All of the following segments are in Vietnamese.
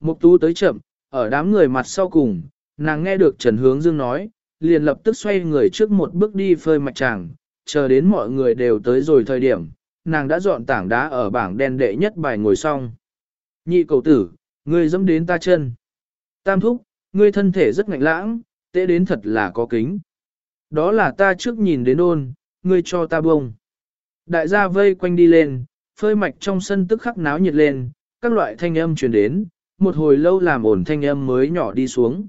Mục tú tới chậm, ở đám người mặt sau cùng, nàng nghe được Trần Hướng Dương nói, liền lập tức xoay người trước một bước đi phơi mạch chàng. chờ đến mọi người đều tới rồi thời điểm, nàng đã dọn tảng đá ở bảng đen đệ nhất bài ngồi xong. Nhị cầu tử, ngươi dẫm đến ta chân. Tam thúc, ngươi thân thể rất ngạnh lãng, tệ đến thật là có kính. Đó là ta trước nhìn đến ôn, ngươi cho ta bông. Đại gia vây quanh đi lên, phơi mạch trong sân tức khắc náo nhiệt lên, các loại thanh âm truyền đến, một hồi lâu làm ổn thanh âm mới nhỏ đi xuống.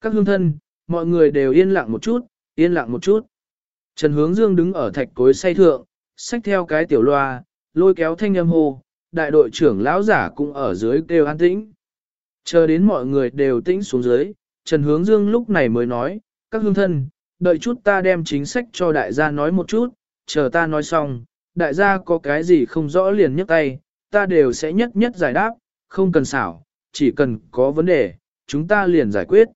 Các hương thân, mọi người đều yên lặng một chút, yên lặng một chút. Trần Hướng Dương đứng ở thạch cối say thượng, xách theo cái tiểu loa, lôi kéo thanh âm hô, đại đội trưởng lão giả cũng ở dưới kêu an tĩnh. Chờ đến mọi người đều tĩnh xuống dưới, Trần Hướng Dương lúc này mới nói, các hương thân, đợi chút ta đem chính sách cho đại gia nói một chút, chờ ta nói xong, đại gia có cái gì không rõ liền nhấc tay, ta đều sẽ nhất nhất giải đáp, không cần xảo, chỉ cần có vấn đề, chúng ta liền giải quyết.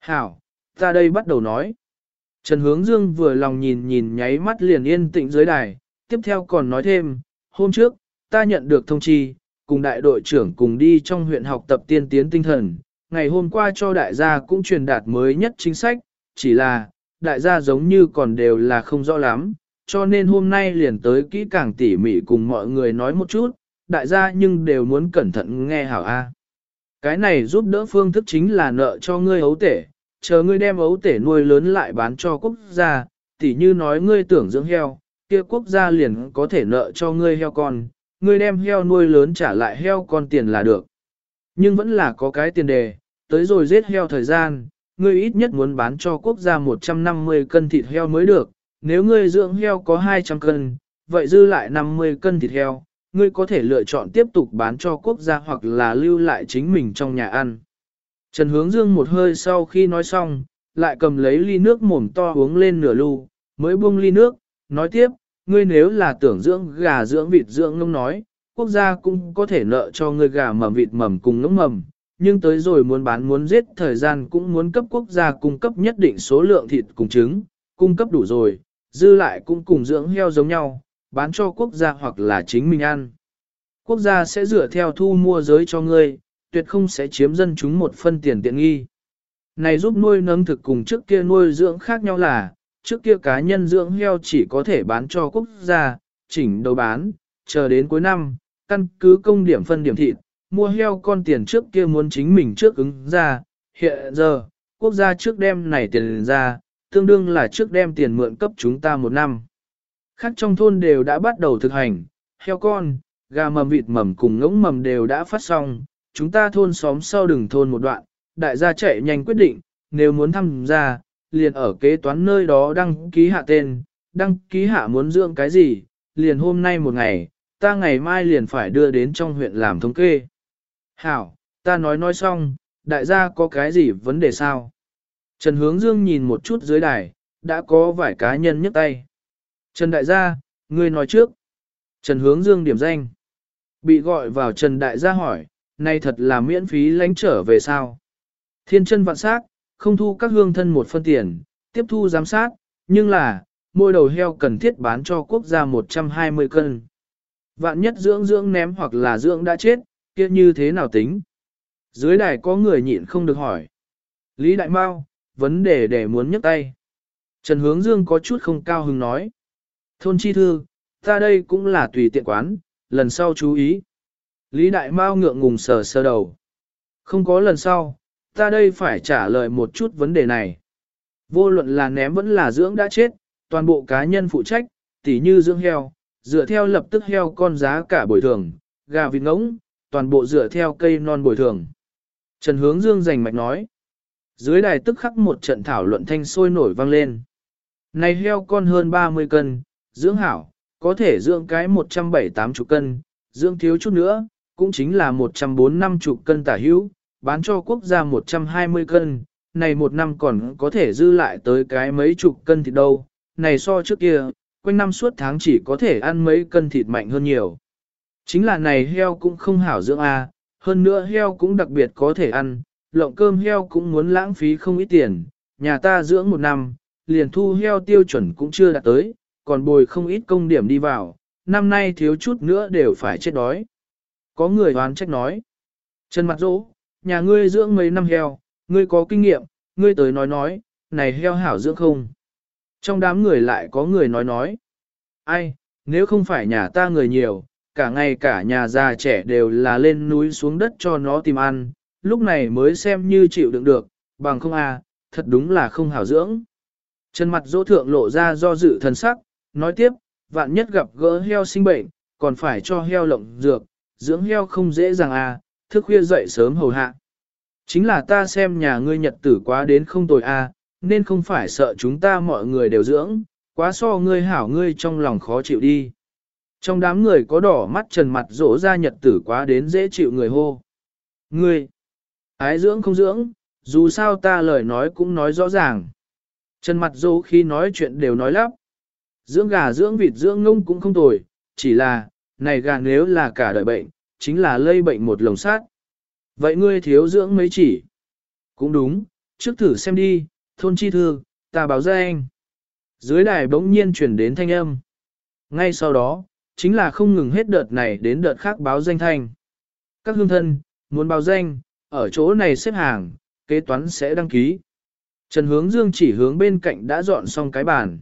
Hảo, ta đây bắt đầu nói. Trần Hướng Dương vừa lòng nhìn nhìn nháy mắt liền yên tĩnh dưới đài, tiếp theo còn nói thêm, hôm trước, ta nhận được thông chi, cùng đại đội trưởng cùng đi trong huyện học tập tiên tiến tinh thần, ngày hôm qua cho đại gia cũng truyền đạt mới nhất chính sách, chỉ là, đại gia giống như còn đều là không rõ lắm, cho nên hôm nay liền tới kỹ càng tỉ mỉ cùng mọi người nói một chút, đại gia nhưng đều muốn cẩn thận nghe hảo A. Cái này giúp đỡ phương thức chính là nợ cho ngươi ấu tể, chờ ngươi đem ấu tể nuôi lớn lại bán cho quốc gia, tỉ như nói ngươi tưởng dưỡng heo, kia quốc gia liền có thể nợ cho ngươi heo con, ngươi đem heo nuôi lớn trả lại heo con tiền là được. Nhưng vẫn là có cái tiền đề, tới rồi giết heo thời gian, ngươi ít nhất muốn bán cho quốc gia 150 cân thịt heo mới được, nếu ngươi dưỡng heo có 200 cân, vậy dư lại 50 cân thịt heo, ngươi có thể lựa chọn tiếp tục bán cho quốc gia hoặc là lưu lại chính mình trong nhà ăn. Trần Hướng Dương một hơi sau khi nói xong, lại cầm lấy ly nước mồm to uống lên nửa lu, mới buông ly nước, nói tiếp, ngươi nếu là tưởng dưỡng gà dưỡng vịt dưỡng ngông nói, quốc gia cũng có thể nợ cho ngươi gà mầm vịt mầm cùng ngỗng mầm, nhưng tới rồi muốn bán muốn giết thời gian cũng muốn cấp quốc gia cung cấp nhất định số lượng thịt cùng trứng, cung cấp đủ rồi, dư lại cũng cùng dưỡng heo giống nhau, bán cho quốc gia hoặc là chính mình ăn. Quốc gia sẽ dựa theo thu mua giới cho ngươi, tuyệt không sẽ chiếm dân chúng một phân tiền tiện nghi. Này giúp nuôi nấng thực cùng trước kia nuôi dưỡng khác nhau là, trước kia cá nhân dưỡng heo chỉ có thể bán cho quốc gia, chỉnh đầu bán, chờ đến cuối năm, căn cứ công điểm phân điểm thịt, mua heo con tiền trước kia muốn chính mình trước ứng ra, hiện giờ, quốc gia trước đem này tiền ra, tương đương là trước đem tiền mượn cấp chúng ta một năm. Khác trong thôn đều đã bắt đầu thực hành, heo con, gà mầm vịt mầm cùng ngỗng mầm đều đã phát xong, chúng ta thôn xóm sau đường thôn một đoạn, đại gia chạy nhanh quyết định, nếu muốn tham gia, liền ở kế toán nơi đó đăng ký hạ tên, đăng ký hạ muốn dưỡng cái gì, liền hôm nay một ngày, ta ngày mai liền phải đưa đến trong huyện làm thống kê. Hảo, ta nói nói xong, đại gia có cái gì vấn đề sao? Trần Hướng Dương nhìn một chút dưới đài, đã có vài cá nhân nhấc tay. Trần Đại gia, ngươi nói trước. Trần Hướng Dương điểm danh. Bị gọi vào Trần Đại gia hỏi, nay thật là miễn phí lánh trở về sao? Thiên chân vạn sát, không thu các hương thân một phân tiền, tiếp thu giám sát, nhưng là, mỗi đầu heo cần thiết bán cho quốc gia 120 cân. Vạn nhất dưỡng dưỡng ném hoặc là dưỡng đã chết, kia như thế nào tính? Dưới đài có người nhịn không được hỏi. Lý Đại Mao, vấn đề để muốn nhấc tay. Trần Hướng Dương có chút không cao hứng nói. Thôn chi thư, ta đây cũng là tùy tiện quán, lần sau chú ý. Lý Đại Mao ngượng ngùng sờ sơ đầu. Không có lần sau, ta đây phải trả lời một chút vấn đề này. Vô luận là ném vẫn là dưỡng đã chết, toàn bộ cá nhân phụ trách, tỉ như dưỡng heo, dựa theo lập tức heo con giá cả bồi thường, gà vịt ngỗng, toàn bộ dựa theo cây non bồi thường. Trần Hướng Dương giành mạch nói. Dưới đài tức khắc một trận thảo luận thanh sôi nổi vang lên. Này heo con hơn 30 cân, dưỡng hảo, có thể dưỡng cái 178 chục cân, dưỡng thiếu chút nữa, cũng chính là 145 chục cân tả hữu, bán cho quốc gia 120 cân, này một năm còn có thể dư lại tới cái mấy chục cân thịt đâu, này so trước kia, quanh năm suốt tháng chỉ có thể ăn mấy cân thịt mạnh hơn nhiều. Chính là này heo cũng không hảo dưỡng a, hơn nữa heo cũng đặc biệt có thể ăn, lộng cơm heo cũng muốn lãng phí không ít tiền, nhà ta dưỡng một năm, liền thu heo tiêu chuẩn cũng chưa đạt tới, còn bồi không ít công điểm đi vào, năm nay thiếu chút nữa đều phải chết đói. Có người hoán trách nói, Trần mặt dỗ, nhà ngươi dưỡng mấy năm heo, ngươi có kinh nghiệm, ngươi tới nói nói, này heo hảo dưỡng không? Trong đám người lại có người nói nói, ai, nếu không phải nhà ta người nhiều, cả ngày cả nhà già trẻ đều là lên núi xuống đất cho nó tìm ăn, lúc này mới xem như chịu đựng được, bằng không à, thật đúng là không hảo dưỡng. Trần mặt dỗ thượng lộ ra do dự thần sắc, nói tiếp, vạn nhất gặp gỡ heo sinh bệnh, còn phải cho heo lộng dược, dưỡng heo không dễ dàng à, thức khuya dậy sớm hầu hạ. Chính là ta xem nhà ngươi nhật tử quá đến không tồi à, nên không phải sợ chúng ta mọi người đều dưỡng, quá so ngươi hảo ngươi trong lòng khó chịu đi. Trong đám người có đỏ mắt trần mặt rỗ ra nhật tử quá đến dễ chịu người hô. Ngươi, ái dưỡng không dưỡng, dù sao ta lời nói cũng nói rõ ràng. Trần mặt rỗ khi nói chuyện đều nói lắp. Dưỡng gà dưỡng vịt dưỡng ngông cũng không tồi, chỉ là, này gà nếu là cả đời bệnh, chính là lây bệnh một lồng sát. Vậy ngươi thiếu dưỡng mấy chỉ? Cũng đúng, trước thử xem đi, thôn chi thư, ta báo ra anh. Dưới đài bỗng nhiên chuyển đến thanh âm. Ngay sau đó, chính là không ngừng hết đợt này đến đợt khác báo danh thanh. Các hương thân, muốn báo danh, ở chỗ này xếp hàng, kế toán sẽ đăng ký. Trần hướng dương chỉ hướng bên cạnh đã dọn xong cái bàn.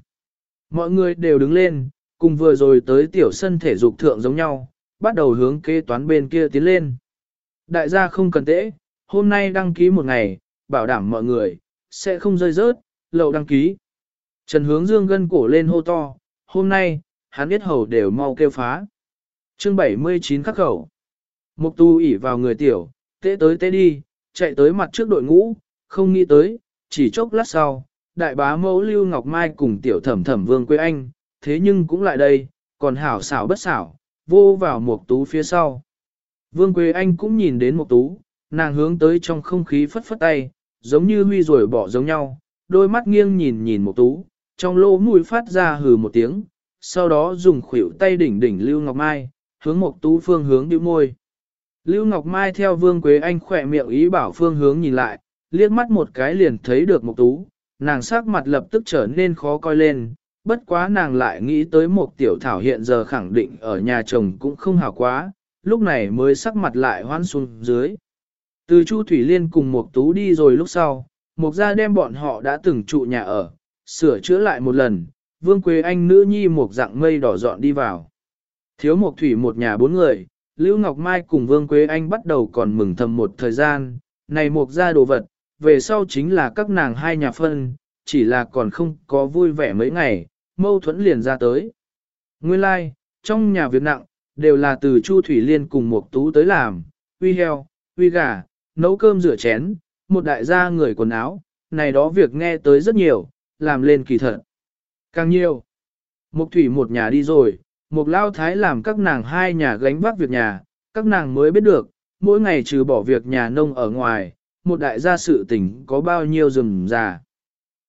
Mọi người đều đứng lên, cùng vừa rồi tới tiểu sân thể dục thượng giống nhau, bắt đầu hướng kế toán bên kia tiến lên. Đại gia không cần tễ, hôm nay đăng ký một ngày, bảo đảm mọi người, sẽ không rơi rớt, lậu đăng ký. Trần hướng dương gân cổ lên hô to, hôm nay, hắn biết hầu đều mau kêu phá. chương 79 khắc khẩu. Mục tu ỉ vào người tiểu, tế tới tế đi, chạy tới mặt trước đội ngũ, không nghĩ tới, chỉ chốc lát sau, đại bá mẫu Lưu Ngọc Mai cùng tiểu thẩm thẩm vương quê anh, thế nhưng cũng lại đây, còn hảo xảo bất xảo, vô vào mục tú phía sau. Vương Quế Anh cũng nhìn đến mục tú, nàng hướng tới trong không khí phất phất tay, giống như huy rồi bỏ giống nhau, đôi mắt nghiêng nhìn nhìn mục tú, trong lỗ mũi phát ra hừ một tiếng, sau đó dùng khuỷu tay đỉnh đỉnh Lưu Ngọc Mai, hướng mục tú phương hướng điệu môi. Lưu Ngọc Mai theo Vương Quế Anh khỏe miệng ý bảo phương hướng nhìn lại, liếc mắt một cái liền thấy được mục tú, nàng sắc mặt lập tức trở nên khó coi lên, bất quá nàng lại nghĩ tới một tiểu thảo hiện giờ khẳng định ở nhà chồng cũng không hảo quá, lúc này mới sắc mặt lại hoan xuống dưới. Từ Chu Thủy Liên cùng một tú đi rồi lúc sau, một gia đem bọn họ đã từng trụ nhà ở, sửa chữa lại một lần, Vương Quế Anh nữ nhi một dạng mây đỏ dọn đi vào. Thiếu một thủy một nhà bốn người, Lưu Ngọc Mai cùng Vương Quế Anh bắt đầu còn mừng thầm một thời gian, này một gia đồ vật, về sau chính là các nàng hai nhà phân, chỉ là còn không có vui vẻ mấy ngày, mâu thuẫn liền ra tới. Nguyên lai, like, trong nhà việc nặng, đều là từ Chu Thủy Liên cùng Mục tú tới làm, uy heo, uy gà, nấu cơm rửa chén, một đại gia người quần áo, này đó việc nghe tới rất nhiều, làm lên kỳ thật. Càng nhiều, Mục Thủy một nhà đi rồi, Mục Lao Thái làm các nàng hai nhà gánh vác việc nhà, các nàng mới biết được, mỗi ngày trừ bỏ việc nhà nông ở ngoài, một đại gia sự tình có bao nhiêu rừng già.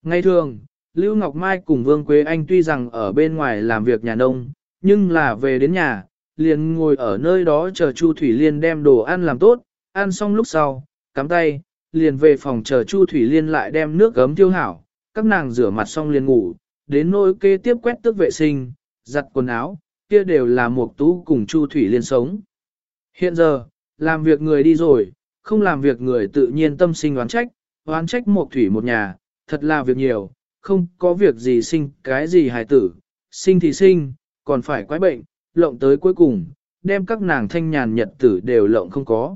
Ngay thường, Lưu Ngọc Mai cùng Vương Quế Anh tuy rằng ở bên ngoài làm việc nhà nông, nhưng là về đến nhà, liền ngồi ở nơi đó chờ Chu Thủy Liên đem đồ ăn làm tốt, ăn xong lúc sau, cắm tay, liền về phòng chờ Chu Thủy Liên lại đem nước gấm tiêu hảo, các nàng rửa mặt xong liền ngủ, đến nỗi kế tiếp quét tước vệ sinh, giặt quần áo, kia đều là một tú cùng Chu Thủy Liên sống. Hiện giờ, làm việc người đi rồi, không làm việc người tự nhiên tâm sinh oán trách, oán trách một thủy một nhà, thật là việc nhiều, không có việc gì sinh cái gì hài tử, sinh thì sinh, còn phải quái bệnh, lộng tới cuối cùng, đem các nàng thanh nhàn nhật tử đều lộng không có.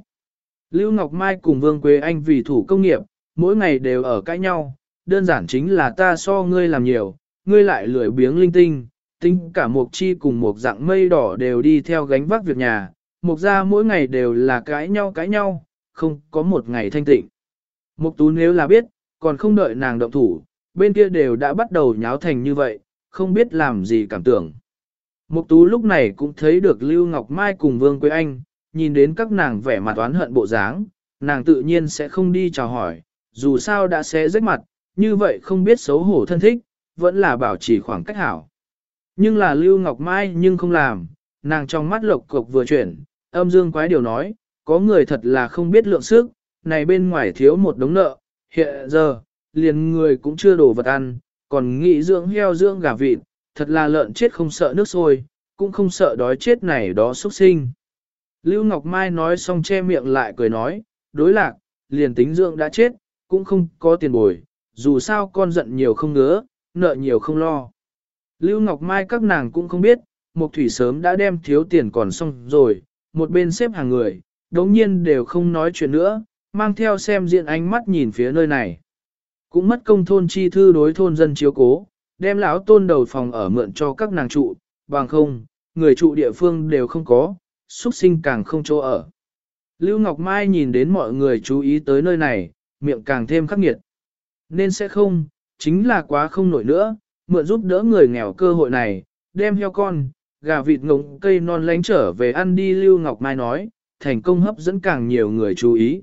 Lưu Ngọc Mai cùng Vương Quế Anh vì thủ công nghiệp, mỗi ngày đều ở cãi nhau, đơn giản chính là ta so ngươi làm nhiều, ngươi lại lười biếng linh tinh, tính cả một Chi cùng một dạng mây đỏ đều đi theo gánh vác việc nhà, một ra mỗi ngày đều là cãi nhau cãi nhau, không có một ngày thanh tịnh. Mục Tú nếu là biết, còn không đợi nàng động thủ, bên kia đều đã bắt đầu nháo thành như vậy, không biết làm gì cảm tưởng. Mục tú lúc này cũng thấy được Lưu Ngọc Mai cùng Vương Quế Anh, nhìn đến các nàng vẻ mặt oán hận bộ dáng, nàng tự nhiên sẽ không đi chào hỏi, dù sao đã xé rách mặt, như vậy không biết xấu hổ thân thích, vẫn là bảo trì khoảng cách hảo. Nhưng là Lưu Ngọc Mai nhưng không làm, nàng trong mắt lộc cục vừa chuyển, âm dương quái điều nói, có người thật là không biết lượng sức, này bên ngoài thiếu một đống nợ, hiện giờ, liền người cũng chưa đổ vật ăn, còn nghĩ dưỡng heo dưỡng gà vịt, thật là lợn chết không sợ nước sôi, cũng không sợ đói chết này đó xuất sinh. Lưu Ngọc Mai nói xong che miệng lại cười nói, đối lạc, liền tính dưỡng đã chết, cũng không có tiền bồi, dù sao con giận nhiều không ngứa, nợ nhiều không lo. Lưu Ngọc Mai các nàng cũng không biết, Mục Thủy sớm đã đem thiếu tiền còn xong rồi, một bên xếp hàng người, đống nhiên đều không nói chuyện nữa, mang theo xem diện ánh mắt nhìn phía nơi này. Cũng mất công thôn chi thư đối thôn dân chiếu cố, đem lão tôn đầu phòng ở mượn cho các nàng trụ, bằng không, người trụ địa phương đều không có, xuất sinh càng không chỗ ở. Lưu Ngọc Mai nhìn đến mọi người chú ý tới nơi này, miệng càng thêm khắc nghiệt. Nên sẽ không, chính là quá không nổi nữa, mượn giúp đỡ người nghèo cơ hội này, đem heo con, gà vịt ngỗng cây non lánh trở về ăn đi Lưu Ngọc Mai nói, thành công hấp dẫn càng nhiều người chú ý.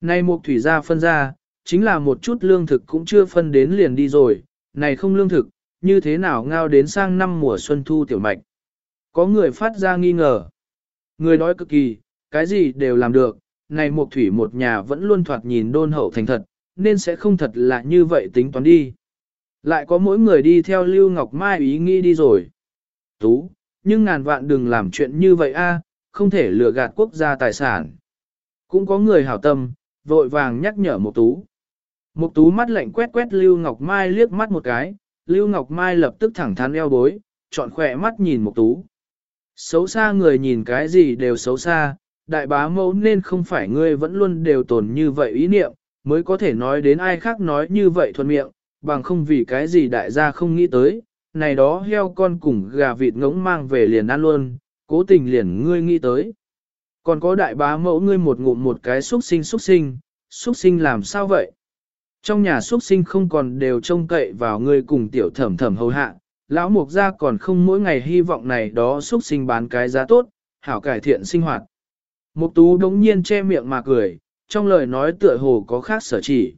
Nay một thủy gia phân ra, chính là một chút lương thực cũng chưa phân đến liền đi rồi, này không lương thực, như thế nào ngao đến sang năm mùa xuân thu tiểu mạch. Có người phát ra nghi ngờ. Người nói cực kỳ, cái gì đều làm được, này một thủy một nhà vẫn luôn thoạt nhìn đôn hậu thành thật, nên sẽ không thật là như vậy tính toán đi. Lại có mỗi người đi theo Lưu Ngọc Mai ý nghĩ đi rồi. Tú, nhưng ngàn vạn đừng làm chuyện như vậy a, không thể lừa gạt quốc gia tài sản. Cũng có người hảo tâm, vội vàng nhắc nhở Mục tú. Mục tú mắt lạnh quét quét Lưu Ngọc Mai liếc mắt một cái, Lưu Ngọc Mai lập tức thẳng thắn eo bối, chọn khỏe mắt nhìn Mục tú. Xấu xa người nhìn cái gì đều xấu xa, đại bá mẫu nên không phải ngươi vẫn luôn đều tồn như vậy ý niệm, mới có thể nói đến ai khác nói như vậy thuận miệng, bằng không vì cái gì đại gia không nghĩ tới, này đó heo con cùng gà vịt ngỗng mang về liền ăn luôn, cố tình liền ngươi nghĩ tới. Còn có đại bá mẫu ngươi một ngụm một cái xuất sinh xuất sinh, xuất sinh làm sao vậy? Trong nhà xuất sinh không còn đều trông cậy vào ngươi cùng tiểu thẩm thẩm hầu hạ, lão mục gia còn không mỗi ngày hy vọng này đó xuất sinh bán cái giá tốt, hảo cải thiện sinh hoạt. Mục tú đống nhiên che miệng mà cười, trong lời nói tựa hồ có khác sở chỉ.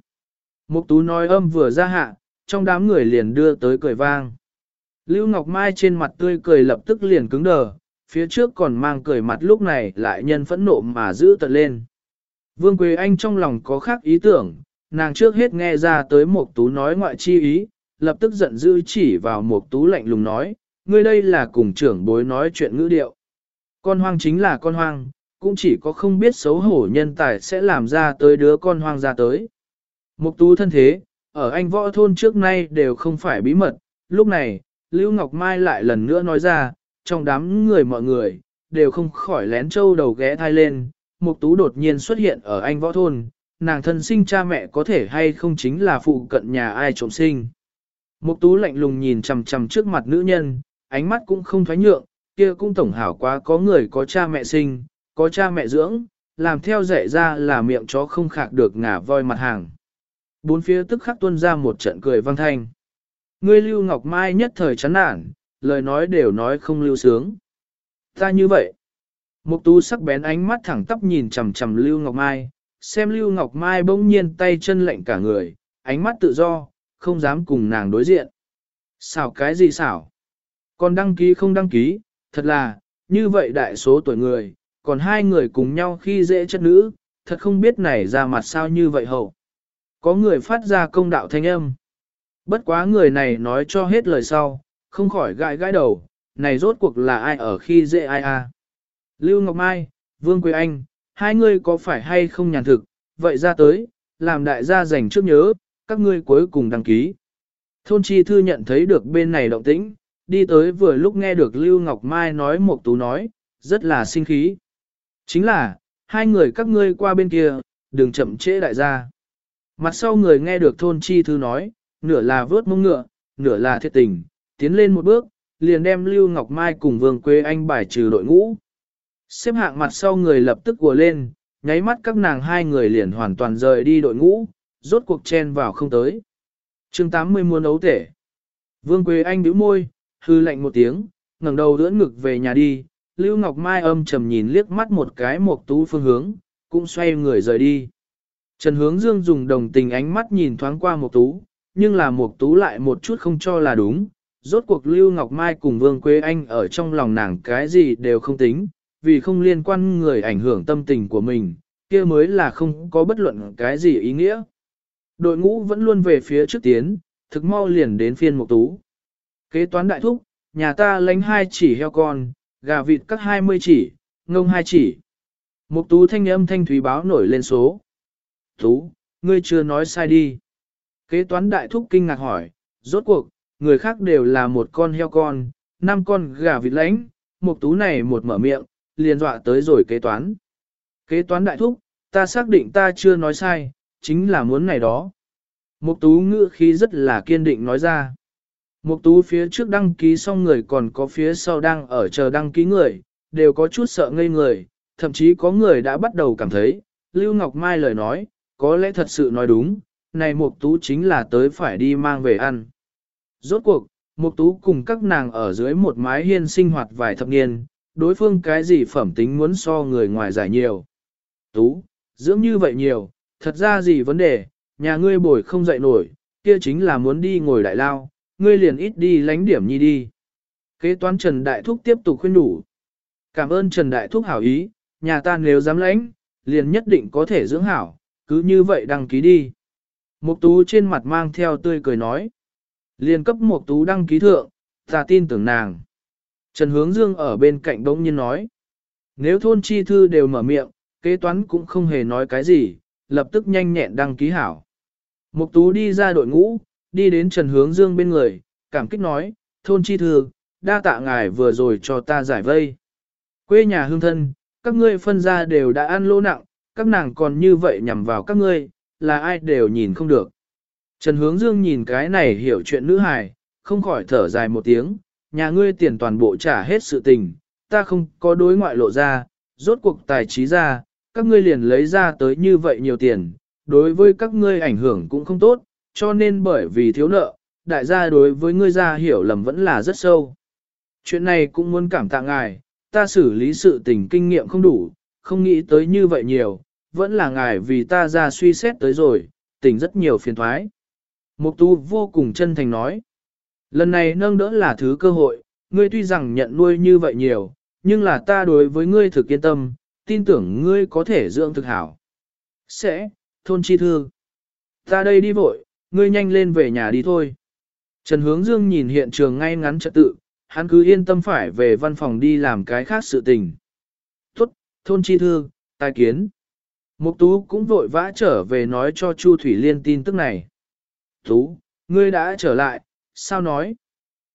Mục tú nói âm vừa ra hạ, trong đám người liền đưa tới cười vang. Lưu Ngọc Mai trên mặt tươi cười lập tức liền cứng đờ, phía trước còn mang cười mặt lúc này lại nhân phẫn nộ mà giữ tận lên. Vương Quế Anh trong lòng có khác ý tưởng, nàng trước hết nghe ra tới Mục Tú nói ngoại chi ý, lập tức giận dữ chỉ vào Mục Tú lạnh lùng nói, ngươi đây là cùng trưởng bối nói chuyện ngữ điệu. Con hoang chính là con hoang, cũng chỉ có không biết xấu hổ nhân tài sẽ làm ra tới đứa con hoang ra tới. Mục Tú thân thế, ở anh võ thôn trước nay đều không phải bí mật, lúc này, Lưu Ngọc Mai lại lần nữa nói ra, trong đám người mọi người, đều không khỏi lén trâu đầu ghé thai lên, Mục Tú đột nhiên xuất hiện ở anh võ thôn, nàng thân sinh cha mẹ có thể hay không chính là phụ cận nhà ai trộm sinh. Mục Tú lạnh lùng nhìn chằm chằm trước mặt nữ nhân, ánh mắt cũng không thoái nhượng, kia cũng tổng hảo quá có người có cha mẹ sinh, có cha mẹ dưỡng, làm theo dạy ra là miệng chó không khạc được ngả voi mặt hàng. Bốn phía tức khắc tuôn ra một trận cười vang thanh. Ngươi Lưu Ngọc Mai nhất thời chán nản, lời nói đều nói không lưu sướng. Ta như vậy. Mục tú sắc bén ánh mắt thẳng tắp nhìn chằm chằm Lưu Ngọc Mai, xem Lưu Ngọc Mai bỗng nhiên tay chân lạnh cả người, ánh mắt tự do, không dám cùng nàng đối diện. Xảo cái gì xảo? Còn đăng ký không đăng ký, thật là, như vậy đại số tuổi người, còn hai người cùng nhau khi dễ chất nữ, thật không biết này ra mặt sao như vậy hậu. Có người phát ra công đạo thanh âm. Bất quá người này nói cho hết lời sau, không khỏi gãi gãi đầu, này rốt cuộc là ai ở khi dễ ai à. Lưu Ngọc Mai, Vương Quế Anh, hai người có phải hay không nhàn thực, vậy ra tới, làm đại gia dành trước nhớ, các ngươi cuối cùng đăng ký. Thôn chi thư nhận thấy được bên này động tĩnh, đi tới vừa lúc nghe được Lưu Ngọc Mai nói một tú nói, rất là sinh khí. Chính là, hai người các ngươi qua bên kia, đừng chậm trễ đại gia. Mặt sau người nghe được thôn chi thư nói, nửa là vớt mông ngựa, nửa là thiệt tình, tiến lên một bước, liền đem Lưu Ngọc Mai cùng Vương Quế Anh bài trừ đội ngũ. Xếp hạng mặt sau người lập tức của lên, nháy mắt các nàng hai người liền hoàn toàn rời đi đội ngũ, rốt cuộc chen vào không tới. chương 80 muốn ấu tể. Vương Quế Anh bĩu môi, hư lạnh một tiếng, ngẩng đầu đỡ ngực về nhà đi, Lưu Ngọc Mai âm trầm nhìn liếc mắt một cái một tú phương hướng, cũng xoay người rời đi. Trần Hướng Dương dùng đồng tình ánh mắt nhìn thoáng qua một tú, nhưng là một tú lại một chút không cho là đúng. Rốt cuộc Lưu Ngọc Mai cùng Vương Quế Anh ở trong lòng nàng cái gì đều không tính, vì không liên quan người ảnh hưởng tâm tình của mình, kia mới là không có bất luận cái gì ý nghĩa. Đội ngũ vẫn luôn về phía trước tiến, thực mau liền đến phiên mục tú. Kế toán đại thúc, nhà ta lánh hai chỉ heo con, gà vịt các hai mươi chỉ, ngông hai chỉ. Mục tú thanh âm thanh thúy báo nổi lên số. Tú, ngươi chưa nói sai đi. Kế toán đại thúc kinh ngạc hỏi, rốt cuộc, người khác đều là một con heo con, năm con gà vịt lãnh, mục tú này một mở miệng, liền dọa tới rồi kế toán. Kế toán đại thúc, ta xác định ta chưa nói sai, chính là muốn này đó. Mục tú ngữ khí rất là kiên định nói ra. Mục tú phía trước đăng ký xong người còn có phía sau đang ở chờ đăng ký người, đều có chút sợ ngây người, thậm chí có người đã bắt đầu cảm thấy, Lưu Ngọc Mai lời nói, có lẽ thật sự nói đúng, này Mục Tú chính là tới phải đi mang về ăn. Rốt cuộc, Mục Tú cùng các nàng ở dưới một mái hiên sinh hoạt vài thập niên, đối phương cái gì phẩm tính muốn so người ngoài giải nhiều. Tú, dưỡng như vậy nhiều, thật ra gì vấn đề, nhà ngươi bồi không dậy nổi, kia chính là muốn đi ngồi đại lao, ngươi liền ít đi lánh điểm nhi đi. Kế toán Trần Đại Thúc tiếp tục khuyên đủ. Cảm ơn Trần Đại Thúc hảo ý, nhà ta nếu dám lãnh, liền nhất định có thể dưỡng hảo, cứ như vậy đăng ký đi. Mục tú trên mặt mang theo tươi cười nói. Liền cấp một tú đăng ký thượng, ta tin tưởng nàng. Trần Hướng Dương ở bên cạnh đống nhiên nói. Nếu thôn chi thư đều mở miệng, kế toán cũng không hề nói cái gì, lập tức nhanh nhẹn đăng ký hảo. Mục tú đi ra đội ngũ, đi đến Trần Hướng Dương bên người, cảm kích nói, thôn chi thư, đa tạ ngài vừa rồi cho ta giải vây. Quê nhà hương thân, các ngươi phân ra đều đã ăn lỗ nặng, các nàng còn như vậy nhằm vào các ngươi, là ai đều nhìn không được. Trần Hướng Dương nhìn cái này hiểu chuyện nữ hài, không khỏi thở dài một tiếng, nhà ngươi tiền toàn bộ trả hết sự tình, ta không có đối ngoại lộ ra, rốt cuộc tài trí ra, các ngươi liền lấy ra tới như vậy nhiều tiền, đối với các ngươi ảnh hưởng cũng không tốt, cho nên bởi vì thiếu nợ, đại gia đối với ngươi ra hiểu lầm vẫn là rất sâu. Chuyện này cũng muốn cảm tạ ngài, ta xử lý sự tình kinh nghiệm không đủ, không nghĩ tới như vậy nhiều, vẫn là ngài vì ta ra suy xét tới rồi, tình rất nhiều phiền thoái. Mục tu vô cùng chân thành nói, lần này nâng đỡ là thứ cơ hội, ngươi tuy rằng nhận nuôi như vậy nhiều, nhưng là ta đối với ngươi thực yên tâm, tin tưởng ngươi có thể dưỡng thực hảo. Sẽ, thôn chi thư. Ta đây đi vội, ngươi nhanh lên về nhà đi thôi. Trần Hướng Dương nhìn hiện trường ngay ngắn trật tự, hắn cứ yên tâm phải về văn phòng đi làm cái khác sự tình. Tốt, thôn chi thư, tài kiến. Mục Tú cũng vội vã trở về nói cho Chu Thủy Liên tin tức này. Tú, ngươi đã trở lại, sao nói?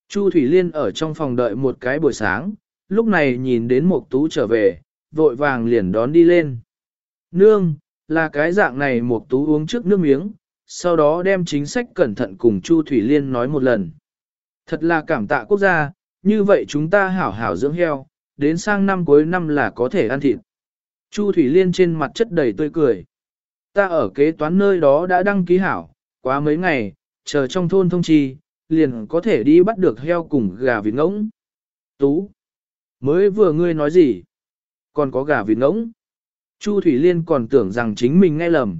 Chu Thủy Liên ở trong phòng đợi một cái buổi sáng, lúc này nhìn đến Mộc Tú trở về, vội vàng liền đón đi lên. Nương, là cái dạng này Mộc Tú uống trước nước miếng, sau đó đem chính sách cẩn thận cùng Chu Thủy Liên nói một lần. Thật là cảm tạ quốc gia, như vậy chúng ta hảo hảo dưỡng heo, đến sang năm cuối năm là có thể ăn thịt. Chu Thủy Liên trên mặt chất đầy tươi cười. Ta ở kế toán nơi đó đã đăng ký hảo, quá mấy ngày, chờ trong thôn thông chi, liền có thể đi bắt được heo cùng gà vịt ngỗng. Tú! Mới vừa ngươi nói gì? Còn có gà vịt ngỗng? Chu Thủy Liên còn tưởng rằng chính mình nghe lầm.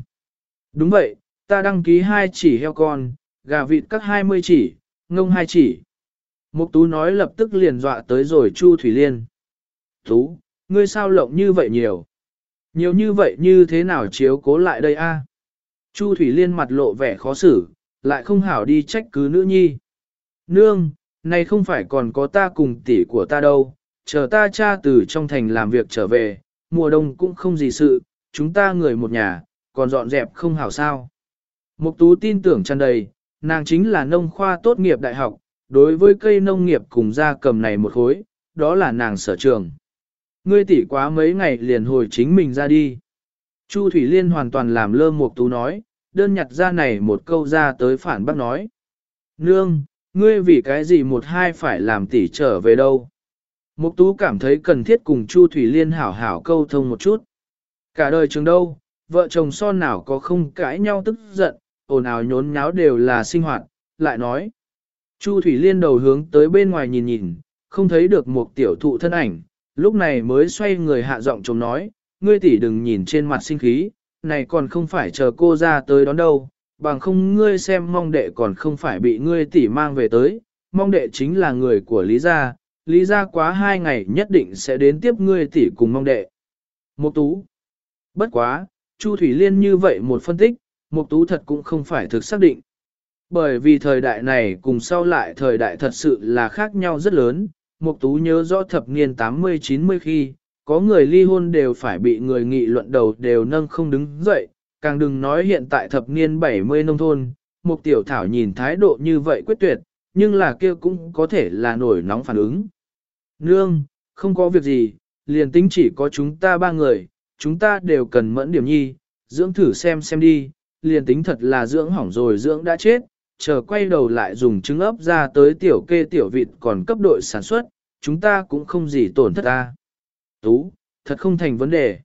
Đúng vậy, ta đăng ký hai chỉ heo con, gà vịt các 20 chỉ, ngông hai chỉ. Mục Tú nói lập tức liền dọa tới rồi Chu Thủy Liên. Tú, ngươi sao lộng như vậy nhiều? Nhiều như vậy như thế nào chiếu cố lại đây a? Chu Thủy Liên mặt lộ vẻ khó xử, lại không hảo đi trách cứ nữ nhi. Nương, này không phải còn có ta cùng tỷ của ta đâu, chờ ta cha từ trong thành làm việc trở về, mùa đông cũng không gì sự, chúng ta người một nhà, còn dọn dẹp không hảo sao. Mục tú tin tưởng tràn đầy, nàng chính là nông khoa tốt nghiệp đại học, đối với cây nông nghiệp cùng gia cầm này một khối, đó là nàng sở trường. Ngươi tỷ quá mấy ngày liền hồi chính mình ra đi. Chu Thủy Liên hoàn toàn làm lơ mục tú nói, đơn nhặt ra này một câu ra tới phản bác nói. Nương, ngươi vì cái gì một hai phải làm tỷ trở về đâu? Mục tú cảm thấy cần thiết cùng Chu Thủy Liên hảo hảo câu thông một chút. Cả đời trường đâu, vợ chồng son nào có không cãi nhau tức giận, ồn ào nhốn nháo đều là sinh hoạt, lại nói. Chu Thủy Liên đầu hướng tới bên ngoài nhìn nhìn, không thấy được một tiểu thụ thân ảnh, lúc này mới xoay người hạ giọng chống nói, ngươi tỷ đừng nhìn trên mặt sinh khí, này còn không phải chờ cô ra tới đón đâu, bằng không ngươi xem mong đệ còn không phải bị ngươi tỷ mang về tới, mong đệ chính là người của Lý Gia, Lý Gia quá hai ngày nhất định sẽ đến tiếp ngươi tỷ cùng mong đệ. Mục tú. Bất quá, Chu Thủy Liên như vậy một phân tích, Mục Tú thật cũng không phải thực xác định. Bởi vì thời đại này cùng sau lại thời đại thật sự là khác nhau rất lớn, Mục Tú nhớ rõ thập niên 80-90 khi, có người ly hôn đều phải bị người nghị luận đầu đều nâng không đứng dậy, càng đừng nói hiện tại thập niên 70 nông thôn, một tiểu thảo nhìn thái độ như vậy quyết tuyệt, nhưng là kia cũng có thể là nổi nóng phản ứng. Nương, không có việc gì, liền tính chỉ có chúng ta ba người, chúng ta đều cần mẫn điểm nhi, dưỡng thử xem xem đi, liền tính thật là dưỡng hỏng rồi dưỡng đã chết, chờ quay đầu lại dùng trứng ấp ra tới tiểu kê tiểu vịt còn cấp đội sản xuất, chúng ta cũng không gì tổn thất ta. Tú, thật không thành vấn đề.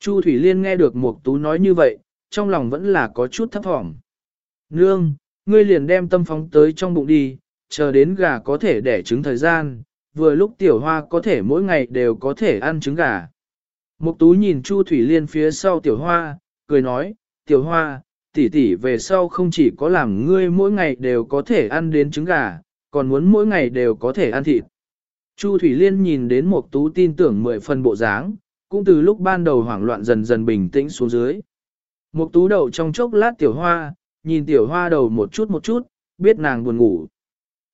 Chu Thủy Liên nghe được Mục Tú nói như vậy, trong lòng vẫn là có chút thấp thỏm. Nương, ngươi liền đem tâm phóng tới trong bụng đi, chờ đến gà có thể đẻ trứng thời gian, vừa lúc tiểu hoa có thể mỗi ngày đều có thể ăn trứng gà. Mục Tú nhìn Chu Thủy Liên phía sau tiểu hoa, cười nói, tiểu hoa, tỷ tỷ về sau không chỉ có làm ngươi mỗi ngày đều có thể ăn đến trứng gà, còn muốn mỗi ngày đều có thể ăn thịt. Chu Thủy Liên nhìn đến một tú tin tưởng mười phần bộ dáng, cũng từ lúc ban đầu hoảng loạn dần dần bình tĩnh xuống dưới. Một tú đầu trong chốc lát tiểu hoa, nhìn tiểu hoa đầu một chút một chút, biết nàng buồn ngủ.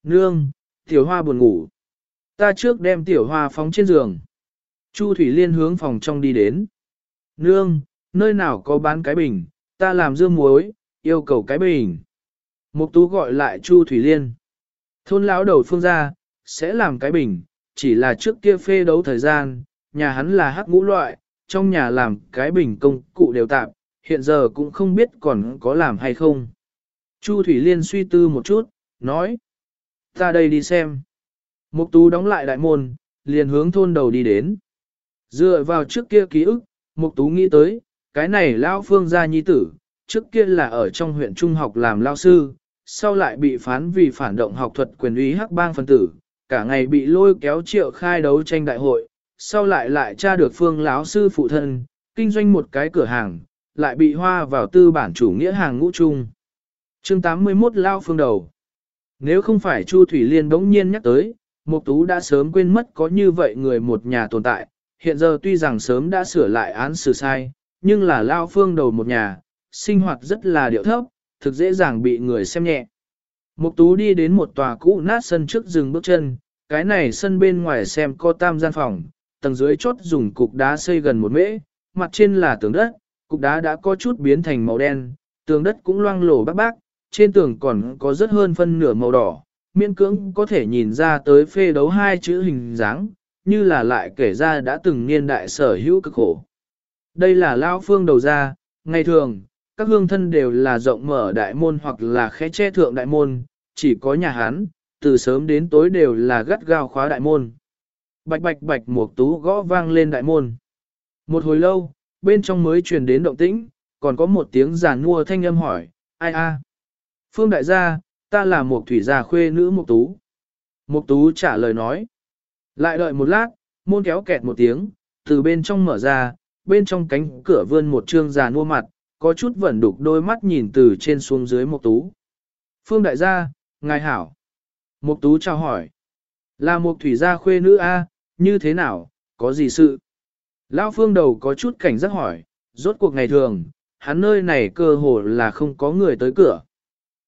Nương, tiểu hoa buồn ngủ. Ta trước đem tiểu hoa phóng trên giường. Chu Thủy Liên hướng phòng trong đi đến. Nương, nơi nào có bán cái bình, ta làm dương muối, yêu cầu cái bình. Mục tú gọi lại Chu Thủy Liên. Thôn lão đầu phương gia, sẽ làm cái bình, chỉ là trước kia phê đấu thời gian, nhà hắn là hắc ngũ loại, trong nhà làm cái bình công cụ đều tạm, hiện giờ cũng không biết còn có làm hay không. Chu Thủy Liên suy tư một chút, nói. Ta đây đi xem. Mục tú đóng lại đại môn, liền hướng thôn đầu đi đến. Dựa vào trước kia ký ức, Mục tú nghĩ tới, cái này lão phương gia nhi tử, trước kia là ở trong huyện trung học làm lao sư, sau lại bị phán vì phản động học thuật quyền uy hắc bang phân tử, cả ngày bị lôi kéo triệu khai đấu tranh đại hội, sau lại lại tra được phương lão sư phụ thân, kinh doanh một cái cửa hàng, lại bị hoa vào tư bản chủ nghĩa hàng ngũ chung. chương 81 Lao Phương Đầu Nếu không phải Chu Thủy Liên đống nhiên nhắc tới, Mục Tú đã sớm quên mất có như vậy người một nhà tồn tại, hiện giờ tuy rằng sớm đã sửa lại án xử sai, nhưng là Lao Phương Đầu một nhà, sinh hoạt rất là điệu thấp, thực dễ dàng bị người xem nhẹ. Mục Tú đi đến một tòa cũ nát sân trước dừng bước chân, cái này sân bên ngoài xem có tam gian phòng, tầng dưới chốt dùng cục đá xây gần một mễ, mặt trên là tường đất, cục đá đã có chút biến thành màu đen, tường đất cũng loang lổ bác bác, trên tường còn có rất hơn phân nửa màu đỏ, miễn cưỡng có thể nhìn ra tới phê đấu hai chữ hình dáng, như là lại kể ra đã từng niên đại sở hữu cực khổ. Đây là lao phương đầu ra, ngày thường, các hương thân đều là rộng mở đại môn hoặc là khẽ che thượng đại môn, chỉ có nhà hán, từ sớm đến tối đều là gắt gao khóa đại môn. Bạch bạch bạch một tú gõ vang lên đại môn. Một hồi lâu, bên trong mới truyền đến động tĩnh, còn có một tiếng giàn mua thanh âm hỏi, ai a? Phương đại gia, ta là một thủy gia khuê nữ một tú. Một tú trả lời nói. Lại đợi một lát, môn kéo kẹt một tiếng, từ bên trong mở ra, bên trong cánh cửa vươn một trương giàn mua mặt, có chút vẩn đục đôi mắt nhìn từ trên xuống dưới một tú. Phương đại gia, ngài hảo. Mục tú chào hỏi. Là một thủy gia khuê nữ A, như thế nào, có gì sự? Lão phương đầu có chút cảnh giác hỏi, rốt cuộc ngày thường, hắn nơi này cơ hồ là không có người tới cửa.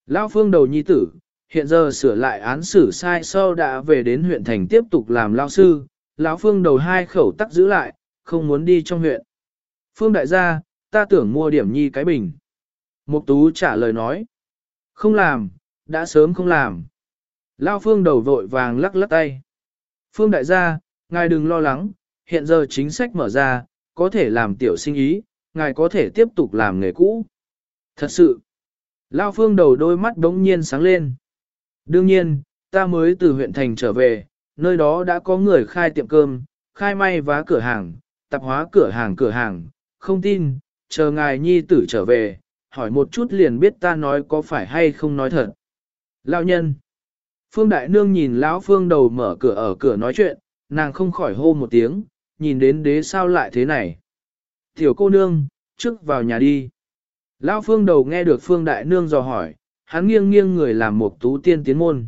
Lão phương đầu nhi tử, hiện giờ sửa lại án xử sai sau đã về đến huyện thành tiếp tục làm lao sư, lão phương đầu hai khẩu tắc giữ lại, không muốn đi trong huyện. Phương đại gia, ta tưởng mua điểm nhi cái bình. Mục tú trả lời nói, không làm, đã sớm không làm. Lao phương đầu vội vàng lắc lắc tay. Phương đại gia, ngài đừng lo lắng, hiện giờ chính sách mở ra, có thể làm tiểu sinh ý, ngài có thể tiếp tục làm nghề cũ. Thật sự, Lao phương đầu đôi mắt đống nhiên sáng lên. Đương nhiên, ta mới từ huyện thành trở về, nơi đó đã có người khai tiệm cơm, khai may vá cửa hàng, tạp hóa cửa hàng cửa hàng, không tin, chờ ngài nhi tử trở về, hỏi một chút liền biết ta nói có phải hay không nói thật. lão nhân. Phương Đại Nương nhìn lão Phương đầu mở cửa ở cửa nói chuyện, nàng không khỏi hô một tiếng, nhìn đến đế sao lại thế này. Tiểu cô nương, trước vào nhà đi. Lão Phương đầu nghe được Phương Đại Nương dò hỏi, hắn nghiêng nghiêng người làm một tú tiên tiến môn.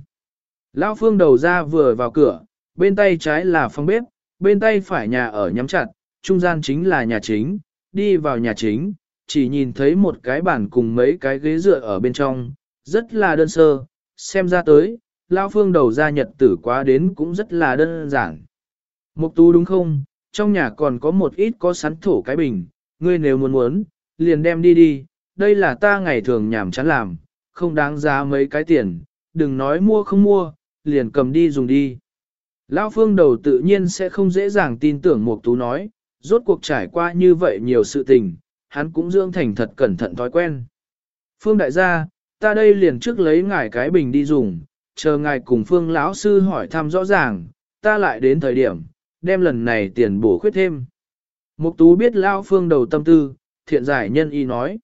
Lão Phương đầu ra vừa vào cửa, bên tay trái là phòng bếp, bên tay phải nhà ở nhắm chặt, trung gian chính là nhà chính, đi vào nhà chính, chỉ nhìn thấy một cái bàn cùng mấy cái ghế dựa ở bên trong, rất là đơn sơ, xem ra tới, Lao Phương đầu ra nhật tử quá đến cũng rất là đơn giản. Mục tú đúng không, trong nhà còn có một ít có sắn thổ cái bình, ngươi nếu muốn muốn, liền đem đi đi, đây là ta ngày thường nhảm chán làm, không đáng giá mấy cái tiền, đừng nói mua không mua, liền cầm đi dùng đi. Lão phương đầu tự nhiên sẽ không dễ dàng tin tưởng Mục Tú nói, rốt cuộc trải qua như vậy nhiều sự tình, hắn cũng dưỡng thành thật cẩn thận thói quen. Phương đại gia, ta đây liền trước lấy ngài cái bình đi dùng, chờ ngài cùng phương lão sư hỏi thăm rõ ràng, ta lại đến thời điểm, đem lần này tiền bổ khuyết thêm. Mục tú biết lão phương đầu tâm tư, thiện giải nhân y nói.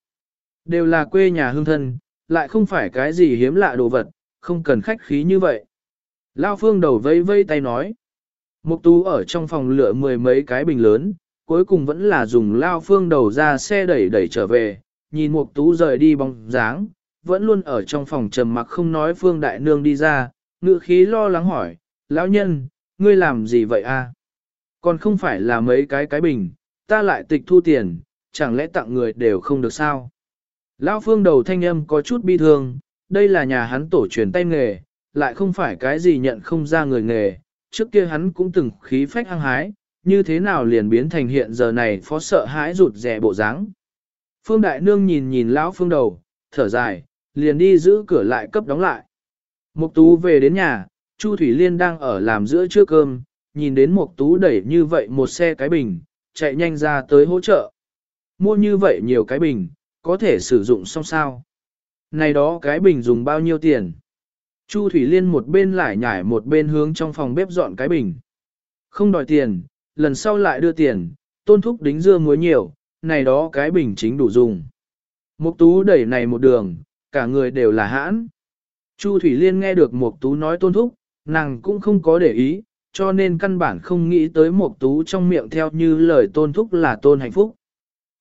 Đều là quê nhà hương thân, lại không phải cái gì hiếm lạ đồ vật, không cần khách khí như vậy. Lão phương đầu vây vây tay nói. Mục tú ở trong phòng lựa mười mấy cái bình lớn, cuối cùng vẫn là dùng lao phương đầu ra xe đẩy đẩy trở về, nhìn mục tú rời đi bóng dáng, vẫn luôn ở trong phòng trầm mặc không nói phương đại nương đi ra, ngự khí lo lắng hỏi, lão nhân, ngươi làm gì vậy a? Còn không phải là mấy cái cái bình, ta lại tịch thu tiền, chẳng lẽ tặng người đều không được sao? Lão phương đầu thanh âm có chút bi thương, đây là nhà hắn tổ truyền tay nghề, lại không phải cái gì nhận không ra người nghề, trước kia hắn cũng từng khí phách hăng hái, như thế nào liền biến thành hiện giờ này phó sợ hãi rụt rè bộ dáng. Phương Đại Nương nhìn nhìn lão phương đầu, thở dài, liền đi giữ cửa lại cấp đóng lại. Mục Tú về đến nhà, Chu Thủy Liên đang ở làm giữa trưa cơm, nhìn đến Mục Tú đẩy như vậy một xe cái bình, chạy nhanh ra tới hỗ trợ. Mua như vậy nhiều cái bình, có thể sử dụng xong sao? Này đó cái bình dùng bao nhiêu tiền? Chu Thủy Liên một bên lải nhải một bên hướng trong phòng bếp dọn cái bình. Không đòi tiền, lần sau lại đưa tiền, tôn thúc đính dưa muối nhiều, này đó cái bình chính đủ dùng. Mục tú đẩy này một đường, cả người đều là hãn. Chu Thủy Liên nghe được Mục tú nói tôn thúc, nàng cũng không có để ý, cho nên căn bản không nghĩ tới Mục tú trong miệng theo như lời tôn thúc là tôn hạnh phúc.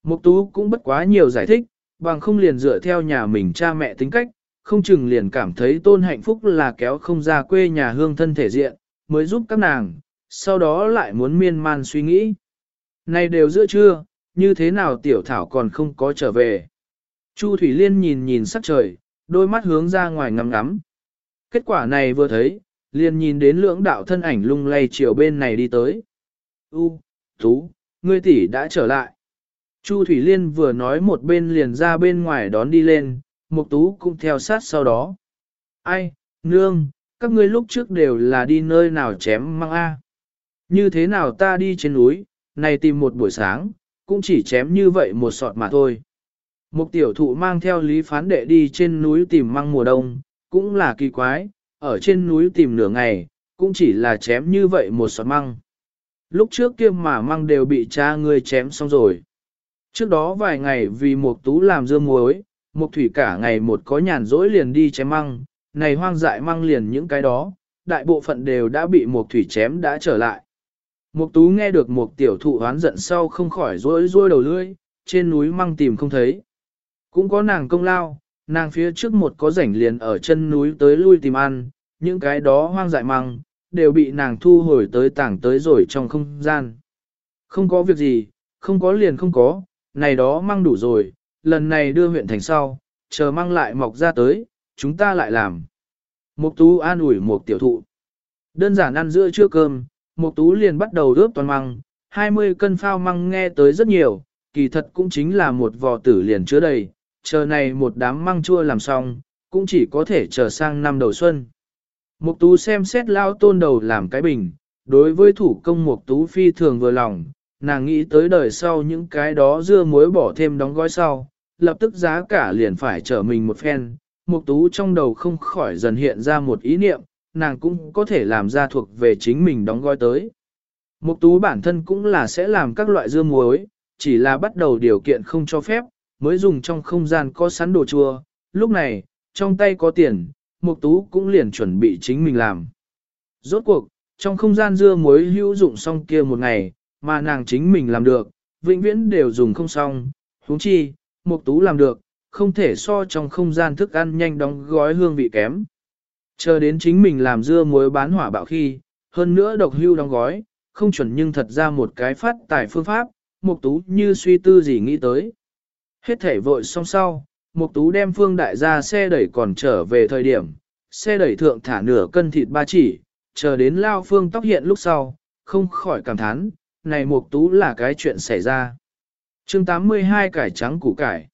Mục tú cũng bất quá nhiều giải thích, bằng không liền dựa theo nhà mình cha mẹ tính cách, không chừng liền cảm thấy tôn hạnh phúc là kéo không ra quê nhà hương thân thể diện, mới giúp các nàng, sau đó lại muốn miên man suy nghĩ. Này đều giữa trưa, như thế nào tiểu thảo còn không có trở về. Chu Thủy Liên nhìn nhìn sắc trời, đôi mắt hướng ra ngoài ngắm ngắm. Kết quả này vừa thấy, liền nhìn đến lưỡng đạo thân ảnh lung lay chiều bên này đi tới. U, Tú, ngươi tỷ đã trở lại. Chu Thủy Liên vừa nói một bên liền ra bên ngoài đón đi lên, Mục Tú cũng theo sát sau đó. Ai, nương, các ngươi lúc trước đều là đi nơi nào chém măng A. Như thế nào ta đi trên núi, này tìm một buổi sáng, cũng chỉ chém như vậy một sọt mà thôi. Một tiểu thụ mang theo lý phán đệ đi trên núi tìm măng mùa đông, cũng là kỳ quái, ở trên núi tìm nửa ngày, cũng chỉ là chém như vậy một sọt măng. Lúc trước kia mà măng đều bị cha ngươi chém xong rồi. Trước đó vài ngày vì một tú làm dưa muối, một thủy cả ngày một có nhàn rỗi liền đi chém măng, này hoang dại măng liền những cái đó, đại bộ phận đều đã bị một thủy chém đã trở lại. Mục tú nghe được một tiểu thụ hoán giận sau không khỏi rối rối đầu lưỡi, trên núi măng tìm không thấy. Cũng có nàng công lao, nàng phía trước một có rảnh liền ở chân núi tới lui tìm ăn, những cái đó hoang dại măng, đều bị nàng thu hồi tới tảng tới rồi trong không gian. Không có việc gì, không có liền không có, này đó măng đủ rồi, lần này đưa huyện thành sau, chờ măng lại mọc ra tới, chúng ta lại làm. Mục tú an ủi một tiểu thụ. Đơn giản ăn giữa trưa cơm, Mục tú liền bắt đầu ướp toàn măng, 20 cân phao măng nghe tới rất nhiều, kỳ thật cũng chính là một vò tử liền chứa đầy, chờ này một đám măng chua làm xong, cũng chỉ có thể chờ sang năm đầu xuân. Mục tú xem xét lao tôn đầu làm cái bình, đối với thủ công mục tú phi thường vừa lòng, nàng nghĩ tới đời sau những cái đó dưa muối bỏ thêm đóng gói sau, lập tức giá cả liền phải trở mình một phen, mục tú trong đầu không khỏi dần hiện ra một ý niệm, nàng cũng có thể làm ra thuộc về chính mình đóng gói tới. Mục tú bản thân cũng là sẽ làm các loại dưa muối, chỉ là bắt đầu điều kiện không cho phép, mới dùng trong không gian có sẵn đồ chua, lúc này, trong tay có tiền, mục tú cũng liền chuẩn bị chính mình làm. Rốt cuộc, trong không gian dưa muối hữu dụng xong kia một ngày, mà nàng chính mình làm được, vĩnh viễn đều dùng không xong, huống chi, mục tú làm được, không thể so trong không gian thức ăn nhanh đóng gói hương vị kém. Chờ đến chính mình làm dưa muối bán hỏa bạo khi, hơn nữa độc hưu đóng gói, không chuẩn nhưng thật ra một cái phát tài phương pháp, Mục Tú như suy tư gì nghĩ tới. Hết thể vội xong sau, Mục Tú đem Phương Đại ra xe đẩy còn trở về thời điểm, xe đẩy thượng thả nửa cân thịt ba chỉ, chờ đến Lao Phương tóc hiện lúc sau, không khỏi cảm thán, này Mục Tú là cái chuyện xảy ra. Chương 82 cải trắng củ cải.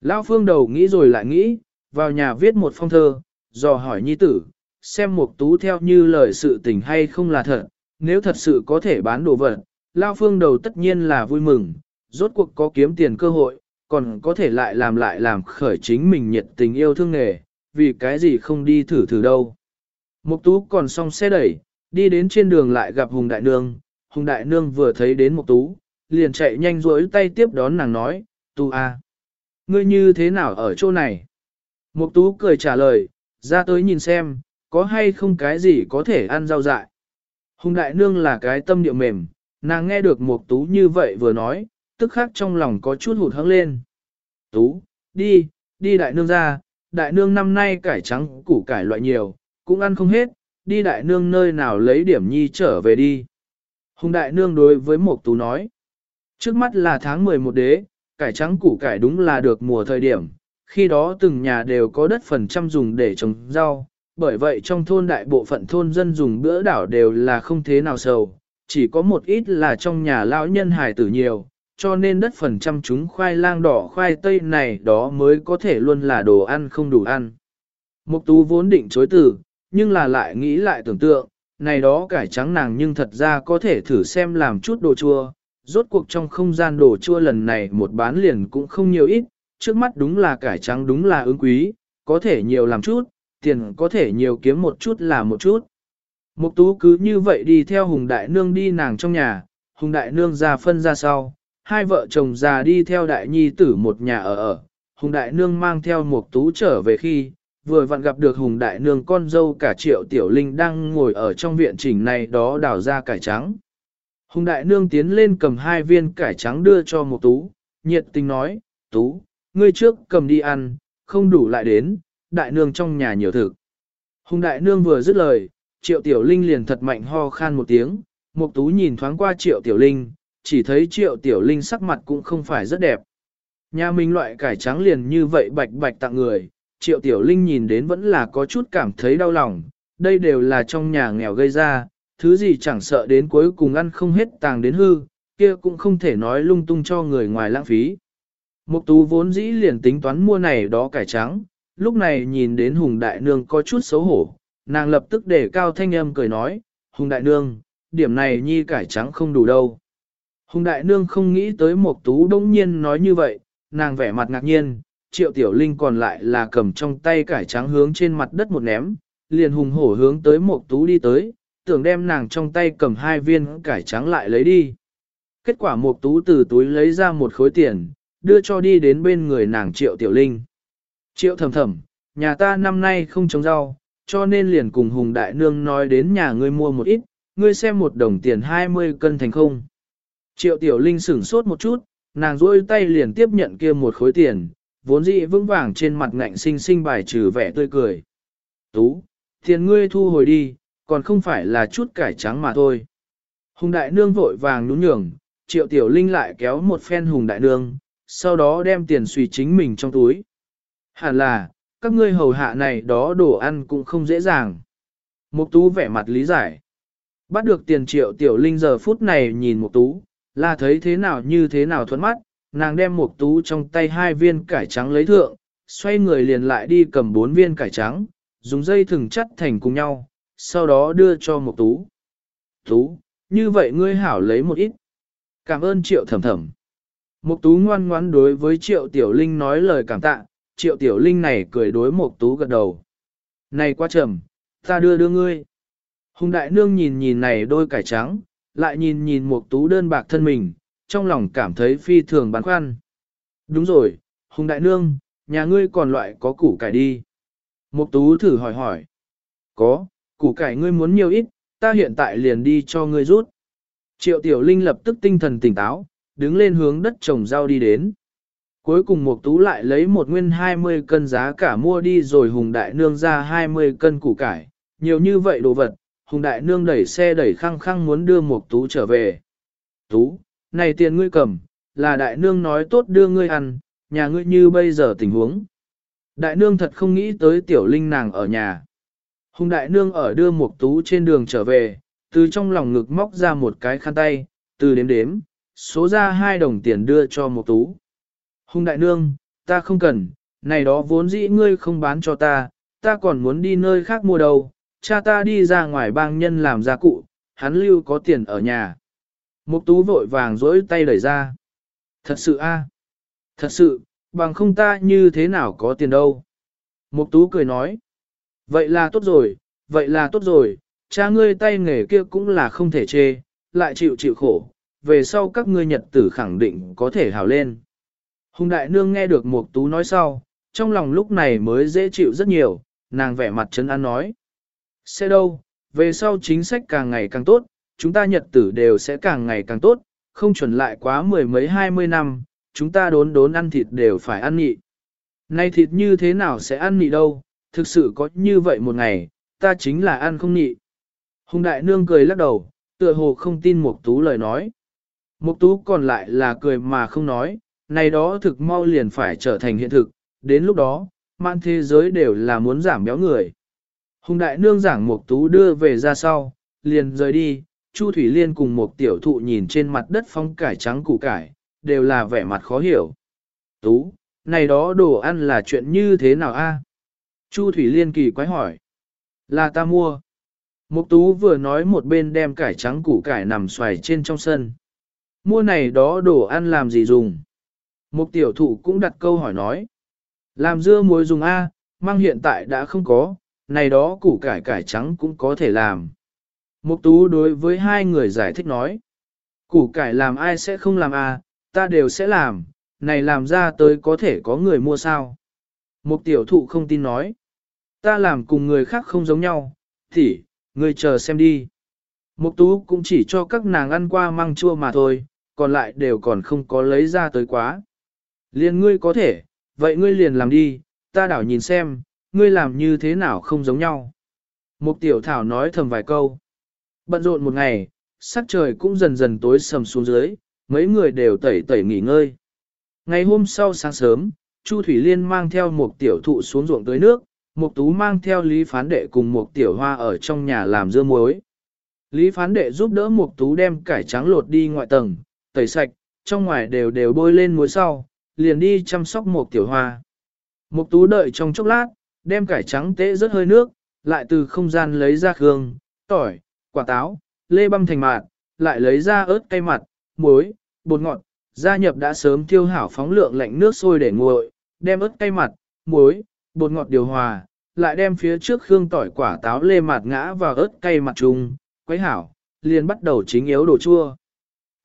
Lão Phương đầu nghĩ rồi lại nghĩ, vào nhà viết một phong thơ, dò hỏi nhi tử, xem Mục Tú theo như lời sự tình hay không là thật, nếu thật sự có thể bán đồ vật, Lão Phương đầu tất nhiên là vui mừng, rốt cuộc có kiếm tiền cơ hội, còn có thể lại làm lại làm khởi chính mình nhiệt tình yêu thương nghề, vì cái gì không đi thử thử đâu. Mục Tú còn xong xe đẩy, đi đến trên đường lại gặp Hùng Đại Nương, Hùng Đại Nương vừa thấy đến Mục Tú, liền chạy nhanh rỗi tay tiếp đón nàng nói, Tu a, à, ngươi như thế nào ở chỗ này? Mục Tú cười trả lời, ra tới nhìn xem, có hay không cái gì có thể ăn rau dại. Hùng Đại Nương là cái tâm địa mềm, nàng nghe được Mục Tú như vậy vừa nói, tức khắc trong lòng có chút hụt hẫng lên. Tú, đi, đi Đại Nương ra, Đại Nương năm nay cải trắng củ cải loại nhiều, cũng ăn không hết, đi Đại Nương nơi nào lấy điểm nhi trở về đi. Hùng Đại Nương đối với Mục Tú nói, trước mắt là tháng 11 đế, cải trắng củ cải đúng là được mùa thời điểm, khi đó từng nhà đều có đất phần trăm dùng để trồng rau, bởi vậy trong thôn đại bộ phận thôn dân dùng bữa đảo đều là không thế nào sầu, chỉ có một ít là trong nhà lão nhân hài tử nhiều, cho nên đất phần trăm chúng khoai lang đỏ khoai tây này đó mới có thể luôn là đồ ăn không đủ ăn. Mục tú vốn định chối từ, nhưng là lại nghĩ lại tưởng tượng, này đó cải trắng nàng nhưng thật ra có thể thử xem làm chút đồ chua, rốt cuộc trong không gian đồ chua lần này một bán liền cũng không nhiều ít, trước mắt đúng là cải trắng đúng là ứng quý, có thể nhiều làm chút, tiền có thể nhiều kiếm một chút là một chút. Mục tú cứ như vậy đi theo Hùng Đại Nương đi nàng trong nhà, Hùng Đại Nương ra phân ra sau, hai vợ chồng già đi theo Đại Nhi tử một nhà ở ở, Hùng Đại Nương mang theo Mục tú trở về khi, vừa vặn gặp được Hùng Đại Nương con dâu cả Triệu Tiểu Linh đang ngồi ở trong viện chỉnh này đó đào ra cải trắng. Hùng Đại Nương tiến lên cầm hai viên cải trắng đưa cho Mục tú, nhiệt tình nói, tú, ngươi trước cầm đi ăn, không đủ lại đến, đại nương trong nhà nhiều thực. Hùng đại nương vừa dứt lời, triệu tiểu linh liền thật mạnh ho khan một tiếng, mục tú nhìn thoáng qua triệu tiểu linh, chỉ thấy triệu tiểu linh sắc mặt cũng không phải rất đẹp. Nhà mình loại cải trắng liền như vậy bạch bạch tặng người, triệu tiểu linh nhìn đến vẫn là có chút cảm thấy đau lòng, đây đều là trong nhà nghèo gây ra, thứ gì chẳng sợ đến cuối cùng ăn không hết tàng đến hư, kia cũng không thể nói lung tung cho người ngoài lãng phí. Mục tú vốn dĩ liền tính toán mua này đó cải trắng, lúc này nhìn đến Hùng Đại Nương có chút xấu hổ, nàng lập tức để cao thanh âm cười nói, Hùng Đại Nương, điểm này nhi cải trắng không đủ đâu. Hùng Đại Nương không nghĩ tới Mục tú đông nhiên nói như vậy, nàng vẻ mặt ngạc nhiên, triệu tiểu linh còn lại là cầm trong tay cải trắng hướng trên mặt đất một ném, liền hùng hổ hướng tới Mục tú đi tới, tưởng đem nàng trong tay cầm hai viên cải trắng lại lấy đi. Kết quả Mục tú từ túi lấy ra một khối tiền, đưa cho đi đến bên người nàng triệu tiểu linh. Triệu thầm thầm, nhà ta năm nay không trồng rau, cho nên liền cùng Hùng Đại Nương nói đến nhà ngươi mua một ít, ngươi xem một đồng tiền 20 cân thành không. Triệu tiểu linh sửng sốt một chút, nàng rôi tay liền tiếp nhận kia một khối tiền, vốn dĩ vững vàng trên mặt ngạnh sinh sinh bài trừ vẻ tươi cười. Tú, tiền ngươi thu hồi đi, còn không phải là chút cải trắng mà thôi. Hùng Đại Nương vội vàng nhún nhường, triệu tiểu linh lại kéo một phen Hùng Đại Nương, sau đó đem tiền suy chính mình trong túi. Hẳn là, các ngươi hầu hạ này đó đồ ăn cũng không dễ dàng. Mục tú vẻ mặt lý giải. Bắt được tiền triệu tiểu linh giờ phút này nhìn mục tú, là thấy thế nào như thế nào thuận mắt, nàng đem mục tú trong tay hai viên cải trắng lấy thượng, xoay người liền lại đi cầm bốn viên cải trắng, dùng dây thừng chắt thành cùng nhau, sau đó đưa cho mục tú. Tú, như vậy ngươi hảo lấy một ít. Cảm ơn triệu thẩm thẩm. Mục tú ngoan ngoãn đối với triệu tiểu linh nói lời cảm tạ, triệu tiểu linh này cười đối mục tú gật đầu. Này quá trầm, ta đưa đưa ngươi. Hùng đại nương nhìn nhìn này đôi cải trắng, lại nhìn nhìn mục tú đơn bạc thân mình, trong lòng cảm thấy phi thường băn khoăn. Đúng rồi, Hùng đại nương, nhà ngươi còn loại có củ cải đi. Mục tú thử hỏi hỏi. Có, củ cải ngươi muốn nhiều ít, ta hiện tại liền đi cho ngươi rút. Triệu tiểu linh lập tức tinh thần tỉnh táo, đứng lên hướng đất trồng rau đi đến. Cuối cùng Mục Tú lại lấy một nguyên 20 cân giá cả mua đi rồi Hùng Đại Nương ra 20 cân củ cải, nhiều như vậy đồ vật, Hùng Đại Nương đẩy xe đẩy khăng khăng muốn đưa Mục Tú trở về. Tú, này tiền ngươi cầm, là Đại Nương nói tốt đưa ngươi ăn, nhà ngươi như bây giờ tình huống. Đại Nương thật không nghĩ tới Tiểu Linh nàng ở nhà. Hùng Đại Nương ở đưa Mục Tú trên đường trở về, từ trong lòng ngực móc ra một cái khăn tay, từ đếm đếm, số ra hai đồng tiền đưa cho một tú. Hùng đại nương, ta không cần, này đó vốn dĩ ngươi không bán cho ta, ta còn muốn đi nơi khác mua đâu, cha ta đi ra ngoài bang nhân làm gia cụ, hắn lưu có tiền ở nhà. Mục tú vội vàng dỗi tay đẩy ra. Thật sự a, Thật sự, bằng không ta như thế nào có tiền đâu. Mục tú cười nói. Vậy là tốt rồi, vậy là tốt rồi, cha ngươi tay nghề kia cũng là không thể chê, lại chịu chịu khổ, về sau các ngươi nhật tử khẳng định có thể hào lên. Hùng đại nương nghe được Mục Tú nói sau, trong lòng lúc này mới dễ chịu rất nhiều, nàng vẻ mặt trấn an nói. Sẽ đâu, về sau chính sách càng ngày càng tốt, chúng ta nhật tử đều sẽ càng ngày càng tốt, không chuẩn lại quá mười mấy hai mươi năm, chúng ta đốn đốn ăn thịt đều phải ăn nhị. Nay thịt như thế nào sẽ ăn nhị đâu, thực sự có như vậy một ngày, ta chính là ăn không nhị. Hùng đại nương cười lắc đầu, tựa hồ không tin Mục Tú lời nói. Mục Tú còn lại là cười mà không nói, này đó thực mau liền phải trở thành hiện thực, đến lúc đó, mạn thế giới đều là muốn giảm béo người. Hùng đại nương giảng Mục Tú đưa về ra sau, liền rời đi, Chu Thủy Liên cùng một tiểu thụ nhìn trên mặt đất phong cải trắng củ cải, đều là vẻ mặt khó hiểu. Tú, này đó đồ ăn là chuyện như thế nào a? Chu Thủy Liên kỳ quái hỏi. Là ta mua. Mục tú vừa nói một bên đem cải trắng củ cải nằm xoài trên trong sân. Mua này đó đồ ăn làm gì dùng? Mục tiểu thụ cũng đặt câu hỏi nói. Làm dưa muối dùng A, mang hiện tại đã không có, này đó củ cải cải trắng cũng có thể làm. Mục tú đối với hai người giải thích nói. Củ cải làm ai sẽ không làm A, ta đều sẽ làm, này làm ra tới có thể có người mua sao. Mục tiểu thụ không tin nói. Ta làm cùng người khác không giống nhau, thì, người chờ xem đi. Mục tú cũng chỉ cho các nàng ăn qua măng chua mà thôi, còn lại đều còn không có lấy ra tới quá. Liên ngươi có thể, vậy ngươi liền làm đi, ta đảo nhìn xem, ngươi làm như thế nào không giống nhau. Mục tiểu thảo nói thầm vài câu. Bận rộn một ngày, sắc trời cũng dần dần tối sầm xuống dưới, mấy người đều tẩy tẩy nghỉ ngơi. Ngày hôm sau sáng sớm, Chu Thủy Liên mang theo một tiểu thụ xuống ruộng tới nước, một tú mang theo Lý Phán Đệ cùng một tiểu hoa ở trong nhà làm dưa muối. Lý Phán Đệ giúp đỡ một tú đem cải trắng lột đi ngoại tầng, tẩy sạch, trong ngoài đều đều bôi lên muối sau, liền đi chăm sóc một tiểu hoa. Mục tú đợi trong chốc lát, đem cải trắng tế rất hơi nước, lại từ không gian lấy ra khương, tỏi, quả táo, lê băm thành mạt, lại lấy ra ớt cay mặt, muối, bột ngọt, gia nhập đã sớm thiêu hảo phóng lượng lạnh nước sôi để nguội, đem ớt cay mặt, muối, bột ngọt điều hòa, lại đem phía trước khương tỏi quả táo lê mạt ngã vào ớt cay mặt chung, quấy hảo, liền bắt đầu chính yếu đồ chua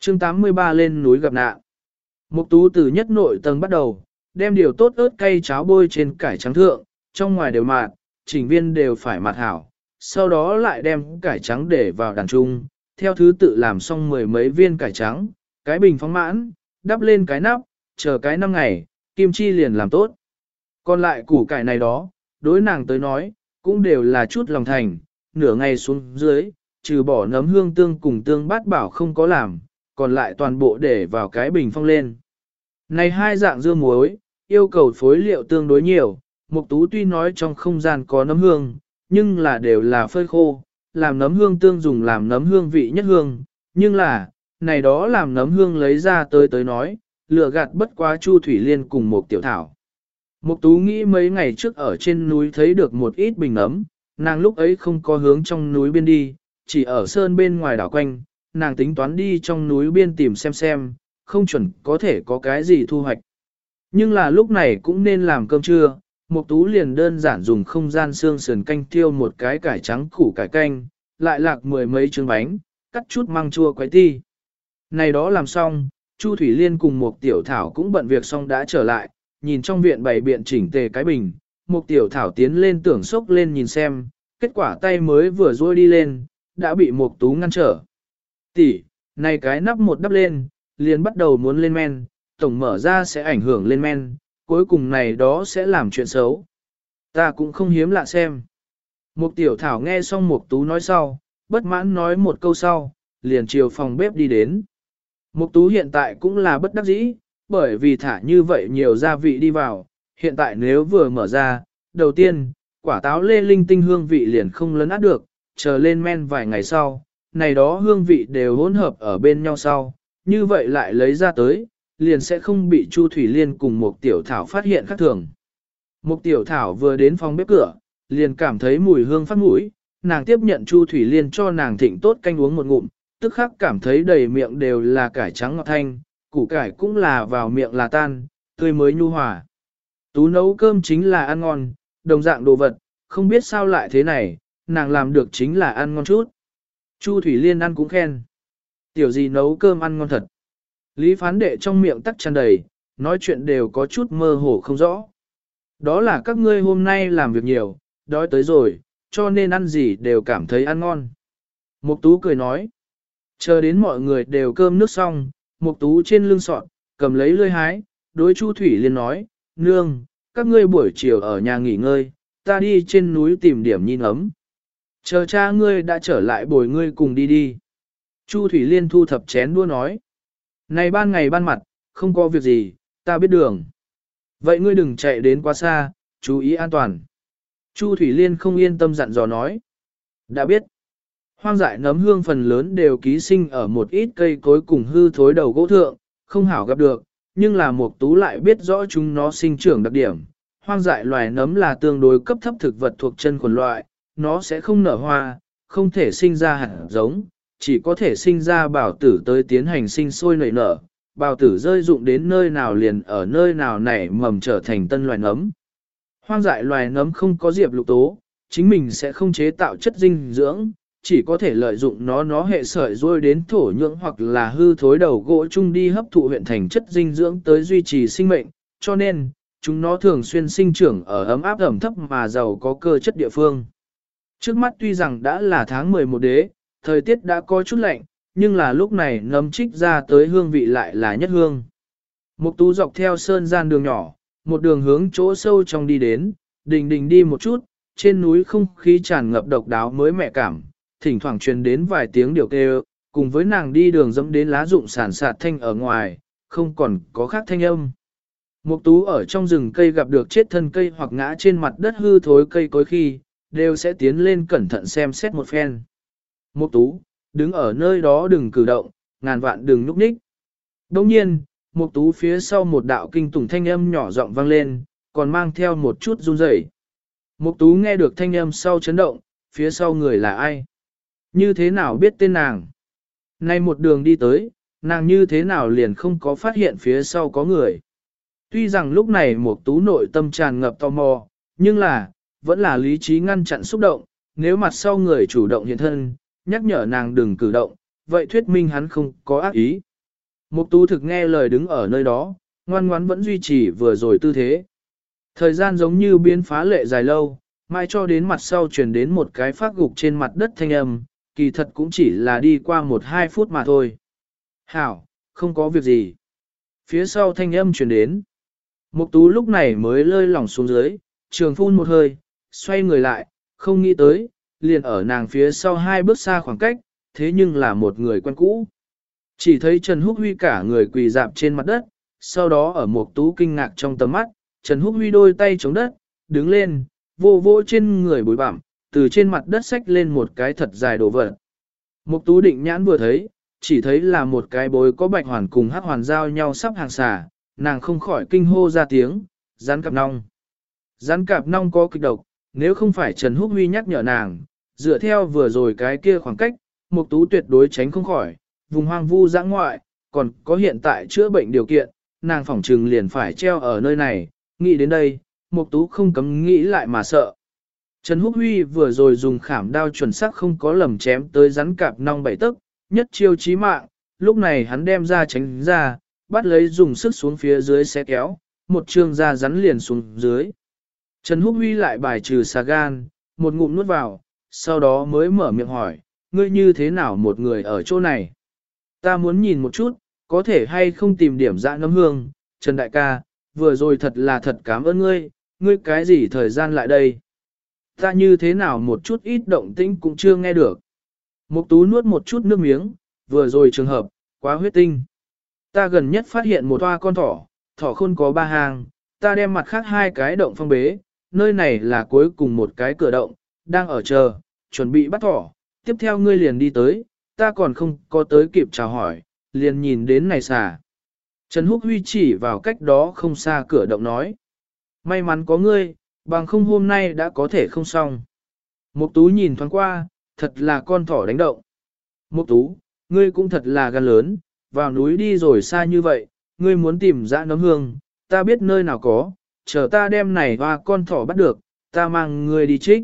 chương 83 lên núi gặp nạn. Mục tú từ nhất nội tầng bắt đầu, đem điều tốt ớt cay cháo bôi trên cải trắng thượng, trong ngoài đều mạt, chỉnh viên đều phải mạt hảo, sau đó lại đem cải trắng để vào đàn trung, theo thứ tự làm xong mười mấy viên cải trắng, cái bình phóng mãn, đắp lên cái nắp, chờ cái năm ngày, kim chi liền làm tốt. Còn lại củ cải này đó, đối nàng tới nói, cũng đều là chút lòng thành, nửa ngày xuống dưới, trừ bỏ nấm hương tương cùng tương bát bảo không có làm, còn lại toàn bộ để vào cái bình phong lên. Này hai dạng dưa muối, yêu cầu phối liệu tương đối nhiều, Mục Tú tuy nói trong không gian có nấm hương, nhưng là đều là phơi khô, làm nấm hương tương dùng làm nấm hương vị nhất hương, nhưng là, này đó làm nấm hương lấy ra tới tới nói, lựa gạt bất quá Chu Thủy Liên cùng một tiểu thảo. Mục Tú nghĩ mấy ngày trước ở trên núi thấy được một ít bình nấm, nàng lúc ấy không có hướng trong núi biên đi, chỉ ở sơn bên ngoài đảo quanh, nàng tính toán đi trong núi biên tìm xem xem, không chuẩn có thể có cái gì thu hoạch. Nhưng là lúc này cũng nên làm cơm trưa, Mục Tú liền đơn giản dùng không gian xương sườn canh tiêu một cái cải trắng củ cải canh, lại lạc mười mấy trứng bánh, cắt chút măng chua quấy ti. Này đó làm xong, Chu Thủy Liên cùng Mục tiểu thảo cũng bận việc xong đã trở lại, nhìn trong viện bày biện chỉnh tề cái bình, Mục tiểu thảo tiến lên tưởng sốc lên nhìn xem, kết quả tay mới vừa duỗi đi lên, đã bị Mục tú ngăn trở. Tỷ, này cái nắp một đắp lên, liền bắt đầu muốn lên men, tổng mở ra sẽ ảnh hưởng lên men, cuối cùng này đó sẽ làm chuyện xấu. Ta cũng không hiếm lạ xem. Mục tiểu thảo nghe xong Mục tú nói sau, bất mãn nói một câu sau, liền chiều phòng bếp đi đến. Mục tú hiện tại cũng là bất đắc dĩ, bởi vì thả như vậy nhiều gia vị đi vào, hiện tại nếu vừa mở ra, đầu tiên, quả táo lê linh tinh hương vị liền không lấn át được, chờ lên men vài ngày sau, này đó hương vị đều hỗn hợp ở bên nhau sau, như vậy lại lấy ra tới, liền sẽ không bị Chu Thủy Liên cùng một tiểu thảo phát hiện khác thường. Một tiểu thảo vừa đến phòng bếp cửa, liền cảm thấy mùi hương phát mũi, nàng tiếp nhận Chu Thủy Liên cho nàng thịnh tốt canh uống một ngụm, tức khắc cảm thấy đầy miệng đều là cải trắng ngọt thanh, củ cải cũng là vào miệng là tan, tươi mới nhu hòa. Tú nấu cơm chính là ăn ngon, đồng dạng đồ vật, không biết sao lại thế này, nàng làm được chính là ăn ngon chút. Chu Thủy Liên ăn cũng khen. Tiểu gì nấu cơm ăn ngon thật. Lý phán đệ trong miệng tắc tràn đầy, nói chuyện đều có chút mơ hồ không rõ. Đó là các ngươi hôm nay làm việc nhiều, đói tới rồi, cho nên ăn gì đều cảm thấy ăn ngon. Mục tú cười nói. Chờ đến mọi người đều cơm nước xong, mục tú trên lưng sọt, cầm lấy lươi hái, đối Chu Thủy Liên nói, nương, các ngươi buổi chiều ở nhà nghỉ ngơi, ta đi trên núi tìm điểm nhìn ấm. Chờ cha ngươi đã trở lại bồi ngươi cùng đi đi. Chu Thủy Liên thu thập chén đua nói. Này ban ngày ban mặt, không có việc gì, ta biết đường. Vậy ngươi đừng chạy đến quá xa, chú ý an toàn. Chu Thủy Liên không yên tâm dặn dò nói. Đã biết. Hoang dại nấm hương phần lớn đều ký sinh ở một ít cây cối cùng hư thối đầu gỗ thượng, không hảo gặp được, nhưng là một tú lại biết rõ chúng nó sinh trưởng đặc điểm. Hoang dại loài nấm là tương đối cấp thấp thực vật thuộc chân quần loại, nó sẽ không nở hoa, không thể sinh ra hạt giống, chỉ có thể sinh ra bảo tử tới tiến hành sinh sôi nảy nở. Bào tử rơi dụng đến nơi nào liền ở nơi nào nảy mầm trở thành tân loài nấm. Hoang dại loài nấm không có diệp lục tố, chính mình sẽ không chế tạo chất dinh dưỡng, chỉ có thể lợi dụng nó nó hệ sợi rôi đến thổ nhưỡng hoặc là hư thối đầu gỗ chung đi hấp thụ huyện thành chất dinh dưỡng tới duy trì sinh mệnh, cho nên, chúng nó thường xuyên sinh trưởng ở ấm áp ẩm thấp mà giàu có cơ chất địa phương. Trước mắt tuy rằng đã là tháng 11 đế, thời tiết đã có chút lạnh, nhưng là lúc này nấm trích ra tới hương vị lại là nhất hương. Mục tú dọc theo sơn gian đường nhỏ, một đường hướng chỗ sâu trong đi đến, đình đình đi một chút, trên núi không khí tràn ngập độc đáo mới mẹ cảm, thỉnh thoảng truyền đến vài tiếng điều kêu, cùng với nàng đi đường dẫm đến lá rụng sản sạt thanh ở ngoài, không còn có khác thanh âm. Mục tú ở trong rừng cây gặp được chết thân cây hoặc ngã trên mặt đất hư thối cây cối khi, đều sẽ tiến lên cẩn thận xem xét một phen. Mục tú, đứng ở nơi đó đừng cử động, ngàn vạn đừng núp ních. Đồng nhiên, mục tú phía sau một đạo kinh tủng thanh âm nhỏ giọng vang lên, còn mang theo một chút run rẩy. Mục tú nghe được thanh âm sau chấn động, phía sau người là ai? Như thế nào biết tên nàng? Nay một đường đi tới, nàng như thế nào liền không có phát hiện phía sau có người. Tuy rằng lúc này một tú nội tâm tràn ngập tò mò, nhưng là, vẫn là lý trí ngăn chặn xúc động, nếu mặt sau người chủ động hiện thân, nhắc nhở nàng đừng cử động, vậy thuyết minh hắn không có ác ý. Mục tú thực nghe lời đứng ở nơi đó, ngoan ngoãn vẫn duy trì vừa rồi tư thế. Thời gian giống như biến phá lệ dài lâu, mai cho đến mặt sau truyền đến một cái phát gục trên mặt đất thanh âm, kỳ thật cũng chỉ là đi qua một hai phút mà thôi. Hảo, không có việc gì. Phía sau thanh âm truyền đến. Mục tú lúc này mới lơi lỏng xuống dưới, trường phun một hơi, xoay người lại, không nghĩ tới, liền ở nàng phía sau hai bước xa khoảng cách, thế nhưng là một người quen cũ. Chỉ thấy Trần Húc Huy cả người quỳ dạp trên mặt đất, sau đó ở một tú kinh ngạc trong tầm mắt, Trần Húc Huy đôi tay chống đất, đứng lên, vô vô trên người bụi bặm, từ trên mặt đất xách lên một cái thật dài đồ vật. Mục tú định nhãn vừa thấy, chỉ thấy là một cái bối có bạch hoàn cùng hắc hoàn giao nhau sắp hàng xà, nàng không khỏi kinh hô ra tiếng, rắn cạp nong. Rắn cạp nong có kịch độc, nếu không phải Trần Húc Huy nhắc nhở nàng, dựa theo vừa rồi cái kia khoảng cách, mục tú tuyệt đối tránh không khỏi, vùng hoang vu giã ngoại, còn có hiện tại chữa bệnh điều kiện, nàng phỏng trừng liền phải treo ở nơi này, nghĩ đến đây, mục tú không cấm nghĩ lại mà sợ. Trần Húc Huy vừa rồi dùng khảm đao chuẩn xác không có lầm chém tới rắn cạp nong bảy tức, nhất chiêu chí mạng, lúc này hắn đem ra tránh ra, bắt lấy dùng sức xuống phía dưới xé kéo, một chương da rắn liền xuống dưới. Trần Húc Huy lại bài trừ xà gan, một ngụm nuốt vào, sau đó mới mở miệng hỏi, ngươi như thế nào một người ở chỗ này? Ta muốn nhìn một chút, có thể hay không tìm điểm dạ nấm hương, Trần Đại ca, vừa rồi thật là thật cảm ơn ngươi, ngươi cái gì thời gian lại đây? Ta như thế nào một chút ít động tĩnh cũng chưa nghe được. Mục tú nuốt một chút nước miếng, vừa rồi trường hợp, quá huyết tinh. Ta gần nhất phát hiện một toa con thỏ, thỏ khôn có ba hàng, ta đem mặt khác hai cái động phong bế, nơi này là cuối cùng một cái cửa động, đang ở chờ, chuẩn bị bắt thỏ, tiếp theo ngươi liền đi tới, ta còn không có tới kịp chào hỏi, liền nhìn đến này xà. Trần Húc Huy chỉ vào cách đó không xa cửa động nói. May mắn có ngươi, bằng không hôm nay đã có thể không xong. Mục tú nhìn thoáng qua, thật là con thỏ đánh động. Mục tú, ngươi cũng thật là gan lớn, vào núi đi rồi xa như vậy, ngươi muốn tìm dã nấm hương, ta biết nơi nào có, chờ ta đem này hoa con thỏ bắt được, ta mang ngươi đi trích.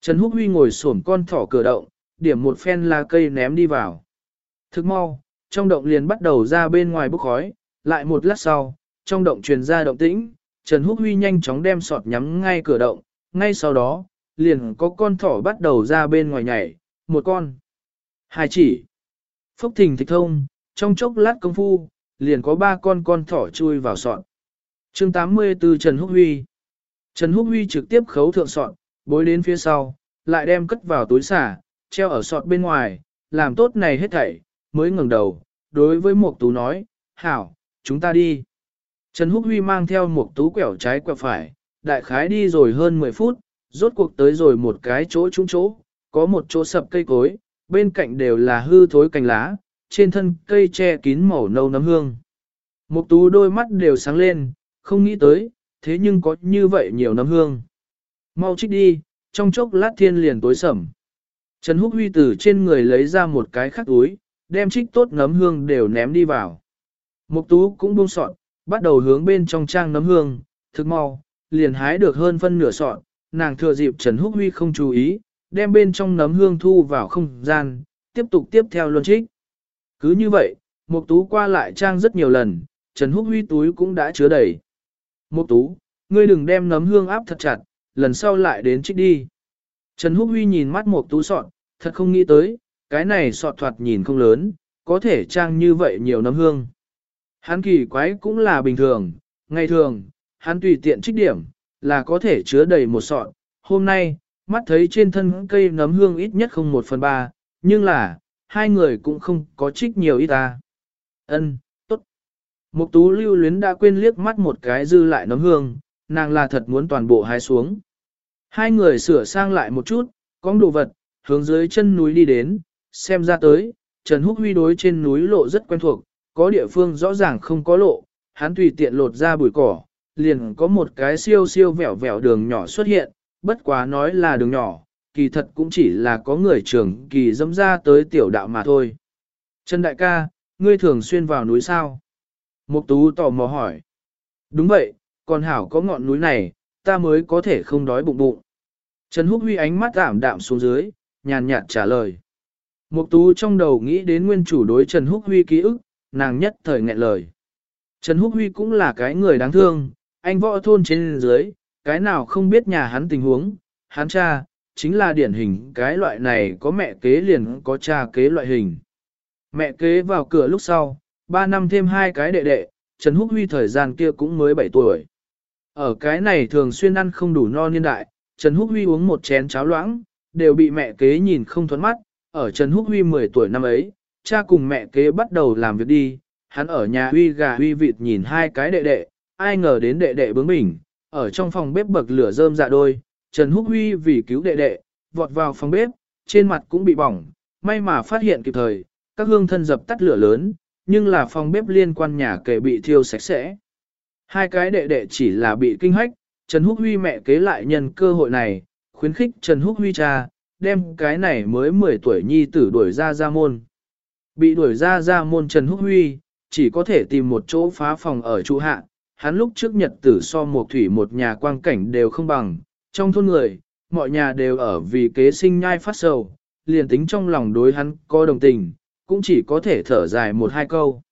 Trần Húc Huy ngồi xổm con thỏ cửa động, điểm một phen lá cây ném đi vào. Thức mau, trong động liền bắt đầu ra bên ngoài bốc khói, lại một lát sau, trong động truyền ra động tĩnh, Trần Húc Huy nhanh chóng đem sọt nhắm ngay cửa động, ngay sau đó, liền có con thỏ bắt đầu ra bên ngoài nhảy, một con, hai chỉ. Phúc thình thịch thông, trong chốc lát công phu, liền có ba con con thỏ chui vào sọt chương 84 Trần Húc Huy Trần Húc Huy trực tiếp khấu thượng sọt, bối đến phía sau, lại đem cất vào túi xả, treo ở sọt bên ngoài, làm tốt này hết thảy, mới ngẩng đầu, đối với Mục Tú nói, hảo, chúng ta đi. Trần Húc Huy mang theo Mục Tú quẹo trái quẹo phải, đại khái đi rồi hơn 10 phút, rốt cuộc tới rồi một cái chỗ trúng chỗ, có một chỗ sập cây cối, bên cạnh đều là hư thối cành lá, trên thân cây che kín màu nâu nấm hương. Mục Tú đôi mắt đều sáng lên, không nghĩ tới, thế nhưng có như vậy nhiều nấm hương. Mau trích đi, trong chốc lát thiên liền tối sầm. Trần Húc Huy từ trên người lấy ra một cái khắc túi, đem trích tốt nấm hương đều ném đi vào. Mục tú cũng buông sọt, bắt đầu hướng bên trong trang nấm hương, thực mau, liền hái được hơn phân nửa sọt, nàng thừa dịp Trần Húc Huy không chú ý, đem bên trong nấm hương thu vào không gian, tiếp tục tiếp theo luân trích. Cứ như vậy, Mục tú qua lại trang rất nhiều lần, Trần Húc Huy túi cũng đã chứa đầy. Mục tú, ngươi đừng đem nấm hương áp thật chặt, lần sau lại đến trích đi. Trần Húc Huy nhìn mắt Mục tú sọt, thật không nghĩ tới, cái này sọt thoạt nhìn không lớn, có thể trang như vậy nhiều nấm hương. Hắn kỳ quái cũng là bình thường, ngày thường, hắn tùy tiện trích điểm, là có thể chứa đầy một sọt. Hôm nay, mắt thấy trên thân cây nấm hương ít nhất không một phần ba, nhưng là, hai người cũng không có trích nhiều ít ta. Ân. Mục tú lưu luyến đã quên liếc mắt một cái dư lại nấm hương, nàng là thật muốn toàn bộ hái xuống. Hai người sửa sang lại một chút, con đồ vật, hướng dưới chân núi đi đến, xem ra tới, Trần Húc Huy đối trên núi lộ rất quen thuộc, có địa phương rõ ràng không có lộ, hắn tùy tiện lột ra bụi cỏ, liền có một cái siêu siêu vẹo vẹo đường nhỏ xuất hiện, bất quá nói là đường nhỏ, kỳ thật cũng chỉ là có người trưởng kỳ dẫm ra tới tiểu đạo mà thôi. Trần Đại ca, ngươi thường xuyên vào núi sao? Mục Tú tò mò hỏi. Đúng vậy, còn hảo có ngọn núi này, ta mới có thể không đói bụng bụng. Trần Húc Huy ánh mắt ảm đạm xuống dưới, nhàn nhạt trả lời. Mục tú trong đầu nghĩ đến nguyên chủ đối Trần Húc Huy ký ức, nàng nhất thời nghẹn lời. Trần Húc Huy cũng là cái người đáng thương, anh võ thôn trên dưới, cái nào không biết nhà hắn tình huống, hắn cha, chính là điển hình cái loại này có mẹ kế liền có cha kế loại hình. Mẹ kế vào cửa lúc sau, 3 năm thêm hai cái đệ đệ, Trần Húc Huy thời gian kia cũng mới 7 tuổi. Ở cái này thường xuyên ăn không đủ no niên đại, Trần Húc Huy uống một chén cháo loãng, đều bị mẹ kế nhìn không thuẫn mắt, ở Trần Húc Huy 10 tuổi năm ấy, cha cùng mẹ kế bắt đầu làm việc đi, hắn ở nhà huy gà huy vịt nhìn hai cái đệ đệ, ai ngờ đến đệ đệ bướng bỉnh, ở trong phòng bếp bậc lửa rơm dạ đôi, Trần Húc Huy vì cứu đệ đệ, vọt vào phòng bếp, trên mặt cũng bị bỏng, may mà phát hiện kịp thời, các hương thân dập tắt lửa lớn, nhưng là phòng bếp liên quan nhà kệ bị thiêu sạch sẽ. Hai cái đệ đệ chỉ là bị kinh hách, Trần Húc Huy mẹ kế lại nhân cơ hội này, khuyến khích Trần Húc Huy cha, đem cái này mới 10 tuổi nhi tử đuổi ra ra môn. Bị đuổi ra ra môn Trần Húc Huy, chỉ có thể tìm một chỗ phá phòng ở trụ hạ, hắn lúc trước nhật tử so một thủy một nhà quang cảnh đều không bằng, trong thôn người, mọi nhà đều ở vì kế sinh nhai phát sầu, liền tính trong lòng đối hắn có đồng tình, cũng chỉ có thể thở dài một hai câu.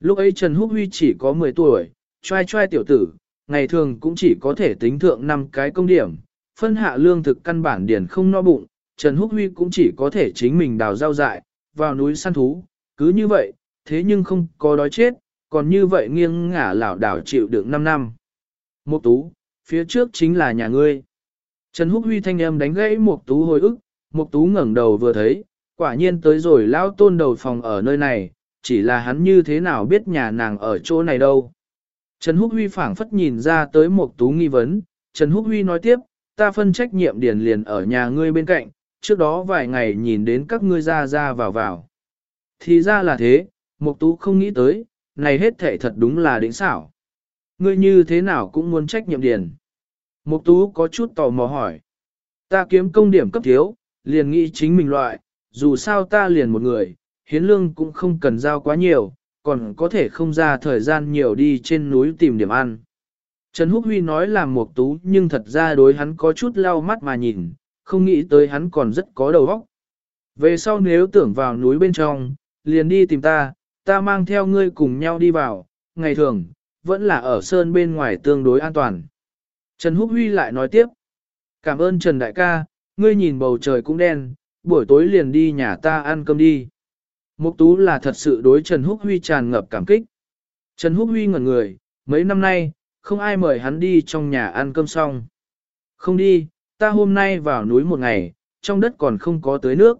Lúc ấy Trần Húc Huy chỉ có 10 tuổi, trai trai tiểu tử, ngày thường cũng chỉ có thể tính thượng 5 cái công điểm, phân hạ lương thực căn bản điển không no bụng, Trần Húc Huy cũng chỉ có thể chính mình đào rau dại, vào núi săn thú, cứ như vậy, thế nhưng không có đói chết, còn như vậy nghiêng ngả lảo đảo chịu được 5 năm. Một tú, phía trước chính là nhà ngươi. Trần Húc Huy thanh âm đánh gãy một tú hồi ức, một tú ngẩng đầu vừa thấy, quả nhiên tới rồi lão tôn đầu phòng ở nơi này, chỉ là hắn như thế nào biết nhà nàng ở chỗ này đâu. Trần Húc Huy phảng phất nhìn ra tới một tú nghi vấn, Trần Húc Huy nói tiếp, ta phân trách nhiệm điền liền ở nhà ngươi bên cạnh, trước đó vài ngày nhìn đến các ngươi ra ra vào vào. Thì ra là thế, Mục Tú không nghĩ tới, này hết thảy thật đúng là đỉnh xảo. Ngươi như thế nào cũng muốn trách nhiệm điền. Mục Tú có chút tò mò hỏi. Ta kiếm công điểm cấp thiếu, liền nghĩ chính mình loại, dù sao ta liền một người, hiến lương cũng không cần giao quá nhiều, còn có thể không ra thời gian nhiều đi trên núi tìm điểm ăn. Trần Húc Huy nói là một Tú nhưng thật ra đối hắn có chút lau mắt mà nhìn, không nghĩ tới hắn còn rất có đầu óc. Về sau nếu tưởng vào núi bên trong, liền đi tìm ta, ta mang theo ngươi cùng nhau đi vào, ngày thường, vẫn là ở sơn bên ngoài tương đối an toàn. Trần Húc Huy lại nói tiếp, cảm ơn Trần Đại ca, ngươi nhìn bầu trời cũng đen, buổi tối liền đi nhà ta ăn cơm đi. Mục Tú là thật sự đối Trần Húc Huy tràn ngập cảm kích. Trần Húc Huy ngẩn người, mấy năm nay, không ai mời hắn đi trong nhà ăn cơm xong. Không đi, ta hôm nay vào núi một ngày, trong đất còn không có tưới nước.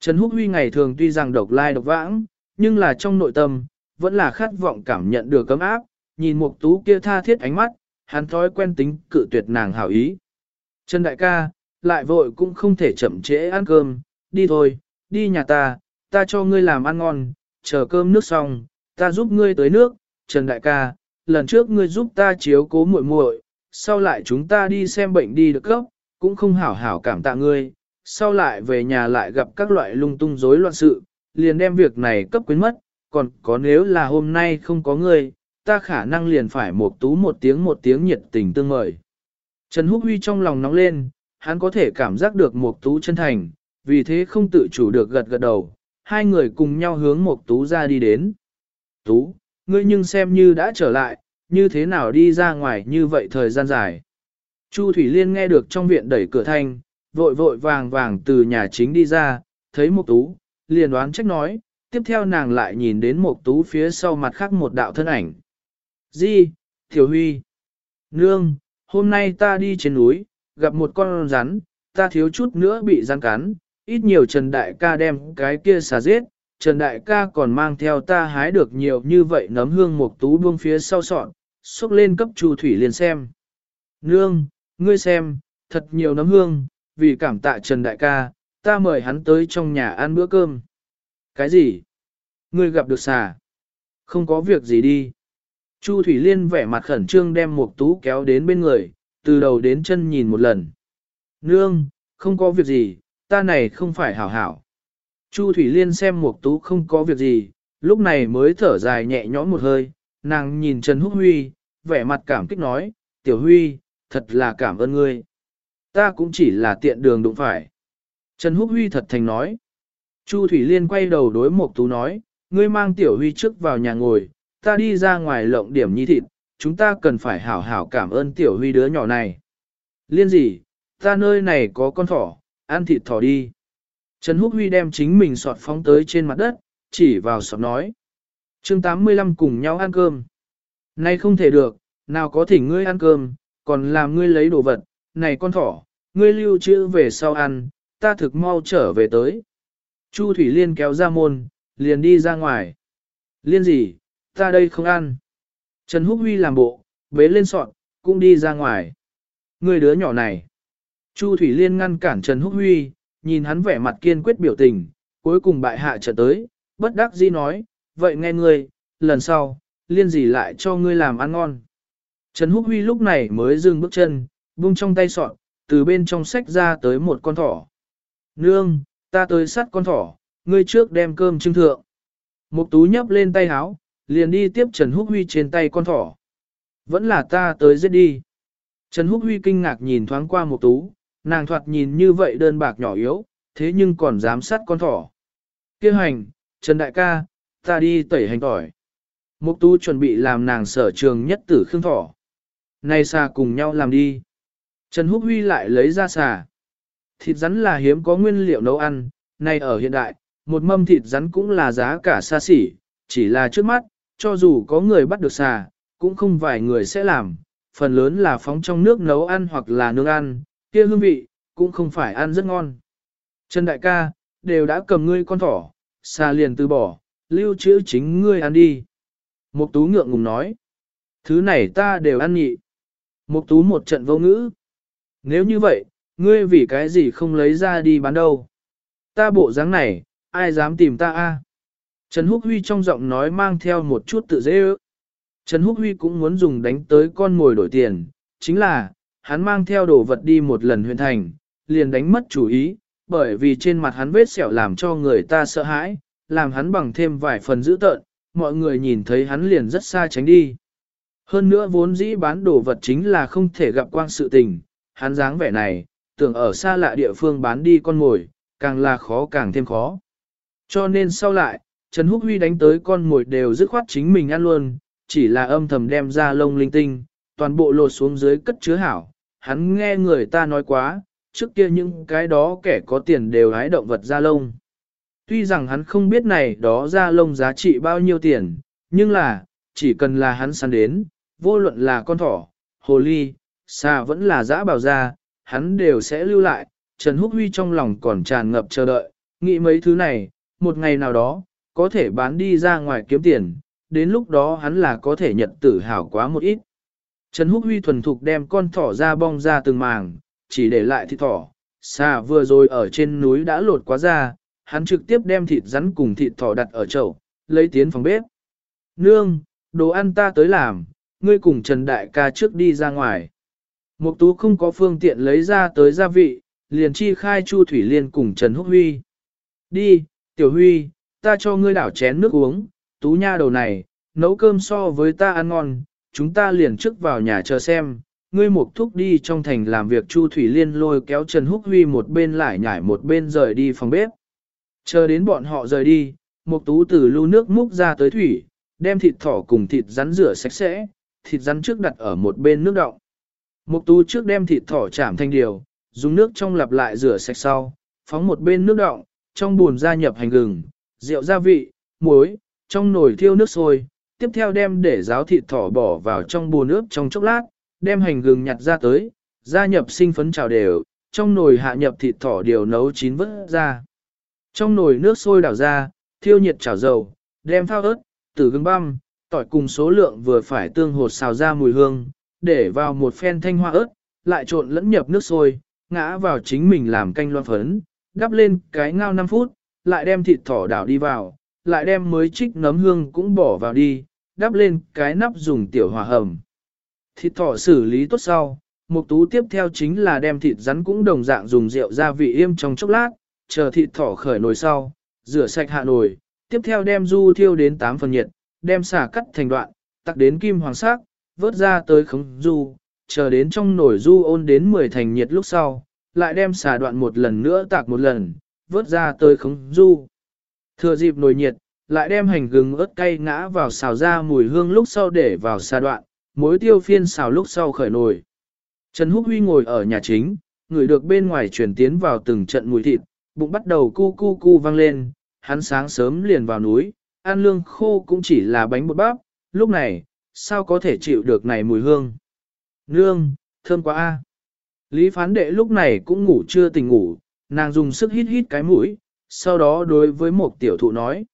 Trần Húc Huy ngày thường tuy rằng độc lai độc vãng, nhưng là trong nội tâm, vẫn là khát vọng cảm nhận được cấm áp, nhìn Mục Tú kia tha thiết ánh mắt, hắn thói quen tính cự tuyệt nàng hảo ý. Trần đại ca, lại vội cũng không thể chậm trễ ăn cơm, đi thôi, đi nhà ta, ta cho ngươi làm ăn ngon, chờ cơm nước xong, ta giúp ngươi tới nước, Trần đại ca, lần trước ngươi giúp ta chiếu cố muội muội, sau lại chúng ta đi xem bệnh đi được cấp, cũng không hảo hảo cảm tạ ngươi, sau lại về nhà lại gặp các loại lung tung rối loạn sự, liền đem việc này cấp quyến mất, còn có nếu là hôm nay không có ngươi, ta khả năng liền phải một tú một tiếng một tiếng nhiệt tình tương mời. Trần Húc Huy trong lòng nóng lên, hắn có thể cảm giác được một tú chân thành, vì thế không tự chủ được gật gật đầu, hai người cùng nhau hướng một tú ra đi đến. Tú, ngươi nhưng xem như đã trở lại, như thế nào đi ra ngoài như vậy thời gian dài. Chu Thủy Liên nghe được trong viện đẩy cửa thanh, vội vội vàng vàng từ nhà chính đi ra, thấy một tú, liền đoán trách nói, tiếp theo nàng lại nhìn đến một tú phía sau mặt khác một đạo thân ảnh. Di, Tiểu Huy, Nương, hôm nay ta đi trên núi, gặp một con rắn, ta thiếu chút nữa bị rắn cắn, ít nhiều Trần Đại ca đem cái kia xà giết, Trần Đại ca còn mang theo ta hái được nhiều như vậy nấm hương một tú buông phía sau sọn, xúc lên cấp Chu Thủy liền xem. Nương, ngươi xem, thật nhiều nấm hương, vì cảm tạ Trần Đại ca, ta mời hắn tới trong nhà ăn bữa cơm. Cái gì? Ngươi gặp được xà? Không có việc gì đi. Chu Thủy Liên vẻ mặt khẩn trương đem một tú kéo đến bên người, từ đầu đến chân nhìn một lần. Nương, không có việc gì, ta này không phải hảo hảo. Chu Thủy Liên xem Mục tú không có việc gì, lúc này mới thở dài nhẹ nhõm một hơi, nàng nhìn Trần Húc Huy, vẻ mặt cảm kích nói, Tiểu Huy, thật là cảm ơn ngươi. Ta cũng chỉ là tiện đường đụng phải. Trần Húc Huy thật thành nói. Chu Thủy Liên quay đầu đối Mộc Tú nói, ngươi mang Tiểu Huy trước vào nhà ngồi, ta đi ra ngoài lộng điểm nhi thịt, chúng ta cần phải hảo hảo cảm ơn Tiểu Huy đứa nhỏ này. Liên gì, ta nơi này có con thỏ, ăn thịt thỏ đi. Trần Húc Huy đem chính mình sọt phóng tới trên mặt đất, chỉ vào sọt nói. chương 85 cùng nhau ăn cơm. Nay không thể được, nào có thỉnh ngươi ăn cơm, còn làm ngươi lấy đồ vật, này con thỏ, ngươi lưu trữ về sau ăn, ta thực mau trở về tới. Chu Thủy Liên kéo ra môn, liền đi ra ngoài. Liên gì, ta đây không ăn. Trần Húc Huy làm bộ, bế lên sọt, cũng đi ra ngoài. Người đứa nhỏ này. Chu Thủy Liên ngăn cản Trần Húc Huy, nhìn hắn vẻ mặt kiên quyết biểu tình, cuối cùng bại hạ trở tới, bất đắc dĩ nói, vậy nghe ngươi, lần sau, liên gì lại cho ngươi làm ăn ngon. Trần Húc Huy lúc này mới dừng bước chân, buông trong tay sọt, từ bên trong sách ra tới một con thỏ. Nương, ta tới sát con thỏ, ngươi trước đem cơm trưng thượng. Mục tú nhấp lên tay háo, liền đi tiếp Trần Húc Huy trên tay con thỏ. Vẫn là ta tới giết đi. Trần Húc Huy kinh ngạc nhìn thoáng qua mục tú, nàng thoạt nhìn như vậy đơn bạc nhỏ yếu, thế nhưng còn dám sát con thỏ. Kêu hành, Trần Đại ca, ta đi tẩy hành tỏi. Mục tú chuẩn bị làm nàng sở trường nhất tử khương thỏ. nay xà cùng nhau làm đi. Trần Húc Huy lại lấy ra xà. Thịt rắn là hiếm có nguyên liệu nấu ăn, nay ở hiện đại, một mâm thịt rắn cũng là giá cả xa xỉ, chỉ là trước mắt, cho dù có người bắt được xà, cũng không vài người sẽ làm, phần lớn là phóng trong nước nấu ăn hoặc là nướng ăn, kia hương vị, cũng không phải ăn rất ngon. Trần đại ca, đều đã cầm ngươi con thỏ, xà liền từ bỏ, lưu trữ chính ngươi ăn đi. Mục tú ngượng ngùng nói, thứ này ta đều ăn nhị. Mục tú một trận vô ngữ. Nếu như vậy, ngươi vì cái gì không lấy ra đi bán đâu. Ta bộ dáng này, ai dám tìm ta a? Trần Húc Huy trong giọng nói mang theo một chút tự dễ ước. Trần Húc Huy cũng muốn dùng đánh tới con mồi đổi tiền, chính là, hắn mang theo đồ vật đi một lần huyện thành, liền đánh mất chủ ý, bởi vì trên mặt hắn vết sẹo làm cho người ta sợ hãi, làm hắn bằng thêm vài phần dữ tợn, mọi người nhìn thấy hắn liền rất xa tránh đi. Hơn nữa vốn dĩ bán đồ vật chính là không thể gặp quang sự tình, hắn dáng vẻ này, tưởng ở xa lạ địa phương bán đi con mồi, càng là khó càng thêm khó. Cho nên sau lại, Trần Húc Huy đánh tới con mồi đều dứt khoát chính mình ăn luôn, chỉ là âm thầm đem ra lông linh tinh, toàn bộ lột xuống dưới cất chứa hảo. Hắn nghe người ta nói quá, trước kia những cái đó kẻ có tiền đều hái động vật da lông. Tuy rằng hắn không biết này đó da lông giá trị bao nhiêu tiền, nhưng là, chỉ cần là hắn săn đến, vô luận là con thỏ, hồ ly, xa vẫn là dã bào da, hắn đều sẽ lưu lại. Trần Húc Huy trong lòng còn tràn ngập chờ đợi, nghĩ mấy thứ này, một ngày nào đó, có thể bán đi ra ngoài kiếm tiền, đến lúc đó hắn là có thể nhận tử hào quá một ít. Trần Húc Huy thuần thục đem con thỏ ra bong ra từng màng, chỉ để lại thịt thỏ. Xa vừa rồi ở trên núi đã lột quá ra, hắn trực tiếp đem thịt rắn cùng thịt thỏ đặt ở chậu, lấy tiến phòng bếp. Nương, đồ ăn ta tới làm, ngươi cùng Trần Đại ca trước đi ra ngoài. Mục tú không có phương tiện lấy ra tới gia vị, liền chi khai Chu Thủy Liên cùng Trần Húc Huy. Đi, Tiểu Huy, ta cho ngươi đảo chén nước uống, tú nha đầu này, nấu cơm so với ta ăn ngon, chúng ta liền trước vào nhà chờ xem. Ngươi mục thúc đi trong thành làm việc Chu Thủy Liên lôi kéo Trần Húc Huy một bên lại nhảy một bên rời đi phòng bếp. Chờ đến bọn họ rời đi, mục tú từ lưu nước múc ra tới thủy, đem thịt thỏ cùng thịt rắn rửa sạch sẽ, thịt rắn trước đặt ở một bên nước đọng. Mục tú trước đem thịt thỏ chạm thành điều, dùng nước trong lặp lại rửa sạch sau, phóng một bên nước đọng, trong buồn gia nhập hành gừng, rượu gia vị, muối, trong nồi thiêu nước sôi, tiếp theo đem để ráo thịt thỏ bỏ vào trong bùa nước trong chốc lát, đem hành gừng nhặt ra tới, gia nhập sinh phấn trào đều, trong nồi hạ nhập thịt thỏ điều nấu chín vớt ra. Trong nồi nước sôi đảo ra, thiêu nhiệt chảo dầu, đem phao ớt, tử gừng băm, tỏi cùng số lượng vừa phải tương hột xào ra mùi hương, để vào một phen thanh hoa ớt, lại trộn lẫn nhập nước sôi, ngã vào chính mình làm canh loan phấn, đắp lên cái ngao 5 phút, lại đem thịt thỏ đảo đi vào, lại đem mới trích nấm hương cũng bỏ vào đi, đắp lên cái nắp dùng tiểu hòa hầm. Thịt thỏ xử lý tốt sau, một tú tiếp theo chính là đem thịt rắn cũng đồng dạng dùng rượu gia vị im trong chốc lát, chờ thịt thỏ khởi nồi sau, rửa sạch hạ nồi, tiếp theo đem du thiêu đến 8 phần nhiệt, đem xả cắt thành đoạn, tắc đến kim hoàng sắc, vớt ra tới khống du, chờ đến trong nồi du ôn đến 10 thành nhiệt lúc sau, lại đem xả đoạn một lần nữa tạc một lần, vớt ra tới khống du. Thừa dịp nồi nhiệt, lại đem hành gừng ớt cay ngã vào xào ra mùi hương lúc sau để vào xà đoạn, mối tiêu phiên xào lúc sau khởi nồi. Trần Húc Huy ngồi ở nhà chính, người được bên ngoài chuyển tiến vào từng trận mùi thịt, bụng bắt đầu cu cu cu vang lên, hắn sáng sớm liền vào núi, ăn lương khô cũng chỉ là bánh bột bắp, lúc này, sao có thể chịu được này mùi hương. Nương, thơm quá a. Lý phán đệ lúc này cũng ngủ chưa tỉnh ngủ, nàng dùng sức hít hít cái mũi, sau đó đối với một tiểu thụ nói.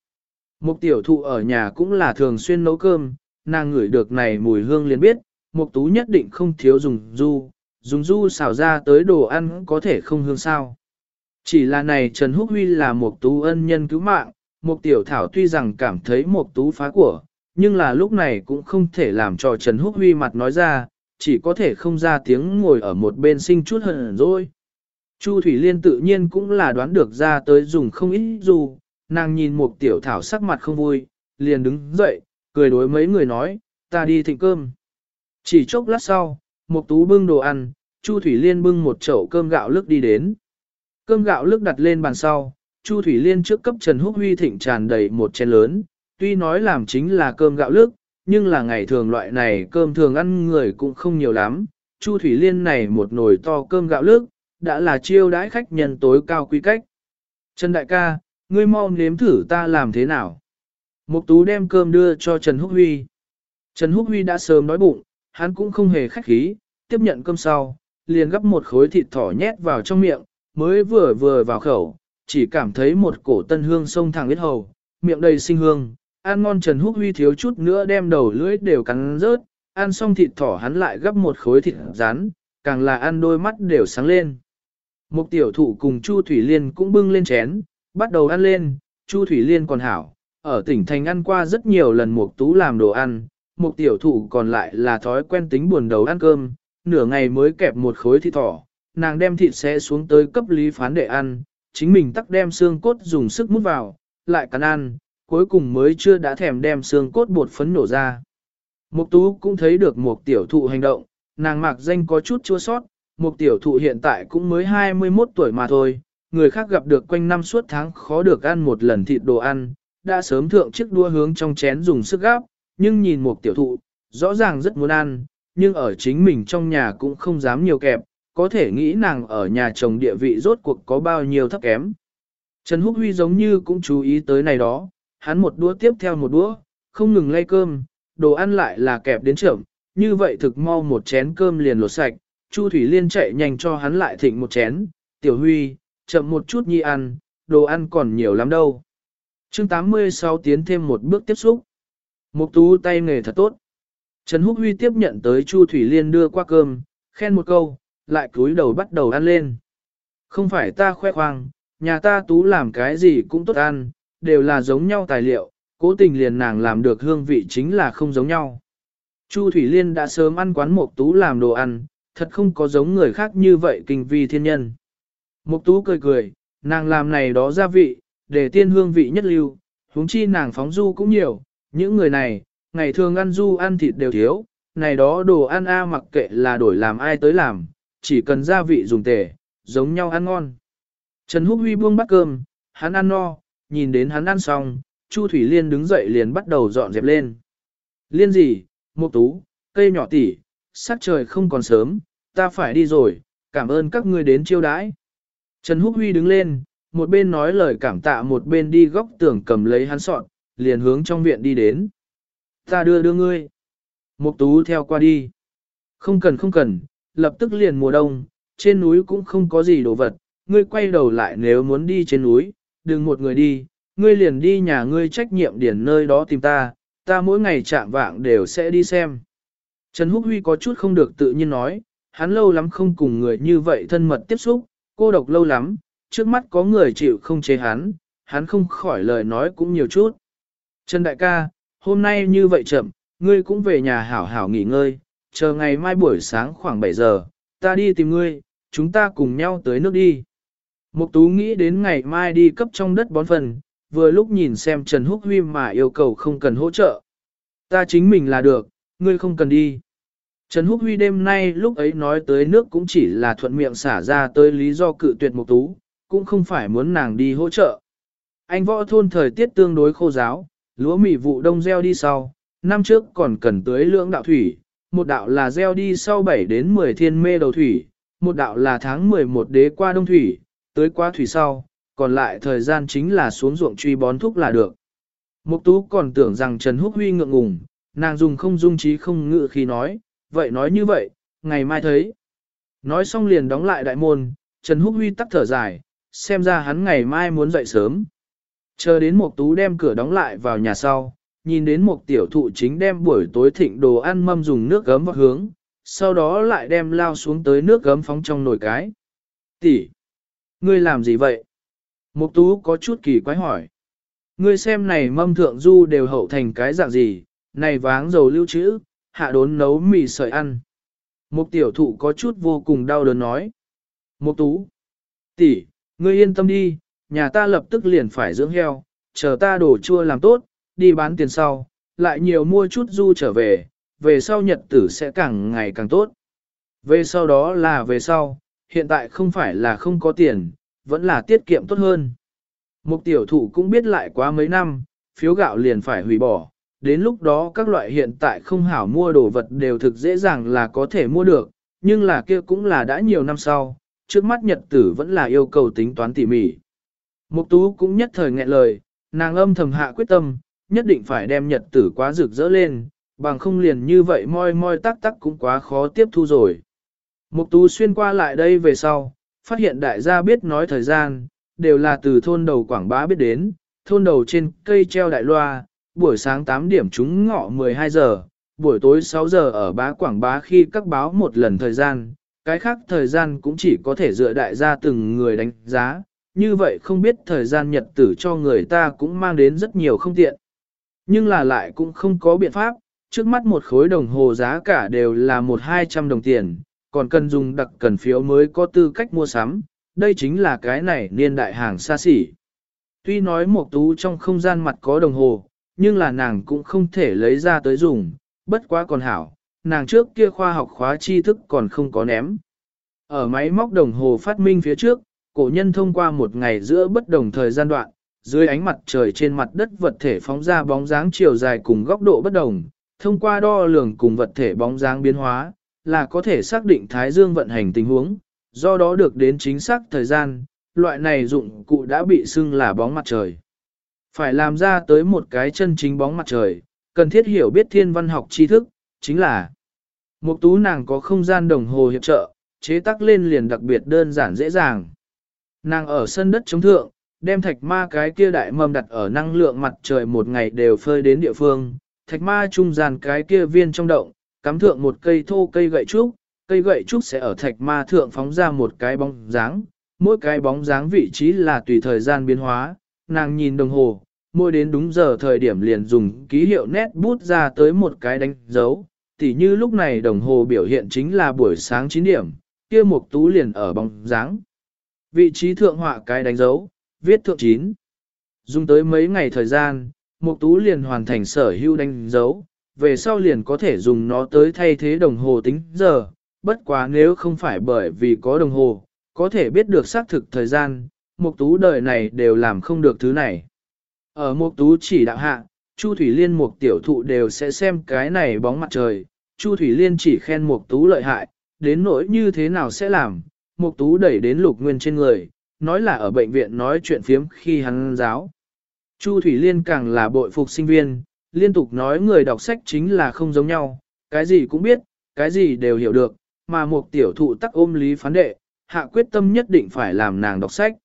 Một tiểu thụ ở nhà cũng là thường xuyên nấu cơm, nàng ngửi được này mùi hương liền biết, một tú nhất định không thiếu dùng du, dùng du xào ra tới đồ ăn có thể không hương sao. Chỉ là này Trần Húc Huy là một tú ân nhân cứu mạng, một tiểu thảo tuy rằng cảm thấy một tú phá của, nhưng là lúc này cũng không thể làm cho Trần Húc Huy mặt nói ra, chỉ có thể không ra tiếng ngồi ở một bên sinh chút hận rồi. Chu Thủy Liên tự nhiên cũng là đoán được ra tới dùng không ít dù, nàng nhìn một tiểu thảo sắc mặt không vui, liền đứng dậy, cười đối mấy người nói, ta đi thịnh cơm. Chỉ chốc lát sau, một tú bưng đồ ăn, Chu Thủy Liên bưng một chậu cơm gạo lức đi đến. Cơm gạo lức đặt lên bàn sau, Chu Thủy Liên trước cấp Trần Húc Huy thịnh tràn đầy một chén lớn, tuy nói làm chính là cơm gạo lức, nhưng là ngày thường loại này cơm thường ăn người cũng không nhiều lắm. Chu Thủy Liên này một nồi to cơm gạo lức, đã là chiêu đãi khách nhân tối cao quý cách. Trần Đại ca, ngươi mau nếm thử ta làm thế nào. Mục Tú đem cơm đưa cho Trần Húc Huy. Trần Húc Huy đã sớm đói bụng, hắn cũng không hề khách khí, tiếp nhận cơm sau, liền gấp một khối thịt thỏ nhét vào trong miệng, mới vừa vừa vào khẩu, chỉ cảm thấy một cổ tân hương sông thẳng huyết hầu, miệng đầy sinh hương, ăn ngon Trần Húc Huy thiếu chút nữa đem đầu lưỡi đều cắn rớt, ăn xong thịt thỏ hắn lại gấp một khối thịt rán, càng là ăn đôi mắt đều sáng lên. Một tiểu thụ cùng Chu Thủy Liên cũng bưng lên chén, bắt đầu ăn lên, Chu Thủy Liên còn hảo, ở tỉnh thành ăn qua rất nhiều lần Mục tú làm đồ ăn, Mục tiểu thụ còn lại là thói quen tính buồn đầu ăn cơm, nửa ngày mới kẹp một khối thịt thỏ, nàng đem thịt xé xuống tới cấp lý phán để ăn, chính mình tắc đem xương cốt dùng sức mút vào, lại cắn ăn, cuối cùng mới chưa đã thèm đem xương cốt bột phấn nổ ra. Mục tú cũng thấy được Mục tiểu thụ hành động, nàng mạc danh có chút chua sót, một tiểu thụ hiện tại cũng mới 21 tuổi mà thôi, người khác gặp được quanh năm suốt tháng khó được ăn một lần thịt đồ ăn, đã sớm thượng chiếc đua hướng trong chén dùng sức gáp, nhưng nhìn một tiểu thụ, rõ ràng rất muốn ăn, nhưng ở chính mình trong nhà cũng không dám nhiều kẹp, có thể nghĩ nàng ở nhà chồng địa vị rốt cuộc có bao nhiêu thấp kém. Trần Húc Huy giống như cũng chú ý tới này đó, hắn một đũa tiếp theo một đũa, không ngừng lay cơm, đồ ăn lại là kẹp đến trưởng, như vậy thực mau một chén cơm liền lột sạch, Chu Thủy Liên chạy nhanh cho hắn lại thịnh một chén, tiểu huy, chậm một chút nhi ăn, đồ ăn còn nhiều lắm đâu. chương 86 tiến thêm một bước tiếp xúc. Mục tú tay nghề thật tốt. Trần Húc Huy tiếp nhận tới Chu Thủy Liên đưa qua cơm, khen một câu, lại cúi đầu bắt đầu ăn lên. Không phải ta khoe khoang, nhà ta tú làm cái gì cũng tốt ăn, đều là giống nhau tài liệu, cố tình liền nàng làm được hương vị chính là không giống nhau. Chu Thủy Liên đã sớm ăn quán Mộc Tú làm đồ ăn, thật không có giống người khác như vậy kinh vi thiên nhân. mục Tú cười cười, nàng làm này đó gia vị, để tiên hương vị nhất lưu, huống chi nàng phóng du cũng nhiều, những người này, ngày thường ăn du ăn thịt đều thiếu, này đó đồ ăn a mặc kệ là đổi làm ai tới làm, chỉ cần gia vị dùng tề, giống nhau ăn ngon. Trần Húc Huy buông bát cơm, hắn ăn no, nhìn đến hắn ăn xong, Chu Thủy Liên đứng dậy liền bắt đầu dọn dẹp lên. Liên gì, Mục Tú, cây nhỏ tỉ, sắc trời không còn sớm, ta phải đi rồi, cảm ơn các ngươi đến chiêu đãi. Trần Húc Huy đứng lên, một bên nói lời cảm tạ một bên đi góc tường cầm lấy hắn sọn, liền hướng trong viện đi đến. Ta đưa đưa ngươi. Mục Tú theo qua đi. Không cần không cần, lập tức liền mùa đông, trên núi cũng không có gì đồ vật, ngươi quay đầu lại nếu muốn đi trên núi, đừng một người đi, ngươi liền đi nhà ngươi trách nhiệm điển nơi đó tìm ta, ta mỗi ngày chạm vạng đều sẽ đi xem. Trần Húc Huy có chút không được tự nhiên nói, hắn lâu lắm không cùng người như vậy thân mật tiếp xúc, cô độc lâu lắm, trước mắt có người chịu không chế hắn, hắn không khỏi lời nói cũng nhiều chút. Trần Đại ca, hôm nay như vậy chậm, ngươi cũng về nhà hảo hảo nghỉ ngơi, chờ ngày mai buổi sáng khoảng 7 giờ, ta đi tìm ngươi, chúng ta cùng nhau tới nước đi. Mục Tú nghĩ đến ngày mai đi cấp trong đất bón phần, vừa lúc nhìn xem Trần Húc Huy mà yêu cầu không cần hỗ trợ. Ta chính mình là được, ngươi không cần đi. Trần Húc Huy đêm nay lúc ấy nói tới nước cũng chỉ là thuận miệng xả ra tới lý do cự tuyệt Mục Tú, cũng không phải muốn nàng đi hỗ trợ. Anh võ thôn thời tiết tương đối khô giáo, lúa mì vụ đông gieo đi sau, năm trước còn cần tưới lưỡng đạo thủy, một đạo là gieo đi sau 7 đến 10 thiên mê đầu thủy, một đạo là tháng 11 đế qua đông thủy, tới qua thủy sau, còn lại thời gian chính là xuống ruộng truy bón thúc là được. Mục tú còn tưởng rằng Trần Húc Huy ngượng ngùng, nàng dùng không dung trí không ngự khi nói, vậy nói như vậy, ngày mai thấy. Nói xong liền đóng lại đại môn, Trần Húc Huy tắt thở dài, xem ra hắn ngày mai muốn dậy sớm. Chờ đến một tú đem cửa đóng lại vào nhà sau, nhìn đến một tiểu thụ chính đem buổi tối thịnh đồ ăn mâm dùng nước gấm vào hướng, sau đó lại đem lao xuống tới nước gấm phóng trong nồi cái. Tỷ, ngươi làm gì vậy? Mục tú có chút kỳ quái hỏi. Ngươi xem này mâm thượng du đều hậu thành cái dạng gì, này váng dầu lưu trữ, hạ đốn nấu mì sợi ăn. Mục tiểu thụ có chút vô cùng đau đớn nói. Mục tú, tỷ, ngươi yên tâm đi, nhà ta lập tức liền phải dưỡng heo, chờ ta đổ chua làm tốt, đi bán tiền sau, lại nhiều mua chút du trở về, về sau nhật tử sẽ càng ngày càng tốt. Về sau đó là về sau, hiện tại không phải là không có tiền, vẫn là tiết kiệm tốt hơn. Mục tiểu thụ cũng biết lại quá mấy năm, phiếu gạo liền phải hủy bỏ, đến lúc đó các loại hiện tại không hảo mua đồ vật đều thực dễ dàng là có thể mua được, nhưng là kia cũng là đã nhiều năm sau, trước mắt nhật tử vẫn là yêu cầu tính toán tỉ mỉ. Mục tú cũng nhất thời nghẹn lời, nàng âm thầm hạ quyết tâm, nhất định phải đem nhật tử quá rực rỡ lên, bằng không liền như vậy moi moi tắc tắc cũng quá khó tiếp thu rồi. Mục tú xuyên qua lại đây về sau, phát hiện đại gia biết nói thời gian, đều là từ thôn đầu Quảng Bá biết đến, thôn đầu trên cây treo đại loa, buổi sáng 8 điểm chúng ngọ 12 giờ, buổi tối 6 giờ ở bá Quảng Bá khi các báo một lần thời gian, cái khác thời gian cũng chỉ có thể dựa đại gia từng người đánh giá, như vậy không biết thời gian nhật tử cho người ta cũng mang đến rất nhiều không tiện. Nhưng là lại cũng không có biện pháp, trước mắt một khối đồng hồ giá cả đều là một hai trăm đồng tiền, còn cần dùng đặc cần phiếu mới có tư cách mua sắm, đây chính là cái này niên đại hàng xa xỉ. Tuy nói một tú trong không gian mặt có đồng hồ, nhưng là nàng cũng không thể lấy ra tới dùng, bất quá còn hảo, nàng trước kia khoa học khóa tri thức còn không có ném. Ở máy móc đồng hồ phát minh phía trước, cổ nhân thông qua một ngày giữa bất đồng thời gian đoạn, dưới ánh mặt trời trên mặt đất vật thể phóng ra bóng dáng chiều dài cùng góc độ bất đồng, thông qua đo lường cùng vật thể bóng dáng biến hóa, là có thể xác định thái dương vận hành tình huống, do đó được đến chính xác thời gian, loại này dụng cụ đã bị xưng là bóng mặt trời. Phải làm ra tới một cái chân chính bóng mặt trời, cần thiết hiểu biết thiên văn học tri thức, chính là mục tú nàng có không gian đồng hồ hiệp trợ, chế tác lên liền đặc biệt đơn giản dễ dàng. Nàng ở sân đất chống thượng, đem thạch ma cái kia đại mầm đặt ở năng lượng mặt trời một ngày đều phơi đến địa phương, thạch ma trung gian cái kia viên trong động, cắm thượng một cây thô cây gậy trúc, cây gậy trúc sẽ ở thạch ma thượng phóng ra một cái bóng dáng, mỗi cái bóng dáng vị trí là tùy thời gian biến hóa, nàng nhìn đồng hồ, mỗi đến đúng giờ thời điểm liền dùng ký hiệu nét bút ra tới một cái đánh dấu, tỉ như lúc này đồng hồ biểu hiện chính là buổi sáng 9 điểm, kia một tú liền ở bóng dáng. Vị trí thượng họa cái đánh dấu, viết thượng 9. Dùng tới mấy ngày thời gian, một tú liền hoàn thành sở hữu đánh dấu, về sau liền có thể dùng nó tới thay thế đồng hồ tính giờ, bất quá nếu không phải bởi vì có đồng hồ, có thể biết được xác thực thời gian, Mục Tú đời này đều làm không được thứ này. Ở Mục Tú chỉ đạo hạ, Chu Thủy Liên Mục tiểu thụ đều sẽ xem cái này bóng mặt trời, Chu Thủy Liên chỉ khen Mục Tú lợi hại, đến nỗi như thế nào sẽ làm, Mục Tú đẩy đến Lục Nguyên trên người, nói là ở bệnh viện nói chuyện phiếm khi hắn giáo. Chu Thủy Liên càng là bội phục sinh viên, liên tục nói người đọc sách chính là không giống nhau, cái gì cũng biết, cái gì đều hiểu được, mà Mục tiểu thụ tắc ôm lý phán đệ, hạ quyết tâm nhất định phải làm nàng đọc sách.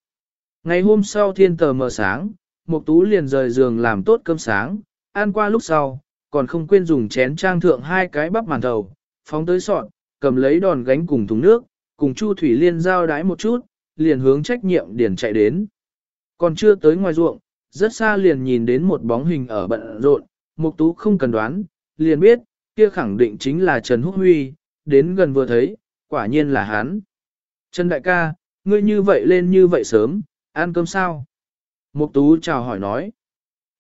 Ngày hôm sau thiên tờ mờ sáng, Mục Tú liền rời giường làm tốt cơm sáng, ăn qua lúc sau, còn không quên dùng chén trang thượng hai cái bắp màn đầu, phóng tới sọt, cầm lấy đòn gánh cùng thùng nước, cùng Chu Thủy Liên giao đái một chút, liền hướng trách nhiệm điền chạy đến. Còn chưa tới ngoài ruộng, rất xa liền nhìn đến một bóng hình ở bận rộn, Mục Tú không cần đoán, liền biết, kia khẳng định chính là Trần Húc Huy, đến gần vừa thấy, quả nhiên là hắn. Trần đại ca, ngươi như vậy lên như vậy sớm, ăn cơm sao? Mục Tú chào hỏi nói.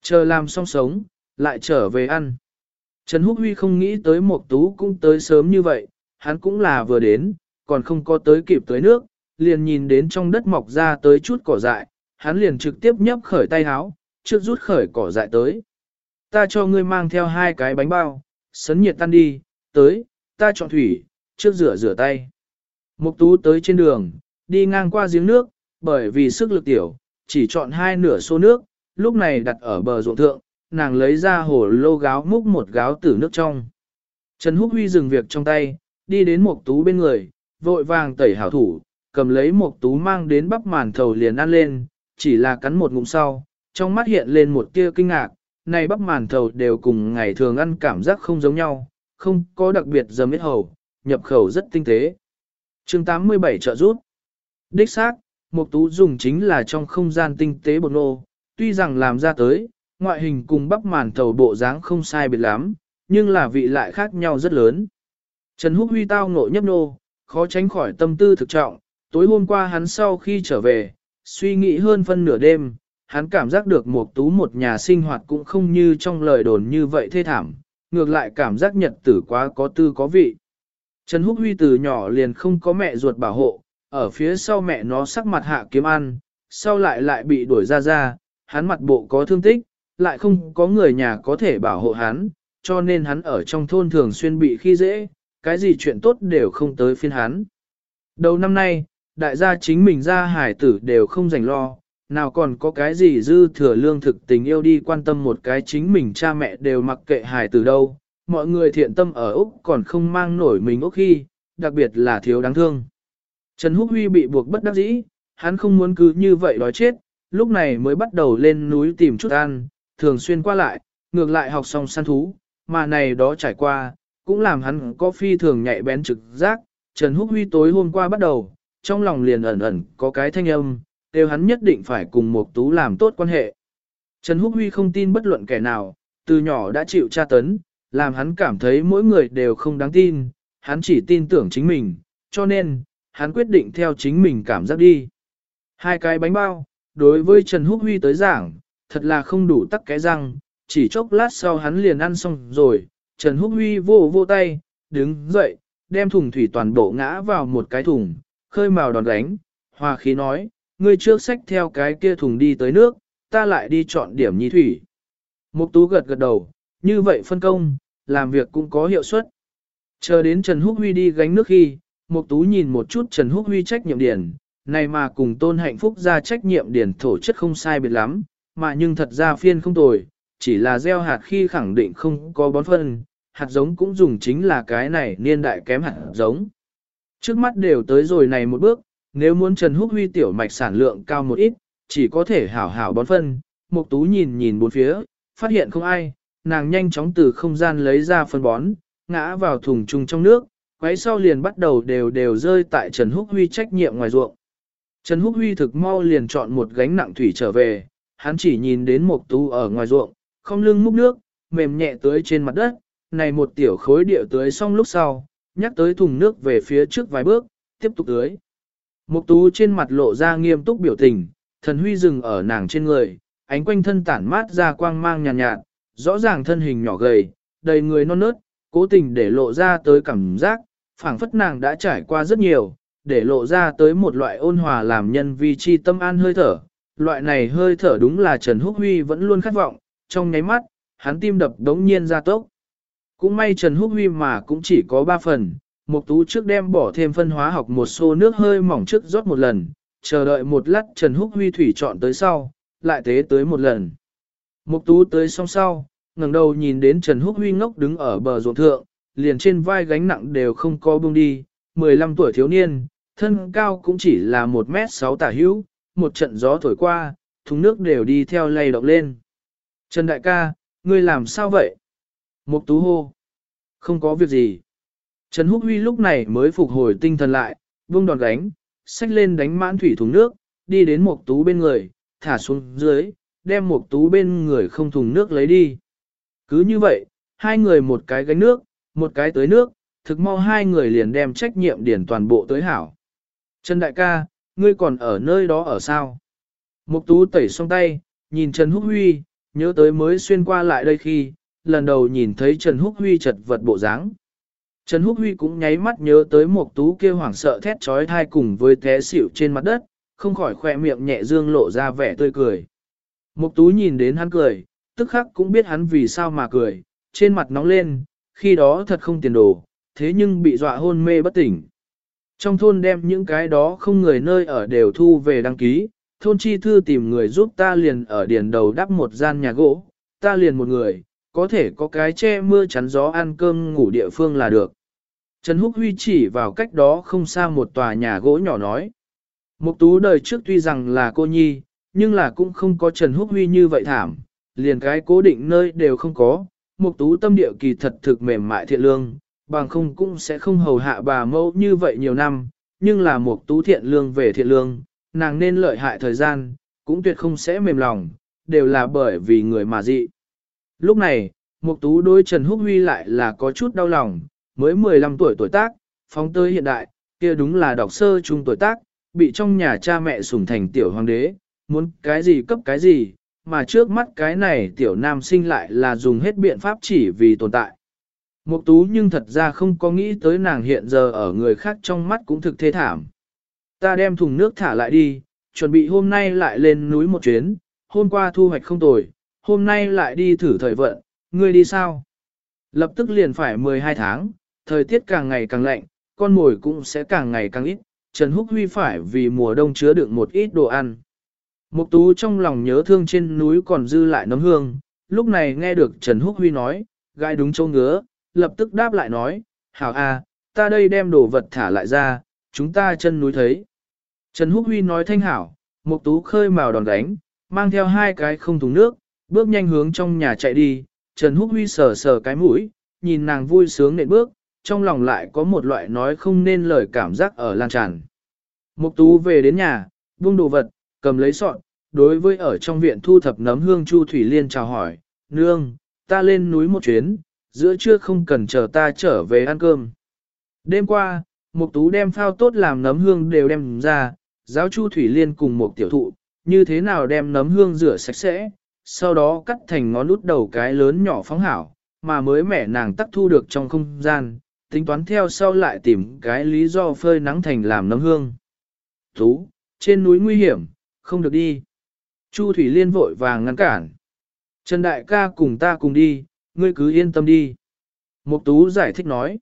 Chờ làm xong sống, lại trở về ăn. Trần Húc Huy không nghĩ tới Mục Tú cũng tới sớm như vậy, hắn cũng là vừa đến, còn không có tới kịp tới nước, liền nhìn đến trong đất mọc ra tới chút cỏ dại, hắn liền trực tiếp nhấp khởi tay háo, trước rút khởi cỏ dại tới. Ta cho ngươi mang theo hai cái bánh bao, sấn nhiệt tan đi, tới, ta chọn thủy, trước rửa rửa tay. Mục tú tới trên đường, đi ngang qua giếng nước, bởi vì sức lực tiểu, chỉ chọn hai nửa xô nước, lúc này đặt ở bờ ruộng thượng, nàng lấy ra hồ lô gáo múc một gáo tử nước trong. Trần Húc Huy dừng việc trong tay, đi đến một tú bên người, vội vàng tẩy hảo thủ, cầm lấy một tú mang đến bắp màn thầu liền ăn lên, chỉ là cắn một ngụm sau, trong mắt hiện lên một tia kinh ngạc, này bắp màn thầu đều cùng ngày thường ăn cảm giác không giống nhau, không có đặc biệt dầm ít hầu, nhập khẩu rất tinh tế. chương 87 trợ rút. Đích xác, Mục Tú dùng chính là trong không gian tinh tế bột nô, tuy rằng làm ra tới, ngoại hình cùng bắp màn thầu bộ dáng không sai biệt lắm, nhưng là vị lại khác nhau rất lớn. Trần Húc Huy tao ngộ nhấp nô, khó tránh khỏi tâm tư thực trọng, tối hôm qua hắn sau khi trở về, suy nghĩ hơn phân nửa đêm, hắn cảm giác được Mục Tú một nhà sinh hoạt cũng không như trong lời đồn như vậy thê thảm, ngược lại cảm giác nhật tử quá có tư có vị. Trần Húc Huy từ nhỏ liền không có mẹ ruột bảo hộ, ở phía sau mẹ nó sắc mặt hạ kiếm ăn, sau lại lại bị đuổi ra ra, hắn mặt bộ có thương tích, lại không có người nhà có thể bảo hộ hắn, cho nên hắn ở trong thôn thường xuyên bị khi dễ, cái gì chuyện tốt đều không tới phiên hắn. Đầu năm nay, đại gia chính mình ra hải tử đều không dành lo, nào còn có cái gì dư thừa lương thực tình yêu đi quan tâm một cái chính mình cha mẹ đều mặc kệ hải tử đâu, mọi người thiện tâm ở Úc còn không mang nổi mình Úc khi, đặc biệt là thiếu đáng thương. Trần Húc Huy bị buộc bất đắc dĩ, hắn không muốn cứ như vậy đói chết, lúc này mới bắt đầu lên núi tìm chút ăn, thường xuyên qua lại, ngược lại học xong săn thú, mà này đó trải qua, cũng làm hắn có phi thường nhạy bén trực giác, Trần Húc Huy tối hôm qua bắt đầu, trong lòng liền ẩn ẩn có cái thanh âm, đều hắn nhất định phải cùng Mục Tú làm tốt quan hệ. Trần Húc Huy không tin bất luận kẻ nào, từ nhỏ đã chịu tra tấn, làm hắn cảm thấy mỗi người đều không đáng tin, hắn chỉ tin tưởng chính mình, cho nên, hắn quyết định theo chính mình cảm giác đi. Hai cái bánh bao, đối với Trần Húc Huy tới giảng, thật là không đủ tắc cái răng, chỉ chốc lát sau hắn liền ăn xong rồi, Trần Húc Huy vô vô tay, đứng dậy, đem thùng thủy toàn bộ ngã vào một cái thùng, khơi màu đòn đánh, hòa khí nói, ngươi trước xách theo cái kia thùng đi tới nước, ta lại đi chọn điểm nhi thủy. Mục tú gật gật đầu, như vậy phân công, làm việc cũng có hiệu suất. Chờ đến Trần Húc Huy đi gánh nước khi, Mục tú nhìn một chút Trần Húc Huy trách nhiệm điển, này mà cùng tôn hạnh phúc ra trách nhiệm điển thổ chất không sai biệt lắm, mà nhưng thật ra phiên không tồi, chỉ là gieo hạt khi khẳng định không có bón phân, hạt giống cũng dùng chính là cái này niên đại kém hạt giống. Trước mắt đều tới rồi này một bước, nếu muốn Trần Húc Huy tiểu mạch sản lượng cao một ít, chỉ có thể hảo hảo bón phân, Mục Tú nhìn nhìn bốn phía, phát hiện không ai, nàng nhanh chóng từ không gian lấy ra phân bón, ngã vào thùng chung trong nước, quấy sau liền bắt đầu đều đều rơi tại Trần Húc Huy trách nhiệm ngoài ruộng. Trần Húc Huy thực mau liền chọn một gánh nặng thủy trở về, hắn chỉ nhìn đến một Tú ở ngoài ruộng, không lưng múc nước, mềm nhẹ tưới trên mặt đất, này một tiểu khối địa tưới xong lúc sau, nhắc tới thùng nước về phía trước vài bước, tiếp tục tưới. Mục tú trên mặt lộ ra nghiêm túc biểu tình, thần huy dừng ở nàng trên người, ánh quanh thân tản mát ra quang mang nhàn nhạt, nhạt, rõ ràng thân hình nhỏ gầy, đầy người non nớt, cố tình để lộ ra tới cảm giác, phảng phất nàng đã trải qua rất nhiều, để lộ ra tới một loại ôn hòa làm nhân vi chi tâm an hơi thở. Loại này hơi thở đúng là Trần Húc Huy vẫn luôn khát vọng, trong nháy mắt, hắn tim đập đống nhiên ra tốc. Cũng may Trần Húc Huy mà cũng chỉ có 3 phần, Mục Tú trước đem bỏ thêm phân hóa học một xô nước hơi mỏng trước rót một lần, chờ đợi một lát Trần Húc Huy thủy chọn tới sau, lại tế tới một lần. Mục Tú tới xong sau, ngẩng đầu nhìn đến Trần Húc Huy ngốc đứng ở bờ ruộng thượng, liền trên vai gánh nặng đều không có buông đi, 15 tuổi thiếu niên, thân cao cũng chỉ là 1 mét 6 tả hữu, một trận gió thổi qua, thùng nước đều đi theo lay động lên. Trần đại ca, ngươi làm sao vậy? Mục tú hô. Không có việc gì. Trần Húc Huy lúc này mới phục hồi tinh thần lại, buông đòn gánh, xách lên đánh mãn thủy thùng nước, đi đến mục tú bên người, thả xuống dưới, đem mục tú bên người không thùng nước lấy đi. Cứ như vậy, hai người một cái gánh nước, một cái tới nước, thực mau hai người liền đem trách nhiệm điển toàn bộ tới hảo. Trần đại ca, ngươi còn ở nơi đó ở sao? Mục tú tẩy xong tay, nhìn Trần Húc Huy, nhớ tới mới xuyên qua lại đây khi, lần đầu nhìn thấy Trần Húc Huy chật vật bộ dáng. Trần Húc Huy cũng nháy mắt nhớ tới mục tú kia hoảng sợ thét chói tai cùng với té xỉu trên mặt đất, không khỏi khóe miệng nhẹ dương lộ ra vẻ tươi cười. Mục tú nhìn đến hắn cười, tức khắc cũng biết hắn vì sao mà cười, trên mặt nóng lên, khi đó thật không tiền đồ, thế nhưng bị dọa hôn mê bất tỉnh. Trong thôn đem những cái đó không người nơi ở đều thu về đăng ký, thôn chi thư tìm người giúp ta liền ở điền đầu đắp một gian nhà gỗ, ta liền một người, có thể có cái che mưa chắn gió ăn cơm ngủ địa phương là được. Trần Húc Huy chỉ vào cách đó không xa một tòa nhà gỗ nhỏ nói. Mục tú đời trước tuy rằng là cô nhi, nhưng là cũng không có Trần Húc Huy như vậy thảm, liền cái cố định nơi đều không có. Mục tú tâm địa kỳ thật thực mềm mại thiện lương, bằng không cũng sẽ không hầu hạ bà mẫu như vậy nhiều năm, nhưng là mục tú thiện lương về thiện lương, nàng nên lợi hại thời gian, cũng tuyệt không sẽ mềm lòng, đều là bởi vì người mà dị. Lúc này, Mục Tú đối Trần Húc Huy lại là có chút đau lòng, mới 15 tuổi tuổi tác, phóng tới hiện đại, kia đúng là đọc sơ trung tuổi tác, bị trong nhà cha mẹ sủng thành tiểu hoàng đế, muốn cái gì cấp cái gì, mà trước mắt cái này tiểu nam sinh lại là dùng hết biện pháp chỉ vì tồn tại. Mục Tú nhưng thật ra không có nghĩ tới nàng hiện giờ ở người khác trong mắt cũng thực thế thảm. Ta đem thùng nước thả lại đi, chuẩn bị hôm nay lại lên núi một chuyến, hôm qua thu hoạch không tồi, hôm nay lại đi thử thời vận, ngươi đi sao? Lập tức liền phải 12 tháng, thời tiết càng ngày càng lạnh, con mồi cũng sẽ càng ngày càng ít, Trần Húc Huy phải vì mùa đông chứa đựng một ít đồ ăn. Mục tú trong lòng nhớ thương trên núi còn dư lại nấm hương, lúc này nghe được Trần Húc Huy nói, gai đúng châu ngứa, lập tức đáp lại nói, hảo a, ta đây đem đồ vật thả lại ra, chúng ta chân núi thấy. Trần Húc Huy nói thanh hảo, Mục tú khơi mào đòn đánh, mang theo hai cái không thùng nước, bước nhanh hướng trong nhà chạy đi, Trần Húc Huy sờ sờ cái mũi, nhìn nàng vui sướng nện bước, trong lòng lại có một loại nói không nên lời cảm giác ở lan tràn. Mục tú về đến nhà, buông đồ vật, cầm lấy sọn, đối với ở trong viện thu thập nấm hương Chu Thủy Liên chào hỏi, nương, ta lên núi một chuyến, giữa trưa không cần chờ ta trở về ăn cơm. Đêm qua, Mục Tú đem phao tốt làm nấm hương đều đem ra, giáo Chu Thủy Liên cùng một tiểu thụ, như thế nào đem nấm hương rửa sạch sẽ, sau đó cắt thành ngón út đầu cái lớn nhỏ phóng hảo, mà mới mẻ nàng tắc thu được trong không gian, tính toán theo sau lại tìm cái lý do phơi nắng thành làm nấm hương. Tú, trên núi nguy hiểm, không được đi. Chu Thủy Liên vội vàng ngăn cản. Trần Đại ca cùng ta cùng đi, ngươi cứ yên tâm đi. Mục Tú giải thích nói.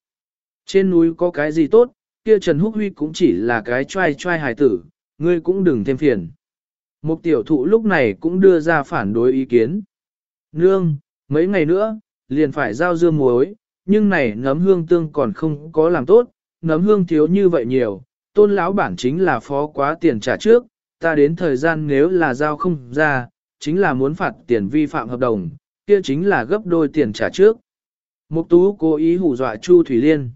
Trên núi có cái gì tốt, kia Trần Húc Huy cũng chỉ là cái trai trai hài tử, ngươi cũng đừng thêm phiền. Mục tiểu thụ lúc này cũng đưa ra phản đối ý kiến. Nương, mấy ngày nữa, liền phải giao dưa muối, nhưng này nấm hương tương còn không có làm tốt, nấm hương thiếu như vậy nhiều, tôn lão bản chính là phó quá tiền trả trước, ta đến thời gian nếu là giao không ra, chính là muốn phạt tiền vi phạm hợp đồng, kia chính là gấp đôi tiền trả trước. Mục tú cố ý hù dọa Chu Thủy Liên.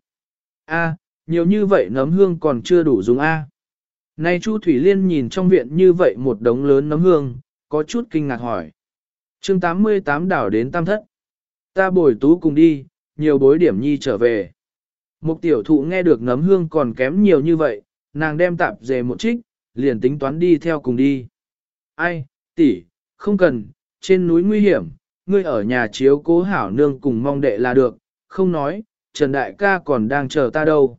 A, nhiều như vậy nấm hương còn chưa đủ dùng A. nay Chu Thủy Liên nhìn trong viện như vậy một đống lớn nấm hương, có chút kinh ngạc hỏi. chương 88 đảo đến tam thất. Ta bồi tú cùng đi, nhiều bối điểm nhi trở về. Mục tiểu thụ nghe được nấm hương còn kém nhiều như vậy, nàng đem tạp dề một trích, liền tính toán đi theo cùng đi. Ai, tỷ, không cần, trên núi nguy hiểm, ngươi ở nhà chiếu cố hảo nương cùng mong đệ là được, không nói, Trần Đại ca còn đang chờ ta đâu.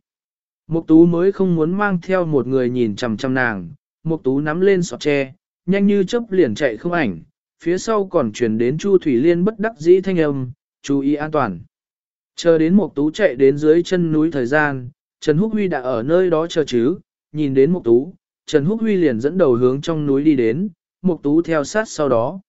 Mục tú mới không muốn mang theo một người nhìn chằm chằm nàng, mục tú nắm lên sọt tre, nhanh như chớp liền chạy không ảnh, phía sau còn truyền đến Chu Thủy Liên bất đắc dĩ thanh âm, chú ý an toàn. Chờ đến mục tú chạy đến dưới chân núi thời gian, Trần Húc Huy đã ở nơi đó chờ chứ, nhìn đến mục tú, Trần Húc Huy liền dẫn đầu hướng trong núi đi đến, mục tú theo sát sau đó.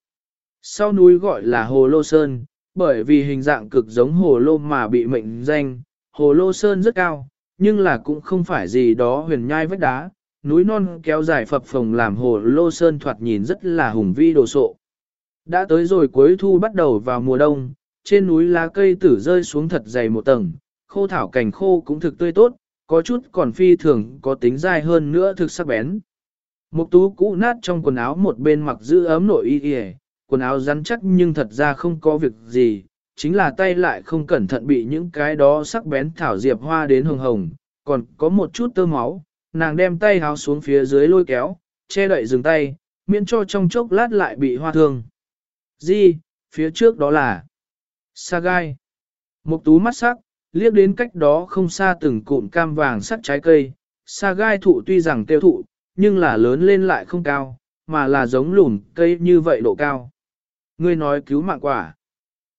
Sau núi gọi là Hồ Lô Sơn, bởi vì hình dạng cực giống hồ lô mà bị mệnh danh, hồ lô sơn rất cao, nhưng là cũng không phải gì đó huyền nhai vách đá, núi non kéo dài phập phồng làm hồ lô sơn thoạt nhìn rất là hùng vĩ đồ sộ. Đã tới rồi cuối thu bắt đầu vào mùa đông, trên núi lá cây tử rơi xuống thật dày một tầng, khô thảo cảnh khô cũng thực tươi tốt, có chút còn phi thường có tính dai hơn nữa thực sắc bén. Mục tú cũ nát trong quần áo một bên mặc giữ ấm nội y y, quần áo rắn chắc nhưng thật ra không có việc gì, chính là tay lại không cẩn thận bị những cái đó sắc bén thảo diệp hoa đến hồng hồng, còn có một chút tơ máu, nàng đem tay háo xuống phía dưới lôi kéo, che đậy dừng tay, miễn cho trong chốc lát lại bị hoa thương. Gì, phía trước đó là sa gai. Một tú mắt sắc, liếc đến cách đó không xa từng cụm cam vàng sắt trái cây, sa gai thụ tuy rằng tiêu thụ, nhưng là lớn lên lại không cao, mà là giống lùn cây như vậy độ cao. Ngươi nói cứu mạng quả.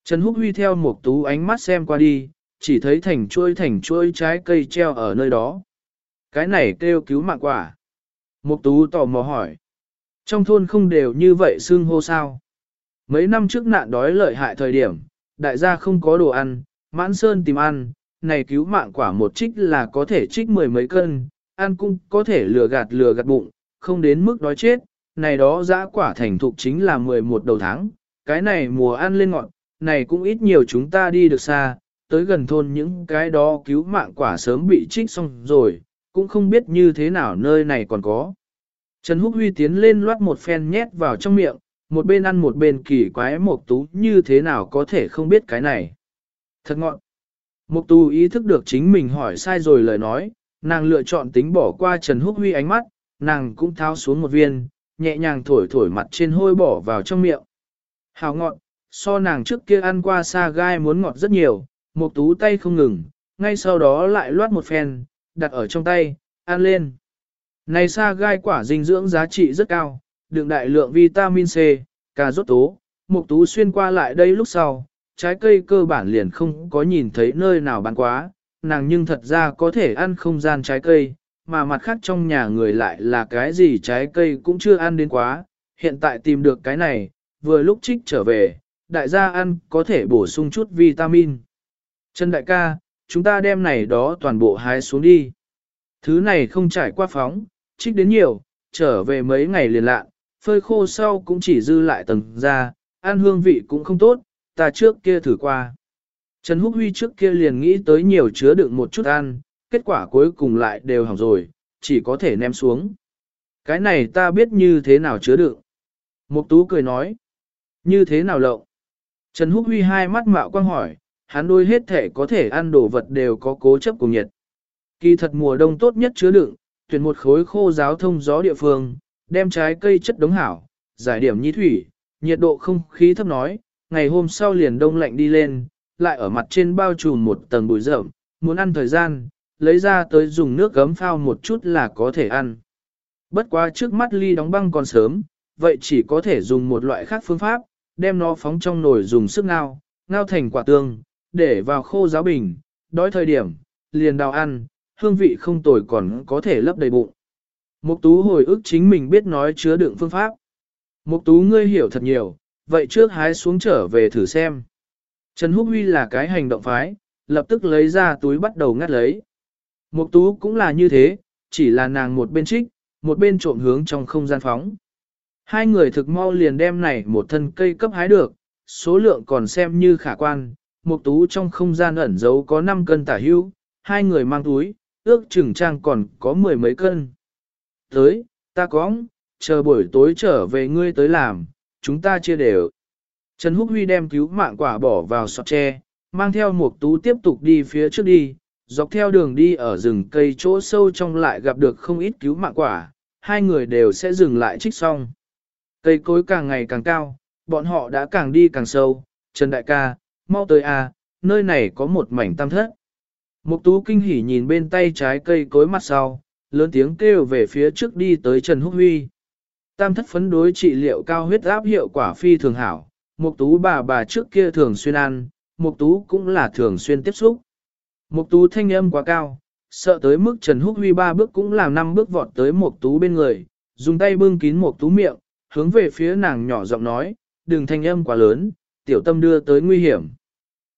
Trần Húc Huy theo một tú ánh mắt xem qua đi, chỉ thấy thành chuôi thành chuôi trái cây treo ở nơi đó. Cái này kêu cứu mạng quả. Mục tú tò mò hỏi. Trong thôn không đều như vậy xương hô sao. Mấy năm trước nạn đói lợi hại thời điểm, đại gia không có đồ ăn, mãn sơn tìm ăn, này cứu mạng quả một trích là có thể trích mười mấy cân, ăn cũng có thể lừa gạt lừa gạt bụng, không đến mức đói chết, này đó dã quả thành thục chính là 11 đầu tháng, cái này mùa ăn lên ngọn, này cũng ít nhiều chúng ta đi được xa, tới gần thôn những cái đó cứu mạng quả sớm bị trích xong rồi, cũng không biết như thế nào nơi này còn có. Trần Húc Huy tiến lên loát một phen nhét vào trong miệng, một bên ăn một bên kỳ quái một tú như thế nào có thể không biết cái này. Thật ngọn. Mục tú ý thức được chính mình hỏi sai rồi lời nói, nàng lựa chọn tính bỏ qua Trần Húc Huy ánh mắt, nàng cũng tháo xuống một viên, nhẹ nhàng thổi thổi mặt trên hôi bỏ vào trong miệng. Hào ngọt, so nàng trước kia ăn qua sa gai muốn ngọt rất nhiều, một tú tay không ngừng, ngay sau đó lại loát một phen, đặt ở trong tay, ăn lên. Này sa gai quả dinh dưỡng giá trị rất cao, đựng đại lượng vitamin C, cà rốt tố, một tú xuyên qua lại đây lúc sau, trái cây cơ bản liền không có nhìn thấy nơi nào bán quá, nàng nhưng thật ra có thể ăn không gian trái cây, mà mặt khác trong nhà người lại là cái gì trái cây cũng chưa ăn đến quá, hiện tại tìm được cái này, vừa lúc trích trở về, đại gia ăn có thể bổ sung chút vitamin. Trần đại ca, chúng ta đem này đó toàn bộ hái xuống đi. Thứ này không trải qua phóng, trích đến nhiều, trở về mấy ngày liền lạ, phơi khô sau cũng chỉ dư lại tầng ra, ăn hương vị cũng không tốt, ta trước kia thử qua. Trần Húc Huy trước kia liền nghĩ tới nhiều chứa đựng một chút ăn, kết quả cuối cùng lại đều hỏng rồi, chỉ có thể ném xuống. Cái này ta biết như thế nào chứa đựng. Mục Tú cười nói, như thế nào lộng? Trần Húc Huy hai mắt mạo quang hỏi, hắn đôi hết thể có thể ăn đồ vật đều có cố chấp cùng nhiệt. Kỳ thật mùa đông tốt nhất chứa đựng, tuyển một khối khô giáo thông gió địa phương, đem trái cây chất đống hảo, giải điểm nhi thủy, nhiệt độ không khí thấp nói, ngày hôm sau liền đông lạnh đi lên, lại ở mặt trên bao trùm một tầng bụi rậm, muốn ăn thời gian, lấy ra tới dùng nước gấm phao một chút là có thể ăn. Bất quá trước mắt ly đóng băng còn sớm, vậy chỉ có thể dùng một loại khác phương pháp, đem nó phóng trong nồi dùng sức ngao, ngao thành quả tương, để vào khô giáo bình, đói thời điểm, liền đào ăn, hương vị không tồi còn có thể lấp đầy bụng. Mục tú hồi ức chính mình biết nói chứa đựng phương pháp. Mục tú ngươi hiểu thật nhiều, vậy trước hái xuống trở về thử xem. Trần Húc Huy là cái hành động phái, lập tức lấy ra túi bắt đầu ngắt lấy. Mục tú cũng là như thế, chỉ là nàng một bên trích, một bên trộm hướng trong không gian phóng. Hai người thực mau liền đem này một thân cây cấp hái được, số lượng còn xem như khả quan, mục tú trong không gian ẩn giấu có 5 cân tả hưu, hai người mang túi, ước chừng trang còn có mười mấy cân. Tới, ta có, chờ buổi tối trở về ngươi tới làm, chúng ta chia đều. Trần Húc Huy đem cứu mạng quả bỏ vào sọt tre, mang theo một tú tiếp tục đi phía trước đi, dọc theo đường đi ở rừng cây chỗ sâu trong lại gặp được không ít cứu mạng quả, hai người đều sẽ dừng lại trích xong. Cây cối càng ngày càng cao, bọn họ đã càng đi càng sâu, Trần Đại ca, mau tới à, nơi này có một mảnh tam thất. Mục tú kinh hỉ nhìn bên tay trái cây cối mặt sau, lớn tiếng kêu về phía trước đi tới Trần Húc Huy. Tam thất phấn đối trị liệu cao huyết áp hiệu quả phi thường hảo, mục tú bà bà trước kia thường xuyên ăn, mục tú cũng là thường xuyên tiếp xúc. Mục tú thanh âm quá cao, sợ tới mức Trần Húc Huy ba bước cũng làm năm bước vọt tới mục tú bên người, dùng tay bưng kín mục tú miệng, hướng về phía nàng nhỏ giọng nói, đừng thanh âm quá lớn, tiểu tâm đưa tới nguy hiểm.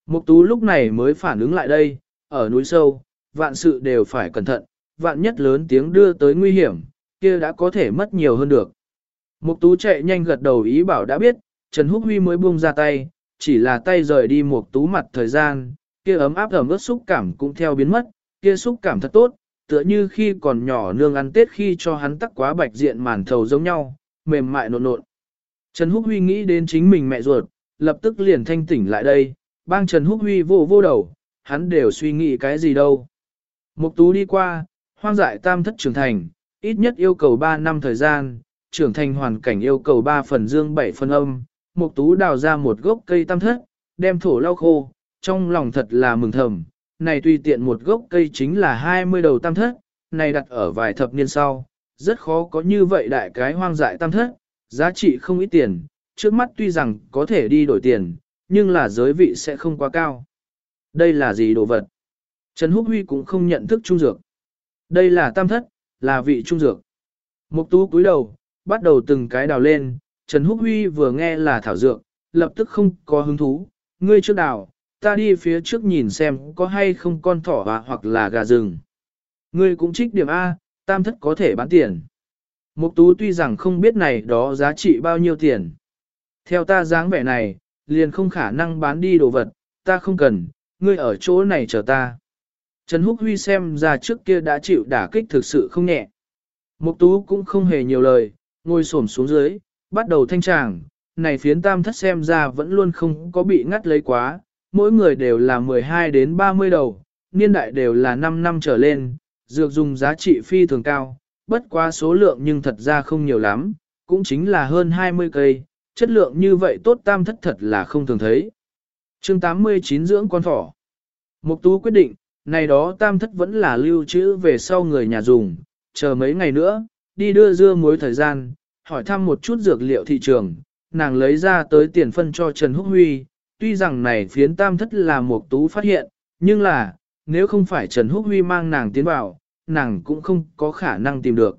Mục tú lúc này mới phản ứng lại đây, ở núi sâu, vạn sự đều phải cẩn thận, vạn nhất lớn tiếng đưa tới nguy hiểm, kia đã có thể mất nhiều hơn được. Mục tú chạy nhanh gật đầu ý bảo đã biết, Trần Húc Huy mới buông ra tay, chỉ là tay rời đi mục tú mặt thời gian, kia ấm áp ẩm ướt xúc cảm cũng theo biến mất, kia xúc cảm thật tốt, tựa như khi còn nhỏ nương ăn tết khi cho hắn tắc quá bạch diện màn thầu giống nhau, mềm mại nộn nộn. Trần Húc Huy nghĩ đến chính mình mẹ ruột, lập tức liền thanh tỉnh lại đây, bang Trần Húc Huy vô vô đầu, hắn đều suy nghĩ cái gì đâu. Mục tú đi qua, hoang dại tam thất trưởng thành, ít nhất yêu cầu 3 năm thời gian, trưởng thành hoàn cảnh yêu cầu 3 phần dương 7 phần âm. Mục tú đào ra một gốc cây tam thất, đem thổ lau khô, trong lòng thật là mừng thầm. Này tùy tiện một gốc cây chính là 20 đầu tam thất, này đặt ở vài thập niên sau, rất khó có như vậy đại cái hoang dại tam thất, giá trị không ít tiền, trước mắt tuy rằng có thể đi đổi tiền, nhưng là giới vị sẽ không quá cao. Đây là gì đồ vật? Trần Húc Huy cũng không nhận thức trung dược. Đây là tam thất, là vị trung dược. Mục tú cúi đầu, bắt đầu từng cái đào lên, Trần Húc Huy vừa nghe là thảo dược, lập tức không có hứng thú, ngươi trước đào, ta đi phía trước nhìn xem có hay không con thỏ và hoặc là gà rừng. Ngươi cũng trích điểm A, tam thất có thể bán tiền. Mục tú tuy rằng không biết này đó giá trị bao nhiêu tiền. Theo ta dáng vẻ này, liền không khả năng bán đi đồ vật, ta không cần, ngươi ở chỗ này chờ ta. Trần Húc Huy xem ra trước kia đã chịu đả kích thực sự không nhẹ. Mục tú cũng không hề nhiều lời, ngồi xổm xuống dưới, bắt đầu thanh tràng, này phiến tam thất xem ra vẫn luôn không có bị ngắt lấy quá, mỗi người đều là 12 đến 30 đầu, niên đại đều là 5 năm trở lên, dược dùng giá trị phi thường cao, bất quá số lượng nhưng thật ra không nhiều lắm, cũng chính là hơn 20 cây, chất lượng như vậy tốt tam thất thật là không thường thấy. chương 89 dưỡng con thỏ. Mục tú quyết định, này đó tam thất vẫn là lưu trữ về sau người nhà dùng, chờ mấy ngày nữa, đi đưa dưa muối thời gian, hỏi thăm một chút dược liệu thị trường, nàng lấy ra tới tiền phân cho Trần Húc Huy, tuy rằng này phiến tam thất là một tú phát hiện, nhưng là, nếu không phải Trần Húc Huy mang nàng tiến vào, nàng cũng không có khả năng tìm được.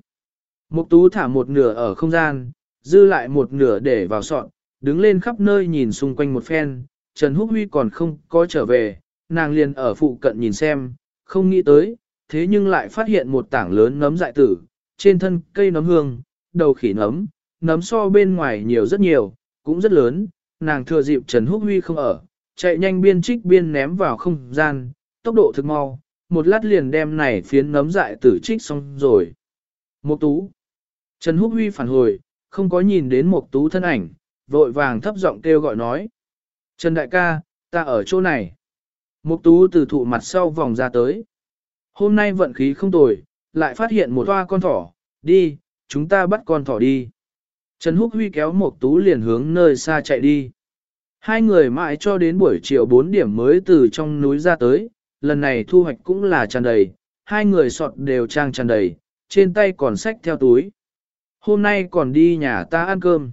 Mục tú thả một nửa ở không gian, dư lại một nửa để vào sọt, đứng lên khắp nơi nhìn xung quanh một phen, Trần Húc Huy còn không có trở về, nàng liền ở phụ cận nhìn xem, không nghĩ tới, thế nhưng lại phát hiện một tảng lớn nấm dại tử, trên thân cây nấm hương, đầu khỉ nấm, nấm so bên ngoài nhiều rất nhiều, cũng rất lớn, nàng thừa dịp Trần Húc Huy không ở, chạy nhanh biên trích biên ném vào không gian, tốc độ thực mau, một lát liền đem này phiến nấm dại tử trích xong rồi. một tú. Trần Húc Huy phản hồi, không có nhìn đến một tú thân ảnh, vội vàng thấp giọng kêu gọi nói. Trần đại ca, ta ở chỗ này. Mục tú từ thụ mặt sau vòng ra tới. Hôm nay vận khí không tồi, lại phát hiện một toa con thỏ, đi, chúng ta bắt con thỏ đi. Trần Húc Huy kéo một tú liền hướng nơi xa chạy đi. Hai người mãi cho đến buổi chiều 4 điểm mới từ trong núi ra tới, lần này thu hoạch cũng là tràn đầy, hai người sọt đều trang tràn đầy, trên tay còn sách theo túi. Hôm nay còn đi nhà ta ăn cơm.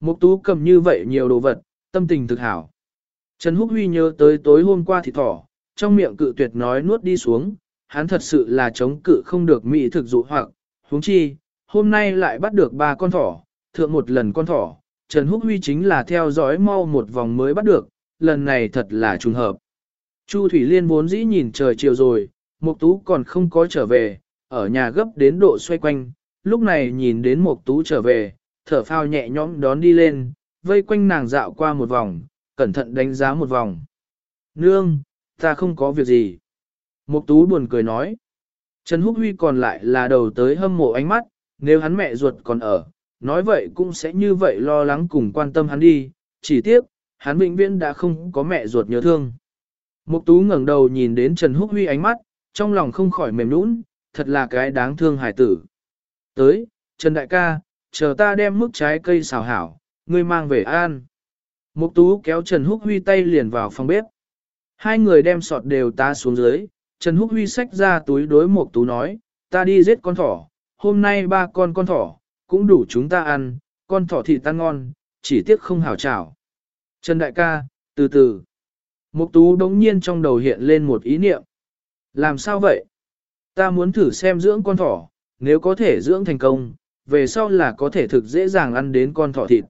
Mục tú cầm như vậy nhiều đồ vật, tâm tình thực hảo. Trần Húc Huy nhớ tới tối hôm qua thịt thỏ, trong miệng cự tuyệt nói nuốt đi xuống, hắn thật sự là chống cự không được mỹ thực dụ hoặc, huống chi, hôm nay lại bắt được ba con thỏ, thượng một lần con thỏ, Trần Húc Huy chính là theo dõi mau một vòng mới bắt được, lần này thật là trùng hợp. Chu Thủy Liên vốn dĩ nhìn trời chiều rồi, Mục Tú còn không có trở về, ở nhà gấp đến độ xoay quanh, lúc này nhìn đến Mục Tú trở về, thở phào nhẹ nhõm đón đi lên, vây quanh nàng dạo qua một vòng, cẩn thận đánh giá một vòng. Nương, ta không có việc gì. Mục Tú buồn cười nói. Trần Húc Huy còn lại là đầu tới hâm mộ ánh mắt, nếu hắn mẹ ruột còn ở, nói vậy cũng sẽ như vậy lo lắng cùng quan tâm hắn đi, chỉ tiếc, hắn vĩnh viễn đã không có mẹ ruột nhớ thương. Mục tú ngẩng đầu nhìn đến Trần Húc Huy ánh mắt, trong lòng không khỏi mềm nhũn, thật là cái đáng thương hải tử. Tới, Trần Đại ca, chờ ta đem mức trái cây xào hảo, ngươi mang về an. Mục tú kéo Trần Húc Huy tay liền vào phòng bếp. Hai người đem sọt đều ta xuống dưới, Trần Húc Huy xách ra túi đối Mục tú nói, ta đi giết con thỏ, hôm nay ba con con thỏ, cũng đủ chúng ta ăn, con thỏ thịt tan ngon, chỉ tiếc không hảo chảo. Trần Đại ca, từ từ. Mục tú đống nhiên trong đầu hiện lên một ý niệm. Làm sao vậy? Ta muốn thử xem dưỡng con thỏ, nếu có thể dưỡng thành công, về sau là có thể thực dễ dàng ăn đến con thỏ thịt.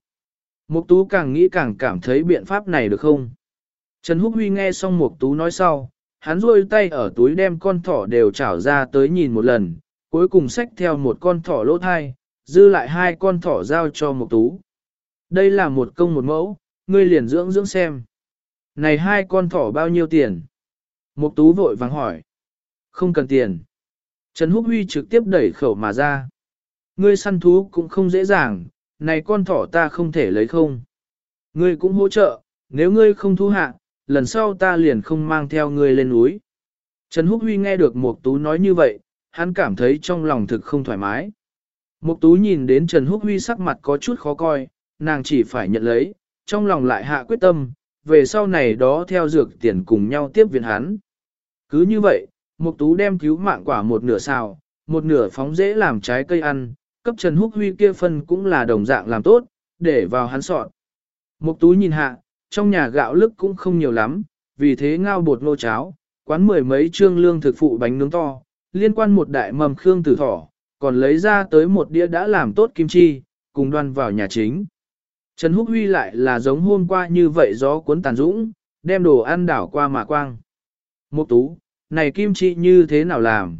Mục tú càng nghĩ càng cảm thấy biện pháp này được không? Trần Húc Huy nghe xong Mục tú nói sau, hắn duỗi tay ở túi đem con thỏ đều chảo ra tới nhìn một lần, cuối cùng xách theo một con thỏ lỗ thai, dư lại hai con thỏ giao cho Mục tú. Đây là một công một mẫu, ngươi liền dưỡng dưỡng xem. Này hai con thỏ bao nhiêu tiền? Mục tú vội vàng hỏi. Không cần tiền. Trần Húc Huy trực tiếp đẩy khẩu mà ra. Ngươi săn thú cũng không dễ dàng, này con thỏ ta không thể lấy không. Ngươi cũng hỗ trợ, nếu ngươi không thu hạ, lần sau ta liền không mang theo ngươi lên núi. Trần Húc Huy nghe được Mục Tú nói như vậy, hắn cảm thấy trong lòng thực không thoải mái. Mục Tú nhìn đến Trần Húc Huy sắc mặt có chút khó coi, nàng chỉ phải nhận lấy, trong lòng lại hạ quyết tâm, về sau này đó theo dược tiền cùng nhau tiếp viện hắn. Cứ như vậy, Mục Tú đem cứu mạng quả một nửa xào, một nửa phóng dễ làm trái cây ăn, cấp Trần Húc Huy kia phân cũng là đồng dạng làm tốt, để vào hắn sọt. Mục Tú nhìn hạ, trong nhà gạo lức cũng không nhiều lắm, vì thế ngao bột nô cháo, quán mười mấy trương lương thực phụ bánh nướng to, liên quan một đại mầm khương tử thỏ, còn lấy ra tới một đĩa đã làm tốt kim chi, cùng đoan vào nhà chính. Trần Húc Huy lại là giống hôm qua như vậy gió cuốn tàn dũng, đem đồ ăn đảo qua mà quang. Mục tú, này kim chi như thế nào làm?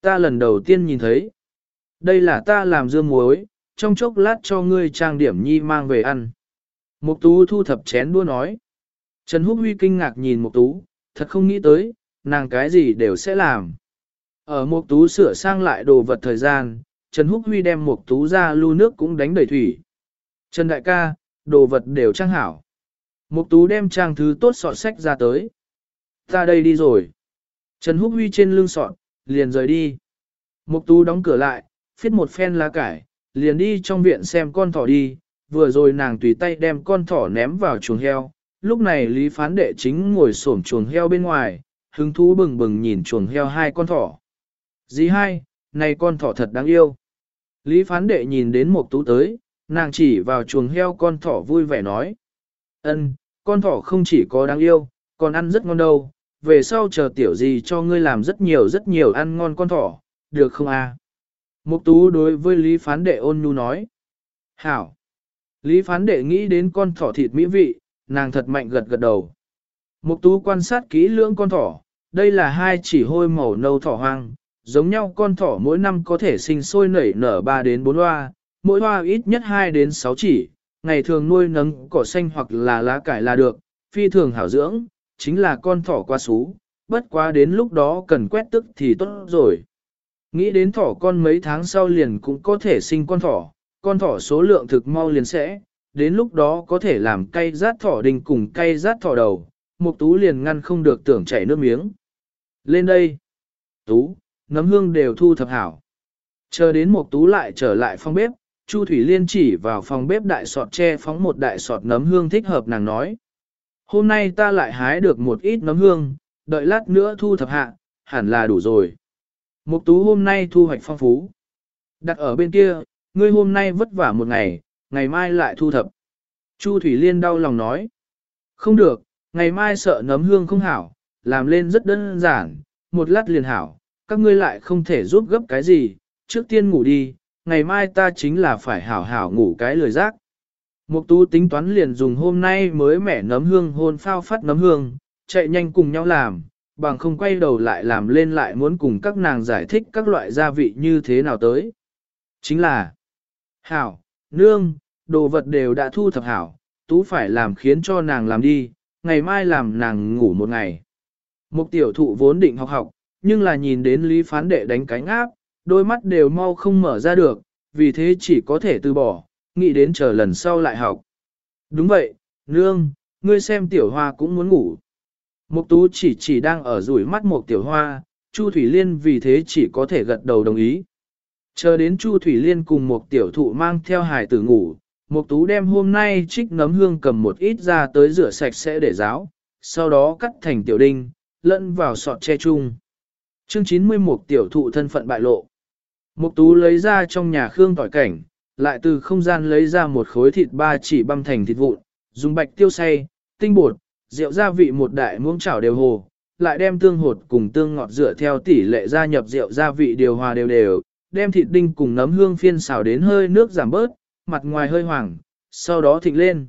Ta lần đầu tiên nhìn thấy. Đây là ta làm dưa muối, trong chốc lát cho ngươi trang điểm nhi mang về ăn. Mục tú thu thập chén đua nói. Trần Húc Huy kinh ngạc nhìn Mục tú, thật không nghĩ tới, nàng cái gì đều sẽ làm. Ở Mục tú sửa sang lại đồ vật thời gian, Trần Húc Huy đem Mục tú ra lu nước cũng đánh đầy thủy. Trần đại ca, đồ vật đều trang hảo. Mục tú đem trang thứ tốt sọt sách ra tới. Ta đây đi rồi. Trần Húc Huy trên lưng sọt, liền rời đi. Mục tú đóng cửa lại, phiết một phen lá cải, liền đi trong viện xem con thỏ đi. Vừa rồi nàng tùy tay đem con thỏ ném vào chuồng heo. Lúc này Lý Phán Đệ chính ngồi xổm chuồng heo bên ngoài, hứng thú bừng bừng nhìn chuồng heo hai con thỏ. Dì hai, này con thỏ thật đáng yêu. Lý Phán Đệ nhìn đến Mục tú tới, nàng chỉ vào chuồng heo con thỏ vui vẻ nói. ân, con thỏ không chỉ có đáng yêu, còn ăn rất ngon đâu, về sau chờ tiểu gì cho ngươi làm rất nhiều rất nhiều ăn ngon con thỏ, được không a? À? Mục tú đối với Lý Phán Đệ ôn nhu nói. Hảo. Lý Phán Đệ nghĩ đến con thỏ thịt mỹ vị, nàng thật mạnh gật gật đầu. Mục tú quan sát kỹ lưỡng con thỏ, đây là hai chỉ hôi màu nâu thỏ hoang, giống nhau con thỏ mỗi năm có thể sinh sôi nảy nở 3 đến 4 hoa, mỗi hoa ít nhất 2 đến 6 chỉ, ngày thường nuôi nấng cỏ xanh hoặc là lá cải là được, phi thường hảo dưỡng, chính là con thỏ qua xú, bất quá đến lúc đó cần quét tức thì tốt rồi. Nghĩ đến thỏ con mấy tháng sau liền cũng có thể sinh con thỏ, con thỏ số lượng thực mau liền sẽ, đến lúc đó có thể làm cay rát thỏ đình cùng cay rát thỏ đầu, Mục Tú liền ngăn không được tưởng chảy nước miếng. Lên đây. Tú, nấm hương đều thu thập hảo. Chờ đến Mục Tú lại trở lại phòng bếp, Chu Thủy Liên chỉ vào phòng bếp đại sọt che phóng một đại sọt nấm hương thích hợp nàng nói. Hôm nay ta lại hái được một ít nấm hương, đợi lát nữa thu thập hạ, hẳn là đủ rồi. Mục tú hôm nay thu hoạch phong phú. Đặt ở bên kia, ngươi hôm nay vất vả một ngày, ngày mai lại thu thập. Chu Thủy Liên đau lòng nói. Không được, ngày mai sợ nấm hương không hảo, làm lên rất đơn giản, một lát liền hảo, các ngươi lại không thể giúp gấp cái gì, trước tiên ngủ đi, ngày mai ta chính là phải hảo hảo ngủ cái lười giác. Mục tú tính toán liền dùng hôm nay mới mẻ nấm hương hôn phao phát nấm hương, chạy nhanh cùng nhau làm, bằng không quay đầu lại làm lên lại muốn cùng các nàng giải thích các loại gia vị như thế nào tới. Chính là, hảo, nương, đồ vật đều đã thu thập hảo, tú phải làm khiến cho nàng làm đi, ngày mai làm nàng ngủ một ngày. Mục tiểu thụ vốn định học học, nhưng là nhìn đến Lý Phán Đệ đánh cánh áp, đôi mắt đều mau không mở ra được, vì thế chỉ có thể từ bỏ, nghĩ đến chờ lần sau lại học. Đúng vậy, nương, ngươi xem tiểu hoa cũng muốn ngủ. Mục tú chỉ chỉ đang ở rủi mắt một tiểu hoa, Chu Thủy Liên vì thế chỉ có thể gật đầu đồng ý. Chờ đến Chu Thủy Liên cùng một tiểu thụ mang theo hài tử ngủ, một tú đem hôm nay trích nấm hương cầm một ít ra tới rửa sạch sẽ để ráo, sau đó cắt thành tiểu đinh, lẫn vào sọt che chung. Chương 91 tiểu thụ thân phận bại lộ. Mục tú lấy ra trong nhà khương tỏi cảnh, lại từ không gian lấy ra một khối thịt ba chỉ băm thành thịt vụn, dùng bạch tiêu xay, tinh bột, rượu gia vị một đại muỗng chảo đều hồ, lại đem tương hột cùng tương ngọt dựa theo tỷ lệ gia nhập rượu gia vị điều hòa đều đều, đem thịt đinh cùng nấm hương phiên xào đến hơi nước giảm bớt, mặt ngoài hơi hoàng, sau đó thịnh lên.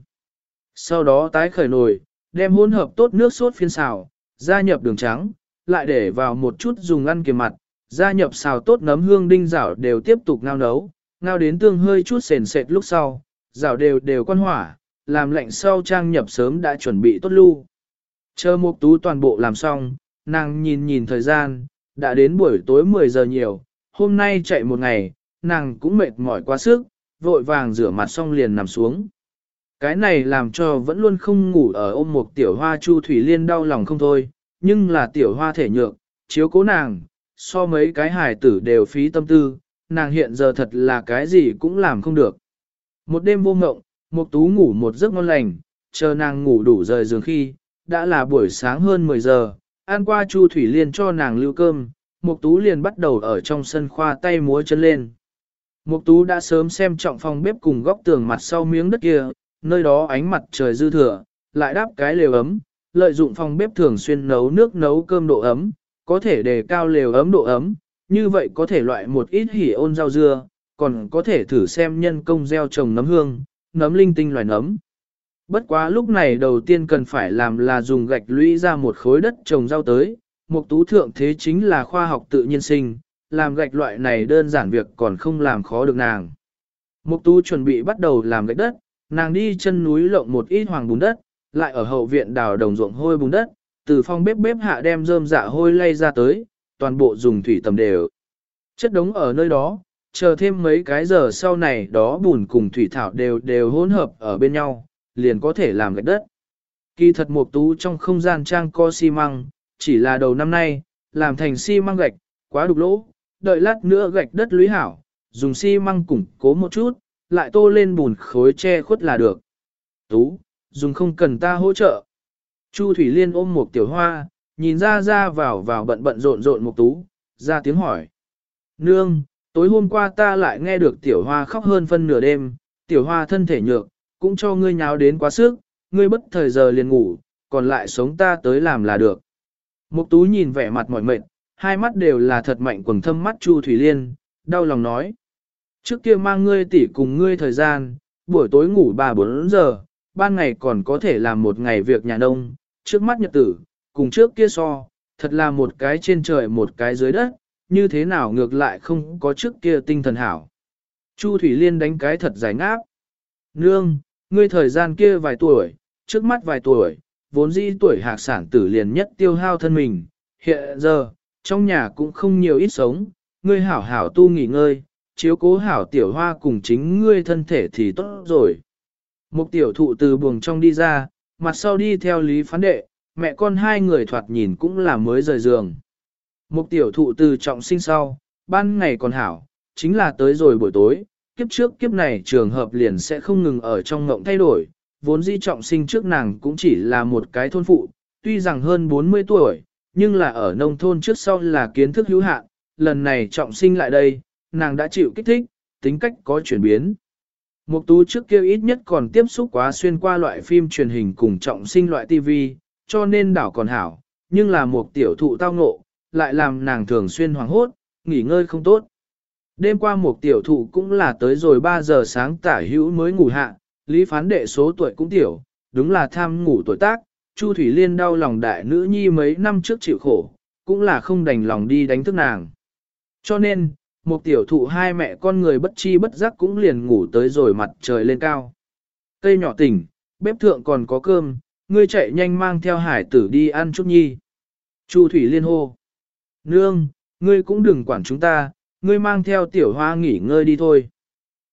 Sau đó tái khởi nồi, đem hỗn hợp tốt nước sốt phiên xào, gia nhập đường trắng, lại để vào một chút dùng ăn kiềm mặt, gia nhập xào tốt nấm hương đinh rảo đều tiếp tục ngao nấu, ngao đến tương hơi chút sền sệt lúc sau, rảo đều đều quan hỏa, làm lạnh sau trang nhập sớm đã chuẩn bị tốt lưu. Chờ một tú toàn bộ làm xong, nàng nhìn nhìn thời gian, đã đến buổi tối 10 giờ nhiều, hôm nay chạy một ngày, nàng cũng mệt mỏi quá sức, vội vàng rửa mặt xong liền nằm xuống. Cái này làm cho vẫn luôn không ngủ ở ôm một tiểu hoa chu thủy liên đau lòng không thôi, nhưng là tiểu hoa thể nhược, chiếu cố nàng, so mấy cái hài tử đều phí tâm tư, nàng hiện giờ thật là cái gì cũng làm không được. Một đêm vô ngộng, một tú ngủ một giấc ngon lành, chờ nàng ngủ đủ rời giường khi, đã là buổi sáng hơn 10 giờ, ăn qua Chu Thủy Liên cho nàng lưu cơm, Mục Tú liền bắt đầu ở trong sân khoa tay múa chân lên. Mục Tú đã sớm xem trọng phòng bếp cùng góc tường mặt sau miếng đất kia, nơi đó ánh mặt trời dư thừa, lại đáp cái lều ấm, lợi dụng phòng bếp thường xuyên nấu nước nấu cơm độ ấm, có thể đề cao lều ấm độ ấm, như vậy có thể loại một ít hỉ ôn rau dưa, còn có thể thử xem nhân công gieo trồng nấm hương, nấm linh tinh loài nấm. Bất quá lúc này đầu tiên cần phải làm là dùng gạch lũy ra một khối đất trồng rau tới, mục tú thượng thế chính là khoa học tự nhiên sinh, làm gạch loại này đơn giản việc còn không làm khó được nàng. Mục tú chuẩn bị bắt đầu làm gạch đất, nàng đi chân núi lộng một ít hoàng bùn đất, lại ở hậu viện đào đồng ruộng hôi bùn đất, từ phòng bếp bếp hạ đem rơm dạ hôi lay ra tới, toàn bộ dùng thủy tầm đều. Chất đống ở nơi đó, chờ thêm mấy cái giờ sau này đó bùn cùng thủy thảo đều đều hỗn hợp ở bên nhau, liền có thể làm gạch đất. Kỳ thật mục tú trong không gian trang co xi măng, chỉ là đầu năm nay, làm thành xi măng gạch, quá đục lỗ, đợi lát nữa gạch đất lũy hảo, dùng xi măng củng cố một chút, lại tô lên bùn khối che khuất là được. Tú, dùng không cần ta hỗ trợ. Chu Thủy Liên ôm một tiểu hoa, nhìn ra ra vào vào bận bận rộn rộn một tú, ra tiếng hỏi. Nương, tối hôm qua ta lại nghe được tiểu hoa khóc hơn phân nửa đêm, tiểu hoa thân thể nhược, cũng cho ngươi nháo đến quá sức, ngươi bất thời giờ liền ngủ, còn lại sống ta tới làm là được. Mục tú nhìn vẻ mặt mỏi mệt, hai mắt đều là thật mạnh quầng thâm mắt Chu Thủy Liên, đau lòng nói. Trước kia mang ngươi tỉ cùng ngươi thời gian, buổi tối ngủ 3-4 giờ, ban ngày còn có thể làm một ngày việc nhà nông, trước mắt nhật tử, cùng trước kia so, thật là một cái trên trời một cái dưới đất, như thế nào ngược lại không có trước kia tinh thần hảo. Chu Thủy Liên đánh cái thật giải ngáp. Nương, ngươi thời gian kia vài tuổi, trước mắt vài tuổi, vốn dĩ tuổi hạc sản tử liền nhất tiêu hao thân mình, hiện giờ, trong nhà cũng không nhiều ít sống, ngươi hảo hảo tu nghỉ ngơi, chiếu cố hảo tiểu hoa cùng chính ngươi thân thể thì tốt rồi. Một tiểu thụ từ buồng trong đi ra, mặt sau đi theo lý phán đệ, mẹ con hai người thoạt nhìn cũng là mới rời giường. Một tiểu thụ từ trọng sinh sau, ban ngày còn hảo, chính là tới rồi buổi tối, kiếp trước kiếp này trường hợp liền sẽ không ngừng ở trong ngộng thay đổi, vốn di trọng sinh trước nàng cũng chỉ là một cái thôn phụ, tuy rằng hơn 40 tuổi, nhưng là ở nông thôn trước sau là kiến thức hữu hạn, lần này trọng sinh lại đây, nàng đã chịu kích thích, tính cách có chuyển biến. Mục tú trước kia ít nhất còn tiếp xúc quá xuyên qua loại phim truyền hình cùng trọng sinh loại TV, cho nên đảo còn hảo, nhưng là một tiểu thụ tao ngộ, lại làm nàng thường xuyên hoảng hốt, nghỉ ngơi không tốt. Đêm qua một tiểu thụ cũng là tới rồi 3 giờ sáng tả hữu mới ngủ hạ, lý phán đệ số tuổi cũng tiểu, đúng là tham ngủ tuổi tác, Chu Thủy Liên đau lòng đại nữ nhi mấy năm trước chịu khổ, cũng là không đành lòng đi đánh thức nàng. Cho nên, một tiểu thụ hai mẹ con người bất chi bất giác cũng liền ngủ tới rồi mặt trời lên cao. Cây nhỏ tỉnh, bếp thượng còn có cơm, ngươi chạy nhanh mang theo hải tử đi ăn chút nhi. Chu Thủy Liên hô. Nương, ngươi cũng đừng quản chúng ta, ngươi mang theo tiểu hoa nghỉ ngơi đi thôi.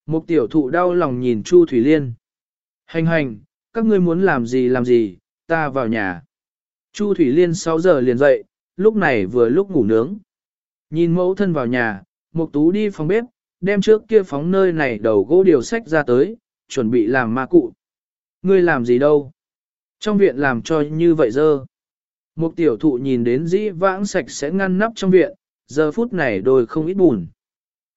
Một tiểu thụ đau lòng nhìn Chu Thủy Liên. Hành hành, các ngươi muốn làm gì làm gì, ta vào nhà. Chu Thủy Liên 6 giờ liền dậy, lúc này vừa lúc ngủ nướng. Nhìn mẫu thân vào nhà, Mục Tú đi phòng bếp, đem trước kia phóng nơi này đầu gỗ điều sách ra tới, chuẩn bị làm ma cụ. Ngươi làm gì đâu? Trong viện làm cho như vậy dơ. Mục tiểu thụ nhìn đến dĩ vãng sạch sẽ ngăn nắp trong viện, giờ phút này đôi không ít bùn.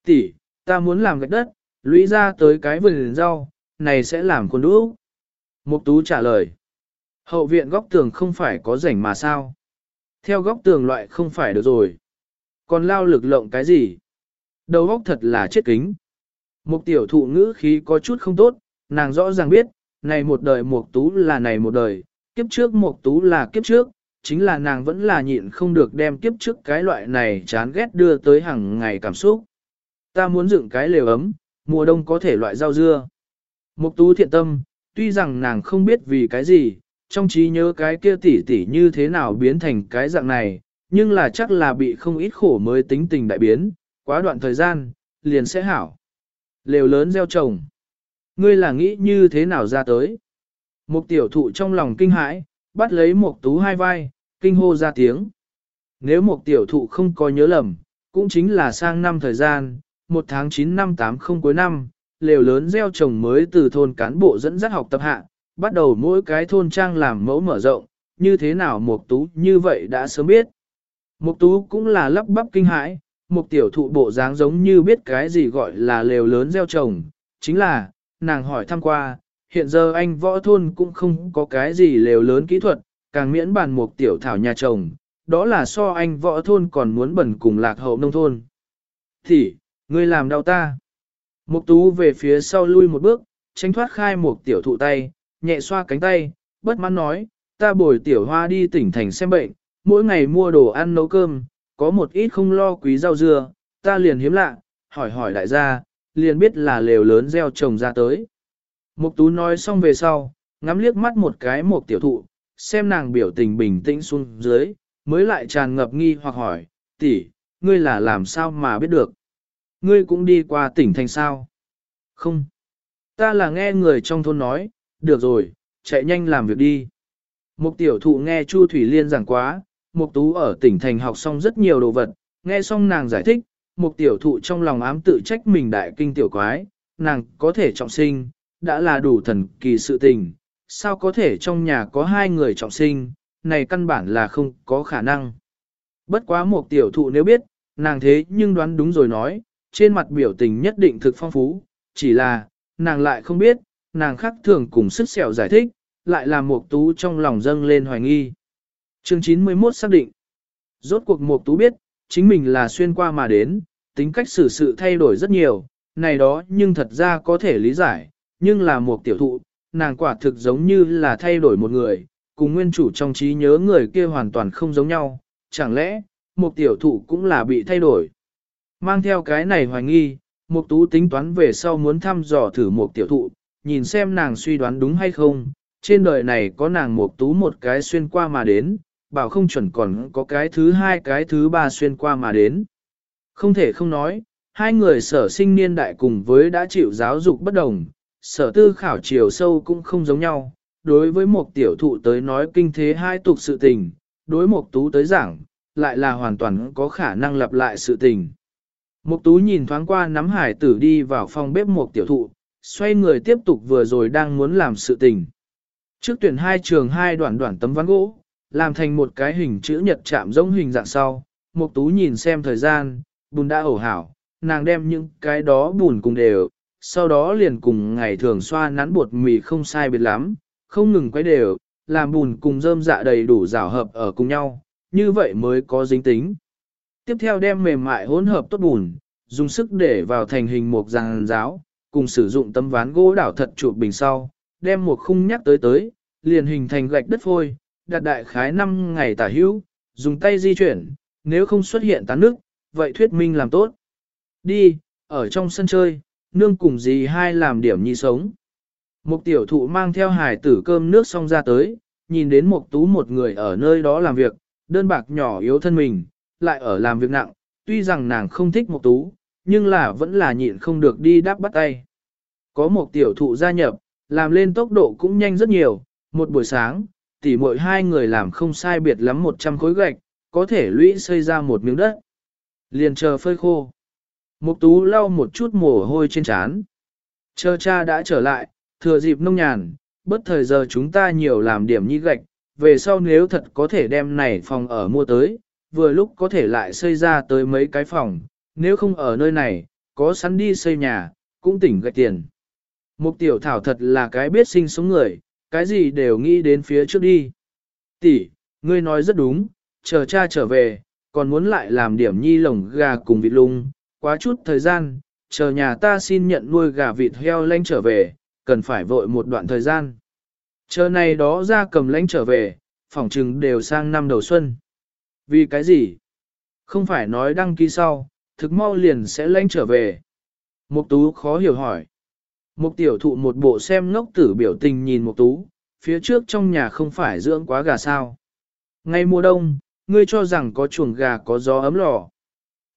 Tỷ, ta muốn làm gạch đất, lũy ra tới cái vườn rau, này sẽ làm con đũ. Mục tú trả lời. Hậu viện góc tường không phải có rảnh mà sao? Theo góc tường loại không phải được rồi. Còn lao lực lộng cái gì? Đầu góc thật là chết kính. Mục tiểu thụ ngữ khí có chút không tốt, nàng rõ ràng biết, này một đời mục tú là này một đời, kiếp trước mục tú là kiếp trước, chính là nàng vẫn là nhịn không được đem kiếp trước cái loại này chán ghét đưa tới hàng ngày cảm xúc. Ta muốn dựng cái lều ấm, mùa đông có thể loại rau dưa. Mục tú thiện tâm, tuy rằng nàng không biết vì cái gì, trong trí nhớ cái kia tỷ tỷ như thế nào biến thành cái dạng này, nhưng là chắc là bị không ít khổ mới tính tình đại biến, quá đoạn thời gian, liền sẽ hảo. Lều lớn gieo trồng. Ngươi là nghĩ như thế nào ra tới? Mục tiểu thụ trong lòng kinh hãi, bắt lấy mục tú hai vai, kinh hô ra tiếng. Nếu mục tiểu thụ không có nhớ lầm, cũng chính là sang năm thời gian, một tháng 9 năm 80 cuối năm, lều lớn gieo trồng mới từ thôn cán bộ dẫn dắt học tập hạ, bắt đầu mỗi cái thôn trang làm mẫu mở rộng, như thế nào Mục Tú như vậy đã sớm biết. Mục Tú cũng là lắp bắp kinh hãi, một tiểu thụ bộ dáng giống như biết cái gì gọi là lều lớn gieo trồng, chính là, nàng hỏi thăm qua, hiện giờ anh võ thôn cũng không có cái gì lều lớn kỹ thuật, càng miễn bàn mục tiểu thảo nhà trồng, đó là so anh võ thôn còn muốn bẩn cùng lạc hậu nông thôn. Thì, ngươi làm đau ta. Mục tú về phía sau lui một bước, tránh thoát khai một tiểu thụ tay, nhẹ xoa cánh tay, bất mãn nói, ta bồi tiểu hoa đi tỉnh thành xem bệnh, mỗi ngày mua đồ ăn nấu cơm, có một ít không lo quý rau dưa, ta liền hiếm lạ, hỏi hỏi đại gia, liền biết là lều lớn gieo trồng ra tới. Mục tú nói xong về sau, ngắm liếc mắt một cái một tiểu thụ, xem nàng biểu tình bình tĩnh xuống dưới, mới lại tràn ngập nghi hoặc hỏi, tỷ, ngươi là làm sao mà biết được? Ngươi cũng đi qua tỉnh thành sao? Không. Ta là nghe người trong thôn nói, được rồi, chạy nhanh làm việc đi. Mục tiểu thụ nghe Chu Thủy Liên giảng quá, Mục Tú ở tỉnh thành học xong rất nhiều đồ vật, nghe xong nàng giải thích, Mục tiểu thụ trong lòng ám tự trách mình đại kinh tiểu quái, nàng có thể trọng sinh, đã là đủ thần kỳ sự tình, sao có thể trong nhà có hai người trọng sinh, này căn bản là không có khả năng. Bất quá Mục tiểu thụ nếu biết, nàng thế nhưng đoán đúng rồi nói, trên mặt biểu tình nhất định thực phong phú, chỉ là, nàng lại không biết, nàng khác thường cùng sức sẹo giải thích, lại làm Mục Tú trong lòng dâng lên hoài nghi. Chương 91 xác định. Rốt cuộc Mục Tú biết, chính mình là xuyên qua mà đến, tính cách xử sự thay đổi rất nhiều, này đó nhưng thật ra có thể lý giải, nhưng là Mục tiểu thụ, nàng quả thực giống như là thay đổi một người, cùng nguyên chủ trong trí nhớ người kia hoàn toàn không giống nhau, chẳng lẽ, một tiểu thụ cũng là bị thay đổi. Mang theo cái này hoài nghi, Mục Tú tính toán về sau muốn thăm dò thử Mục tiểu thụ, nhìn xem nàng suy đoán đúng hay không, trên đời này có nàng Mục tú một cái xuyên qua mà đến, bảo không chuẩn còn có cái thứ hai cái thứ ba xuyên qua mà đến. Không thể không nói, hai người sở sinh niên đại cùng với đã chịu giáo dục bất đồng, sở tư khảo chiều sâu cũng không giống nhau. Đối với một tiểu thụ tới nói kinh thế hai tục sự tình, đối một tú tới giảng, lại là hoàn toàn có khả năng lặp lại sự tình. Mục tú nhìn thoáng qua nắm hải tử đi vào phòng bếp một tiểu thụ, xoay người tiếp tục vừa rồi đang muốn làm sự tình. Trước tuyển hai trường hai đoạn đoạn tấm ván gỗ, làm thành một cái hình chữ nhật chạm giống hình dạng sau. Mục tú nhìn xem thời gian, bùn đã ổ hảo, nàng đem những cái đó bùn cùng đều, sau đó liền cùng ngày thường xoa nắn bột mì không sai biệt lắm, không ngừng quấy đều, làm bùn cùng rơm dạ đầy đủ rào hợp ở cùng nhau, như vậy mới có dính tính. Tiếp theo đem mềm mại hỗn hợp tốt bùn, dùng sức để vào thành hình một giàn giáo, cùng sử dụng tấm ván gỗ đảo thật chuột bình sau, đem một khung nhắc tới tới, liền hình thành gạch đất phôi, đặt đại khái 5 ngày tả hữu, dùng tay di chuyển, nếu không xuất hiện tán nước, vậy thuyết minh làm tốt. Đi, ở trong sân chơi, nương cùng gì hai làm điểm nhi sống. Một tiểu thụ mang theo hải tử cơm nước xong ra tới, nhìn đến một tú một người ở nơi đó làm việc, đơn bạc nhỏ yếu thân mình, lại ở làm việc nặng, tuy rằng nàng không thích Mộc tú, nhưng là vẫn là nhịn không được đi đáp bắt tay. Có một tiểu thụ gia nhập, làm lên tốc độ cũng nhanh rất nhiều, một buổi sáng, tỉ mỗi hai người làm không sai biệt lắm 100 khối gạch, có thể lũy xây ra một miếng đất. Liền chờ phơi khô. Mục tú lau một chút mồ hôi trên trán. Chờ cha đã trở lại, thừa dịp nông nhàn, bất thời giờ chúng ta nhiều làm điểm nhi gạch, về sau nếu thật có thể đem này phòng ở mua tới, vừa lúc có thể lại xây ra tới mấy cái phòng, nếu không ở nơi này, có sẵn đi xây nhà, cũng tỉnh gạch tiền. Mục tiểu thảo thật là cái biết sinh sống người, cái gì đều nghĩ đến phía trước đi. Tỷ, ngươi nói rất đúng, chờ cha trở về, còn muốn lại làm điểm nhi lồng gà cùng vịt lung, quá chút thời gian, chờ nhà ta xin nhận nuôi gà vịt heo lanh trở về, cần phải vội một đoạn thời gian. Chờ này đó ra cầm lãnh trở về, phỏng trừng đều sang năm đầu xuân. Vì cái gì? Không phải nói đăng ký sau, thực mau liền sẽ lãnh trở về. Mục tú khó hiểu hỏi. Mục tiểu thụ một bộ xem ngốc tử biểu tình nhìn mục tú, phía trước trong nhà không phải dưỡng quá gà sao. Ngay mùa đông, ngươi cho rằng có chuồng gà có gió ấm lò.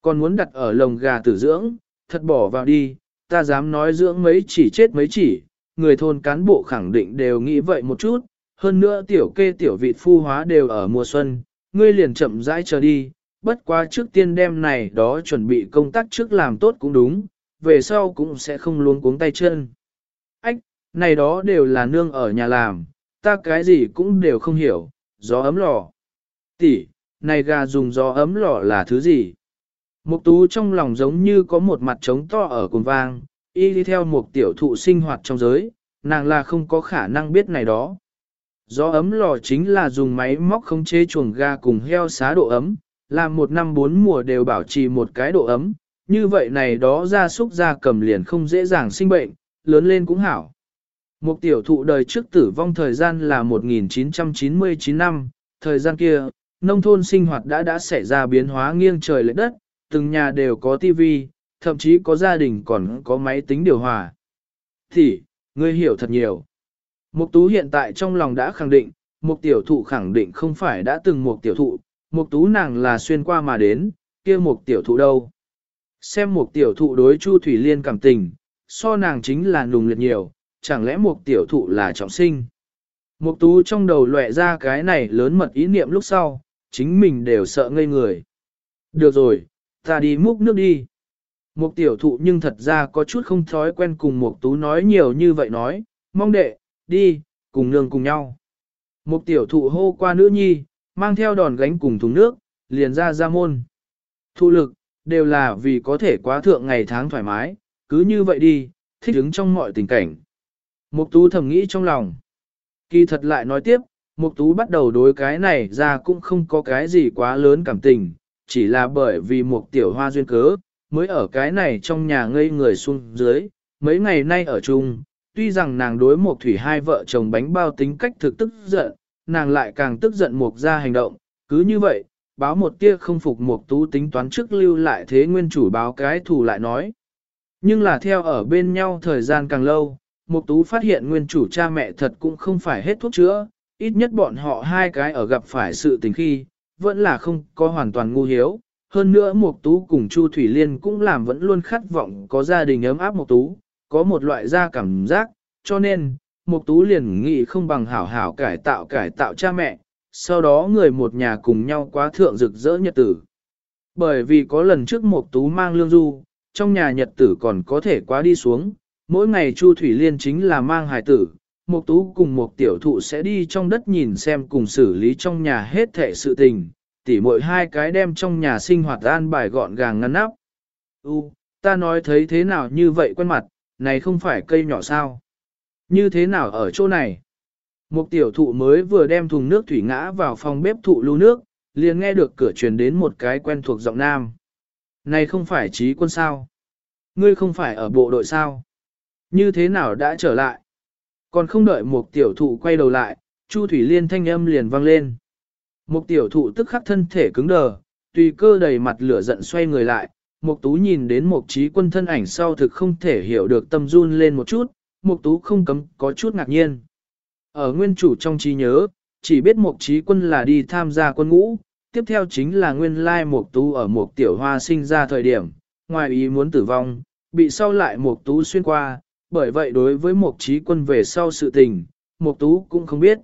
Còn muốn đặt ở lồng gà tử dưỡng, thật bỏ vào đi, ta dám nói dưỡng mấy chỉ chết mấy chỉ, người thôn cán bộ khẳng định đều nghĩ vậy một chút, hơn nữa tiểu kê tiểu vịt phu hóa đều ở mùa xuân, ngươi liền chậm rãi chờ đi, bất quá trước tiên đem này đó chuẩn bị công tác trước làm tốt cũng đúng, về sau cũng sẽ không luôn cuống tay chân. Ách, này đó đều là nương ở nhà làm, ta cái gì cũng đều không hiểu, gió ấm lò. Tỷ, này gà dùng gió ấm lò là thứ gì? Mục tú trong lòng giống như có một mặt trống to ở cùng vang, y đi theo một tiểu thụ sinh hoạt trong giới, nàng là không có khả năng biết này đó. Gió ấm lò chính là dùng máy móc khống chế chuồng gà cùng heo xá độ ấm, làm một năm bốn mùa đều bảo trì một cái độ ấm, như vậy này đó ra súc ra cầm liền không dễ dàng sinh bệnh, lớn lên cũng hảo. Một tiểu thụ đời trước tử vong thời gian là 1999 năm, thời gian kia, nông thôn sinh hoạt đã đã xảy ra biến hóa nghiêng trời lệch đất, từng nhà đều có tivi, thậm chí có gia đình còn có máy tính điều hòa. Thì, ngươi hiểu thật nhiều. Mục tú hiện tại trong lòng đã khẳng định, mục tiểu thụ khẳng định không phải đã từng mục tiểu thụ, mục tú nàng là xuyên qua mà đến, kia mục tiểu thụ đâu. Xem mục tiểu thụ đối Chu Thủy Liên cảm tình, so nàng chính là nùng liệt nhiều, chẳng lẽ mục tiểu thụ là trọng sinh. Mục tú trong đầu lóe ra cái này lớn mật ý niệm lúc sau, chính mình đều sợ ngây người. Được rồi, ta đi múc nước đi. Mục tiểu thụ nhưng thật ra có chút không thói quen cùng mục tú nói nhiều như vậy nói, mong đệ, đi, cùng nương cùng nhau. Mục tiểu thụ hô qua nữ nhi, mang theo đòn gánh cùng thùng nước, liền ra ra môn. Thụ lực, đều là vì có thể quá thượng ngày tháng thoải mái, cứ như vậy đi, thích ứng trong mọi tình cảnh. Mục tú thầm nghĩ trong lòng. Kỳ thật lại nói tiếp, mục tú bắt đầu đối cái này ra cũng không có cái gì quá lớn cảm tình, chỉ là bởi vì mục tiểu hoa duyên cớ, mới ở cái này trong nhà ngây người xuống dưới, mấy ngày nay ở chung, tuy rằng nàng đối một thủy hai vợ chồng bánh bao tính cách thực tức giận, nàng lại càng tức giận mục ra hành động, cứ như vậy, báo một tia không phục mục tú tính toán trước lưu lại thế nguyên chủ báo cái thủ lại nói. Nhưng là theo ở bên nhau thời gian càng lâu, Mục Tú phát hiện nguyên chủ cha mẹ thật cũng không phải hết thuốc chữa, ít nhất bọn họ hai cái ở gặp phải sự tình khi, vẫn là không có hoàn toàn ngu hiếu. Hơn nữa Mục Tú cùng Chu Thủy Liên cũng làm vẫn luôn khát vọng có gia đình ấm áp Mục Tú, có một loại da cảm giác, cho nên, Mục Tú liền nghĩ không bằng hảo hảo cải tạo cải tạo cha mẹ, sau đó người một nhà cùng nhau quá thượng rực rỡ nhật tử. Bởi vì có lần trước Mục Tú mang lương du, trong nhà nhật tử còn có thể quá đi xuống, mỗi ngày Chu Thủy Liên chính là mang hài tử, Mục Tú cùng một tiểu thụ sẽ đi trong đất nhìn xem cùng xử lý trong nhà hết thảy sự tình, tỉ mỗi hai cái đem trong nhà sinh hoạt an bài gọn gàng ngăn nắp. U, ta nói thấy thế nào như vậy quen mặt, này không phải cây nhỏ sao? Như thế nào ở chỗ này? Một tiểu thụ mới vừa đem thùng nước thủy ngã vào phòng bếp thụ lưu nước, liền nghe được cửa truyền đến một cái quen thuộc giọng nam. Này không phải trí quân sao? Ngươi không phải ở bộ đội sao? Như thế nào đã trở lại? Còn không đợi một tiểu thụ quay đầu lại, Chu Thủy Liên thanh âm liền vang lên. Một tiểu thụ tức khắc thân thể cứng đờ, tùy cơ đầy mặt lửa giận xoay người lại, Mục Tú nhìn đến Mục trí quân thân ảnh sau thực không thể hiểu được tâm run lên một chút, Mục Tú không cấm có chút ngạc nhiên. Ở nguyên chủ trong trí nhớ, chỉ biết Mục trí quân là đi tham gia quân ngũ, tiếp theo chính là nguyên lai Mục Tú ở Mục tiểu hoa sinh ra thời điểm, ngoài ý muốn tử vong, bị sau lại Mục Tú xuyên qua, bởi vậy đối với Mục trí quân về sau sự tình, Mục Tú cũng không biết.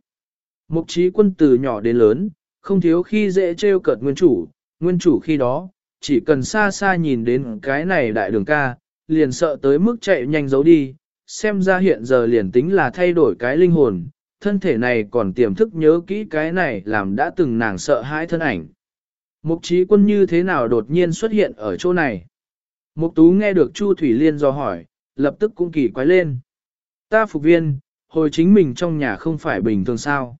Mục trí quân từ nhỏ đến lớn, không thiếu khi dễ trêu cợt nguyên chủ, nguyên chủ khi đó, chỉ cần xa xa nhìn đến cái này đại đường ca, liền sợ tới mức chạy nhanh giấu đi, xem ra hiện giờ liền tính là thay đổi cái linh hồn, thân thể này còn tiềm thức nhớ kỹ cái này làm đã từng nàng sợ hãi thân ảnh. Mục trí quân như thế nào đột nhiên xuất hiện ở chỗ này? Mục tú nghe được Chu Thủy Liên do hỏi, lập tức cũng kỳ quái lên. Ta phục viên, hồi chính mình trong nhà không phải bình thường sao?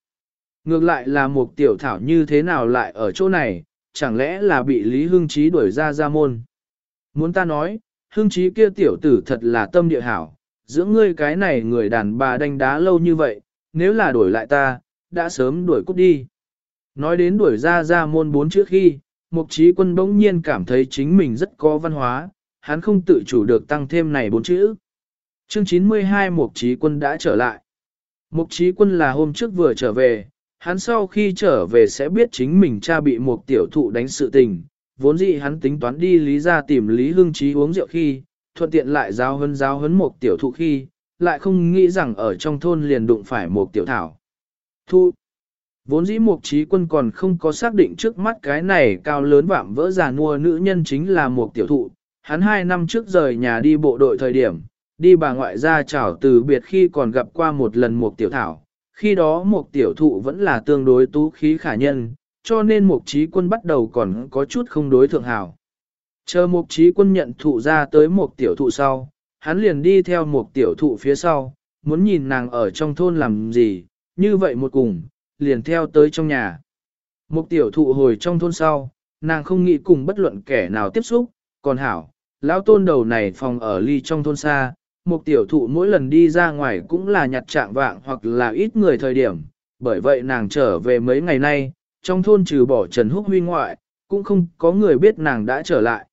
Ngược lại là một tiểu thảo như thế nào lại ở chỗ này, chẳng lẽ là bị Lý Hưng Chí đuổi ra ra môn? Muốn ta nói, Hưng Chí kia tiểu tử thật là tâm địa hảo, giữa ngươi cái này người đàn bà đánh đá lâu như vậy, nếu là đuổi lại ta, đã sớm đuổi cút đi. Nói đến đuổi ra ra môn bốn trước khi, Mục Chí Quân bỗng nhiên cảm thấy chính mình rất có văn hóa, hắn không tự chủ được tăng thêm này bốn chữ. Chương 92 Mục Chí Quân đã trở lại. Mục Chí Quân là hôm trước vừa trở về, hắn sau khi trở về sẽ biết chính mình cha bị một tiểu thụ đánh sự tình, vốn dĩ hắn tính toán đi lý ra tìm Lý Hưng trí uống rượu khi, thuận tiện lại giao hấn giao hấn một tiểu thụ khi, lại không nghĩ rằng ở trong thôn liền đụng phải một tiểu thảo. Thu Vốn dĩ một trí quân còn không có xác định trước mắt cái này cao lớn vạm vỡ già nua nữ nhân chính là một tiểu thụ, hắn hai năm trước rời nhà đi bộ đội thời điểm, đi bà ngoại ra chào từ biệt khi còn gặp qua một lần một tiểu thảo, khi đó một tiểu thụ vẫn là tương đối tú khí khả nhân, cho nên một trí quân bắt đầu còn có chút không đối thượng hảo. Chờ một trí quân nhận thụ ra tới một tiểu thụ sau, hắn liền đi theo một tiểu thụ phía sau, muốn nhìn nàng ở trong thôn làm gì, như vậy một cùng, liền theo tới trong nhà. Một tiểu thụ hồi trong thôn sau, nàng không nghĩ cùng bất luận kẻ nào tiếp xúc, còn hảo, lão tôn đầu này phòng ở ly trong thôn xa, một tiểu thụ mỗi lần đi ra ngoài cũng là nhặt trạng vạng hoặc là ít người thời điểm, bởi vậy nàng trở về mấy ngày nay, trong thôn trừ bỏ Trần Húc Huy ngoại, cũng không có người biết nàng đã trở lại.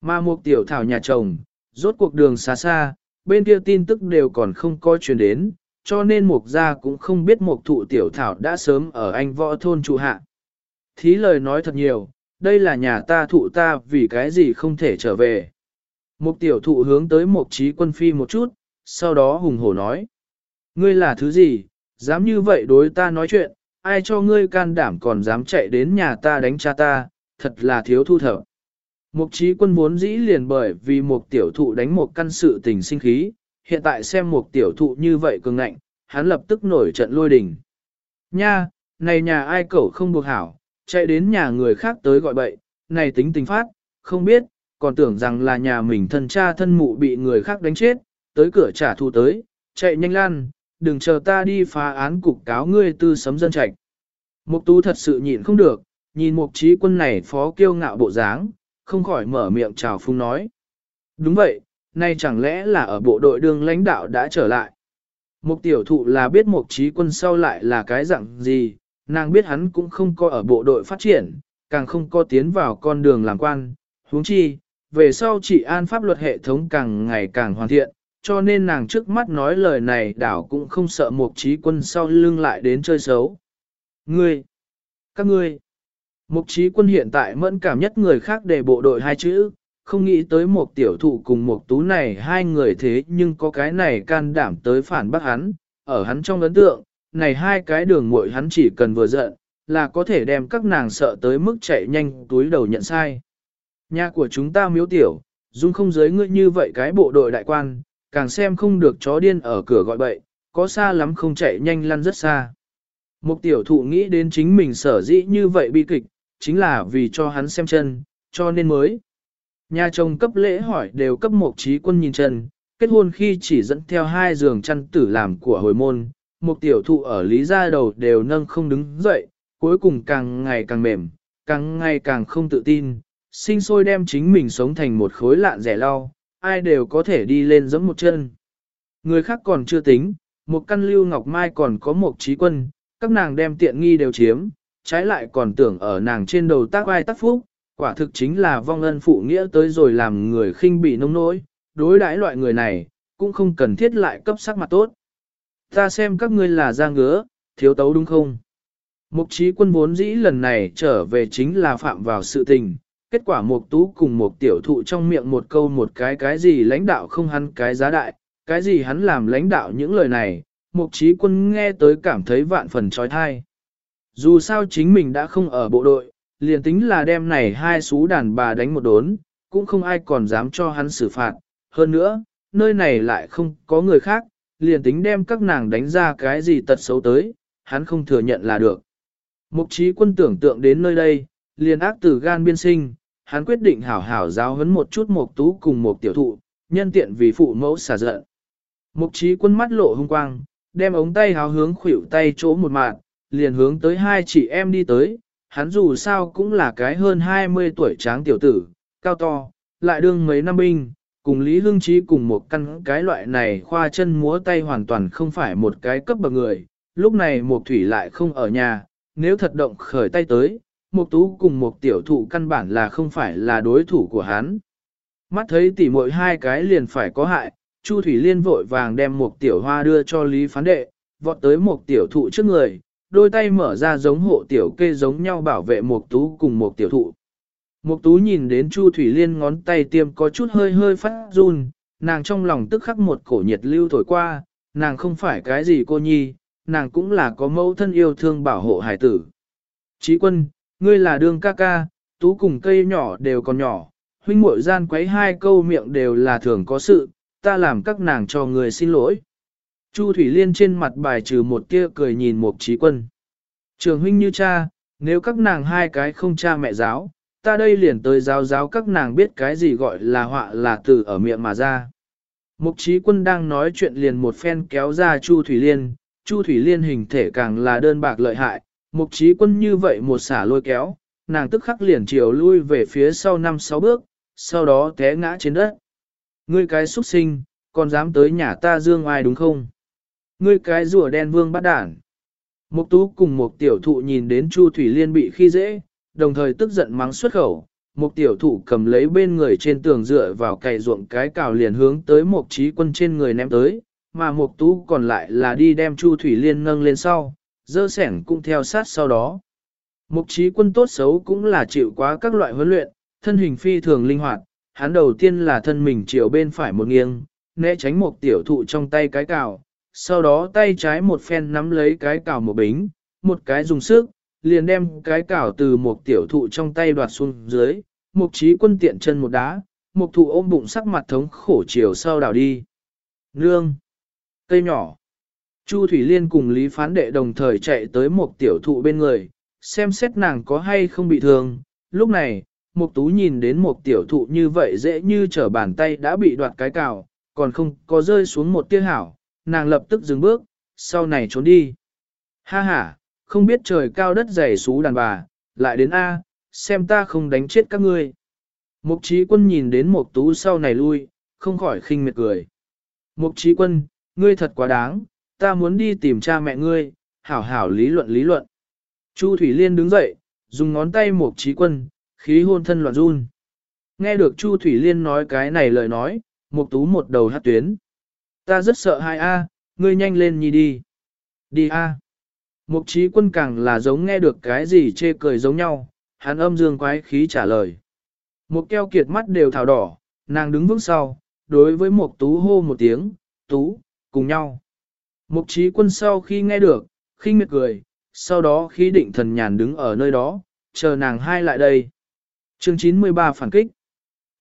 Mà một tiểu thảo nhà chồng, rốt cuộc đường xa xa, bên kia tin tức đều còn không có truyền đến, cho nên mục gia cũng không biết mục thụ tiểu thảo đã sớm ở anh võ thôn trụ hạ. Thí lời nói thật nhiều, đây là nhà ta thụ ta vì cái gì không thể trở về. Mục tiểu thụ hướng tới mục trí quân phi một chút, sau đó hùng hổ nói. Ngươi là thứ gì, dám như vậy đối ta nói chuyện, ai cho ngươi can đảm còn dám chạy đến nhà ta đánh cha ta, thật là thiếu thu thở. Mục trí quân vốn dĩ liền bởi vì một tiểu thụ đánh một căn sự tình sinh khí, hiện tại xem một tiểu thụ như vậy cường ngạnh, hắn lập tức nổi trận lôi đình. Nha, này nhà ai cẩu không buộc hảo, chạy đến nhà người khác tới gọi bậy, này tính tình phát, không biết, còn tưởng rằng là nhà mình thân cha thân mụ bị người khác đánh chết, tới cửa trả thù tới, chạy nhanh lan, đừng chờ ta đi phá án cục cáo ngươi tư sấm dân trạch. Mục tú thật sự nhịn không được, nhìn mục trí quân này phó kiêu ngạo bộ dáng, không khỏi mở miệng chào phung nói. Đúng vậy, nay chẳng lẽ là ở bộ đội đường lãnh đạo đã trở lại. Mục tiểu thụ là biết mục trí quân sau lại là cái dạng gì, nàng biết hắn cũng không có ở bộ đội phát triển, càng không có tiến vào con đường làm quan, huống chi, về sau chị an pháp luật hệ thống càng ngày càng hoàn thiện, cho nên nàng trước mắt nói lời này đảo cũng không sợ một trí quân sau lưng lại đến chơi xấu. Ngươi! Các ngươi! Mục trí quân hiện tại mẫn cảm nhất người khác để bộ đội hai chữ, không nghĩ tới một tiểu thụ cùng một tú này hai người thế nhưng có cái này can đảm tới phản bác hắn, ở hắn trong ấn tượng, này hai cái đường muội hắn chỉ cần vừa giận, là có thể đem các nàng sợ tới mức chạy nhanh túi đầu nhận sai. Nhà của chúng ta miếu tiểu, dung không giới ngươi như vậy cái bộ đội đại quan, càng xem không được chó điên ở cửa gọi bậy, có xa lắm không chạy nhanh lăn rất xa. Mục tiểu thụ nghĩ đến chính mình sở dĩ như vậy bi kịch, chính là vì cho hắn xem chân, cho nên mới. Nhà chồng cấp lễ hỏi đều cấp một trí quân nhìn chân, kết hôn khi chỉ dẫn theo hai giường chăn tử làm của hồi môn, một tiểu thụ ở lý gia đầu đều nâng không đứng dậy, cuối cùng càng ngày càng mềm, càng ngày càng không tự tin, sinh sôi đem chính mình sống thành một khối lạn rẻ lau, ai đều có thể đi lên giẫm một chân. Người khác còn chưa tính, một căn lưu ngọc mai còn có một trí quân, các nàng đem tiện nghi đều chiếm, trái lại còn tưởng ở nàng trên đầu tác vai tác phúc, quả thực chính là vong ân phụ nghĩa tới rồi làm người khinh bị nông nỗi, đối đãi loại người này, cũng không cần thiết lại cấp sắc mặt tốt. Ta xem các ngươi là ra ngứa, thiếu tấu đúng không? Mục trí quân vốn dĩ lần này trở về chính là phạm vào sự tình, kết quả một tú cùng một tiểu thụ trong miệng một câu một cái cái gì lãnh đạo không hắn cái giá đại, cái gì hắn làm lãnh đạo những lời này, mục trí quân nghe tới cảm thấy vạn phần trói thai. Dù sao chính mình đã không ở bộ đội, liền tính là đem này hai xú đàn bà đánh một đốn, cũng không ai còn dám cho hắn xử phạt. Hơn nữa, nơi này lại không có người khác, liền tính đem các nàng đánh ra cái gì tật xấu tới, hắn không thừa nhận là được. Mục trí quân tưởng tượng đến nơi đây, liền ác tử gan biên sinh, hắn quyết định hảo hảo giáo huấn một chút một tú cùng một tiểu thụ, nhân tiện vì phụ mẫu xả giận. Mục trí quân mắt lộ hung quang, đem ống tay háo hướng khuỷu tay chỗ một mạng, liền hướng tới hai chị em đi tới, hắn dù sao cũng là cái hơn 20 tuổi tráng tiểu tử, cao to, lại đương mấy năm binh, cùng Lý Hương Trí cùng một căn cái loại này khoa chân múa tay hoàn toàn không phải một cái cấp bậc người, lúc này một thủy lại không ở nhà, nếu thật động khởi tay tới, Mục tú cùng Mục tiểu thụ căn bản là không phải là đối thủ của hắn. Mắt thấy tỉ muội hai cái liền phải có hại, Chu Thủy Liên vội vàng đem Mục tiểu hoa đưa cho Lý Phán Đệ, vọt tới Mục tiểu thụ trước người, đôi tay mở ra giống hộ tiểu kê giống nhau bảo vệ Mục tú cùng Mục tiểu thụ. Mục tú nhìn đến Chu Thủy Liên ngón tay tiêm có chút hơi hơi phát run, nàng trong lòng tức khắc một cổ nhiệt lưu thổi qua, nàng không phải cái gì cô nhi, nàng cũng là có mẫu thân yêu thương bảo hộ hải tử. Chí quân, ngươi là đường ca ca, tú cùng cây nhỏ đều còn nhỏ, huynh muội gian quấy hai câu miệng đều là thường có sự, ta làm các nàng cho người xin lỗi. Chu Thủy Liên trên mặt bài trừ một kia cười nhìn một trí quân. Trường huynh như cha, nếu các nàng hai cái không cha mẹ giáo, ta đây liền tới giáo giáo các nàng biết cái gì gọi là họa là từ ở miệng mà ra. Mục trí quân đang nói chuyện liền một phen kéo ra Chu Thủy Liên, Chu Thủy Liên hình thể càng là đơn bạc lợi hại, mục trí quân như vậy một xả lôi kéo, nàng tức khắc liền chiều lui về phía sau năm sáu bước, sau đó té ngã trên đất. Ngươi cái xuất sinh, còn dám tới nhà ta dương ai đúng không? Ngươi cái rùa đen vương bắt đản. Mục tú cùng một tiểu thụ nhìn đến Chu Thủy Liên bị khi dễ, đồng thời tức giận mắng xuất khẩu. Một tiểu thụ cầm lấy bên người trên tường dựa vào cày ruộng cái cào liền hướng tới một trí quân trên người ném tới, mà một tú còn lại là đi đem Chu Thủy Liên nâng lên sau, dơ sẻng cũng theo sát sau đó. Mục trí quân tốt xấu cũng là chịu quá các loại huấn luyện, thân hình phi thường linh hoạt, hắn đầu tiên là thân mình chiều bên phải một nghiêng, né tránh một tiểu thụ trong tay cái cào, sau đó tay trái một phen nắm lấy cái cào một bính, một cái dùng sức, liền đem cái cào từ một tiểu thụ trong tay đoạt xuống dưới, mục trí quân tiện chân một đá, mục thụ ôm bụng sắc mặt thống khổ chiều sau đảo đi. Nương! Cây nhỏ! Chu Thủy Liên cùng Lý Phán Đệ đồng thời chạy tới một tiểu thụ bên người, xem xét nàng có hay không bị thương. Lúc này, Mục Tú nhìn đến một tiểu thụ như vậy dễ như trở bàn tay đã bị đoạt cái cào, còn không có rơi xuống một tia hảo, nàng lập tức dừng bước, sau này trốn đi. Ha ha, không biết trời cao đất dày xú đàn bà, lại đến A, xem ta không đánh chết các ngươi. Mục trí quân nhìn đến một tú sau này lui, không khỏi khinh miệt cười. Mục trí quân, ngươi thật quá đáng, ta muốn đi tìm cha mẹ ngươi, hảo hảo lý luận lý luận. Chu Thủy Liên đứng dậy, dùng ngón tay một trí quân, khí hôn thân loạn run. Nghe được Chu Thủy Liên nói cái này lời nói, mục tú một đầu hát tuyến. ta rất sợ hai a, ngươi nhanh lên nhi đi. Đi a. Mục trí quân càng là giống nghe được cái gì chê cười giống nhau, hắn âm dương quái khí trả lời. Mục keo kiệt mắt đều thảo đỏ, nàng đứng vững sau, đối với Mục tú hô một tiếng, tú, cùng nhau. Mục trí quân sau khi nghe được, khinh miệt cười, sau đó khí định thần nhàn đứng ở nơi đó, chờ nàng hai lại đây. Chương 93 phản kích.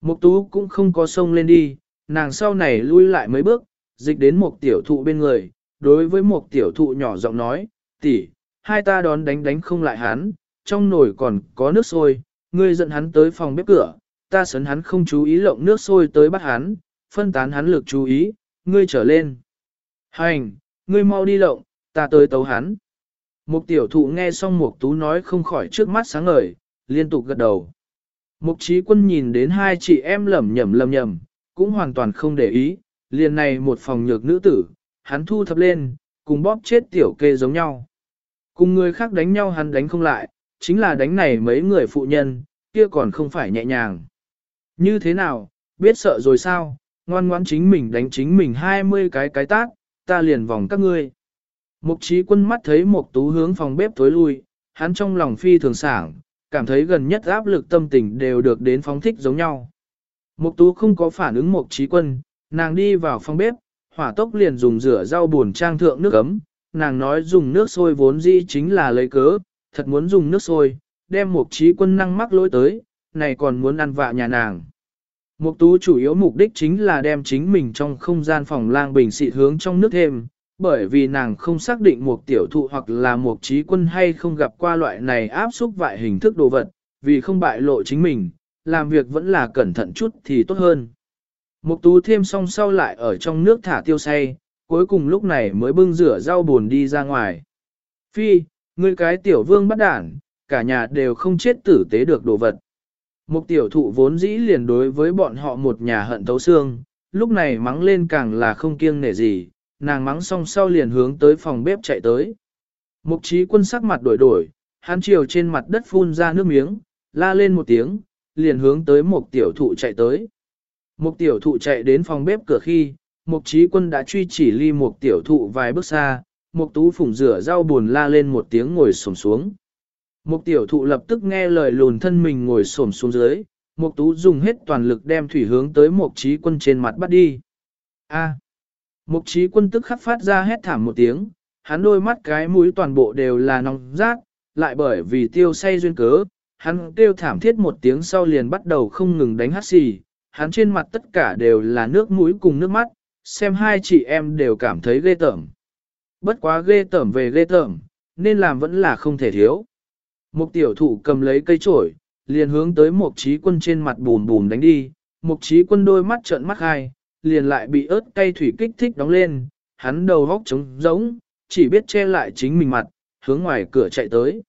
Mục tú cũng không có sông lên đi, nàng sau này lui lại mấy bước, dịch đến một tiểu thụ bên người, đối với một tiểu thụ nhỏ giọng nói, tỷ, hai ta đón đánh đánh không lại hắn, trong nồi còn có nước sôi, ngươi dẫn hắn tới phòng bếp cửa, ta sấn hắn không chú ý lộng nước sôi tới bắt hắn, phân tán hắn lực chú ý, ngươi trở lên. Hành, ngươi mau đi lộng, ta tới tấu hắn. Mục tiểu thụ nghe xong mục tú nói không khỏi trước mắt sáng ngời, liên tục gật đầu. Mục trí quân nhìn đến hai chị em lầm nhầm lầm nhầm, cũng hoàn toàn không để ý, liền này một phòng nhược nữ tử, hắn thu thập lên, cùng bóp chết tiểu kê giống nhau. Cùng người khác đánh nhau hắn đánh không lại, chính là đánh này mấy người phụ nhân, kia còn không phải nhẹ nhàng. Như thế nào, biết sợ rồi sao, ngoan ngoãn chính mình đánh chính mình 20 cái cái tác ta liền vòng các ngươi. Mục trí quân mắt thấy một tú hướng phòng bếp tối lui, hắn trong lòng phi thường sảng, cảm thấy gần nhất áp lực tâm tình đều được đến phóng thích giống nhau. Mục tú không có phản ứng mục trí quân, nàng đi vào phòng bếp, hỏa tốc liền dùng rửa rau buồn trang thượng nước ấm, nàng nói dùng nước sôi vốn dĩ chính là lấy cớ, thật muốn dùng nước sôi, đem mục trí quân năng mắc lỗi tới, này còn muốn ăn vạ nhà nàng. Mục tú chủ yếu mục đích chính là đem chính mình trong không gian phòng lang bình xị hướng trong nước thêm, bởi vì nàng không xác định mục tiểu thụ hoặc là mục trí quân hay không gặp qua loại này áp xúc vại hình thức đồ vật, vì không bại lộ chính mình, làm việc vẫn là cẩn thận chút thì tốt hơn. Mục tú thêm xong sau lại ở trong nước thả tiêu say, cuối cùng lúc này mới bưng rửa rau buồn đi ra ngoài. Phi, ngươi cái tiểu vương bắt đản, cả nhà đều không chết tử tế được đồ vật. Mục tiểu thụ vốn dĩ liền đối với bọn họ một nhà hận thấu xương, lúc này mắng lên càng là không kiêng nể gì, nàng mắng xong sau liền hướng tới phòng bếp chạy tới. Mục trí quân sắc mặt đổi đổi, hắn chiều trên mặt đất phun ra nước miếng, la lên một tiếng, liền hướng tới mục tiểu thụ chạy tới. Mục tiểu thụ chạy đến phòng bếp cửa khi, mục trí quân đã truy chỉ ly mục tiểu thụ vài bước xa, mục tú phủng rửa rau buồn la lên một tiếng ngồi xổm xuống. Mục tiểu thụ lập tức nghe lời lùn thân mình ngồi xổm xuống dưới, mục tú dùng hết toàn lực đem thủy hướng tới mục trí quân trên mặt bắt đi. A. Mục trí quân tức khắc phát ra hét thảm một tiếng, hắn đôi mắt cái mũi toàn bộ đều là nóng rát, lại bởi vì tiêu say duyên cớ, hắn kêu thảm thiết một tiếng sau liền bắt đầu không ngừng đánh hát xì, hắn trên mặt tất cả đều là nước mũi cùng nước mắt, xem hai chị em đều cảm thấy ghê tởm. Bất quá ghê tởm về ghê tởm, nên làm vẫn là không thể thiếu. Mục tiểu thủ cầm lấy cây trổi, liền hướng tới mục trí quân trên mặt bùn bùn đánh đi, mục trí quân đôi mắt trợn mắt hai, liền lại bị ớt cây thủy kích thích đóng lên, hắn đầu góc trống giống, chỉ biết che lại chính mình mặt, hướng ngoài cửa chạy tới.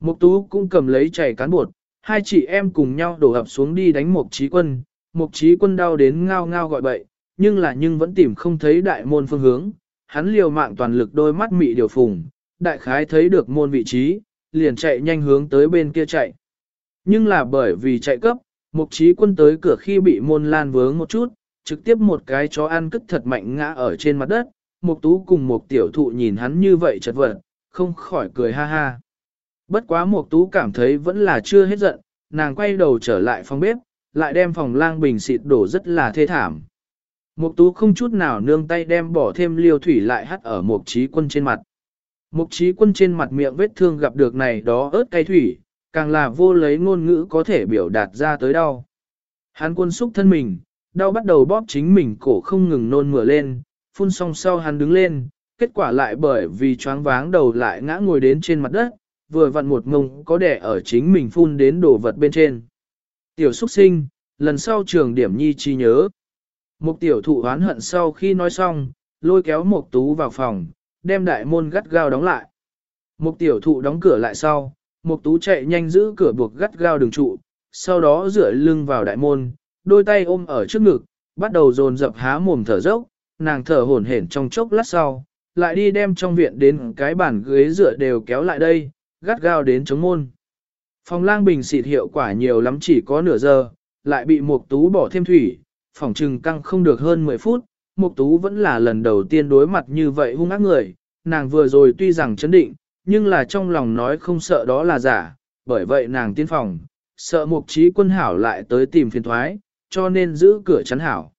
Mục tú cũng cầm lấy chảy cán bột, hai chị em cùng nhau đổ ập xuống đi đánh mục trí quân, mục trí quân đau đến ngao ngao gọi bậy, nhưng là nhưng vẫn tìm không thấy đại môn phương hướng, hắn liều mạng toàn lực đôi mắt mị điều phùng, đại khái thấy được môn vị trí, liền chạy nhanh hướng tới bên kia chạy. Nhưng là bởi vì chạy cấp, mục trí quân tới cửa khi bị môn lan vướng một chút, trực tiếp một cái chó ăn cất thật mạnh ngã ở trên mặt đất, Mục Tú cùng mục tiểu thụ nhìn hắn như vậy chật vật, không khỏi cười ha ha. Bất quá Mục Tú cảm thấy vẫn là chưa hết giận, nàng quay đầu trở lại phòng bếp, lại đem phòng lang bình xịt đổ rất là thê thảm. Mục Tú không chút nào nương tay đem bỏ thêm liều thủy lại hắt ở Mục trí Quân trên mặt. Mục trí Quân trên mặt miệng vết thương gặp được này đó ớt cay thủy, càng là vô lấy ngôn ngữ có thể biểu đạt ra tới đau. Hắn quân xúc thân mình, đau bắt đầu bóp chính mình cổ không ngừng nôn mửa lên, phun xong sau hắn đứng lên, kết quả lại bởi vì choáng váng đầu lại ngã ngồi đến trên mặt đất, vừa vặn một ngông có đẻ ở chính mình phun đến đổ vật bên trên. Tiểu xúc sinh, lần sau trường điểm nhi chi nhớ. Một tiểu thụ oán hận sau khi nói xong, lôi kéo một tú vào phòng, đem đại môn gắt gao đóng lại. Một tiểu thụ đóng cửa lại sau, một tú chạy nhanh giữ cửa buộc gắt gao đường trụ, sau đó rửa lưng vào đại môn, đôi tay ôm ở trước ngực, bắt đầu dồn dập há mồm thở dốc, nàng thở hổn hển trong chốc lát sau, lại đi đem trong viện đến cái bàn ghế dựa đều kéo lại đây, gắt gao đến chống môn. Phòng lang bình xịt hiệu quả nhiều lắm chỉ có nửa giờ, lại bị một tú bỏ thêm thủy, phòng trừng căng không được hơn 10 phút, Mục Tú vẫn là lần đầu tiên đối mặt như vậy hung ác người, nàng vừa rồi tuy rằng chấn định, nhưng là trong lòng nói không sợ đó là giả, bởi vậy nàng tiến phòng, sợ Mục Trí Quân hảo lại tới tìm phiền toái, cho nên giữ cửa chắn hảo.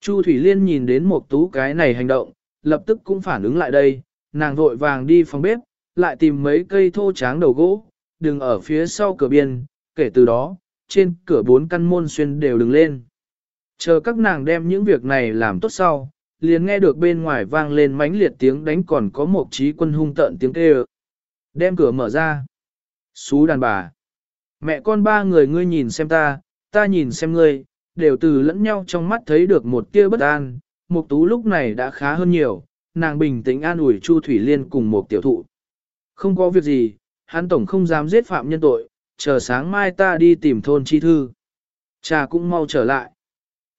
Chu Thủy Liên nhìn đến Mục Tú cái này hành động, lập tức cũng phản ứng lại đây, nàng vội vàng đi phòng bếp, lại tìm mấy cây thô tráng đầu gỗ, đừng ở phía sau cửa biên, kể từ đó, trên cửa bốn căn môn xuyên đều đứng lên. Chờ các nàng đem những việc này làm tốt sau, liền nghe được bên ngoài vang lên mãnh liệt tiếng đánh còn có một trí quân hung tợn tiếng kêu. Đem cửa mở ra. Xú đàn bà. Mẹ con ba người ngươi nhìn xem ta, ta nhìn xem ngươi, đều từ lẫn nhau trong mắt thấy được một tia bất an. Mục tú lúc này đã khá hơn nhiều, nàng bình tĩnh an ủi Chu Thủy Liên cùng một tiểu thụ. Không có việc gì, hắn tổng không dám giết phạm nhân tội, chờ sáng mai ta đi tìm thôn chi thư. Cha cũng mau trở lại.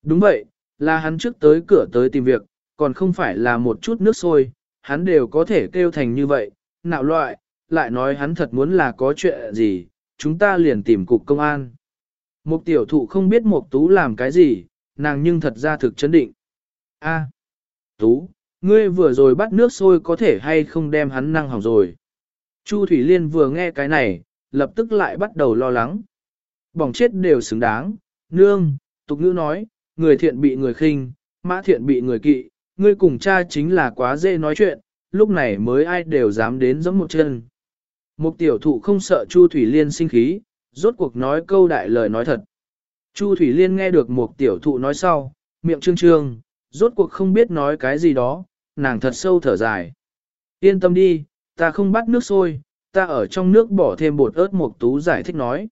Đúng vậy, là hắn trước tới cửa tới tìm việc, còn không phải là một chút nước sôi, hắn đều có thể kêu thành như vậy, nạo loại, lại nói hắn thật muốn là có chuyện gì, chúng ta liền tìm cục công an. Một tiểu thụ không biết một tú làm cái gì, nàng nhưng thật ra thực chấn định. A, tú, ngươi vừa rồi bắt nước sôi có thể hay không đem hắn năng hỏng rồi. Chu Thủy Liên vừa nghe cái này, lập tức lại bắt đầu lo lắng. Bỏng chết đều xứng đáng, nương, tục ngữ nói, người thiện bị người khinh, mã thiện bị người kỵ, ngươi cùng cha chính là quá dễ nói chuyện, lúc này mới ai đều dám đến giẫm một chân. Mục tiểu thụ không sợ Chu Thủy Liên sinh khí, rốt cuộc nói câu đại lời nói thật. Chu Thủy Liên nghe được mục tiểu thụ nói sau, miệng trương trương, rốt cuộc không biết nói cái gì đó, nàng thật sâu thở dài. Yên tâm đi, ta không bắt nước sôi, ta ở trong nước bỏ thêm bột ớt một tú giải thích nói.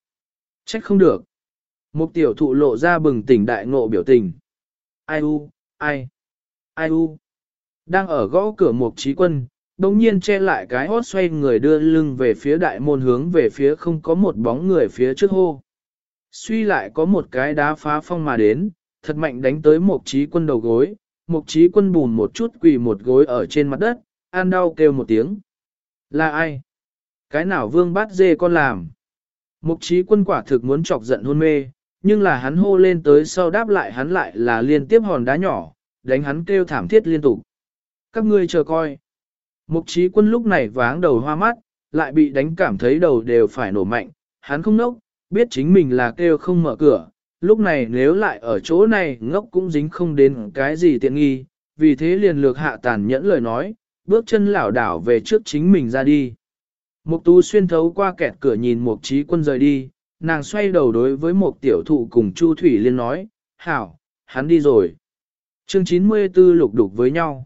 Trách không được. Một tiểu thụ lộ ra bừng tỉnh đại ngộ biểu tình. Ai u, ai, ai u. Đang ở gõ cửa một trí quân, đồng nhiên che lại cái hót xoay người đưa lưng về phía đại môn hướng về phía không có một bóng người phía trước hô. Suy lại có một cái đá phá phong mà đến, thật mạnh đánh tới một trí quân đầu gối, một trí quân bùn một chút quỳ một gối ở trên mặt đất, an đau kêu một tiếng. Là ai? Cái nào vương bát dê con làm? Mục trí quân quả thực muốn chọc giận hôn mê, nhưng là hắn hô lên tới sau đáp lại hắn lại là liên tiếp hòn đá nhỏ, đánh hắn kêu thảm thiết liên tục. Các ngươi chờ coi. Mục trí quân lúc này váng đầu hoa mắt, lại bị đánh cảm thấy đầu đều phải nổ mạnh, hắn không nốc, biết chính mình là kêu không mở cửa, lúc này nếu lại ở chỗ này ngốc cũng dính không đến cái gì tiện nghi, vì thế liền lược hạ tàn nhẫn lời nói, bước chân lảo đảo về trước chính mình ra đi. Mục tú xuyên thấu qua kẹt cửa nhìn mục trí quân rời đi, nàng xoay đầu đối với một tiểu thụ cùng Chu Thủy Liên nói, hảo, hắn đi rồi. Chương 94 lục đục với nhau.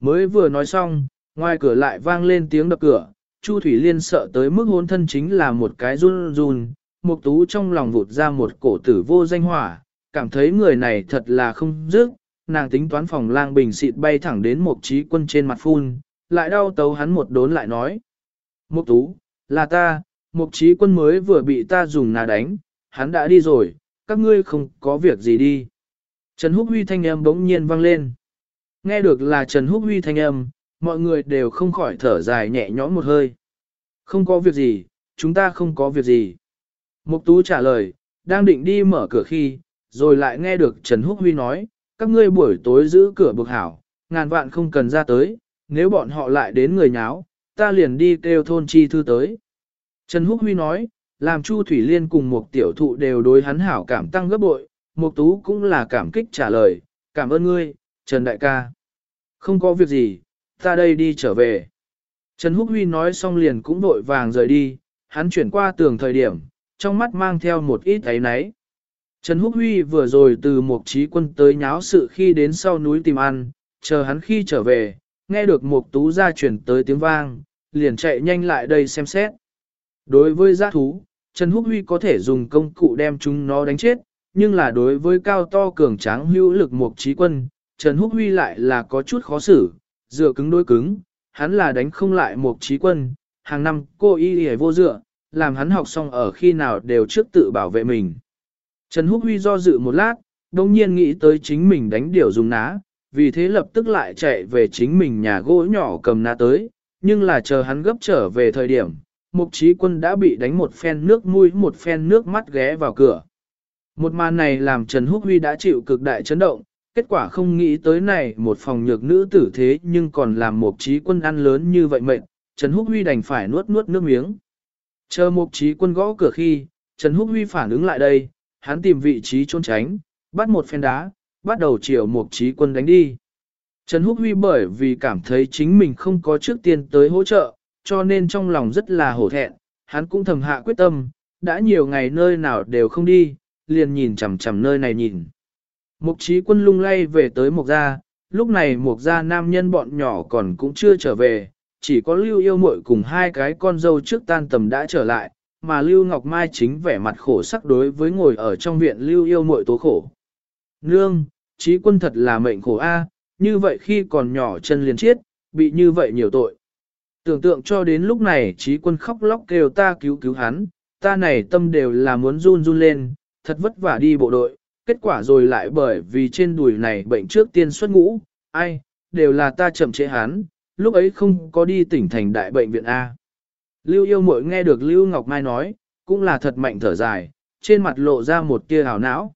Mới vừa nói xong, ngoài cửa lại vang lên tiếng đập cửa, Chu Thủy Liên sợ tới mức hôn thân chính là một cái run run, mục tú trong lòng vụt ra một cổ tử vô danh hỏa, cảm thấy người này thật là không dứt, nàng tính toán phòng lang bình xịt bay thẳng đến một trí quân trên mặt phun, lại đau tấu hắn một đốn lại nói. Mục tú, là ta, mục trí quân mới vừa bị ta dùng nà đánh, hắn đã đi rồi, các ngươi không có việc gì đi. Trần Húc Huy thanh âm bỗng nhiên vang lên. Nghe được là Trần Húc Huy thanh âm, mọi người đều không khỏi thở dài nhẹ nhõm một hơi. Không có việc gì, chúng ta không có việc gì. Mục tú trả lời, đang định đi mở cửa khi, rồi lại nghe được Trần Húc Huy nói, các ngươi buổi tối giữ cửa bực hảo, ngàn vạn không cần ra tới, nếu bọn họ lại đến người nháo, ta liền đi kêu thôn chi thư tới. Trần Húc Huy nói, làm Chu Thủy Liên cùng một tiểu thụ đều đối hắn hảo cảm tăng gấp bội, một Tú cũng là cảm kích trả lời, cảm ơn ngươi, Trần Đại ca. Không có việc gì, ta đây đi trở về. Trần Húc Huy nói xong liền cũng vội vàng rời đi, hắn chuyển qua tường thời điểm, trong mắt mang theo một ít ấy náy. Trần Húc Huy vừa rồi từ một trí quân tới nháo sự khi đến sau núi tìm ăn, chờ hắn khi trở về, nghe được một tú ra chuyển tới tiếng vang, liền chạy nhanh lại đây xem xét. Đối với giã thú, Trần Húc Huy có thể dùng công cụ đem chúng nó đánh chết, nhưng là đối với cao to cường tráng hữu lực một trí quân, Trần Húc Huy lại là có chút khó xử, dựa cứng đối cứng, hắn là đánh không lại một trí quân, hàng năm cô y y vô dựa, làm hắn học xong ở khi nào đều trước tự bảo vệ mình. Trần Húc Huy do dự một lát, đồng nhiên nghĩ tới chính mình đánh điều dùng ná, vì thế lập tức lại chạy về chính mình nhà gỗ nhỏ cầm ná tới, nhưng là chờ hắn gấp trở về thời điểm, mục trí quân đã bị đánh một phen nước mũi một phen nước mắt ghé vào cửa. Một màn này làm Trần Húc Huy đã chịu cực đại chấn động, kết quả không nghĩ tới này một phòng nhược nữ tử thế nhưng còn làm Mục trí quân ăn lớn như vậy mệnh, Trần Húc Huy đành phải nuốt nuốt nước miếng. Chờ Mục trí quân gõ cửa khi, Trần Húc Huy phản ứng lại đây, hắn tìm vị trí trốn tránh, bắt một phen đá, bắt đầu chiều Mục trí quân đánh đi. Trần Húc Huy bởi vì cảm thấy chính mình không có trước tiên tới hỗ trợ, cho nên trong lòng rất là hổ thẹn, hắn cũng thầm hạ quyết tâm, đã nhiều ngày nơi nào đều không đi, liền nhìn chằm chằm nơi này nhìn. Mục trí quân lung lay về tới mục gia, lúc này mục gia nam nhân bọn nhỏ còn cũng chưa trở về, chỉ có lưu yêu muội cùng hai cái con dâu trước tan tầm đã trở lại, mà lưu ngọc mai chính vẻ mặt khổ sắc đối với ngồi ở trong viện lưu yêu muội tố khổ. Nương, trí quân thật là mệnh khổ a, như vậy khi còn nhỏ chân liền chết, bị như vậy nhiều tội. Tưởng tượng cho đến lúc này trí quân khóc lóc kêu ta cứu cứu hắn, ta này tâm đều là muốn run run lên, thật vất vả đi bộ đội, kết quả rồi lại bởi vì trên đùi này bệnh trước tiên xuất ngũ, ai, đều là ta chậm trễ hắn, lúc ấy không có đi tỉnh thành đại bệnh viện A. Lưu yêu mội nghe được Lưu Ngọc Mai nói, cũng là thật mạnh thở dài, trên mặt lộ ra một tia hào não.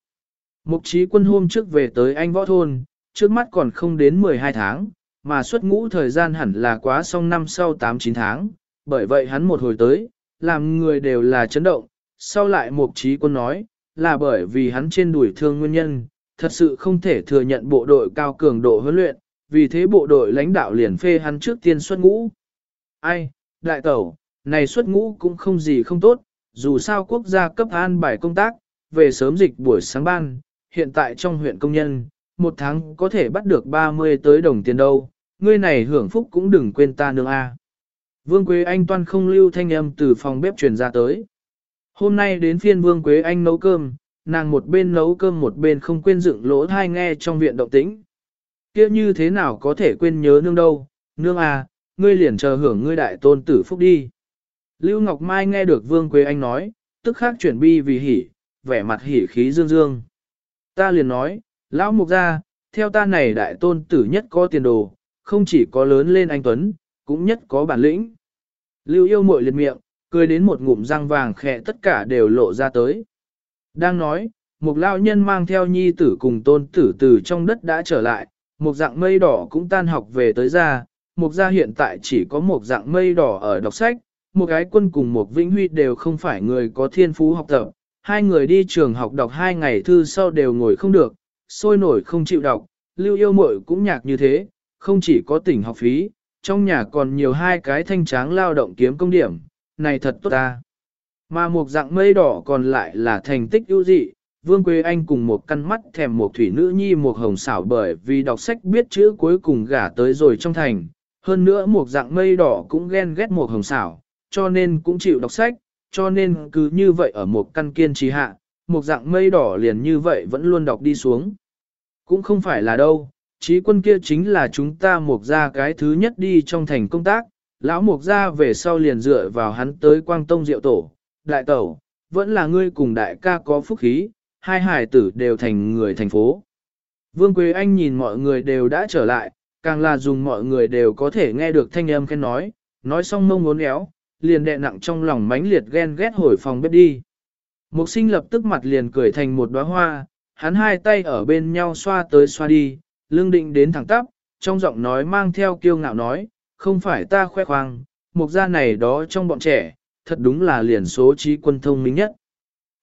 Mục trí quân hôm trước về tới anh võ thôn, trước mắt còn không đến 12 tháng, mà xuất ngũ thời gian hẳn là quá xong năm sau 8-9 tháng, bởi vậy hắn một hồi tới, làm người đều là chấn động, sau lại mục trí quân nói, là bởi vì hắn trên đuổi thương nguyên nhân, thật sự không thể thừa nhận bộ đội cao cường độ huấn luyện, vì thế bộ đội lãnh đạo liền phê hắn trước tiên xuất ngũ. Ai, đại tẩu, này xuất ngũ cũng không gì không tốt, dù sao quốc gia cấp an bài công tác, về sớm dịch buổi sáng ban, hiện tại trong huyện công nhân, một tháng có thể bắt được 30 tới đồng tiền đâu, ngươi này hưởng phúc cũng đừng quên ta nương a. Vương Quế Anh toan không lưu thanh âm từ phòng bếp truyền ra tới. Hôm nay đến phiên Vương Quế Anh nấu cơm, nàng một bên nấu cơm một bên không quên dựng lỗ thai nghe trong viện động tĩnh. Kia như thế nào có thể quên nhớ nương đâu, nương à, ngươi liền chờ hưởng ngươi đại tôn tử phúc đi. Lưu Ngọc Mai nghe được Vương Quế Anh nói, tức khắc chuyển bi vì hỉ, vẻ mặt hỉ khí dương dương. Ta liền nói, lão mục ra, theo ta này đại tôn tử nhất có tiền đồ, không chỉ có lớn lên anh Tuấn, cũng nhất có bản lĩnh. Lưu yêu mội liệt miệng, cười đến một ngụm răng vàng khẽ tất cả đều lộ ra tới. Đang nói, một lao nhân mang theo nhi tử cùng tôn tử từ trong đất đã trở lại, một dạng mây đỏ cũng tan học về tới ra, một gia hiện tại chỉ có một dạng mây đỏ ở đọc sách, một gái quân cùng một vĩnh huy đều không phải người có thiên phú học tập, hai người đi trường học đọc hai ngày thư sau đều ngồi không được, sôi nổi không chịu đọc, lưu yêu mội cũng nhạc như thế, không chỉ có tỉnh học phí, trong nhà còn nhiều hai cái thanh tráng lao động kiếm công điểm, này thật tốt ta. Mà một dạng mây đỏ còn lại là thành tích ưu dị, Vương Quế Anh cùng một căn mắt thèm một thủy nữ nhi một hồng xảo bởi vì đọc sách biết chữ cuối cùng gả tới rồi trong thành. Hơn nữa một dạng mây đỏ cũng ghen ghét một hồng xảo, cho nên cũng chịu đọc sách, cho nên cứ như vậy ở một căn kiên trì hạ, một dạng mây đỏ liền như vậy vẫn luôn đọc đi xuống. Cũng không phải là đâu, trí quân kia chính là chúng ta mục ra cái thứ nhất đi trong thành công tác, lão mục ra về sau liền dựa vào hắn tới quang tông diệu tổ, đại tẩu, vẫn là ngươi cùng đại ca có phúc khí, hai hải tử đều thành người thành phố. Vương Quế Anh nhìn mọi người đều đã trở lại, càng là dùng mọi người đều có thể nghe được thanh âm khen nói, nói xong mông ngốn éo, liền đè nặng trong lòng mãnh liệt ghen ghét hồi phòng bếp đi. Mục sinh lập tức mặt liền cười thành một đóa hoa, hắn hai tay ở bên nhau xoa tới xoa đi, lưng định đến thẳng tắp, trong giọng nói mang theo kiêu ngạo nói, không phải ta khoe khoang, mục gia này đó trong bọn trẻ, thật đúng là liền số trí quân thông minh nhất.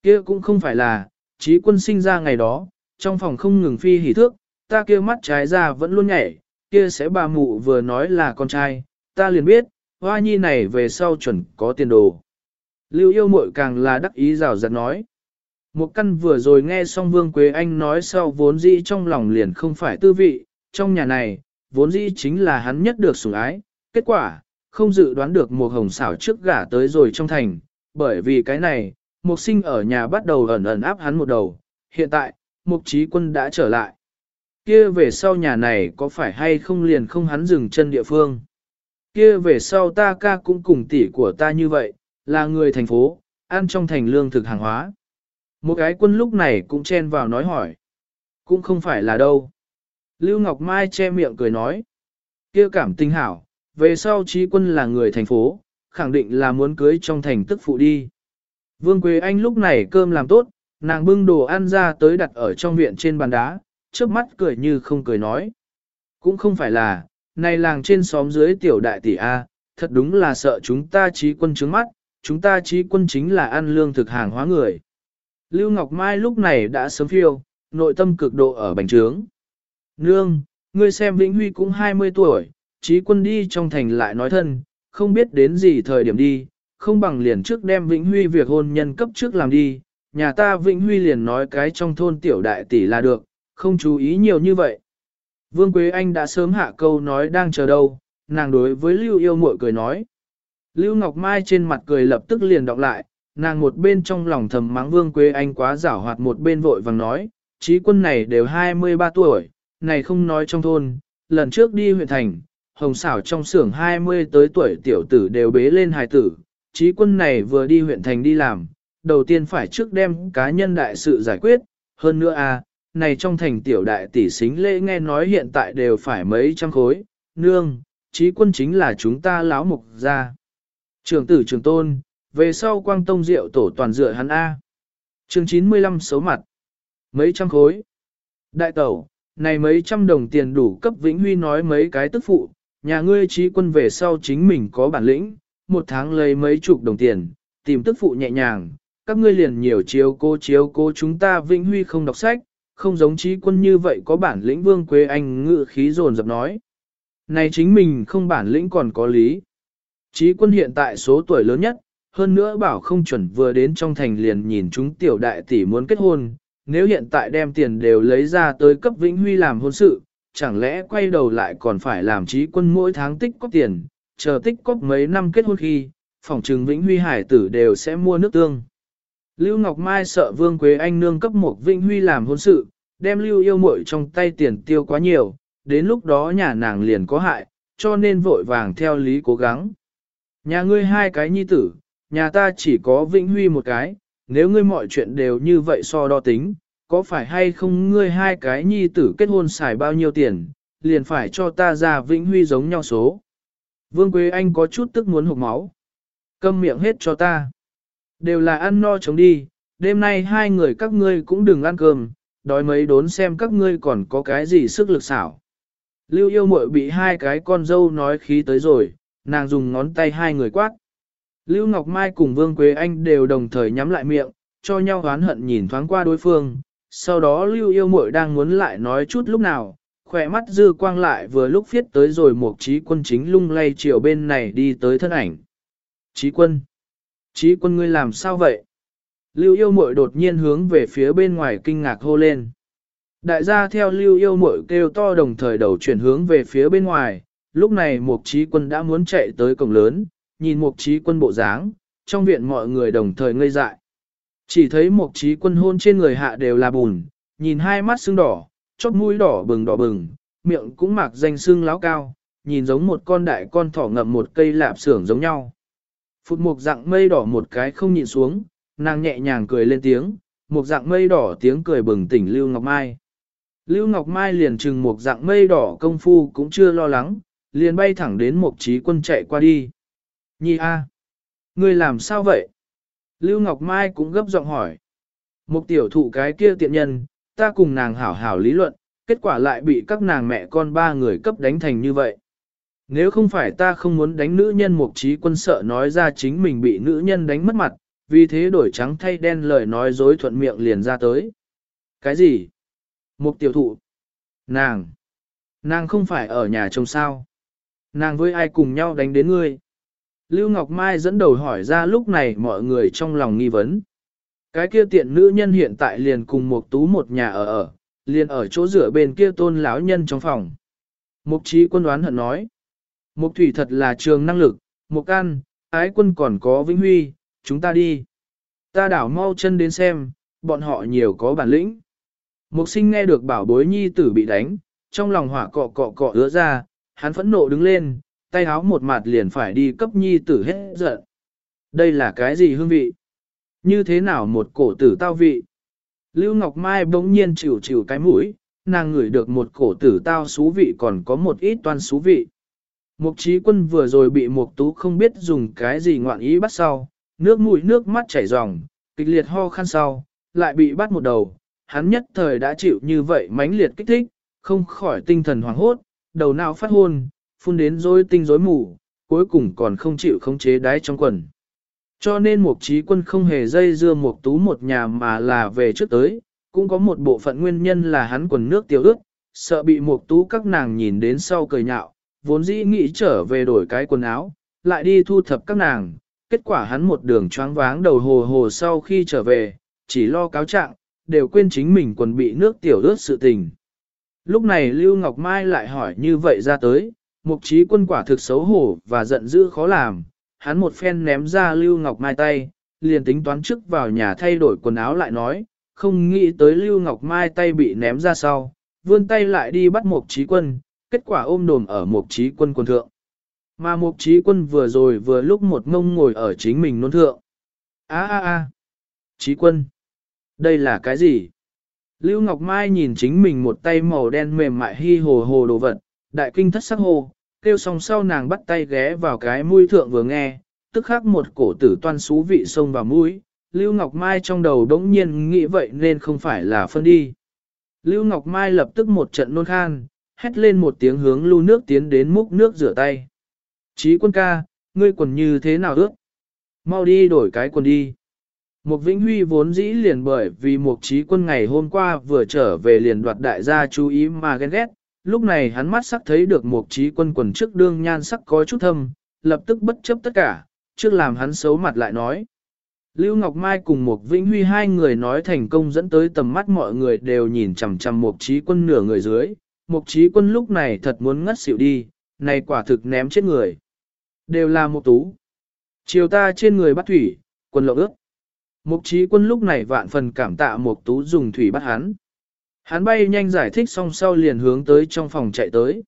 kia cũng không phải là, trí quân sinh ra ngày đó, trong phòng không ngừng phi hỉ thước, ta kia mắt trái ra vẫn luôn nhảy, kia sẽ bà mụ vừa nói là con trai, ta liền biết, hoa nhi này về sau chuẩn có tiền đồ. Lưu yêu muội càng là đắc ý rào rạt nói. Một căn vừa rồi nghe xong Vương Quế Anh nói sau vốn dĩ trong lòng liền không phải tư vị, trong nhà này, vốn dĩ chính là hắn nhất được sủng ái, kết quả, không dự đoán được một hồng xảo trước gả tới rồi trong thành, bởi vì cái này, một sinh ở nhà bắt đầu ẩn ẩn áp hắn một đầu, hiện tại, mục trí quân đã trở lại. Kia về sau nhà này có phải hay không liền không hắn dừng chân địa phương. Kia về sau ta ca cũng cùng tỷ của ta như vậy, là người thành phố, ăn trong thành lương thực hàng hóa. Một cái quân lúc này cũng chen vào nói hỏi. Cũng không phải là đâu. Lưu Ngọc Mai che miệng cười nói. kia cảm tinh hảo, về sau trí quân là người thành phố, khẳng định là muốn cưới trong thành tức phụ đi. Vương Quế Anh lúc này cơm làm tốt, nàng bưng đồ ăn ra tới đặt ở trong viện trên bàn đá, trước mắt cười như không cười nói. Cũng không phải là, này làng trên xóm dưới tiểu đại tỷ A, thật đúng là sợ chúng ta trí quân trướng mắt, chúng ta trí quân chính là ăn lương thực hàng hóa người. Lưu Ngọc Mai lúc này đã sớm phiêu, nội tâm cực độ ở bành trướng. Nương, ngươi xem Vĩnh Huy cũng 20 tuổi, trí quân đi trong thành lại nói thân, không biết đến gì thời điểm đi, không bằng liền trước đem Vĩnh Huy việc hôn nhân cấp trước làm đi, nhà ta Vĩnh Huy liền nói cái trong thôn tiểu đại tỷ là được, không chú ý nhiều như vậy. Vương Quế Anh đã sớm hạ câu nói đang chờ đâu, nàng đối với Lưu yêu muội cười nói. Lưu Ngọc Mai trên mặt cười lập tức liền đọc lại, nàng một bên trong lòng thầm mắng Vương Quế Anh quá giảo hoạt một bên vội vàng nói, trí quân này đều 23 tuổi, này không nói trong thôn, lần trước đi huyện thành, hồng xảo trong xưởng 20 tới tuổi tiểu tử đều bế lên hài tử, trí quân này vừa đi huyện thành đi làm, đầu tiên phải trước đem cá nhân đại sự giải quyết, hơn nữa à, này trong thành tiểu đại tỷ xính lễ nghe nói hiện tại đều phải mấy trăm khối, nương, trí quân chính là chúng ta láo mục ra. Trường tử trường tôn, về sau quang tông rượu tổ toàn dựa hắn A. Chương 95 xấu mặt. Mấy trăm khối. Đại tẩu, này mấy trăm đồng tiền đủ cấp Vĩnh Huy nói mấy cái tức phụ, nhà ngươi trí quân về sau chính mình có bản lĩnh, một tháng lấy mấy chục đồng tiền, tìm tức phụ nhẹ nhàng, các ngươi liền nhiều chiếu cô chiếu cô chúng ta Vĩnh Huy không đọc sách, không giống trí quân như vậy có bản lĩnh vương quê anh ngự khí dồn dập nói. Này chính mình không bản lĩnh còn có lý. Trí quân hiện tại số tuổi lớn nhất, hơn nữa bảo không chuẩn vừa đến trong thành liền nhìn chúng tiểu đại tỷ muốn kết hôn, nếu hiện tại đem tiền đều lấy ra tới cấp Vĩnh Huy làm hôn sự, chẳng lẽ quay đầu lại còn phải làm trí quân mỗi tháng tích cóp tiền, chờ tích cóp mấy năm kết hôn khi, phòng trừng Vĩnh Huy hải tử đều sẽ mua nước tương. Lưu Ngọc Mai sợ Vương Quế Anh nương cấp một Vĩnh Huy làm hôn sự, đem Lưu yêu muội trong tay tiền tiêu quá nhiều, đến lúc đó nhà nàng liền có hại, cho nên vội vàng theo lý cố gắng. Nhà ngươi hai cái nhi tử, nhà ta chỉ có Vĩnh Huy một cái, nếu ngươi mọi chuyện đều như vậy so đo tính, có phải hay không ngươi hai cái nhi tử kết hôn xài bao nhiêu tiền, liền phải cho ta ra Vĩnh Huy giống nhau số. Vương Quế Anh có chút tức muốn hụt máu. Câm miệng hết cho ta. Đều là ăn no chống đi, đêm nay hai người các ngươi cũng đừng ăn cơm, đói mấy đốn xem các ngươi còn có cái gì sức lực xảo. Lưu yêu muội bị hai cái con dâu nói khí tới rồi, nàng dùng ngón tay hai người quát. Lưu Ngọc Mai cùng Vương Quế Anh đều đồng thời nhắm lại miệng, cho nhau oán hận nhìn thoáng qua đối phương. Sau đó Lưu yêu muội đang muốn lại nói chút lúc nào, khỏe mắt dư quang lại vừa lúc viết tới rồi một trí quân chính lung lay chiều bên này đi tới thân ảnh. Trí quân! Trí quân ngươi làm sao vậy? Lưu yêu muội đột nhiên hướng về phía bên ngoài kinh ngạc hô lên. Đại gia theo lưu yêu muội kêu to đồng thời đầu chuyển hướng về phía bên ngoài, lúc này một trí quân đã muốn chạy tới cổng lớn, nhìn một trí quân bộ dáng, trong viện mọi người đồng thời ngây dại. Chỉ thấy một trí quân hôn trên người hạ đều là bùn, nhìn hai mắt sưng đỏ, chóp mũi đỏ bừng đỏ bừng, miệng cũng mạc danh sưng láo cao, nhìn giống một con đại con thỏ ngậm một cây lạp xưởng giống nhau. Phụt một dạng mây đỏ một cái không nhịn xuống, nàng nhẹ nhàng cười lên tiếng, một dạng mây đỏ tiếng cười bừng tỉnh Lưu Ngọc Mai. Lưu Ngọc Mai liền trừng một dạng mây đỏ công phu cũng chưa lo lắng, liền bay thẳng đến một trí quân chạy qua đi. Nhi A. À. Ngươi làm sao vậy? Lưu Ngọc Mai cũng gấp giọng hỏi. Một tiểu thụ cái kia tiện nhân, ta cùng nàng hảo hảo lý luận, kết quả lại bị các nàng mẹ con ba người cấp đánh thành như vậy. Nếu không phải ta không muốn đánh nữ nhân mục trí quân sợ nói ra chính mình bị nữ nhân đánh mất mặt, vì thế đổi trắng thay đen lời nói dối thuận miệng liền ra tới. Cái gì? Mục tiểu thụ. Nàng. Nàng không phải ở nhà chồng sao. Nàng với ai cùng nhau đánh đến ngươi. Lưu Ngọc Mai dẫn đầu hỏi ra lúc này mọi người trong lòng nghi vấn. Cái kia tiện nữ nhân hiện tại liền cùng một tú một nhà ở ở, liền ở chỗ rửa bên kia tôn lão nhân trong phòng. Mục trí quân đoán hận nói. Mục thủy thật là trường năng lực, mục an, ái quân còn có vinh huy, chúng ta đi. Ta đảo mau chân đến xem, bọn họ nhiều có bản lĩnh. Mục sinh nghe được bảo bối nhi tử bị đánh, trong lòng hỏa cọ cọ cọ ứa ra, hắn phẫn nộ đứng lên, tay háo một mặt liền phải đi cấp nhi tử hết giận. Đây là cái gì hương vị? Như thế nào một cổ tử tao vị? Lưu Ngọc Mai bỗng nhiên chịu chịu cái mũi, nàng ngửi được một cổ tử tao xú vị còn có một ít toan xú vị. Mục trí quân vừa rồi bị mục tú không biết dùng cái gì ngoạn ý bắt sau, nước mũi nước mắt chảy ròng, kịch liệt ho khăn sau, lại bị bắt một đầu, hắn nhất thời đã chịu như vậy mãnh liệt kích thích, không khỏi tinh thần hoảng hốt, đầu não phát hôn, phun đến rối tinh rối mù, cuối cùng còn không chịu khống chế đáy trong quần. Cho nên Mục Trí Quân không hề dây dưa Mục Tú một nhà mà là về trước tới, cũng có một bộ phận nguyên nhân là hắn quần nước tiêu ướt, sợ bị Mục Tú các nàng nhìn đến sau cười nhạo, vốn dĩ nghĩ trở về đổi cái quần áo, lại đi thu thập các nàng, kết quả hắn một đường choáng váng đầu hồ hồ sau khi trở về, chỉ lo cáo trạng, đều quên chính mình quần bị nước tiểu ướt sự tình. Lúc này Lưu Ngọc Mai lại hỏi như vậy ra tới, mục trí quân quả thực xấu hổ và giận dữ khó làm, hắn một phen ném ra Lưu Ngọc Mai tay, liền tính toán trước vào nhà thay đổi quần áo lại nói, không nghĩ tới Lưu Ngọc Mai tay bị ném ra sau, vươn tay lại đi bắt mục trí quân, kết quả ôm đồm ở mục trí quân quân thượng. Mà mục trí quân vừa rồi vừa lúc một ngông ngồi ở chính mình nôn thượng. a a a trí quân, đây là cái gì? Lưu Ngọc Mai nhìn chính mình một tay màu đen mềm mại hi hồ hồ đồ vật, đại kinh thất sắc hồ, kêu xong sau nàng bắt tay ghé vào cái mũi thượng vừa nghe, tức khắc một cổ tử toan xú vị sông vào mũi. Lưu Ngọc Mai trong đầu đống nhiên nghĩ vậy nên không phải là phân đi. Lưu Ngọc Mai lập tức một trận nôn khan, hét lên một tiếng hướng lưu nước tiến đến múc nước rửa tay. Chí quân ca, ngươi quần như thế nào ước? Mau đi đổi cái quần đi. một Vĩnh Huy vốn dĩ liền bởi vì một Trí Quân ngày hôm qua vừa trở về liền đoạt đại gia chú ý mà ghen ghét, lúc này hắn mắt sắc thấy được Mục Trí Quân quần trước đương nhan sắc có chút thâm, lập tức bất chấp tất cả, trước làm hắn xấu mặt lại nói. Lưu Ngọc Mai cùng Mục Vĩnh Huy hai người nói thành công dẫn tới tầm mắt mọi người đều nhìn chằm chằm Mục Trí Quân nửa người dưới, Mục Trí Quân lúc này thật muốn ngất xỉu đi, này quả thực ném chết người. Đều là một tú. Chiều ta trên người bắt thủy, quân lộ ước. Mục trí quân lúc này vạn phần cảm tạ mục tú dùng thủy bắt hắn. Hắn bay nhanh giải thích xong sau liền hướng tới trong phòng chạy tới.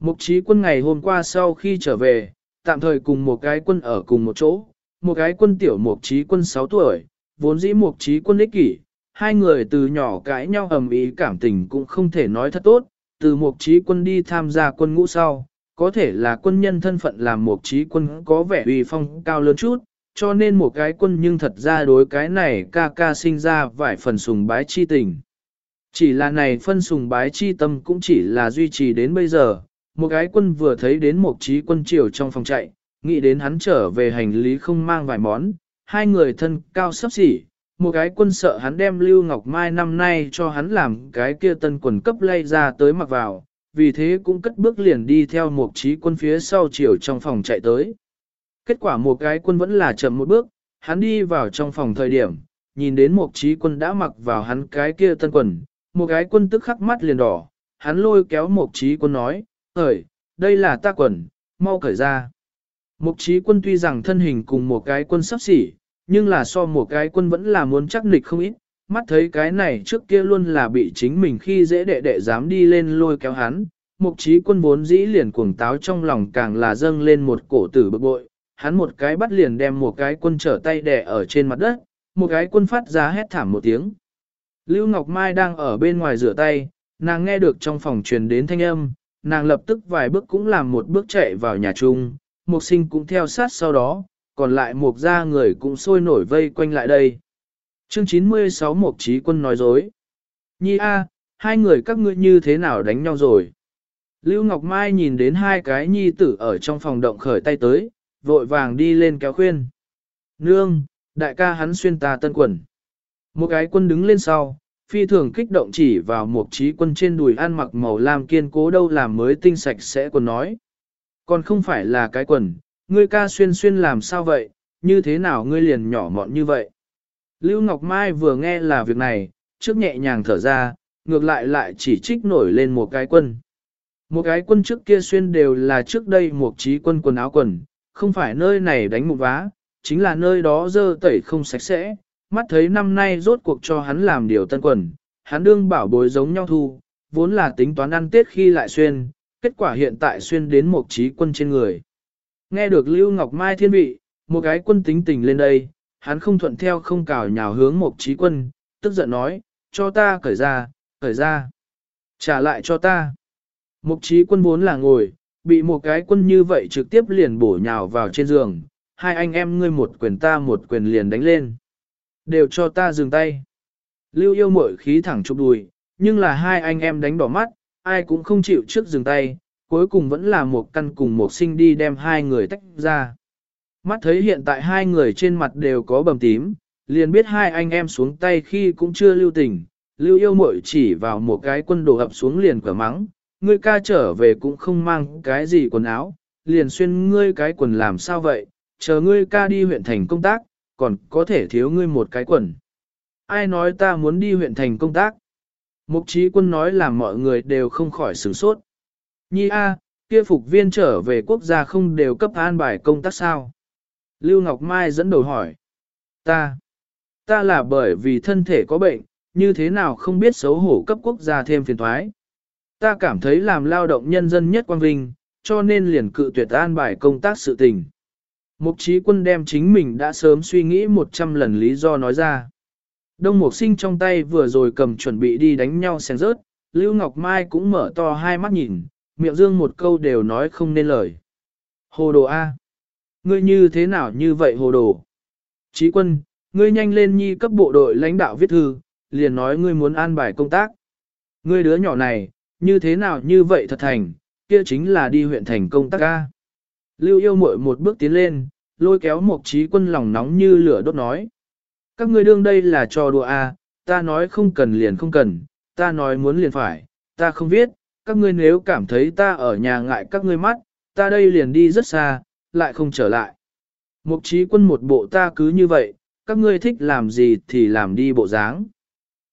Mục trí quân ngày hôm qua sau khi trở về, tạm thời cùng một cái quân ở cùng một chỗ, một cái quân tiểu mục trí quân 6 tuổi, vốn dĩ mục trí quân ích kỷ, hai người từ nhỏ cãi nhau ầm ý cảm tình cũng không thể nói thật tốt, từ mục trí quân đi tham gia quân ngũ sau, có thể là quân nhân thân phận làm mục trí quân có vẻ uy phong cao lớn chút, cho nên một cái quân nhưng thật ra đối cái này ca ca sinh ra vài phần sùng bái chi tình. Chỉ là này phân sùng bái chi tâm cũng chỉ là duy trì đến bây giờ, một gái quân vừa thấy đến một trí quân triều trong phòng chạy, nghĩ đến hắn trở về hành lý không mang vài món, hai người thân cao sấp xỉ, một cái quân sợ hắn đem Lưu Ngọc Mai năm nay cho hắn làm cái kia tân quần cấp lay ra tới mặc vào, vì thế cũng cất bước liền đi theo một trí quân phía sau chiều trong phòng chạy tới. Kết quả một cái quân vẫn là chậm một bước, hắn đi vào trong phòng thời điểm, nhìn đến một trí quân đã mặc vào hắn cái kia tân quần, một gái quân tức khắc mắt liền đỏ, hắn lôi kéo một trí quân nói, Thời, đây là ta quần, mau cởi ra. Một trí quân tuy rằng thân hình cùng một cái quân sắp xỉ, nhưng là so một cái quân vẫn là muốn chắc nịch không ít, mắt thấy cái này trước kia luôn là bị chính mình khi dễ đệ đệ dám đi lên lôi kéo hắn. Mục trí quân vốn dĩ liền cuồng táo trong lòng càng là dâng lên một cổ tử bực bội, hắn một cái bắt liền đem một cái quân trở tay đè ở trên mặt đất, một cái quân phát ra hét thảm một tiếng. Lưu Ngọc Mai đang ở bên ngoài rửa tay, nàng nghe được trong phòng truyền đến thanh âm, nàng lập tức vài bước cũng làm một bước chạy vào nhà chung, mục sinh cũng theo sát sau đó, còn lại một gia người cũng sôi nổi vây quanh lại đây. Chương 96 Mục Trí Quân nói dối. Nhi A, hai người các ngươi như thế nào đánh nhau rồi? Lưu Ngọc Mai nhìn đến hai cái nhi tử ở trong phòng động khởi tay tới, vội vàng đi lên kéo khuyên. Nương, đại ca hắn xuyên ta tân quần. Một cái quân đứng lên sau, phi thường kích động chỉ vào một trí quân trên đùi ăn mặc màu lam kiên cố đâu làm mới tinh sạch sẽ quần nói. Còn không phải là cái quần, ngươi ca xuyên xuyên làm sao vậy, như thế nào ngươi liền nhỏ mọn như vậy. Lưu Ngọc Mai vừa nghe là việc này, trước nhẹ nhàng thở ra, ngược lại lại chỉ trích nổi lên một cái quân. Một cái quân trước kia xuyên đều là trước đây một trí quân quần áo quần, không phải nơi này đánh một vá, chính là nơi đó dơ tẩy không sạch sẽ, mắt thấy năm nay rốt cuộc cho hắn làm điều tân quần, hắn đương bảo bối giống nhau thu, vốn là tính toán ăn tết khi lại xuyên, kết quả hiện tại xuyên đến một trí quân trên người. Nghe được Lưu Ngọc Mai thiên vị, một cái quân tính tình lên đây, hắn không thuận theo không cào nhào hướng một trí quân, tức giận nói, cho ta cởi ra, cởi ra, trả lại cho ta. Mục trí quân vốn là ngồi, bị một cái quân như vậy trực tiếp liền bổ nhào vào trên giường, hai anh em ngươi một quyền ta một quyền liền đánh lên. Đều cho ta dừng tay. Lưu yêu mội khí thẳng chụp đùi, nhưng là hai anh em đánh đỏ mắt, ai cũng không chịu trước dừng tay, cuối cùng vẫn là một căn cùng một sinh đi đem hai người tách ra. Mắt thấy hiện tại hai người trên mặt đều có bầm tím, liền biết hai anh em xuống tay khi cũng chưa lưu tình, lưu yêu mội chỉ vào một cái quân đồ ập xuống liền cửa mắng, ngươi ca trở về cũng không mang cái gì quần áo, liền xuyên ngươi cái quần làm sao vậy, chờ ngươi ca đi huyện thành công tác, còn có thể thiếu ngươi một cái quần. Ai nói ta muốn đi huyện thành công tác? Mục trí quân nói là mọi người đều không khỏi sửng sốt. Nhi A, kia phục viên trở về quốc gia không đều cấp an bài công tác sao? Lưu Ngọc Mai dẫn đầu hỏi. Ta, ta là bởi vì thân thể có bệnh, như thế nào không biết xấu hổ cấp quốc gia thêm phiền thoái. Ta cảm thấy làm lao động nhân dân nhất quang vinh, cho nên liền cự tuyệt an bài công tác sự tình. Mục trí quân đem chính mình đã sớm suy nghĩ 100 lần lý do nói ra. Đông Mục Sinh trong tay vừa rồi cầm chuẩn bị đi đánh nhau xèn rớt, Lưu Ngọc Mai cũng mở to hai mắt nhìn, miệng dương một câu đều nói không nên lời. Hồ đồ A. Ngươi như thế nào như vậy hồ đồ? Chí quân, ngươi nhanh lên nhi cấp bộ đội lãnh đạo viết thư, liền nói ngươi muốn an bài công tác. Ngươi đứa nhỏ này, như thế nào như vậy thật thành, kia chính là đi huyện thành công tác A. Lưu yêu muội một bước tiến lên, lôi kéo một trí quân lòng nóng như lửa đốt nói. Các ngươi đương đây là trò đùa à, ta nói không cần liền không cần, ta nói muốn liền phải, ta không viết, các ngươi nếu cảm thấy ta ở nhà ngại các ngươi mắt, ta đây liền đi rất xa, lại không trở lại. Mục trí quân một bộ ta cứ như vậy, các ngươi thích làm gì thì làm đi bộ dáng.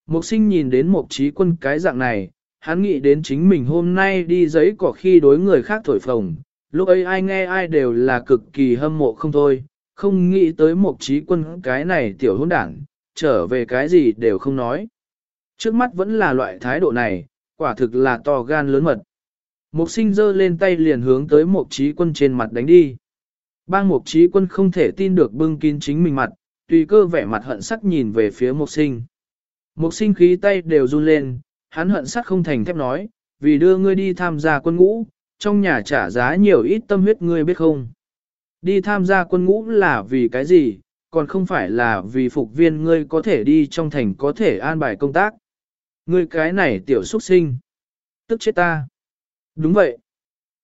Mục sinh nhìn đến mục trí quân cái dạng này, hắn nghĩ đến chính mình hôm nay đi giấy cỏ khi đối người khác thổi phồng, lúc ấy ai nghe ai đều là cực kỳ hâm mộ không thôi, không nghĩ tới một trí quân cái này tiểu hôn đảng, trở về cái gì đều không nói. Trước mắt vẫn là loại thái độ này, quả thực là to gan lớn mật. Mục sinh giơ lên tay liền hướng tới một trí quân trên mặt đánh đi. Bang mục trí quân không thể tin được bưng kín chính mình mặt, tùy cơ vẻ mặt hận sắc nhìn về phía mục sinh. Mục sinh khí tay đều run lên, hắn hận sắc không thành thép nói, vì đưa ngươi đi tham gia quân ngũ, trong nhà trả giá nhiều ít tâm huyết ngươi biết không. Đi tham gia quân ngũ là vì cái gì, còn không phải là vì phục viên ngươi có thể đi trong thành có thể an bài công tác. Ngươi cái này tiểu xuất sinh. Tức chết ta. Đúng vậy.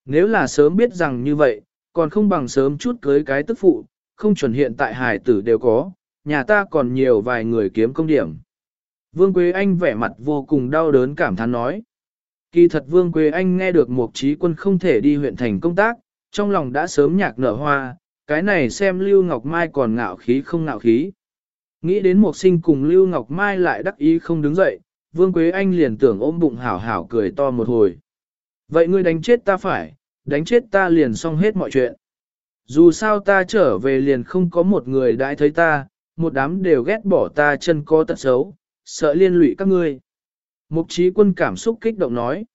Nếu là sớm biết rằng như vậy, còn không bằng sớm chút cưới cái tức phụ, không chuẩn hiện tại hải tử đều có, nhà ta còn nhiều vài người kiếm công điểm. Vương Quế Anh vẻ mặt vô cùng đau đớn cảm thán nói. Kỳ thật Vương Quế Anh nghe được một trí quân không thể đi huyện thành công tác, trong lòng đã sớm nhạc nở hoa, cái này xem Lưu Ngọc Mai còn ngạo khí không ngạo khí. Nghĩ đến một sinh cùng Lưu Ngọc Mai lại đắc ý không đứng dậy, Vương Quế Anh liền tưởng ôm bụng hảo hảo cười to một hồi. Vậy ngươi đánh chết ta phải, đánh chết ta liền xong hết mọi chuyện. Dù sao ta trở về liền không có một người đãi thấy ta, một đám đều ghét bỏ ta chân co tật xấu, sợ liên lụy các ngươi. Mục trí quân cảm xúc kích động nói.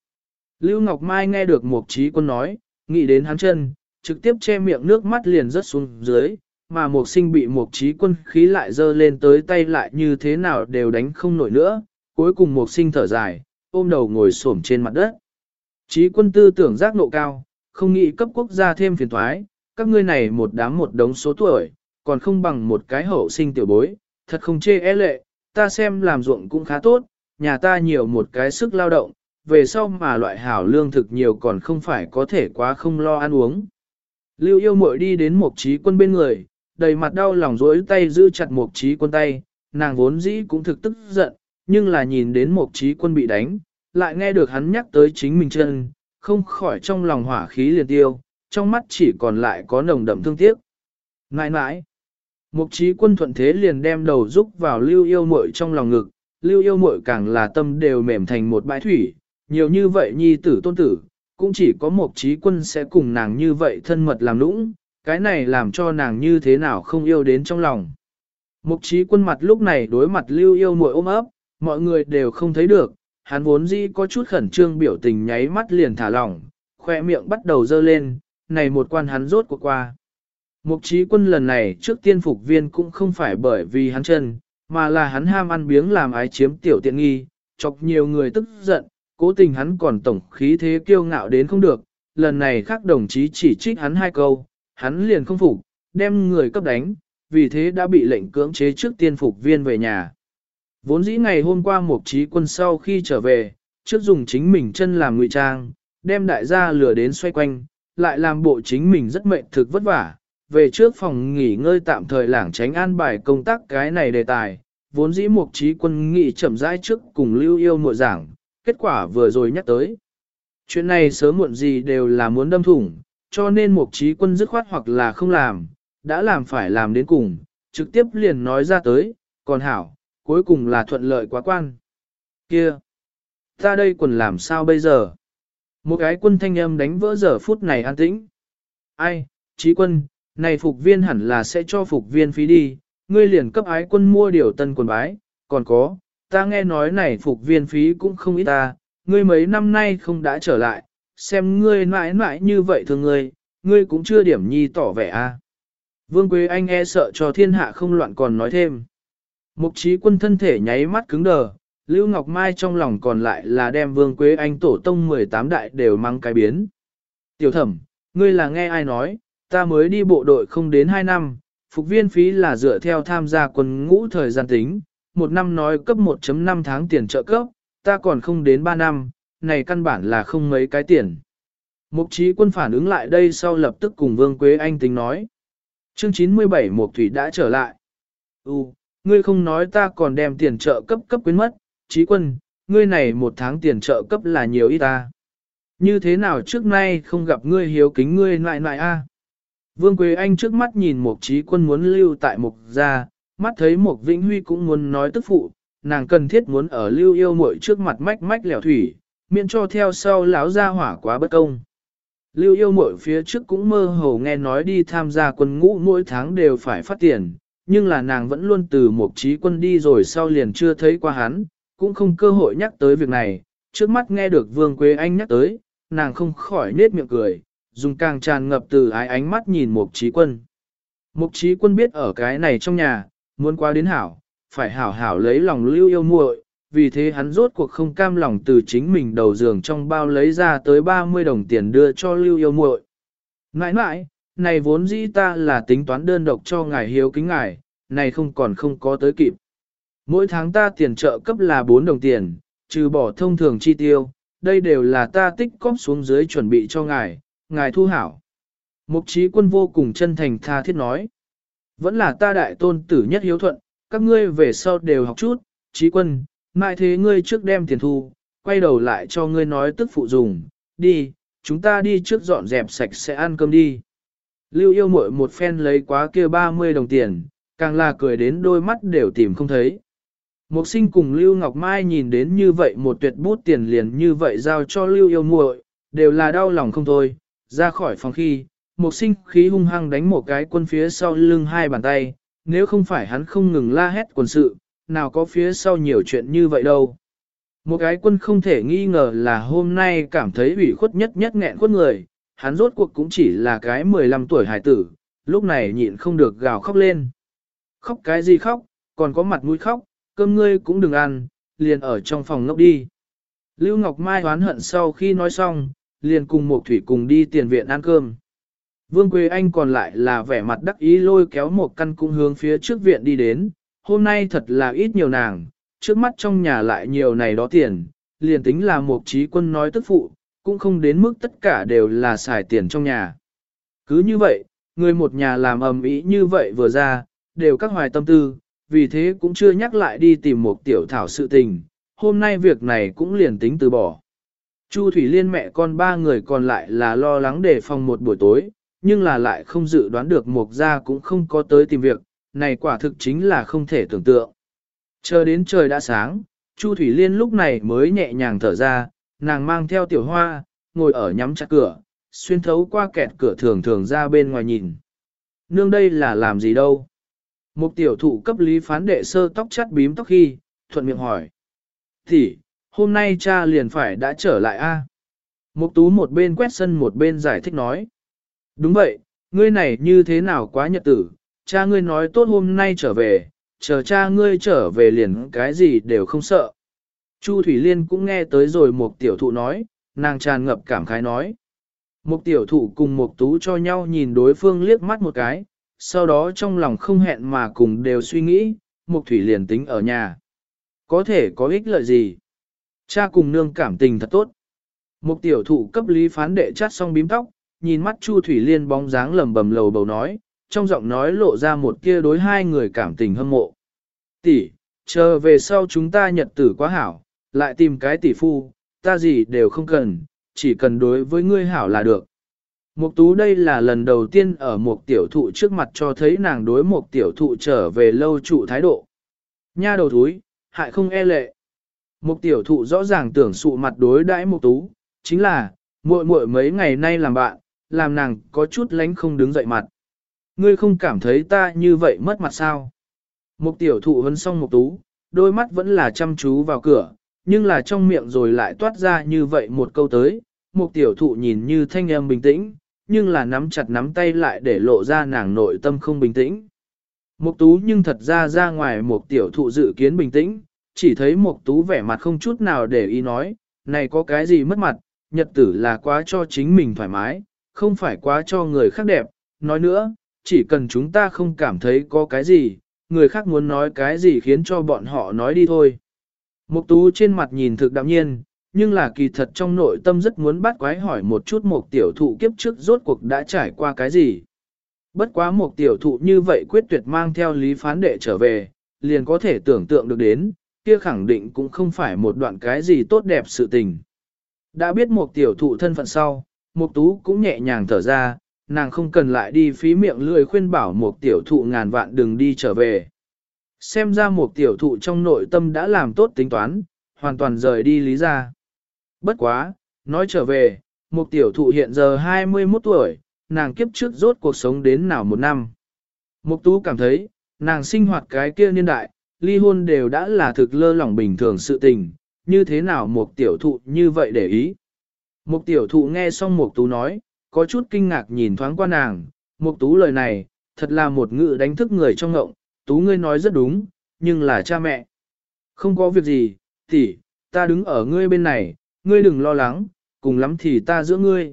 Lưu Ngọc Mai nghe được mục trí quân nói, nghĩ đến hắn chân, trực tiếp che miệng nước mắt liền rớt xuống dưới, mà mục sinh bị mục trí quân khí lại dơ lên tới tay lại như thế nào đều đánh không nổi nữa, cuối cùng mục sinh thở dài, ôm đầu ngồi xổm trên mặt đất. Trí quân tư tưởng giác nộ cao, không nghĩ cấp quốc gia thêm phiền thoái, các ngươi này một đám một đống số tuổi, còn không bằng một cái hậu sinh tiểu bối, thật không chê é e lệ, ta xem làm ruộng cũng khá tốt, nhà ta nhiều một cái sức lao động, về sau mà loại hảo lương thực nhiều còn không phải có thể quá không lo ăn uống. Lưu yêu muội đi đến một trí quân bên người, đầy mặt đau lòng rối tay giữ chặt một trí quân tay, nàng vốn dĩ cũng thực tức giận, nhưng là nhìn đến một trí quân bị đánh, lại nghe được hắn nhắc tới chính mình chân, không khỏi trong lòng hỏa khí liền tiêu, trong mắt chỉ còn lại có nồng đậm thương tiếc. Nãi nãi, một trí quân thuận thế liền đem đầu rúc vào lưu yêu muội trong lòng ngực, lưu yêu muội càng là tâm đều mềm thành một bãi thủy, nhiều như vậy nhi tử tôn tử, cũng chỉ có một trí quân sẽ cùng nàng như vậy thân mật làm lũng, cái này làm cho nàng như thế nào không yêu đến trong lòng. Mục trí quân mặt lúc này đối mặt lưu yêu muội ôm ấp, mọi người đều không thấy được, hắn vốn dĩ có chút khẩn trương biểu tình nháy mắt liền thả lỏng, khoe miệng bắt đầu dơ lên, này một quan hắn rốt cuộc qua. Mục trí quân lần này trước tiên phục viên cũng không phải bởi vì hắn chân, mà là hắn ham ăn biếng làm ái chiếm tiểu tiện nghi, chọc nhiều người tức giận, cố tình hắn còn tổng khí thế kiêu ngạo đến không được, lần này khác đồng chí chỉ trích hắn hai câu, hắn liền không phục, đem người cấp đánh, vì thế đã bị lệnh cưỡng chế trước tiên phục viên về nhà. Vốn dĩ ngày hôm qua một trí quân sau khi trở về, trước dùng chính mình chân làm ngụy trang, đem đại gia lửa đến xoay quanh, lại làm bộ chính mình rất mệnh thực vất vả. Về trước phòng nghỉ ngơi tạm thời lảng tránh an bài công tác cái này đề tài, vốn dĩ mục trí quân nghị chậm rãi trước cùng lưu yêu mội giảng, kết quả vừa rồi nhắc tới. Chuyện này sớm muộn gì đều là muốn đâm thủng, cho nên mục trí quân dứt khoát hoặc là không làm, đã làm phải làm đến cùng, trực tiếp liền nói ra tới, còn hảo, cuối cùng là thuận lợi quá quan. Kia! Ta đây quần làm sao bây giờ? Một cái quân thanh âm đánh vỡ giờ phút này an tĩnh. Ai, trí quân, này phục viên hẳn là sẽ cho phục viên phí đi, ngươi liền cấp ái quân mua điều tân quần bái, còn có, ta nghe nói này phục viên phí cũng không ít ta, ngươi mấy năm nay không đã trở lại, xem ngươi mãi mãi như vậy thường ngươi, ngươi cũng chưa điểm nhi tỏ vẻ a. Vương Quế Anh e sợ cho thiên hạ không loạn còn nói thêm. Mục trí quân thân thể nháy mắt cứng đờ, Lưu Ngọc Mai trong lòng còn lại là đem Vương Quế Anh tổ tông 18 đại đều mang cái biến. Tiểu thẩm, ngươi là nghe ai nói, ta mới đi bộ đội không đến 2 năm, phục viên phí là dựa theo tham gia quân ngũ thời gian tính, một năm nói cấp 1.5 tháng tiền trợ cấp, ta còn không đến 3 năm, này căn bản là không mấy cái tiền. Mục trí quân phản ứng lại đây sau lập tức cùng Vương Quế Anh tính nói. Chương 97 Mục Thủy đã trở lại. U, ngươi không nói ta còn đem tiền trợ cấp cấp quyến mất, trí quân, ngươi này một tháng tiền trợ cấp là nhiều ít ta. Như thế nào trước nay không gặp ngươi hiếu kính ngươi nại nại a? Vương Quế Anh trước mắt nhìn một trí quân muốn lưu tại mục gia, mắt thấy một vĩnh huy cũng muốn nói tức phụ, nàng cần thiết muốn ở lưu yêu muội trước mặt mách mách lẻo thủy, miễn cho theo sau lão gia hỏa quá bất công. Lưu yêu muội phía trước cũng mơ hồ nghe nói đi tham gia quân ngũ mỗi tháng đều phải phát tiền, nhưng là nàng vẫn luôn từ một trí quân đi rồi sau liền chưa thấy qua hắn, cũng không cơ hội nhắc tới việc này, trước mắt nghe được Vương Quế Anh nhắc tới, nàng không khỏi nết miệng cười, dùng càng tràn ngập từ ái ánh mắt nhìn Mục Trí Quân. Mục Trí Quân biết ở cái này trong nhà, muốn qua đến hảo, phải hảo hảo lấy lòng lưu yêu muội, vì thế hắn rốt cuộc không cam lòng từ chính mình đầu giường trong bao lấy ra tới 30 đồng tiền đưa cho lưu yêu muội. Ngại ngại, này vốn dĩ ta là tính toán đơn độc cho ngài hiếu kính ngài, này không còn không có tới kịp. Mỗi tháng ta tiền trợ cấp là 4 đồng tiền, trừ bỏ thông thường chi tiêu, đây đều là ta tích cóp xuống dưới chuẩn bị cho ngài, ngài thu hảo. Mục trí quân vô cùng chân thành tha thiết nói. Vẫn là ta đại tôn tử nhất hiếu thuận, các ngươi về sau đều học chút, trí quân, mãi thế ngươi trước đem tiền thu, quay đầu lại cho ngươi nói tức phụ dùng, đi, chúng ta đi trước dọn dẹp sạch sẽ ăn cơm đi. Lưu yêu mội một phen lấy quá kia 30 đồng tiền, càng là cười đến đôi mắt đều tìm không thấy. Mục sinh cùng Lưu Ngọc Mai nhìn đến như vậy một tuyệt bút tiền liền như vậy giao cho Lưu yêu muội, đều là đau lòng không thôi, ra khỏi phòng khi, một sinh khí hung hăng đánh một cái quân phía sau lưng hai bàn tay, nếu không phải hắn không ngừng la hét quân sự, nào có phía sau nhiều chuyện như vậy đâu. Một cái quân không thể nghi ngờ là hôm nay cảm thấy ủy khuất nhất nhất nghẹn khuất người, hắn rốt cuộc cũng chỉ là cái 15 tuổi hải tử, lúc này nhịn không được gào khóc lên. Khóc cái gì khóc, còn có mặt mũi khóc, cơm ngươi cũng đừng ăn, liền ở trong phòng ngốc đi. Lưu Ngọc Mai hoán hận sau khi nói xong, liền cùng một thủy cùng đi tiền viện ăn cơm. Vương Quế Anh còn lại là vẻ mặt đắc ý lôi kéo một căn cung hướng phía trước viện đi đến, hôm nay thật là ít nhiều nàng, trước mắt trong nhà lại nhiều này đó tiền, liền tính là một trí quân nói tức phụ, cũng không đến mức tất cả đều là xài tiền trong nhà. Cứ như vậy, người một nhà làm ầm ĩ như vậy vừa ra, đều các hoài tâm tư, vì thế cũng chưa nhắc lại đi tìm một tiểu thảo sự tình, hôm nay việc này cũng liền tính từ bỏ. Chu Thủy Liên mẹ con ba người còn lại là lo lắng để phòng một buổi tối, nhưng là lại không dự đoán được Mộc Gia cũng không có tới tìm việc, này quả thực chính là không thể tưởng tượng. Chờ đến trời đã sáng, Chu Thủy Liên lúc này mới nhẹ nhàng thở ra, nàng mang theo tiểu hoa, ngồi ở nhắm chặt cửa, xuyên thấu qua kẹt cửa thường thường ra bên ngoài nhìn. Nương đây là làm gì đâu? Một tiểu thụ cấp lý phán đệ sơ tóc chắt bím tóc khi, thuận miệng hỏi. Thì, hôm nay cha liền phải đã trở lại a. Mục tú một bên quét sân một bên giải thích nói. Đúng vậy, ngươi này như thế nào quá nhật tử, cha ngươi nói tốt hôm nay trở về, chờ cha ngươi trở về liền cái gì đều không sợ. Chu Thủy Liên cũng nghe tới rồi Mục tiểu thụ nói, nàng tràn ngập cảm khái nói. Mục tiểu thụ cùng Mục tú cho nhau nhìn đối phương liếc mắt một cái, sau đó trong lòng không hẹn mà cùng đều suy nghĩ, Mục thủy liền tính ở nhà. Có thể có ích lợi gì? Cha cùng nương cảm tình thật tốt. Một tiểu thụ cấp lý phán đệ chát xong bím tóc, nhìn mắt Chu Thủy Liên bóng dáng lầm bầm lầu bầu nói, trong giọng nói lộ ra một kia đối hai người cảm tình hâm mộ. Tỷ, chờ về sau chúng ta nhật tử quá hảo, lại tìm cái tỷ phu, ta gì đều không cần, chỉ cần đối với ngươi hảo là được. Mục tú đây là lần đầu tiên ở một tiểu thụ trước mặt cho thấy nàng đối một tiểu thụ trở về lâu trụ thái độ. Nha đầu thúi, hại không e lệ. Một tiểu thụ rõ ràng tưởng sụ mặt đối đãi mục tú, chính là, muội muội mấy ngày nay làm bạn, làm nàng có chút lánh không đứng dậy mặt. Ngươi không cảm thấy ta như vậy mất mặt sao? Một tiểu thụ hấn xong một tú, đôi mắt vẫn là chăm chú vào cửa, nhưng là trong miệng rồi lại toát ra như vậy một câu tới. Một tiểu thụ nhìn như thanh em bình tĩnh, nhưng là nắm chặt nắm tay lại để lộ ra nàng nội tâm không bình tĩnh. Một tú nhưng thật ra ra ngoài một tiểu thụ dự kiến bình tĩnh, chỉ thấy một tú vẻ mặt không chút nào để ý nói, này có cái gì mất mặt, nhật tử là quá cho chính mình thoải mái, không phải quá cho người khác đẹp, nói nữa, chỉ cần chúng ta không cảm thấy có cái gì, người khác muốn nói cái gì khiến cho bọn họ nói đi thôi. Mục tú trên mặt nhìn thực đạm nhiên, nhưng là kỳ thật trong nội tâm rất muốn bắt quái hỏi một chút mục tiểu thụ kiếp trước rốt cuộc đã trải qua cái gì. Bất quá mục tiểu thụ như vậy quyết tuyệt mang theo lý phán đệ trở về, liền có thể tưởng tượng được đến, kia khẳng định cũng không phải một đoạn cái gì tốt đẹp sự tình. Đã biết một tiểu thụ thân phận sau, một tú cũng nhẹ nhàng thở ra, nàng không cần lại đi phí miệng lười khuyên bảo một tiểu thụ ngàn vạn đừng đi trở về. Xem ra một tiểu thụ trong nội tâm đã làm tốt tính toán, hoàn toàn rời đi lý ra. Bất quá, nói trở về, một tiểu thụ hiện giờ 21 tuổi, nàng kiếp trước rốt cuộc sống đến nào một năm. Mục tú cảm thấy, nàng sinh hoạt cái kia niên đại, ly hôn đều đã là thực lơ lỏng bình thường sự tình, như thế nào một tiểu thụ như vậy để ý. Một tiểu thụ nghe xong một tú nói, có chút kinh ngạc nhìn thoáng qua nàng, một tú lời này, thật là một ngữ đánh thức người trong ngộng, tú ngươi nói rất đúng, nhưng là cha mẹ. Không có việc gì, tỷ, ta đứng ở ngươi bên này, ngươi đừng lo lắng, cùng lắm thì ta giữa ngươi.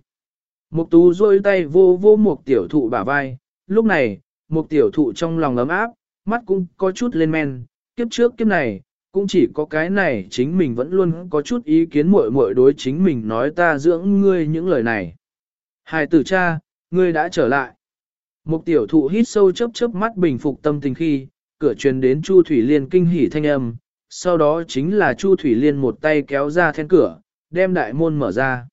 Mục tú rôi tay vô vô một tiểu thụ bả vai, lúc này, một tiểu thụ trong lòng ấm áp, mắt cũng có chút lên men, kiếp trước kiếp này, cũng chỉ có cái này chính mình vẫn luôn có chút ý kiến muội muội đối chính mình nói ta dưỡng ngươi những lời này. Hài tử cha, ngươi đã trở lại. Một tiểu thụ hít sâu chớp chớp mắt bình phục tâm tình khi, cửa truyền đến Chu Thủy Liên kinh hỉ thanh âm, sau đó chính là Chu Thủy Liên một tay kéo ra then cửa, đem đại môn mở ra.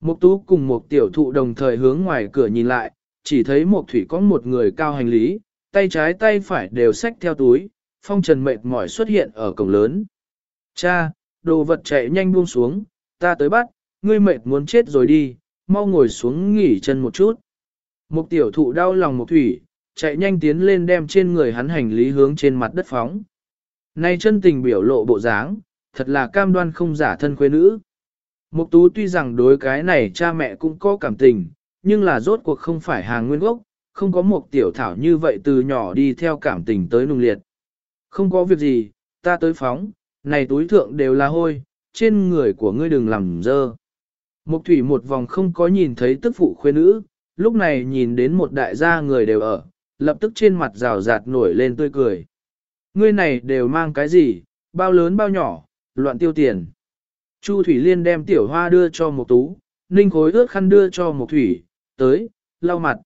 Mục tú cùng một tiểu thụ đồng thời hướng ngoài cửa nhìn lại, chỉ thấy một thủy có một người cao hành lý, tay trái tay phải đều xách theo túi, phong trần mệt mỏi xuất hiện ở cổng lớn. Cha, đồ vật chạy nhanh buông xuống, ta tới bắt, ngươi mệt muốn chết rồi đi, mau ngồi xuống nghỉ chân một chút. Một tiểu thụ đau lòng một thủy, chạy nhanh tiến lên đem trên người hắn hành lý hướng trên mặt đất phóng. Nay chân tình biểu lộ bộ dáng, thật là cam đoan không giả thân quê nữ. Mục tú tuy rằng đối cái này cha mẹ cũng có cảm tình, nhưng là rốt cuộc không phải hàng nguyên gốc, không có một tiểu thảo như vậy từ nhỏ đi theo cảm tình tới nung liệt. Không có việc gì, ta tới phóng, này túi thượng đều là hôi, trên người của ngươi đừng làm dơ. Mục thủy một vòng không có nhìn thấy tức phụ khuê nữ, lúc này nhìn đến một đại gia người đều ở, lập tức trên mặt rào rạt nổi lên tươi cười. Ngươi này đều mang cái gì, bao lớn bao nhỏ, loạn tiêu tiền. Chu Thủy Liên đem tiểu hoa đưa cho một tú, ninh khối ướt khăn đưa cho một thủy, tới, lau mặt.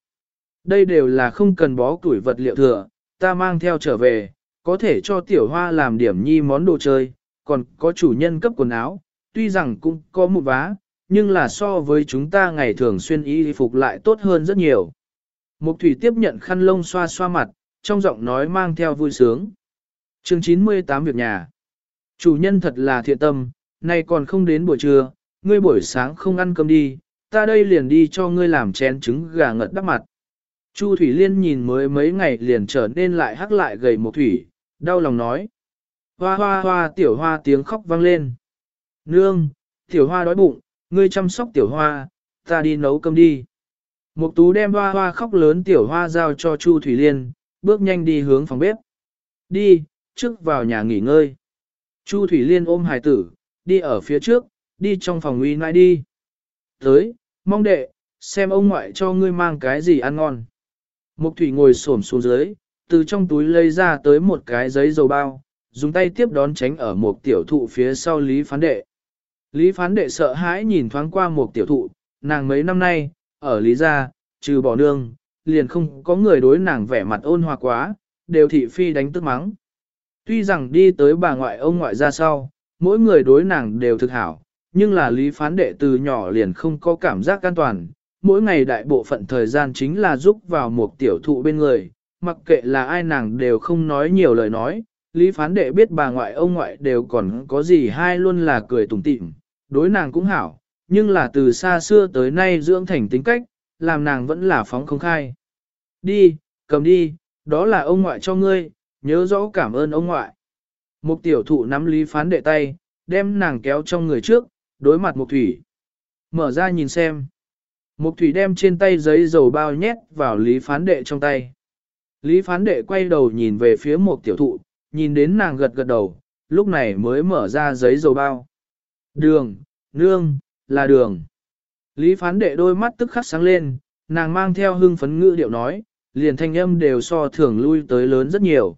Đây đều là không cần bó tuổi vật liệu thừa, ta mang theo trở về, có thể cho tiểu hoa làm điểm nhi món đồ chơi, còn có chủ nhân cấp quần áo, tuy rằng cũng có một vá, nhưng là so với chúng ta ngày thường xuyên y phục lại tốt hơn rất nhiều. Mục thủy tiếp nhận khăn lông xoa xoa mặt, trong giọng nói mang theo vui sướng. chương 98 việc nhà. Chủ nhân thật là thiện tâm, nay còn không đến buổi trưa, ngươi buổi sáng không ăn cơm đi, ta đây liền đi cho ngươi làm chén trứng gà ngật đắp mặt. Chu Thủy Liên nhìn mới mấy ngày liền trở nên lại hắc lại gầy một thủy, đau lòng nói. Hoa hoa hoa tiểu hoa tiếng khóc vang lên. Nương, tiểu hoa đói bụng, ngươi chăm sóc tiểu hoa, ta đi nấu cơm đi. Mục tú đem hoa hoa khóc lớn tiểu hoa giao cho Chu Thủy Liên, bước nhanh đi hướng phòng bếp. Đi, trước vào nhà nghỉ ngơi. Chu Thủy Liên ôm hài tử, đi ở phía trước, đi trong phòng uy nãi đi. Tới, mong đệ, xem ông ngoại cho ngươi mang cái gì ăn ngon. Mục Thủy ngồi xổm xuống dưới, từ trong túi lấy ra tới một cái giấy dầu bao, dùng tay tiếp đón tránh ở một tiểu thụ phía sau Lý Phán Đệ. Lý Phán Đệ sợ hãi nhìn thoáng qua một tiểu thụ, nàng mấy năm nay, ở Lý Gia, trừ bỏ nương, liền không có người đối nàng vẻ mặt ôn hòa quá, đều thị phi đánh tức mắng. Tuy rằng đi tới bà ngoại ông ngoại ra sau, mỗi người đối nàng đều thực hảo, nhưng là Lý Phán Đệ từ nhỏ liền không có cảm giác an toàn, mỗi ngày đại bộ phận thời gian chính là giúp vào một tiểu thụ bên người, mặc kệ là ai nàng đều không nói nhiều lời nói, Lý phán đệ biết bà ngoại ông ngoại đều còn có gì hai luôn là cười tủm tỉm, đối nàng cũng hảo, nhưng là từ xa xưa tới nay dưỡng thành tính cách, làm nàng vẫn là phóng không khai. Đi, cầm đi, đó là ông ngoại cho ngươi, nhớ rõ cảm ơn ông ngoại. mục tiểu thụ nắm lý phán đệ tay, đem nàng kéo trong người trước, đối mặt mục thủy. Mở ra nhìn xem. mục thủy đem trên tay giấy dầu bao nhét vào lý phán đệ trong tay. Lý phán đệ quay đầu nhìn về phía một tiểu thụ, nhìn đến nàng gật gật đầu, lúc này mới mở ra giấy dầu bao. Đường, nương, là đường. Lý phán đệ đôi mắt tức khắc sáng lên, nàng mang theo hưng phấn ngữ điệu nói, liền thanh âm đều so thường lui tới lớn rất nhiều.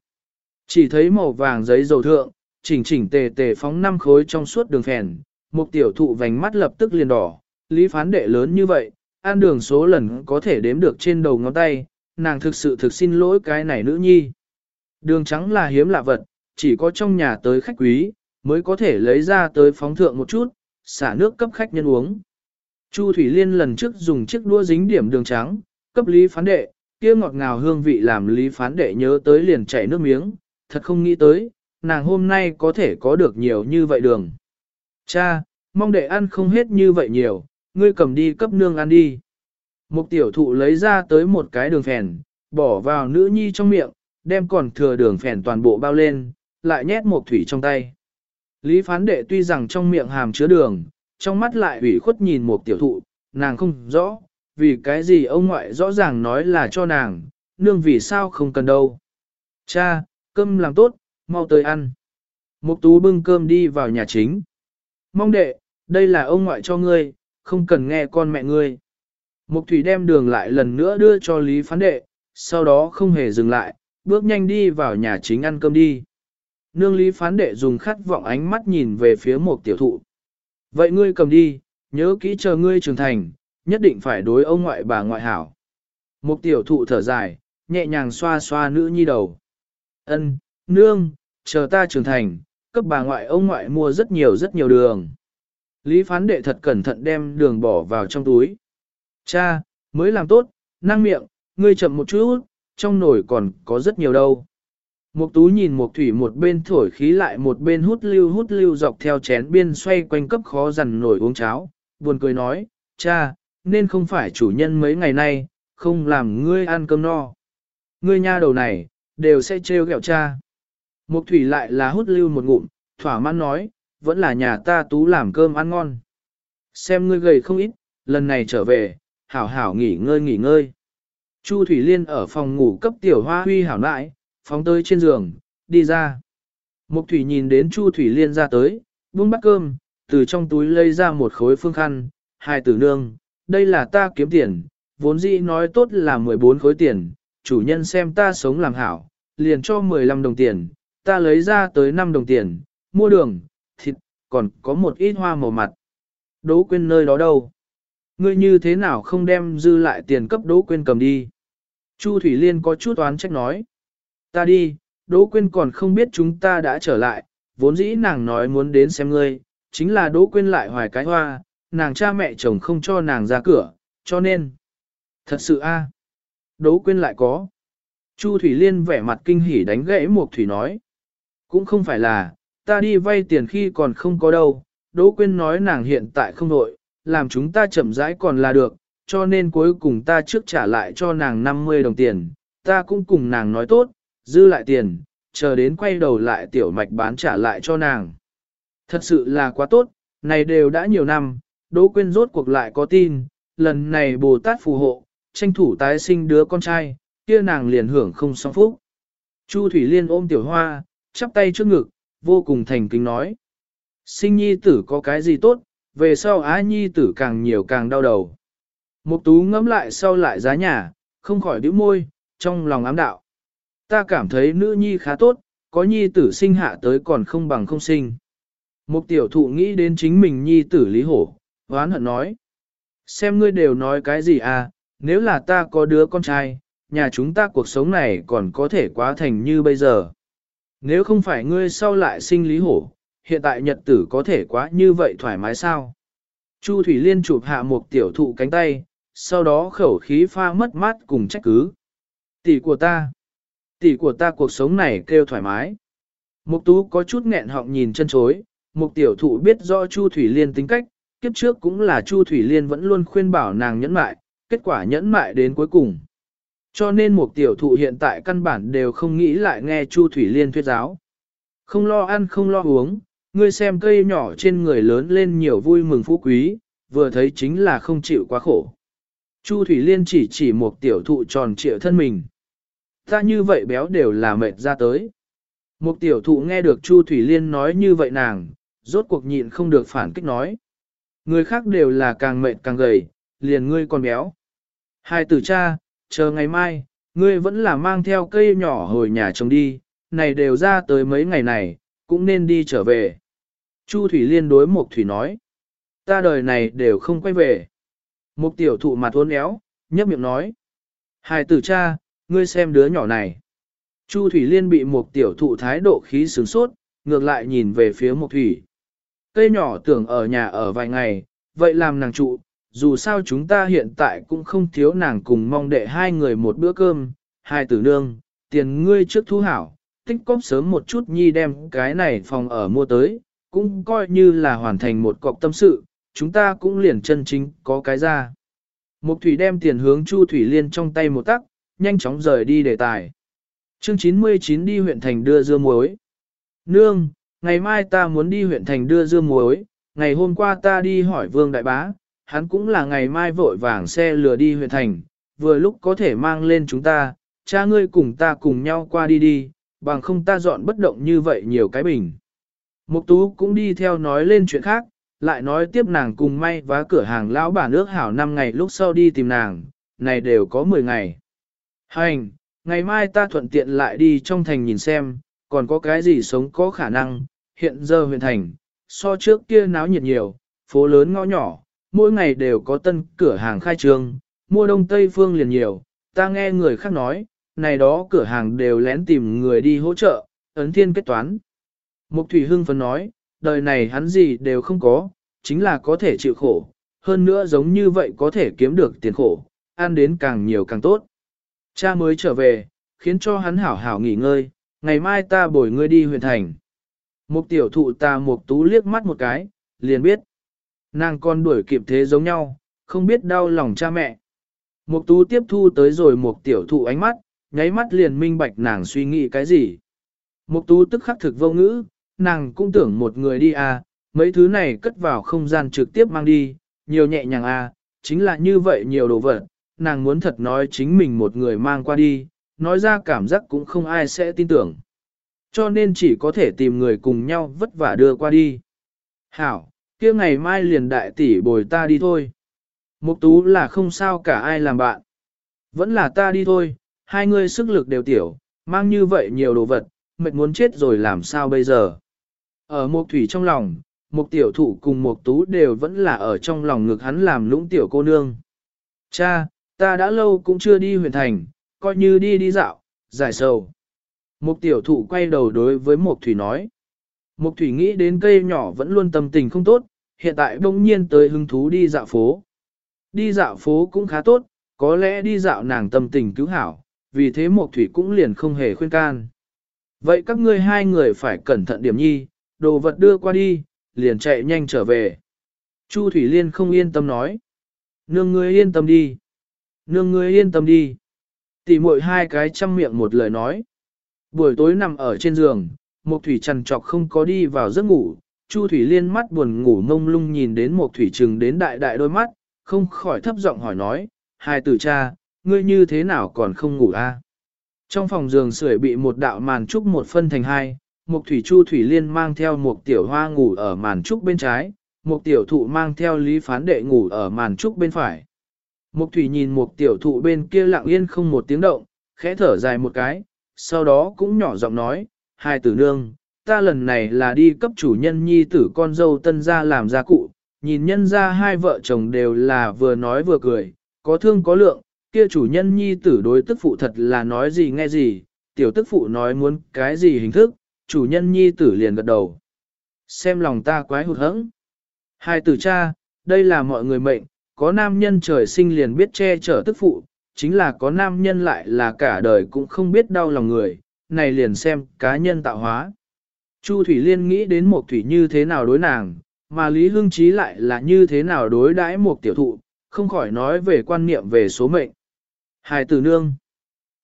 Chỉ thấy màu vàng giấy dầu thượng, chỉnh chỉnh tề tề phóng năm khối trong suốt đường phèn, một tiểu thụ vành mắt lập tức liền đỏ, lý phán đệ lớn như vậy, ăn đường số lần có thể đếm được trên đầu ngón tay, nàng thực sự thực xin lỗi cái này nữ nhi. Đường trắng là hiếm lạ vật, chỉ có trong nhà tới khách quý, mới có thể lấy ra tới phóng thượng một chút, xả nước cấp khách nhân uống. Chu Thủy Liên lần trước dùng chiếc đũa dính điểm đường trắng, cấp lý phán đệ, kia ngọt ngào hương vị làm lý phán đệ nhớ tới liền chảy nước miếng, thật không nghĩ tới, nàng hôm nay có thể có được nhiều như vậy đường. Cha, mong đệ ăn không hết như vậy nhiều, ngươi cầm đi cấp nương ăn đi. Một tiểu thụ lấy ra tới một cái đường phèn, bỏ vào nữ nhi trong miệng, đem còn thừa đường phèn toàn bộ bao lên, lại nhét một thủy trong tay. Lý phán đệ tuy rằng trong miệng hàm chứa đường, trong mắt lại ủy khuất nhìn một tiểu thụ, nàng không rõ, vì cái gì ông ngoại rõ ràng nói là cho nàng, nương vì sao không cần đâu. Cha, cơm làm tốt, mau tới ăn. Mục tú bưng cơm đi vào nhà chính. Mong đệ, đây là ông ngoại cho ngươi, không cần nghe con mẹ ngươi. Mục thủy đem đường lại lần nữa đưa cho Lý phán đệ, sau đó không hề dừng lại, bước nhanh đi vào nhà chính ăn cơm đi. Nương Lý phán đệ dùng khát vọng ánh mắt nhìn về phía một tiểu thụ. Vậy ngươi cầm đi, nhớ kỹ chờ ngươi trưởng thành, nhất định phải đối ông ngoại bà ngoại hảo. Một tiểu thụ thở dài, nhẹ nhàng xoa xoa nữ nhi đầu. Ân, nương, chờ ta trưởng thành, cấp bà ngoại ông ngoại mua rất nhiều rất nhiều đường. Lý phán đệ thật cẩn thận đem đường bỏ vào trong túi. Cha, mới làm tốt, năng miệng, ngươi chậm một chút, trong nồi còn có rất nhiều đâu. Mục tú nhìn mục thủy một bên thổi khí lại một bên hút lưu hút lưu dọc theo chén biên xoay quanh cấp khó dằn nổi uống cháo, buồn cười nói, cha, nên không phải chủ nhân mấy ngày nay, không làm ngươi ăn cơm no. Ngươi nha đầu này, đều sẽ trêu ghẹo cha. Mục thủy lại là hút lưu một ngụm, thỏa mãn nói, vẫn là nhà ta tú làm cơm ăn ngon. Xem ngươi gầy không ít, lần này trở về, hảo hảo nghỉ ngơi nghỉ ngơi. Chu Thủy Liên ở phòng ngủ cấp tiểu hoa huy hảo nại, phóng tới trên giường, đi ra. Mục Thủy nhìn đến Chu Thủy Liên ra tới, buông bát cơm, từ trong túi lấy ra một khối phương khăn, hai tử nương, đây là ta kiếm tiền, vốn dĩ nói tốt là 14 khối tiền, chủ nhân xem ta sống làm hảo, liền cho 15 đồng tiền, ta lấy ra tới 5 đồng tiền, mua đường, thịt, còn có một ít hoa màu mặt. Đỗ quên nơi đó đâu? Ngươi như thế nào không đem dư lại tiền cấp đỗ Quyên cầm đi? Chu Thủy Liên có chút oán trách nói. Ta đi, Đỗ Quyên còn không biết chúng ta đã trở lại, vốn dĩ nàng nói muốn đến xem ngươi, chính là Đỗ Quyên lại hoài cái hoa, nàng cha mẹ chồng không cho nàng ra cửa, cho nên. Thật sự a, Đỗ Quyên lại có. Chu Thủy Liên vẻ mặt kinh hỉ đánh gãy Mục Thủy nói. Cũng không phải là, ta đi vay tiền khi còn không có đâu, Đỗ Quyên nói nàng hiện tại không nội, làm chúng ta chậm rãi còn là được, cho nên cuối cùng ta trước trả lại cho nàng 50 đồng tiền, ta cũng cùng nàng nói tốt, dư lại tiền, chờ đến quay đầu lại tiểu mạch bán trả lại cho nàng. Thật sự là quá tốt, này đều đã nhiều năm, Đỗ Quyên rốt cuộc lại có tin, lần này Bồ Tát phù hộ, tranh thủ tái sinh đứa con trai, kia nàng liền hưởng không song phúc. Chu Thủy Liên ôm tiểu hoa, chắp tay trước ngực, vô cùng thành kính nói. Sinh nhi tử có cái gì tốt, về sau á nhi tử càng nhiều càng đau đầu. Mục tú ngẫm lại sau lại giá nhà, không khỏi đứa môi, trong lòng ám đạo. Ta cảm thấy nữ nhi khá tốt, có nhi tử sinh hạ tới còn không bằng không sinh. Một tiểu thụ nghĩ đến chính mình nhi tử lý hổ, hoán hận nói. Xem ngươi đều nói cái gì à, nếu là ta có đứa con trai, nhà chúng ta cuộc sống này còn có thể quá thành như bây giờ. Nếu không phải ngươi sau lại sinh lý hổ, hiện tại nhật tử có thể quá như vậy thoải mái sao? Chu Thủy Liên chụp hạ một tiểu thụ cánh tay, sau đó khẩu khí pha mất mát cùng trách cứ. Tỷ của ta, tỷ của ta cuộc sống này kêu thoải mái. Mục tú có chút nghẹn họng nhìn chân chối, mục tiểu thụ biết rõ Chu Thủy Liên tính cách, kiếp trước cũng là Chu Thủy Liên vẫn luôn khuyên bảo nàng nhẫn mại, kết quả nhẫn mại đến cuối cùng. Cho nên mục tiểu thụ hiện tại căn bản đều không nghĩ lại nghe Chu Thủy Liên thuyết giáo. Không lo ăn không lo uống, ngươi xem cây nhỏ trên người lớn lên nhiều vui mừng phú quý, vừa thấy chính là không chịu quá khổ. Chu Thủy Liên chỉ chỉ một tiểu thụ tròn trịa thân mình. Ta như vậy béo đều là mệt ra tới. Một tiểu thụ nghe được Chu Thủy Liên nói như vậy nàng, rốt cuộc nhịn không được phản kích nói. Người khác đều là càng mệt càng gầy, liền ngươi còn béo. Hai tử cha, chờ ngày mai, ngươi vẫn là mang theo cây nhỏ hồi nhà chồng đi, này đều ra tới mấy ngày này, cũng nên đi trở về. Chu Thủy Liên đối Mục Thủy nói, ta đời này đều không quay về. Mục tiểu thụ mặt uốn éo, nhấp miệng nói, hài tử cha, ngươi xem đứa nhỏ này. Chu Thủy Liên bị Mục tiểu thụ thái độ khí sướng sốt, ngược lại nhìn về phía Mục Thủy. Cây nhỏ tưởng ở nhà ở vài ngày, vậy làm nàng trụ, dù sao chúng ta hiện tại cũng không thiếu nàng cùng mong đệ hai người một bữa cơm, hai tử nương, tiền ngươi trước thu hảo, tích cóp sớm một chút nhi đem cái này phòng ở mua tới, cũng coi như là hoàn thành một cọc tâm sự, chúng ta cũng liền chân chính có cái ra. Mục thủy đem tiền hướng Chu Thủy Liên trong tay một tắc, nhanh chóng rời đi đề tài. Chương 99 đi huyện thành đưa dưa muối. Nương, ngày mai ta muốn đi huyện thành đưa dưa muối, ngày hôm qua ta đi hỏi Vương Đại Bá, hắn cũng là ngày mai vội vàng xe lừa đi huyện thành, vừa lúc có thể mang lên chúng ta, cha ngươi cùng ta cùng nhau qua đi đi, bằng không ta dọn bất động như vậy nhiều cái bình. Mục tú cũng đi theo nói lên chuyện khác, lại nói tiếp nàng cùng may vá cửa hàng lão bản nước hảo 5 ngày lúc sau đi tìm nàng, này đều có 10 ngày. Hành, ngày mai ta thuận tiện lại đi trong thành nhìn xem, còn có cái gì sống có khả năng, hiện giờ huyện thành, so trước kia náo nhiệt nhiều, phố lớn ngõ nhỏ, mỗi ngày đều có tân cửa hàng khai trương, mua đông tây phương liền nhiều, ta nghe người khác nói, này đó cửa hàng đều lén tìm người đi hỗ trợ, ấn thiên kết toán. Mục Thủy Hưng phấn nói, đời này hắn gì đều không có, chính là có thể chịu khổ, hơn nữa giống như vậy có thể kiếm được tiền khổ, ăn đến càng nhiều càng tốt. Cha mới trở về, khiến cho hắn hảo hảo nghỉ ngơi, ngày mai ta bồi ngươi đi huyện thành. Mục tiểu thụ ta mục tú liếc mắt một cái, liền biết. Nàng con đuổi kịp thế giống nhau, không biết đau lòng cha mẹ. Mục tú tiếp thu tới rồi mục tiểu thụ ánh mắt, nháy mắt liền minh bạch nàng suy nghĩ cái gì. Mục tú tức khắc thực vô ngữ, nàng cũng tưởng một người đi à, mấy thứ này cất vào không gian trực tiếp mang đi, nhiều nhẹ nhàng à, chính là như vậy nhiều đồ vật, nàng muốn thật nói chính mình một người mang qua đi, nói ra cảm giác cũng không ai sẽ tin tưởng. Cho nên chỉ có thể tìm người cùng nhau vất vả đưa qua đi. Hảo, kia ngày mai liền đại tỷ bồi ta đi thôi. Mục tú là không sao cả ai làm bạn. Vẫn là ta đi thôi, hai người sức lực đều tiểu, mang như vậy nhiều đồ vật, mệt muốn chết rồi làm sao bây giờ. Ở một thủy trong lòng, một tiểu thụ cùng một tú đều vẫn là ở trong lòng ngực hắn làm lũng tiểu cô nương. Cha, ta đã lâu cũng chưa đi huyện thành, coi như đi đi dạo, giải sầu. Một tiểu thụ quay đầu đối với một thủy nói. Một thủy nghĩ đến cây nhỏ vẫn luôn tâm tình không tốt, hiện tại bỗng nhiên tới hứng thú đi dạo phố. Đi dạo phố cũng khá tốt, có lẽ đi dạo nàng tâm tình cứu hảo, vì thế một thủy cũng liền không hề khuyên can. Vậy các ngươi hai người phải cẩn thận điểm nhi, đồ vật đưa qua đi, liền chạy nhanh trở về. Chu Thủy Liên không yên tâm nói. Nương ngươi yên tâm đi. Nương ngươi yên tâm đi. Tỷ muội hai cái chăm miệng một lời nói. Buổi tối nằm ở trên giường, Mộc Thủy trằn trọc không có đi vào giấc ngủ. Chu Thủy Liên mắt buồn ngủ mông lung nhìn đến Mộc Thủy trừng đến đại đại đôi mắt, không khỏi thấp giọng hỏi nói, hai tử cha, ngươi như thế nào còn không ngủ a? Trong phòng giường sưởi bị một đạo màn trúc một phân thành hai, một thủy chu thủy liên mang theo một tiểu hoa ngủ ở màn trúc bên trái, một tiểu thụ mang theo lý phán đệ ngủ ở màn trúc bên phải. Một thủy nhìn một tiểu thụ bên kia lặng yên không một tiếng động, khẽ thở dài một cái, sau đó cũng nhỏ giọng nói, hai tử nương, ta lần này là đi cấp chủ nhân nhi tử con dâu tân ra làm gia cụ, nhìn nhân ra hai vợ chồng đều là vừa nói vừa cười, có thương có lượng, kia chủ nhân nhi tử đối tức phụ thật là nói gì nghe gì, tiểu tức phụ nói muốn cái gì hình thức, chủ nhân nhi tử liền gật đầu. Xem lòng ta quái hụt hẫng. Hai tử cha, đây là mọi người mệnh, có nam nhân trời sinh liền biết che chở tức phụ, chính là có nam nhân lại là cả đời cũng không biết đau lòng người, này liền xem cá nhân tạo hóa. Chu Thủy Liên nghĩ đến một thủy như thế nào đối nàng, mà Lý Hương trí lại là như thế nào đối đãi một tiểu thụ, không khỏi nói về quan niệm về số mệnh. Hài tử nương,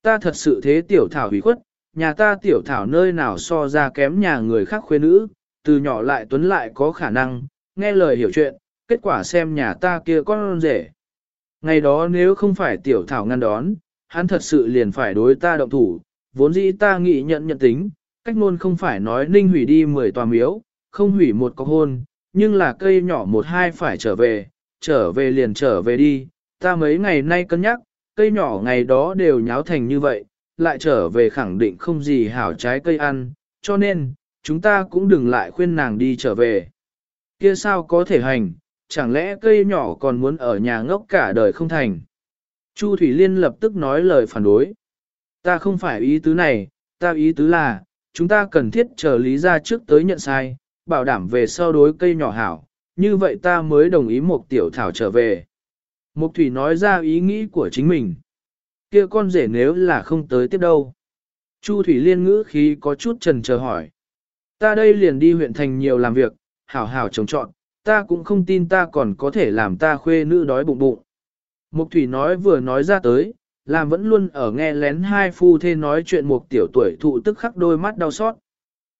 ta thật sự thế tiểu thảo hủy khuất, nhà ta tiểu thảo nơi nào so ra kém nhà người khác khuê nữ, từ nhỏ lại tuấn lại có khả năng, nghe lời hiểu chuyện, kết quả xem nhà ta kia con rể. Ngày đó nếu không phải tiểu thảo ngăn đón, hắn thật sự liền phải đối ta động thủ, vốn dĩ ta nghĩ nhận nhận tính, cách luôn không phải nói ninh hủy đi 10 tòa miếu, không hủy một cọc hôn, nhưng là cây nhỏ một hai phải trở về, trở về liền trở về đi, ta mấy ngày nay cân nhắc, cây nhỏ ngày đó đều nháo thành như vậy, lại trở về khẳng định không gì hảo trái cây ăn, cho nên, chúng ta cũng đừng lại khuyên nàng đi trở về. Kia sao có thể hành, chẳng lẽ cây nhỏ còn muốn ở nhà ngốc cả đời không thành. Chu Thủy Liên lập tức nói lời phản đối. Ta không phải ý tứ này, ta ý tứ là, chúng ta cần thiết chờ lý ra trước tới nhận sai, bảo đảm về sau đối cây nhỏ hảo, như vậy ta mới đồng ý một tiểu thảo trở về. Mục Thủy nói ra ý nghĩ của chính mình kia con rể nếu là không tới tiếp đâu. Chu Thủy Liên ngữ khí có chút trần chờ hỏi. Ta đây liền đi huyện thành nhiều làm việc, hảo hảo trồng trọn, ta cũng không tin ta còn có thể làm ta khuê nữ đói bụng bụng. Mục Thủy nói vừa nói ra tới, làm vẫn luôn ở nghe lén hai phu thê nói chuyện một tiểu tuổi thụ tức khắc đôi mắt đau xót.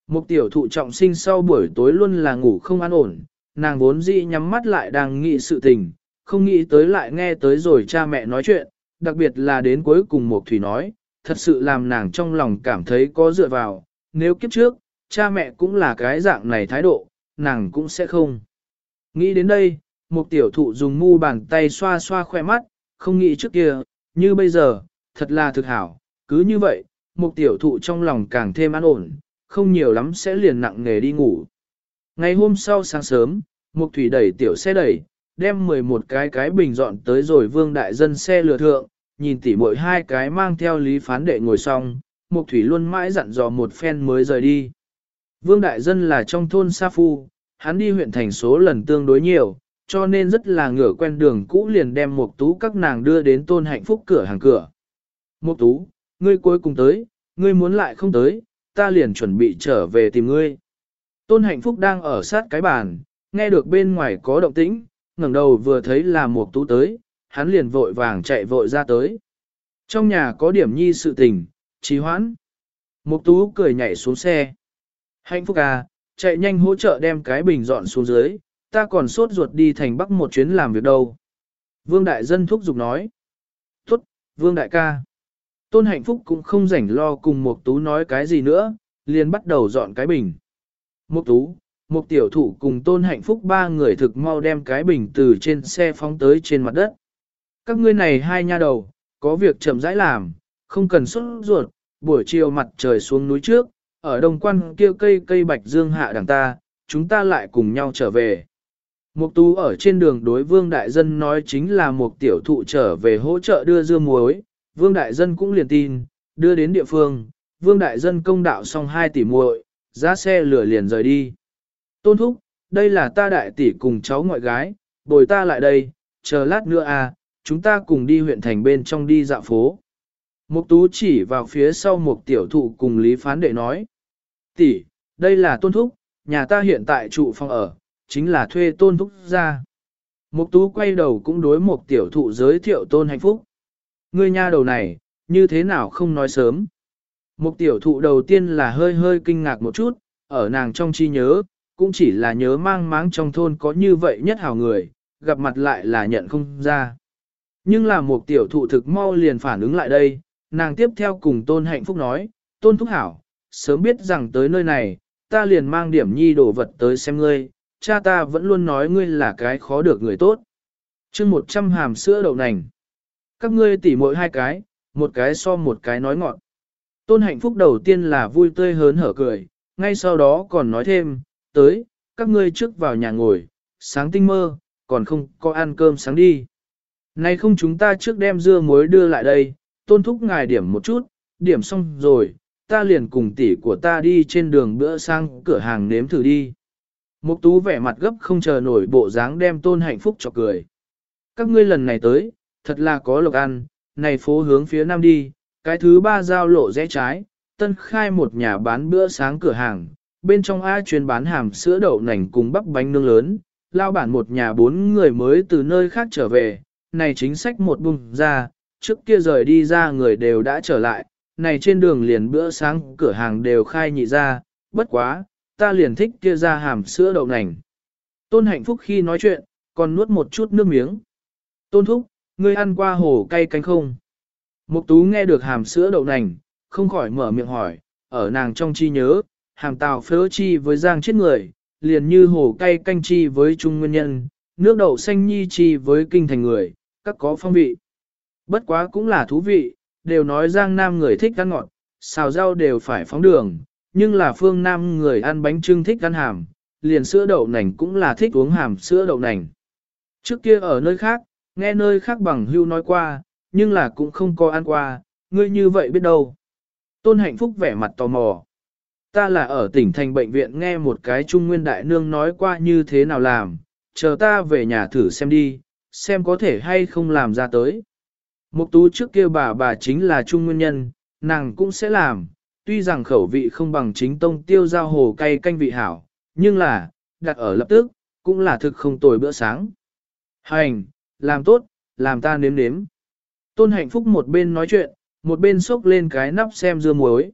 Một tiểu thụ trọng sinh sau buổi tối luôn là ngủ không an ổn, nàng vốn dĩ nhắm mắt lại đang nghĩ sự tình, không nghĩ tới lại nghe tới rồi cha mẹ nói chuyện, đặc biệt là đến cuối cùng một thủy nói, thật sự làm nàng trong lòng cảm thấy có dựa vào, nếu kiếp trước, cha mẹ cũng là cái dạng này thái độ, nàng cũng sẽ không. Nghĩ đến đây, một tiểu thụ dùng mu bàn tay xoa xoa khoe mắt, không nghĩ trước kia, như bây giờ, thật là thực hảo, cứ như vậy, một tiểu thụ trong lòng càng thêm an ổn, không nhiều lắm sẽ liền nặng nghề đi ngủ. Ngày hôm sau sáng sớm, Mục Thủy đẩy tiểu xe đẩy, đem 11 cái cái bình dọn tới rồi vương đại dân xe lừa thượng, nhìn tỉ mỗi hai cái mang theo lý phán đệ ngồi xong, Mục Thủy luôn mãi dặn dò một phen mới rời đi. Vương đại dân là trong thôn Sa Phu, hắn đi huyện thành số lần tương đối nhiều, cho nên rất là ngửa quen đường cũ liền đem Mục Tú các nàng đưa đến tôn hạnh phúc cửa hàng cửa. Mục Tú, ngươi cuối cùng tới, ngươi muốn lại không tới, ta liền chuẩn bị trở về tìm ngươi. Tôn hạnh phúc đang ở sát cái bàn, nghe được bên ngoài có động tĩnh, ngẩng đầu vừa thấy là Mục Tú tới, hắn liền vội vàng chạy vội ra tới. Trong nhà có điểm nhi sự tình, trí hoãn. Mục Tú cười nhảy xuống xe. Hạnh phúc à, chạy nhanh hỗ trợ đem cái bình dọn xuống dưới, ta còn sốt ruột đi thành Bắc một chuyến làm việc đâu. Vương Đại Dân thúc giục nói. Tốt, Vương Đại ca. Tôn Hạnh Phúc cũng không rảnh lo cùng Mục Tú nói cái gì nữa, liền bắt đầu dọn cái bình. Mục Tú, một Tiểu Thụ cùng Tôn Hạnh Phúc ba người thực mau đem cái bình từ trên xe phóng tới trên mặt đất. Các ngươi này hai nha đầu, có việc chậm rãi làm, không cần xuất ruột, buổi chiều mặt trời xuống núi trước, ở đông quan kia cây cây bạch dương hạ đằng ta, chúng ta lại cùng nhau trở về. Mục tú ở trên đường đối vương đại dân nói chính là một tiểu thụ trở về hỗ trợ đưa dưa muối, vương đại dân cũng liền tin, đưa đến địa phương, vương đại dân công đạo xong hai tỷ muội, ra xe lửa liền rời đi. Tôn thúc, đây là ta đại tỷ cùng cháu ngoại gái, bồi ta lại đây, chờ lát nữa à, chúng ta cùng đi huyện thành bên trong đi dạo phố. Mục tú chỉ vào phía sau một tiểu thụ cùng Lý Phán Đệ nói. Tỷ, đây là tôn thúc, nhà ta hiện tại trụ phòng ở, chính là thuê tôn thúc ra. Mục tú quay đầu cũng đối một tiểu thụ giới thiệu tôn hạnh phúc. Ngươi nha đầu này, như thế nào không nói sớm. Mục tiểu thụ đầu tiên là hơi hơi kinh ngạc một chút, ở nàng trong chi nhớ, cũng chỉ là nhớ mang máng trong thôn có như vậy nhất hào người, gặp mặt lại là nhận không ra. Nhưng là một tiểu thụ thực mau liền phản ứng lại đây, nàng tiếp theo cùng tôn hạnh phúc nói, tôn thúc hảo, sớm biết rằng tới nơi này, ta liền mang điểm nhi đồ vật tới xem ngươi, cha ta vẫn luôn nói ngươi là cái khó được người tốt. chương một trăm hàm sữa đậu nành. Các ngươi tỉ mỗi hai cái, một cái so một cái nói ngọn. Tôn hạnh phúc đầu tiên là vui tươi hớn hở cười, ngay sau đó còn nói thêm, tới, các ngươi trước vào nhà ngồi, sáng tinh mơ, còn không có ăn cơm sáng đi. Nay không chúng ta trước đem dưa muối đưa lại đây, tôn thúc ngài điểm một chút, điểm xong rồi, ta liền cùng tỷ của ta đi trên đường bữa sang cửa hàng nếm thử đi. Mục tú vẻ mặt gấp không chờ nổi bộ dáng đem tôn hạnh phúc cho cười. Các ngươi lần này tới, thật là có lộc ăn, này phố hướng phía nam đi, cái thứ ba giao lộ rẽ trái, tân khai một nhà bán bữa sáng cửa hàng, bên trong A chuyên bán hàm sữa đậu nành cùng bắp bánh nướng lớn, lao bản một nhà bốn người mới từ nơi khác trở về, này chính sách một bùng ra, trước kia rời đi ra người đều đã trở lại, này trên đường liền bữa sáng cửa hàng đều khai nhị ra, bất quá, ta liền thích kia ra hàm sữa đậu nành. Tôn hạnh phúc khi nói chuyện, còn nuốt một chút nước miếng. Tôn thúc, ngươi ăn qua hồ cay cánh không? Mục tú nghe được hàm sữa đậu nành, không khỏi mở miệng hỏi, ở nàng trong chi nhớ, hàm tàu phớ chi với giang chết người, liền như hồ cay canh chi với trung nguyên nhân, nước đậu xanh nhi chi với kinh thành người, các có phong vị. Bất quá cũng là thú vị, đều nói giang nam người thích ăn ngọt, xào rau đều phải phóng đường, nhưng là phương nam người ăn bánh trưng thích ăn hàm, liền sữa đậu nành cũng là thích uống hàm sữa đậu nành. Trước kia ở nơi khác, nghe nơi khác bằng hưu nói qua, nhưng là cũng không có ăn qua, ngươi như vậy biết đâu. Tôn hạnh phúc vẻ mặt tò mò. Ta là ở tỉnh thành bệnh viện nghe một cái trung nguyên đại nương nói qua như thế nào làm, chờ ta về nhà thử xem đi, xem có thể hay không làm ra tới. Mục tú trước kia bà bà chính là trung nguyên nhân, nàng cũng sẽ làm, tuy rằng khẩu vị không bằng chính tông tiêu giao hồ cay canh vị hảo, nhưng là, đặt ở lập tức, cũng là thực không tồi bữa sáng. Hành, làm tốt, làm ta nếm nếm. Tôn hạnh phúc một bên nói chuyện, một bên xốc lên cái nắp xem dưa muối.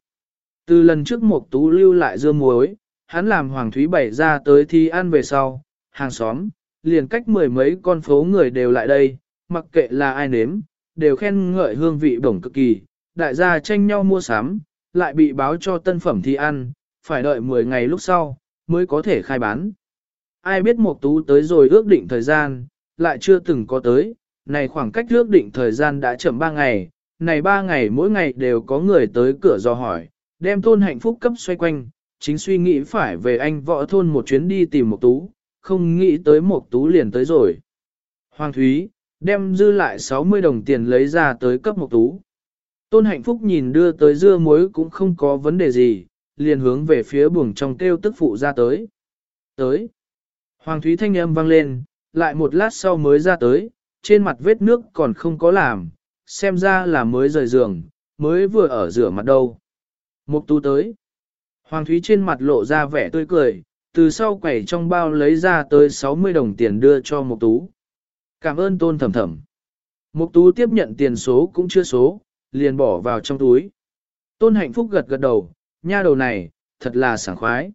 Từ lần trước Mộc tú lưu lại dưa muối, hắn làm Hoàng Thúy bày ra tới thì ăn về sau, hàng xóm, liền cách mười mấy con phố người đều lại đây, mặc kệ là ai nếm, đều khen ngợi hương vị bổng cực kỳ, đại gia tranh nhau mua sắm, lại bị báo cho tân phẩm thì ăn, phải đợi 10 ngày lúc sau, mới có thể khai bán. Ai biết Mộc tú tới rồi ước định thời gian, lại chưa từng có tới, này khoảng cách ước định thời gian đã chậm 3 ngày, này 3 ngày mỗi ngày đều có người tới cửa do hỏi, đem tôn hạnh phúc cấp xoay quanh, chính suy nghĩ phải về anh võ thôn một chuyến đi tìm một tú, không nghĩ tới một tú liền tới rồi. Hoàng Thúy, đem dư lại 60 đồng tiền lấy ra tới cấp một tú. Tôn hạnh phúc nhìn đưa tới dưa muối cũng không có vấn đề gì, liền hướng về phía buồng trong kêu tức phụ ra tới. Tới. Hoàng Thúy thanh âm vang lên, lại một lát sau mới ra tới, trên mặt vết nước còn không có làm, xem ra là mới rời giường, mới vừa ở rửa mặt đâu. Mục tú tới. Hoàng Thúy trên mặt lộ ra vẻ tươi cười, từ sau quẩy trong bao lấy ra tới 60 đồng tiền đưa cho Mục tú. Cảm ơn tôn thầm thầm. Mục tú tiếp nhận tiền số cũng chưa số, liền bỏ vào trong túi. Tôn hạnh phúc gật gật đầu, nha đầu này, thật là sảng khoái.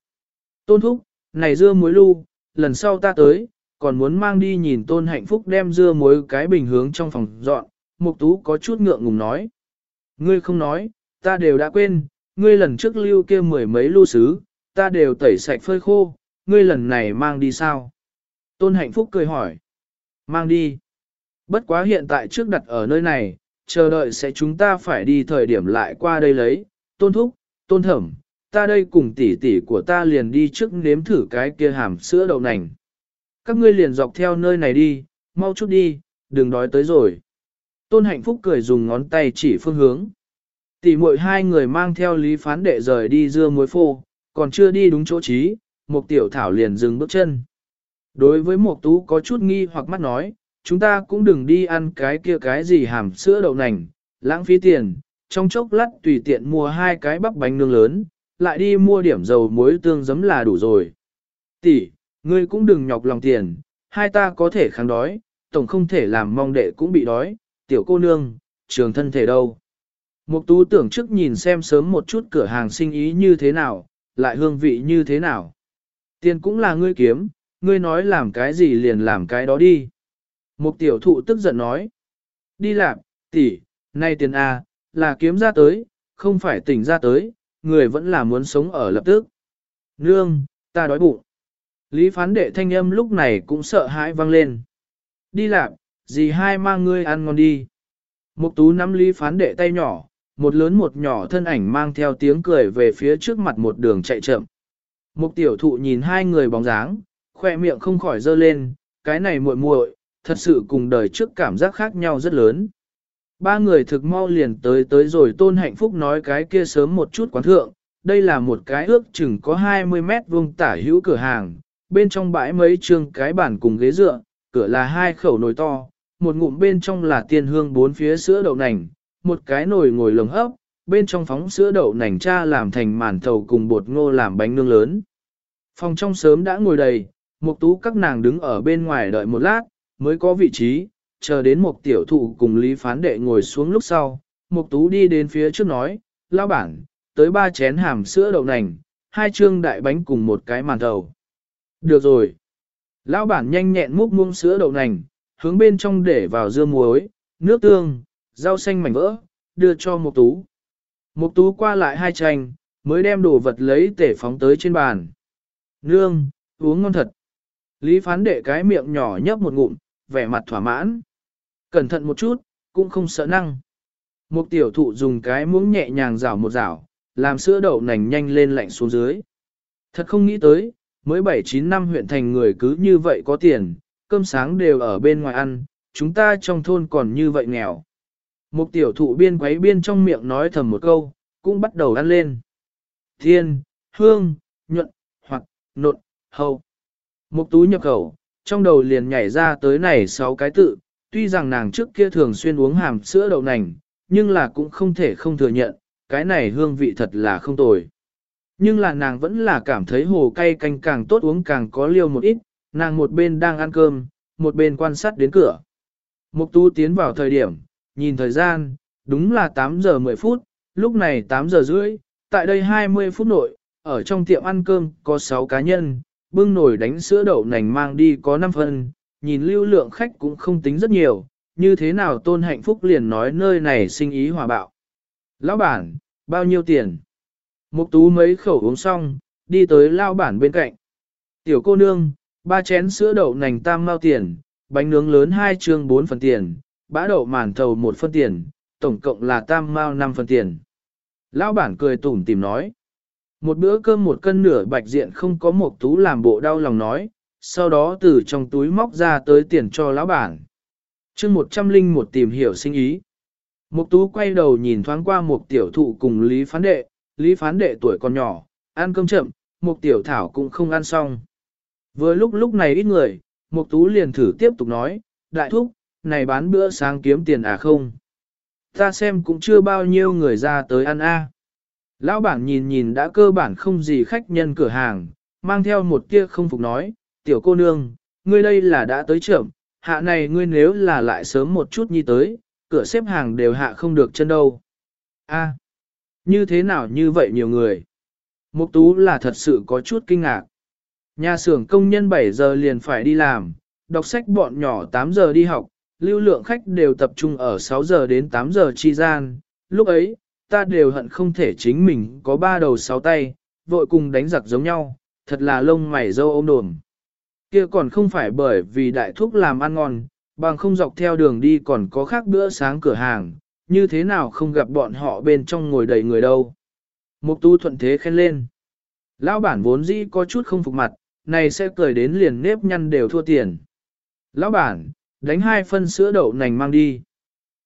Tôn thúc, này dưa muối lu, lần sau ta tới, còn muốn mang đi nhìn tôn hạnh phúc đem dưa muối cái bình hướng trong phòng dọn, mục tú có chút ngượng ngùng nói. Ngươi không nói, ta đều đã quên, ngươi lần trước lưu kia mười mấy lưu sứ, ta đều tẩy sạch phơi khô, ngươi lần này mang đi sao? Tôn hạnh phúc cười hỏi. Mang đi. Bất quá hiện tại trước đặt ở nơi này, chờ đợi sẽ chúng ta phải đi thời điểm lại qua đây lấy, tôn thúc, tôn thẩm, ta đây cùng tỷ tỷ của ta liền đi trước nếm thử cái kia hàm sữa đậu nành. Các ngươi liền dọc theo nơi này đi, mau chút đi, đừng đói tới rồi. Tôn hạnh phúc cười dùng ngón tay chỉ phương hướng. Tỷ muội hai người mang theo lý phán đệ rời đi dưa muối phô, còn chưa đi đúng chỗ trí, một tiểu thảo liền dừng bước chân. Đối với một tú có chút nghi hoặc mắt nói, chúng ta cũng đừng đi ăn cái kia cái gì hàm sữa đậu nành, lãng phí tiền, trong chốc lát tùy tiện mua hai cái bắp bánh nướng lớn, lại đi mua điểm dầu muối tương giấm là đủ rồi. Tỷ, ngươi cũng đừng nhọc lòng tiền, hai ta có thể kháng đói, tổng không thể làm mong đệ cũng bị đói, tiểu cô nương, trường thân thể đâu. Mục tú tưởng trước nhìn xem sớm một chút cửa hàng sinh ý như thế nào, lại hương vị như thế nào. Tiền cũng là ngươi kiếm, ngươi nói làm cái gì liền làm cái đó đi. Mục tiểu thụ tức giận nói. Đi làm, tỷ, nay tiền A, là kiếm ra tới, không phải tỉnh ra tới, người vẫn là muốn sống ở lập tức. Nương, ta đói bụng. Lý phán đệ thanh âm lúc này cũng sợ hãi vang lên. Đi làm, gì hai mang ngươi ăn ngon đi. Mục tú nắm lý phán đệ tay nhỏ, một lớn một nhỏ thân ảnh mang theo tiếng cười về phía trước mặt một đường chạy chậm. Mục tiểu thụ nhìn hai người bóng dáng, khoe miệng không khỏi dơ lên, cái này muội muội, thật sự cùng đời trước cảm giác khác nhau rất lớn. Ba người thực mau liền tới tới rồi tôn hạnh phúc nói cái kia sớm một chút quán thượng, đây là một cái ước chừng có 20 mét vuông tả hữu cửa hàng, bên trong bãi mấy trường cái bàn cùng ghế dựa, cửa là hai khẩu nồi to, một ngụm bên trong là tiên hương bốn phía sữa đậu nành, một cái nồi ngồi lồng hấp, bên trong phóng sữa đậu nành cha làm thành màn thầu cùng bột ngô làm bánh nương lớn. Phòng trong sớm đã ngồi đầy, mục tú các nàng đứng ở bên ngoài đợi một lát, mới có vị trí, chờ đến một tiểu thụ cùng Lý Phán Đệ ngồi xuống lúc sau, mục tú đi đến phía trước nói, lao bản, tới ba chén hàm sữa đậu nành, hai trương đại bánh cùng một cái màn thầu. Được rồi. Lão bản nhanh nhẹn múc muông sữa đậu nành, hướng bên trong để vào dưa muối, nước tương, rau xanh mảnh vỡ, đưa cho một tú. Một tú qua lại hai chanh, mới đem đồ vật lấy tể phóng tới trên bàn. Nương, uống ngon thật. Lý phán đệ cái miệng nhỏ nhấp một ngụm, vẻ mặt thỏa mãn. Cẩn thận một chút, cũng không sợ năng. Một tiểu thụ dùng cái muỗng nhẹ nhàng rảo một rảo, làm sữa đậu nành nhanh lên lạnh xuống dưới. Thật không nghĩ tới, mới 7-9 năm huyện thành người cứ như vậy có tiền, cơm sáng đều ở bên ngoài ăn, chúng ta trong thôn còn như vậy nghèo. Một tiểu thụ biên quấy biên trong miệng nói thầm một câu, cũng bắt đầu ăn lên. Thiên, hương, nhuận, hoặc, nộn, hầu. Một túi nhập khẩu, trong đầu liền nhảy ra tới này sáu cái tự, tuy rằng nàng trước kia thường xuyên uống hàm sữa đậu nành, nhưng là cũng không thể không thừa nhận, cái này hương vị thật là không tồi. Nhưng là nàng vẫn là cảm thấy hồ cay canh càng tốt uống càng có liêu một ít, nàng một bên đang ăn cơm, một bên quan sát đến cửa. Mục tú tiến vào thời điểm, nhìn thời gian, đúng là 8 giờ 10 phút, lúc này 8 giờ rưỡi, tại đây 20 phút nội, ở trong tiệm ăn cơm có 6 cá nhân, bưng nồi đánh sữa đậu nành mang đi có 5 phần, nhìn lưu lượng khách cũng không tính rất nhiều, như thế nào tôn hạnh phúc liền nói nơi này sinh ý hòa bạo. Lão bản, bao nhiêu tiền? Mục tú mấy khẩu uống xong, đi tới lao bản bên cạnh. Tiểu cô nương, ba chén sữa đậu nành tam mao tiền, bánh nướng lớn hai chương bốn phần tiền, bã đậu màn thầu một phân tiền, tổng cộng là tam mao năm phân tiền. Lão bản cười tủm tìm nói. Một bữa cơm một cân nửa bạch diện không có một tú làm bộ đau lòng nói, sau đó từ trong túi móc ra tới tiền cho lão bản. chương một trăm linh một tìm hiểu sinh ý. Mục tú quay đầu nhìn thoáng qua một tiểu thụ cùng Lý Phán Đệ, Lý Phán Đệ tuổi còn nhỏ, ăn cơm chậm, một tiểu thảo cũng không ăn xong. Vừa lúc lúc này ít người, Mục Tú liền thử tiếp tục nói, đại thúc, này bán bữa sáng kiếm tiền à không? Ta xem cũng chưa bao nhiêu người ra tới ăn a. Lão bản nhìn nhìn đã cơ bản không gì khách nhân cửa hàng, mang theo một tia không phục nói, tiểu cô nương, ngươi đây là đã tới trưởng, hạ này ngươi nếu là lại sớm một chút nhi tới, cửa xếp hàng đều hạ không được chân đâu. A, như thế nào như vậy nhiều người? Mục tú là thật sự có chút kinh ngạc. Nhà xưởng công nhân 7 giờ liền phải đi làm, đọc sách bọn nhỏ 8 giờ đi học, lưu lượng khách đều tập trung ở 6 giờ đến 8 giờ chi gian. Lúc ấy, ta đều hận không thể chính mình có ba đầu sáu tay, vội cùng đánh giặc giống nhau, thật là lông mày dâu ôm đồm. Kia còn không phải bởi vì đại thúc làm ăn ngon, bằng không dọc theo đường đi còn có khác bữa sáng cửa hàng, như thế nào không gặp bọn họ bên trong ngồi đầy người đâu. Mục tu thuận thế khen lên. Lão bản vốn dĩ có chút không phục mặt, này sẽ cười đến liền nếp nhăn đều thua tiền. Lão bản, đánh hai phân sữa đậu nành mang đi.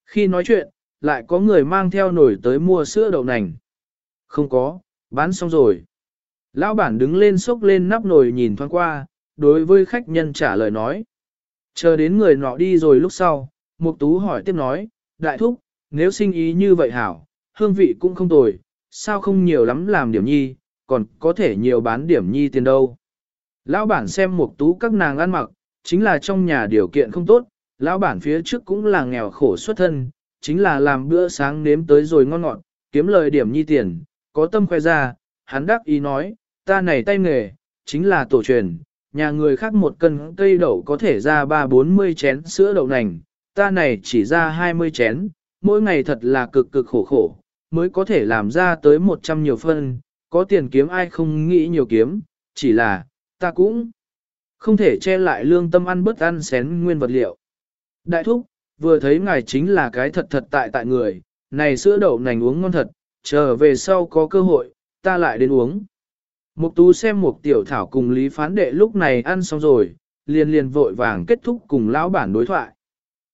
Khi nói chuyện, lại có người mang theo nổi tới mua sữa đậu nành. Không có, bán xong rồi. Lão bản đứng lên xốc lên nắp nồi nhìn thoáng qua, đối với khách nhân trả lời nói. Chờ đến người nọ đi rồi lúc sau, Mục Tú hỏi tiếp nói, đại thúc, nếu sinh ý như vậy hảo, hương vị cũng không tồi, sao không nhiều lắm làm điểm nhi, còn có thể nhiều bán điểm nhi tiền đâu. Lão bản xem Mục Tú các nàng ăn mặc, chính là trong nhà điều kiện không tốt, lão bản phía trước cũng là nghèo khổ xuất thân, chính là làm bữa sáng nếm tới rồi ngon ngọt, kiếm lời điểm nhi tiền, có tâm khoe ra, hắn đắc ý nói, ta này tay nghề, chính là tổ truyền, nhà người khác một cân cây đậu có thể ra ba bốn mươi chén sữa đậu nành, ta này chỉ ra hai mươi chén, mỗi ngày thật là cực cực khổ khổ, mới có thể làm ra tới một trăm nhiều phân, có tiền kiếm ai không nghĩ nhiều kiếm, chỉ là, ta cũng không thể che lại lương tâm ăn bớt ăn xén nguyên vật liệu. Đại thúc, vừa thấy ngài chính là cái thật thật tại tại người, này sữa đậu nành uống ngon thật, chờ về sau có cơ hội, ta lại đến uống. Mục tú xem một tiểu thảo cùng Lý Phán Đệ lúc này ăn xong rồi, liền liền vội vàng kết thúc cùng lão bản đối thoại.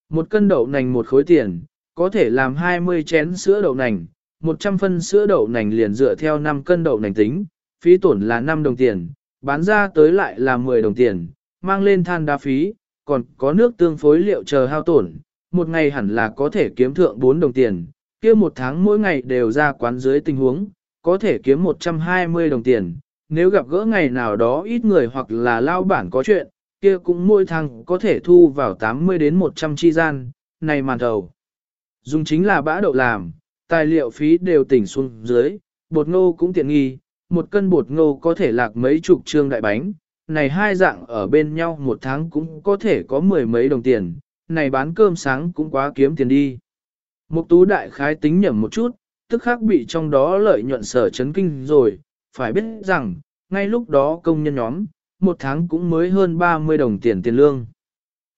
Một cân đậu nành một khối tiền, có thể làm 20 chén sữa đậu nành, 100 phân sữa đậu nành liền dựa theo 5 cân đậu nành tính, phí tổn là 5 đồng tiền, bán ra tới lại là 10 đồng tiền, mang lên than đá phí, còn có nước tương phối liệu chờ hao tổn, một ngày hẳn là có thể kiếm thượng 4 đồng tiền, kia một tháng mỗi ngày đều ra quán dưới tình huống, có thể kiếm 120 đồng tiền, nếu gặp gỡ ngày nào đó ít người hoặc là lao bản có chuyện, kia cũng mỗi tháng có thể thu vào 80 đến 100 chi gian, này màn đầu. Dùng chính là bã đậu làm, tài liệu phí đều tỉnh xuống dưới, bột ngô cũng tiện nghi, một cân bột ngô có thể lạc mấy chục trương đại bánh, này hai dạng ở bên nhau một tháng cũng có thể có mười mấy đồng tiền, này bán cơm sáng cũng quá kiếm tiền đi. Mục tú đại khái tính nhẩm một chút, tức khắc bị trong đó lợi nhuận sở chấn kinh rồi, phải biết rằng, ngay lúc đó công nhân nhóm, một tháng cũng mới hơn 30 đồng tiền tiền lương.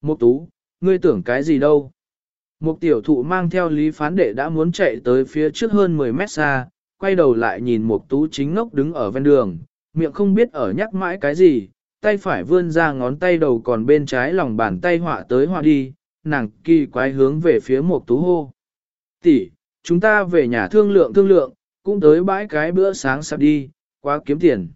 Mục tú, ngươi tưởng cái gì đâu? Mục tiểu thụ mang theo lý phán đệ đã muốn chạy tới phía trước hơn 10 mét xa, quay đầu lại nhìn một tú chính ngốc đứng ở ven đường, miệng không biết ở nhắc mãi cái gì, tay phải vươn ra ngón tay đầu còn bên trái lòng bàn tay họa tới họa đi, nàng kỳ quái hướng về phía một tú hô. Tỷ, chúng ta về nhà thương lượng thương lượng, cũng tới bãi cái bữa sáng sắp đi, quá kiếm tiền.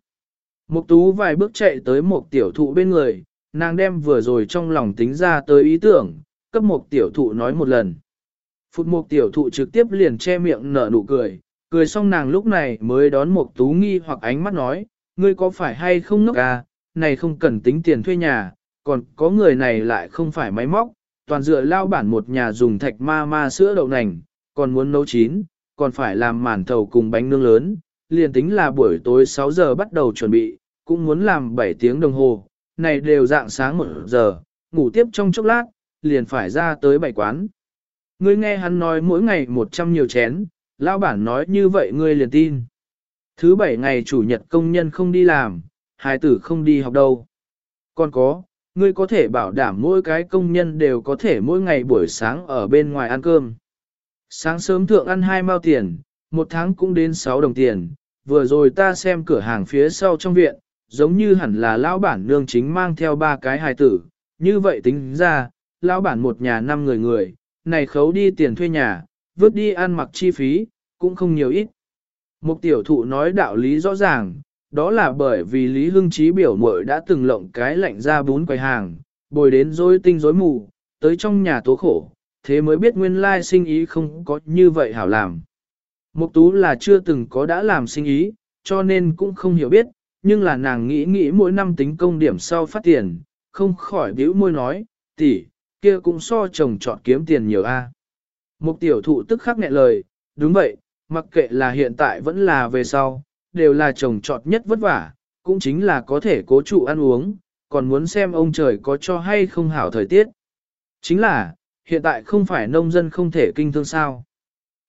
Mục tú vài bước chạy tới một tiểu thụ bên người, nàng đem vừa rồi trong lòng tính ra tới ý tưởng, cấp một tiểu thụ nói một lần. Phút một tiểu thụ trực tiếp liền che miệng nở nụ cười, cười xong nàng lúc này mới đón một tú nghi hoặc ánh mắt nói, ngươi có phải hay không ngốc à, này không cần tính tiền thuê nhà, còn có người này lại không phải máy móc, toàn dựa lao bản một nhà dùng thạch ma ma sữa đậu nành, còn muốn nấu chín, còn phải làm màn thầu cùng bánh nướng lớn, liền tính là buổi tối 6 giờ bắt đầu chuẩn bị, cũng muốn làm 7 tiếng đồng hồ, này đều dạng sáng 1 giờ, ngủ tiếp trong chốc lát, liền phải ra tới bảy quán. Ngươi nghe hắn nói mỗi ngày 100 nhiều chén, Lão bản nói như vậy ngươi liền tin. Thứ bảy ngày chủ nhật công nhân không đi làm, hài tử không đi học đâu. Còn có, ngươi có thể bảo đảm mỗi cái công nhân đều có thể mỗi ngày buổi sáng ở bên ngoài ăn cơm. Sáng sớm thượng ăn hai mao tiền, một tháng cũng đến 6 đồng tiền, vừa rồi ta xem cửa hàng phía sau trong viện, giống như hẳn là lão bản nương chính mang theo ba cái hài tử, như vậy tính ra, lão bản một nhà năm người người, này khấu đi tiền thuê nhà, vứt đi ăn mặc chi phí, cũng không nhiều ít. Mục tiểu thụ nói đạo lý rõ ràng, đó là bởi vì Lý Hưng Chí biểu muội đã từng lộng cái lạnh ra bún quầy hàng, bồi đến dối tinh rối mù, tới trong nhà tố khổ, thế mới biết nguyên lai sinh ý không có như vậy hảo làm. Mục tú là chưa từng có đã làm sinh ý, cho nên cũng không hiểu biết, nhưng là nàng nghĩ nghĩ mỗi năm tính công điểm sau phát tiền, không khỏi bĩu môi nói, tỷ, kia cũng so chồng chọn kiếm tiền nhiều a. Mục tiểu thụ tức khắc nghẹn lời, đúng vậy, mặc kệ là hiện tại vẫn là về sau, đều là chồng trọt nhất vất vả, cũng chính là có thể cố trụ ăn uống, còn muốn xem ông trời có cho hay không hảo thời tiết. Chính là, hiện tại không phải nông dân không thể kinh thương sao.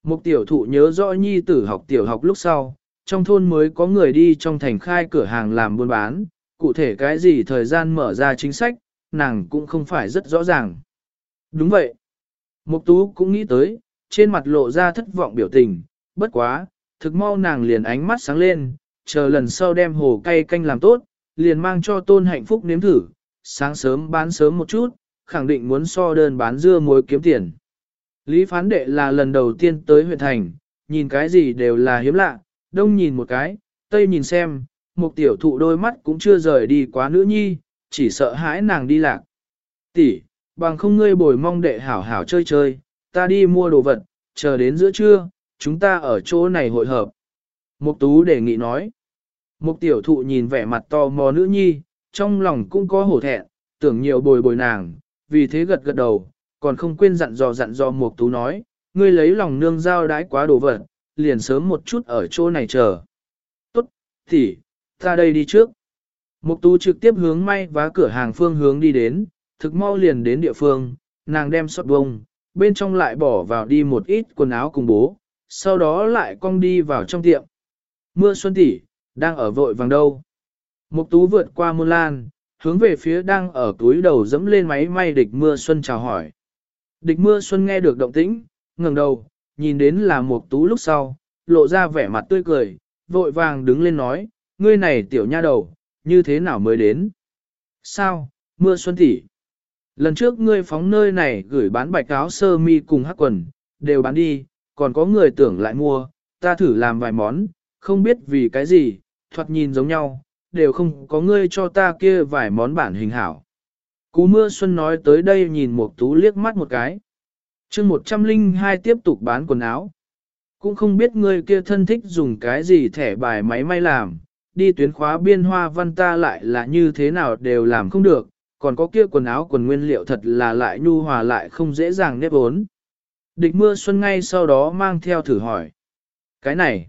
Mục tiểu thụ nhớ rõ nhi tử học tiểu học lúc sau, trong thôn mới có người đi trong thành khai cửa hàng làm buôn bán, cụ thể cái gì thời gian mở ra chính sách, nàng cũng không phải rất rõ ràng. Đúng vậy. Mục tú cũng nghĩ tới, trên mặt lộ ra thất vọng biểu tình, bất quá, thực mau nàng liền ánh mắt sáng lên, chờ lần sau đem hồ cay canh làm tốt, liền mang cho tôn hạnh phúc nếm thử, sáng sớm bán sớm một chút, khẳng định muốn so đơn bán dưa muối kiếm tiền. Lý phán đệ là lần đầu tiên tới huyện thành, nhìn cái gì đều là hiếm lạ, đông nhìn một cái, tây nhìn xem, một tiểu thụ đôi mắt cũng chưa rời đi quá nữ nhi, chỉ sợ hãi nàng đi lạc. Tỷ, bằng không ngươi bồi mong đệ hảo hảo chơi chơi, ta đi mua đồ vật, chờ đến giữa trưa, chúng ta ở chỗ này hội hợp. Mục tú đề nghị nói. Mục tiểu thụ nhìn vẻ mặt to mò nữ nhi, trong lòng cũng có hổ thẹn, tưởng nhiều bồi bồi nàng, vì thế gật gật đầu, còn không quên dặn dò dặn dò mục tú nói, ngươi lấy lòng nương giao đái quá đồ vật, liền sớm một chút ở chỗ này chờ. Tốt, thì ta đây đi trước. Mục tú trực tiếp hướng may vá cửa hàng phương hướng đi đến, thực mau liền đến địa phương, nàng đem sọt bông, bên trong lại bỏ vào đi một ít quần áo cùng bố, sau đó lại cong đi vào trong tiệm. Mưa xuân tỷ, đang ở vội vàng đâu. Mục tú vượt qua môn lan, hướng về phía đang ở túi đầu dẫm lên máy may địch mưa xuân chào hỏi. Địch mưa xuân nghe được động tĩnh, ngẩng đầu, nhìn đến là mục tú lúc sau, lộ ra vẻ mặt tươi cười, vội vàng đứng lên nói, ngươi này tiểu nha đầu, như thế nào mới đến? Sao, mưa xuân tỷ Lần trước ngươi phóng nơi này gửi bán bạch áo sơ mi cùng hắc quần, đều bán đi, còn có người tưởng lại mua, ta thử làm vài món, không biết vì cái gì, thoạt nhìn giống nhau, đều không có ngươi cho ta kia vài món bản hình hảo. Cú mưa xuân nói tới đây nhìn một tú liếc mắt một cái. chương 102 tiếp tục bán quần áo. Cũng không biết ngươi kia thân thích dùng cái gì thẻ bài máy may làm, đi tuyến khóa biên hoa văn ta lại là như thế nào đều làm không được, còn có kia quần áo quần nguyên liệu thật là lại nhu hòa lại không dễ dàng nếp ốn. Địch mưa xuân ngay sau đó mang theo thử hỏi. Cái này,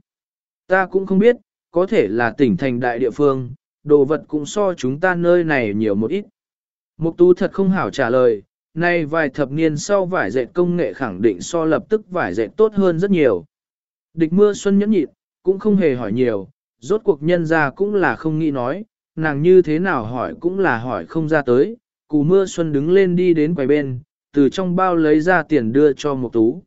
ta cũng không biết, có thể là tỉnh thành đại địa phương, đồ vật cũng so chúng ta nơi này nhiều một ít. Mục tú thật không hảo trả lời, nay vài thập niên sau vải dệt công nghệ khẳng định so lập tức vải dệt tốt hơn rất nhiều. Địch mưa xuân nhẫn nhịn, cũng không hề hỏi nhiều, rốt cuộc nhân ra cũng là không nghĩ nói, nàng như thế nào hỏi cũng là hỏi không ra tới, cù mưa xuân đứng lên đi đến quầy bên, từ trong bao lấy ra tiền đưa cho một tú.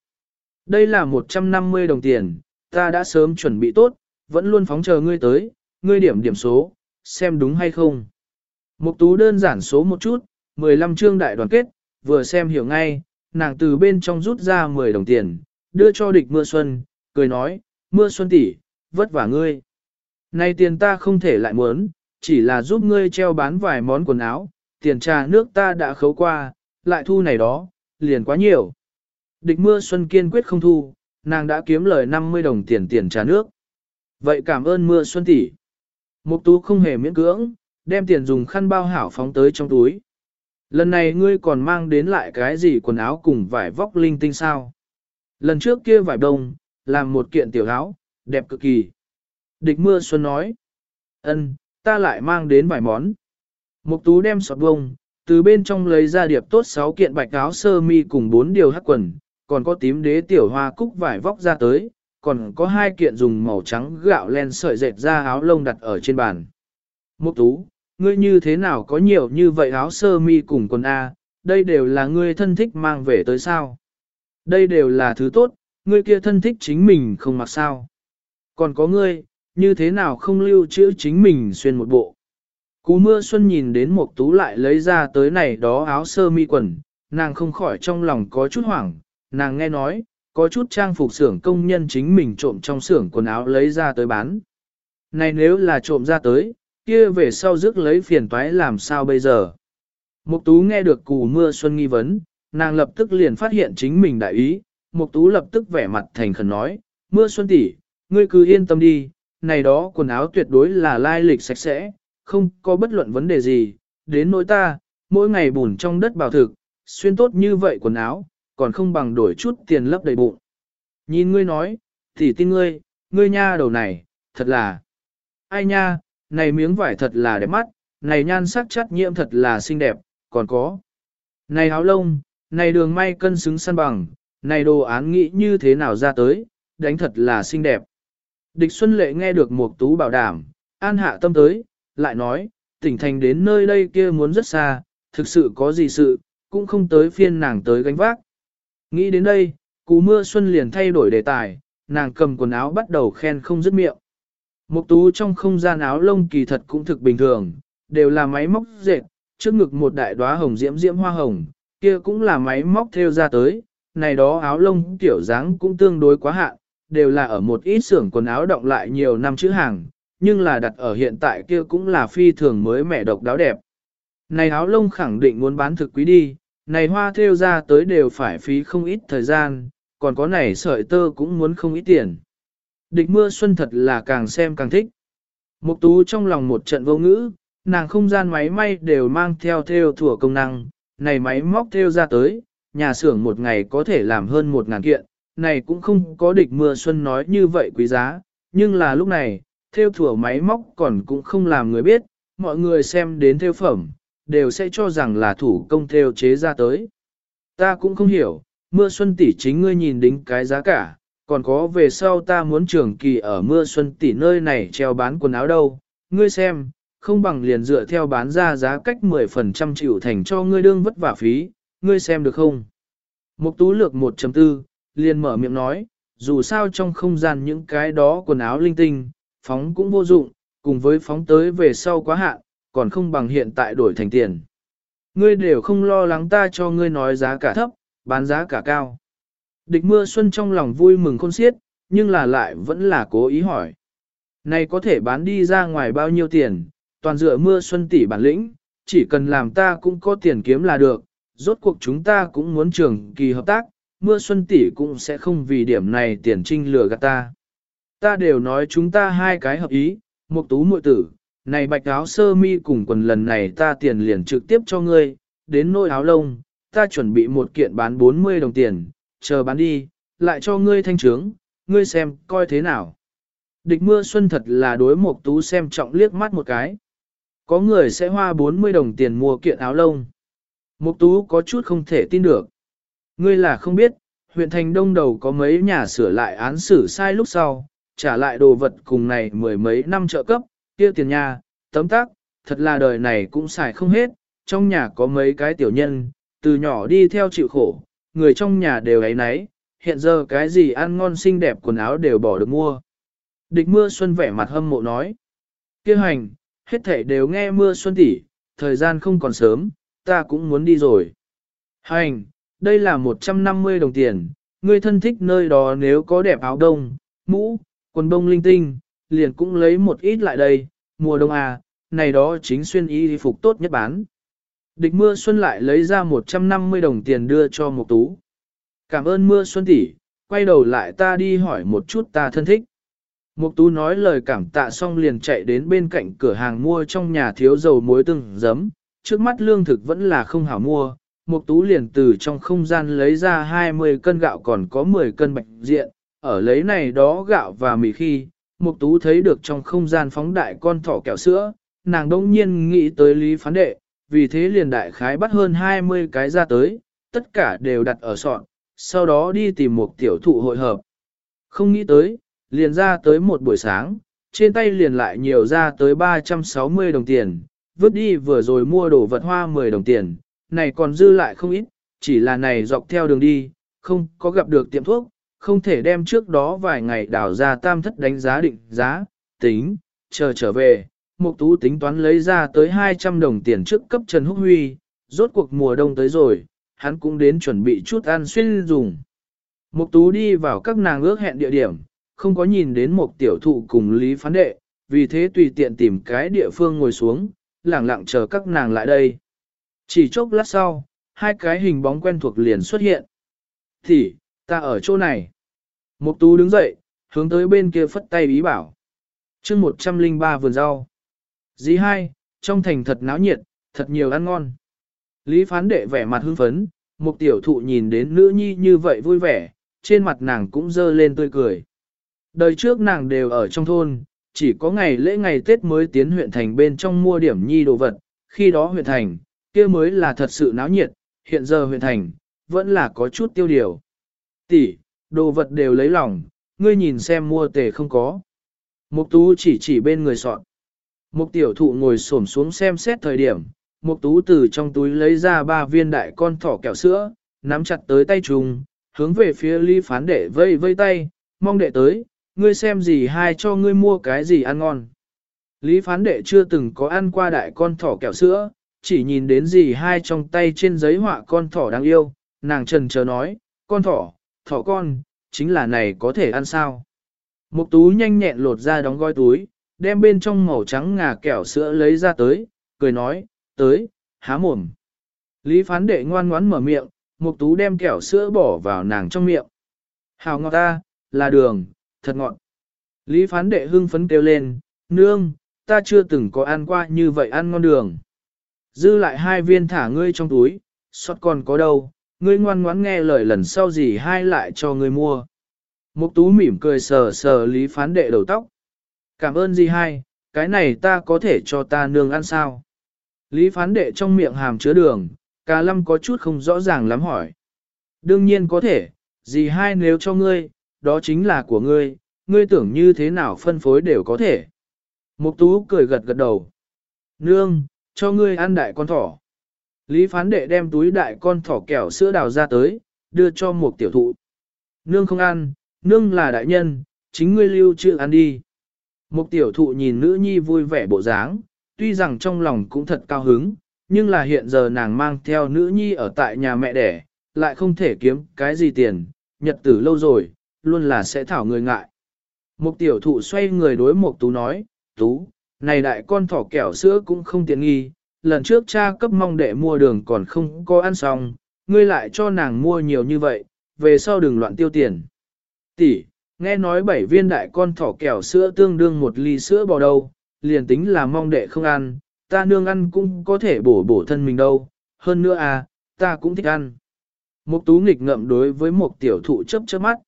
Đây là 150 đồng tiền, ta đã sớm chuẩn bị tốt, vẫn luôn phóng chờ ngươi tới, ngươi điểm điểm số, xem đúng hay không. Mục tú đơn giản số một chút, 15 chương đại đoàn kết, vừa xem hiểu ngay, nàng từ bên trong rút ra 10 đồng tiền, đưa cho địch mưa xuân, cười nói, mưa xuân tỷ, vất vả ngươi. Này tiền ta không thể lại muốn, chỉ là giúp ngươi treo bán vài món quần áo, tiền trà nước ta đã khấu qua, lại thu này đó, liền quá nhiều. Địch mưa xuân kiên quyết không thu, nàng đã kiếm lời 50 đồng tiền tiền trà nước. Vậy cảm ơn mưa xuân tỷ. Mục tú không hề miễn cưỡng, đem tiền dùng khăn bao hảo phóng tới trong túi. Lần này ngươi còn mang đến lại cái gì quần áo cùng vải vóc linh tinh sao? Lần trước kia vải đông, làm một kiện tiểu áo, đẹp cực kỳ. Địch mưa xuân nói. ân, ta lại mang đến vài món. Mục tú đem sọt bông, từ bên trong lấy ra điệp tốt 6 kiện bạch áo sơ mi cùng 4 điều hắc quần, còn có tím đế tiểu hoa cúc vải vóc ra tới, còn có hai kiện dùng màu trắng gạo len sợi dệt ra áo lông đặt ở trên bàn. Mục tú, ngươi như thế nào có nhiều như vậy áo sơ mi cùng quần A, đây đều là ngươi thân thích mang về tới sao? Đây đều là thứ tốt, ngươi kia thân thích chính mình không mặc sao? Còn có ngươi, như thế nào không lưu trữ chính mình xuyên một bộ? Cú mưa xuân nhìn đến một tú lại lấy ra tới này đó áo sơ mi quần, nàng không khỏi trong lòng có chút hoảng, nàng nghe nói, có chút trang phục xưởng công nhân chính mình trộm trong xưởng quần áo lấy ra tới bán. Này nếu là trộm ra tới, kia về sau rước lấy phiền toái làm sao bây giờ? Mục tú nghe được cù mưa xuân nghi vấn, nàng lập tức liền phát hiện chính mình đại ý, mục tú lập tức vẻ mặt thành khẩn nói, mưa xuân tỷ, ngươi cứ yên tâm đi, này đó quần áo tuyệt đối là lai lịch sạch sẽ, không có bất luận vấn đề gì, đến nỗi ta, mỗi ngày bùn trong đất bảo thực, xuyên tốt như vậy quần áo, còn không bằng đổi chút tiền lấp đầy bụng. Nhìn ngươi nói, thì tin ngươi, ngươi nha đầu này, thật là, ai nha, này miếng vải thật là đẹp mắt, này nhan sắc chất nhiễm thật là xinh đẹp, còn có. Này áo lông, này đường may cân xứng săn bằng, này đồ án nghĩ như thế nào ra tới, đánh thật là xinh đẹp. Địch Xuân Lệ nghe được Mục tú bảo đảm, an hạ tâm tới, lại nói, tỉnh thành đến nơi đây kia muốn rất xa, thực sự có gì sự, cũng không tới phiên nàng tới gánh vác. Nghĩ đến đây, cú mưa xuân liền thay đổi đề tài, nàng cầm quần áo bắt đầu khen không dứt miệng. Mục tú trong không gian áo lông kỳ thật cũng thực bình thường, đều là máy móc dệt, trước ngực một đại đóa hồng diễm diễm hoa hồng, kia cũng là máy móc theo ra tới, này đó áo lông tiểu dáng cũng tương đối quá hạn, đều là ở một ít xưởng quần áo động lại nhiều năm chữ hàng, nhưng là đặt ở hiện tại kia cũng là phi thường mới mẻ độc đáo đẹp. Này áo lông khẳng định muốn bán thực quý đi, này hoa thêu ra tới đều phải phí không ít thời gian, còn có này sợi tơ cũng muốn không ít tiền. Địch mưa xuân thật là càng xem càng thích. Mục tú trong lòng một trận vô ngữ, nàng không gian máy may đều mang theo theo thủa công năng, này máy móc theo ra tới, nhà xưởng một ngày có thể làm hơn một ngàn kiện, này cũng không có địch mưa xuân nói như vậy quý giá, nhưng là lúc này, theo thủa máy móc còn cũng không làm người biết, mọi người xem đến theo phẩm, đều sẽ cho rằng là thủ công theo chế ra tới. Ta cũng không hiểu, mưa xuân tỷ chính ngươi nhìn đính cái giá cả, còn có về sau ta muốn trường kỳ ở mưa xuân tỷ nơi này treo bán quần áo đâu, ngươi xem, không bằng liền dựa theo bán ra giá cách 10% chịu thành cho ngươi đương vất vả phí, ngươi xem được không? Mục tú lược 1.4, liền mở miệng nói, dù sao trong không gian những cái đó quần áo linh tinh, phóng cũng vô dụng, cùng với phóng tới về sau quá hạn, còn không bằng hiện tại đổi thành tiền. Ngươi đều không lo lắng ta cho ngươi nói giá cả thấp, bán giá cả cao. Địch mưa xuân trong lòng vui mừng khôn xiết, nhưng là lại vẫn là cố ý hỏi. Này có thể bán đi ra ngoài bao nhiêu tiền, toàn dựa mưa xuân tỷ bản lĩnh, chỉ cần làm ta cũng có tiền kiếm là được, rốt cuộc chúng ta cũng muốn trường kỳ hợp tác, mưa xuân tỷ cũng sẽ không vì điểm này tiền trinh lừa gạt ta. Ta đều nói chúng ta hai cái hợp ý, một tú muội tử, này bạch áo sơ mi cùng quần lần này ta tiền liền trực tiếp cho ngươi, đến nôi áo lông, ta chuẩn bị một kiện bán 40 đồng tiền, chờ bán đi, lại cho ngươi thanh trướng, ngươi xem, coi thế nào. Địch mưa xuân thật là đối một tú xem trọng liếc mắt một cái. Có người sẽ hoa 40 đồng tiền mua kiện áo lông. Mục tú có chút không thể tin được. Ngươi là không biết, huyện thành đông đầu có mấy nhà sửa lại án xử sai lúc sau, trả lại đồ vật cùng này mười mấy năm trợ cấp, kia tiền nhà, tấm tác, thật là đời này cũng xài không hết, trong nhà có mấy cái tiểu nhân, từ nhỏ đi theo chịu khổ, người trong nhà đều ấy nấy, hiện giờ cái gì ăn ngon xinh đẹp quần áo đều bỏ được mua. Địch mưa xuân vẻ mặt hâm mộ nói, kia hành, hết thảy đều nghe mưa xuân tỉ, thời gian không còn sớm, ta cũng muốn đi rồi. Hành, đây là 150 đồng tiền, ngươi thân thích nơi đó nếu có đẹp áo đông, mũ, quần đông linh tinh, liền cũng lấy một ít lại đây, mùa đông à, này đó chính xuyên y phục tốt nhất bán. Địch mưa xuân lại lấy ra 150 đồng tiền đưa cho Mục tú. Cảm ơn mưa xuân tỷ, quay đầu lại ta đi hỏi một chút ta thân thích. Mục tú nói lời cảm tạ xong liền chạy đến bên cạnh cửa hàng mua trong nhà thiếu dầu muối từng giấm, trước mắt lương thực vẫn là không hảo mua. Mục tú liền từ trong không gian lấy ra 20 cân gạo còn có 10 cân bạch diện, ở lấy này đó gạo và mì khi, Mục tú thấy được trong không gian phóng đại con thỏ kẹo sữa, nàng đông nhiên nghĩ tới lý phán đệ, vì thế liền đại khái bắt hơn 20 cái ra tới, tất cả đều đặt ở sọn, sau đó đi tìm một tiểu thụ hội hợp. Không nghĩ tới, liền ra tới một buổi sáng, trên tay liền lại nhiều ra tới 360 đồng tiền, vứt đi vừa rồi mua đồ vật hoa 10 đồng tiền, này còn dư lại không ít, chỉ là này dọc theo đường đi, không có gặp được tiệm thuốc, không thể đem trước đó vài ngày đảo ra tam thất đánh giá định giá, tính, chờ trở về, Mục Tú tính toán lấy ra tới 200 đồng tiền trước cấp Trần Húc Huy, rốt cuộc mùa đông tới rồi, hắn cũng đến chuẩn bị chút ăn xuyên dùng. Mục Tú đi vào các nàng ước hẹn địa điểm, không có nhìn đến một tiểu thụ cùng Lý Phán Đệ, vì thế tùy tiện tìm cái địa phương ngồi xuống, lặng lặng chờ các nàng lại đây. Chỉ chốc lát sau, hai cái hình bóng quen thuộc liền xuất hiện. Thì, ta ở chỗ này. Mục Tú đứng dậy, hướng tới bên kia phất tay ý bảo. chương 103 vườn rau. Dì hai, trong thành thật náo nhiệt, thật nhiều ăn ngon. Lý phán đệ vẻ mặt hưng phấn, mục tiểu thụ nhìn đến nữ nhi như vậy vui vẻ, trên mặt nàng cũng dơ lên tươi cười. Đời trước nàng đều ở trong thôn, chỉ có ngày lễ ngày Tết mới tiến huyện thành bên trong mua điểm nhi đồ vật, khi đó huyện thành, kia mới là thật sự náo nhiệt, hiện giờ huyện thành, vẫn là có chút tiêu điều. Tỷ, đồ vật đều lấy lòng, ngươi nhìn xem mua tề không có. Mục tú chỉ chỉ bên người soạn. Mục tiểu thụ ngồi xổm xuống xem xét thời điểm, mục tú từ trong túi lấy ra ba viên đại con thỏ kẹo sữa, nắm chặt tới tay trùng, hướng về phía ly phán đệ vây vây tay, mong đệ tới, ngươi xem gì hai cho ngươi mua cái gì ăn ngon. Lý phán đệ chưa từng có ăn qua đại con thỏ kẹo sữa, chỉ nhìn đến gì hai trong tay trên giấy họa con thỏ đáng yêu, nàng trần chờ nói, con thỏ, thỏ con, chính là này có thể ăn sao. Mục tú nhanh nhẹn lột ra đóng gói túi, đem bên trong màu trắng ngà kẹo sữa lấy ra tới, cười nói, tới, há mồm. Lý phán đệ ngoan ngoãn mở miệng, mục tú đem kẹo sữa bỏ vào nàng trong miệng. Hào ngọt ta, là đường, thật ngọt. Lý phán đệ hưng phấn kêu lên, nương, ta chưa từng có ăn qua như vậy ăn ngon đường. Dư lại hai viên thả ngươi trong túi, sót còn có đâu, ngươi ngoan ngoãn nghe lời lần sau gì hai lại cho ngươi mua. Mục tú mỉm cười sờ sờ lý phán đệ đầu tóc. Cảm ơn gì hai, cái này ta có thể cho ta nương ăn sao? Lý phán đệ trong miệng hàm chứa đường, cả lâm có chút không rõ ràng lắm hỏi. Đương nhiên có thể, gì hai nếu cho ngươi, đó chính là của ngươi, ngươi tưởng như thế nào phân phối đều có thể. Mục tú cười gật gật đầu. Nương, cho ngươi ăn đại con thỏ. Lý phán đệ đem túi đại con thỏ kẹo sữa đào ra tới, đưa cho một tiểu thụ. Nương không ăn, Nương là đại nhân, chính ngươi lưu trữ ăn đi. Một tiểu thụ nhìn nữ nhi vui vẻ bộ dáng, tuy rằng trong lòng cũng thật cao hứng, nhưng là hiện giờ nàng mang theo nữ nhi ở tại nhà mẹ đẻ, lại không thể kiếm cái gì tiền, nhật tử lâu rồi, luôn là sẽ thảo người ngại. Một tiểu thụ xoay người đối một tú nói, tú, này đại con thỏ kẹo sữa cũng không tiện nghi, lần trước cha cấp mong đệ mua đường còn không có ăn xong, ngươi lại cho nàng mua nhiều như vậy, về sau đừng loạn tiêu tiền. Tỷ, nghe nói bảy viên đại con thỏ kẹo sữa tương đương một ly sữa bò đâu, liền tính là mong đệ không ăn, ta nương ăn cũng có thể bổ bổ thân mình đâu, hơn nữa à, ta cũng thích ăn. Mục tú nghịch ngậm đối với một tiểu thụ chớp chớp mắt.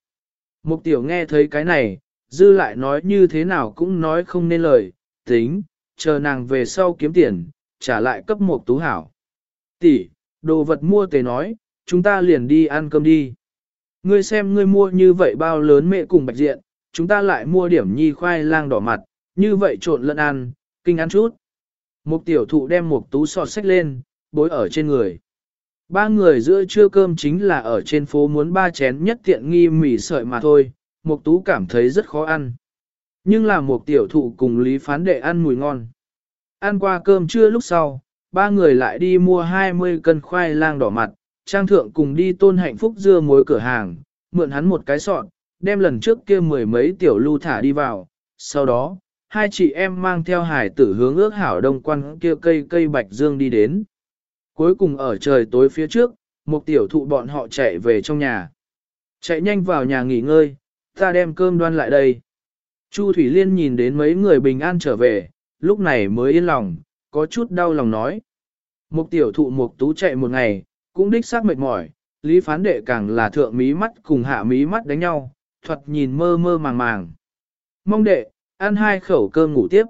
Mục tiểu nghe thấy cái này, dư lại nói như thế nào cũng nói không nên lời, tính, chờ nàng về sau kiếm tiền, trả lại cấp một tú hảo. Tỷ, đồ vật mua tề nói, chúng ta liền đi ăn cơm đi. Ngươi xem ngươi mua như vậy bao lớn mẹ cùng bạch diện, chúng ta lại mua điểm nhi khoai lang đỏ mặt, như vậy trộn lẫn ăn, kinh ăn chút. Một tiểu thụ đem một tú sọt sách lên, bối ở trên người. Ba người giữa trưa cơm chính là ở trên phố muốn ba chén nhất tiện nghi mì sợi mà thôi, một tú cảm thấy rất khó ăn. Nhưng là một tiểu thụ cùng Lý Phán Đệ ăn mùi ngon. Ăn qua cơm trưa lúc sau, ba người lại đi mua 20 cân khoai lang đỏ mặt, trang thượng cùng đi tôn hạnh phúc dưa muối cửa hàng, mượn hắn một cái sọt, đem lần trước kia mười mấy tiểu lưu thả đi vào. Sau đó, hai chị em mang theo hải tử hướng ước hảo đông quan kia cây cây bạch dương đi đến. Cuối cùng ở trời tối phía trước, một tiểu thụ bọn họ chạy về trong nhà. Chạy nhanh vào nhà nghỉ ngơi, ta đem cơm đoan lại đây. Chu Thủy Liên nhìn đến mấy người bình an trở về, lúc này mới yên lòng, có chút đau lòng nói. Mục tiểu thụ mục tú chạy một ngày, cũng đích xác mệt mỏi, lý phán đệ càng là thượng mí mắt cùng hạ mí mắt đánh nhau, thuật nhìn mơ mơ màng màng. Mong đệ, ăn hai khẩu cơm ngủ tiếp.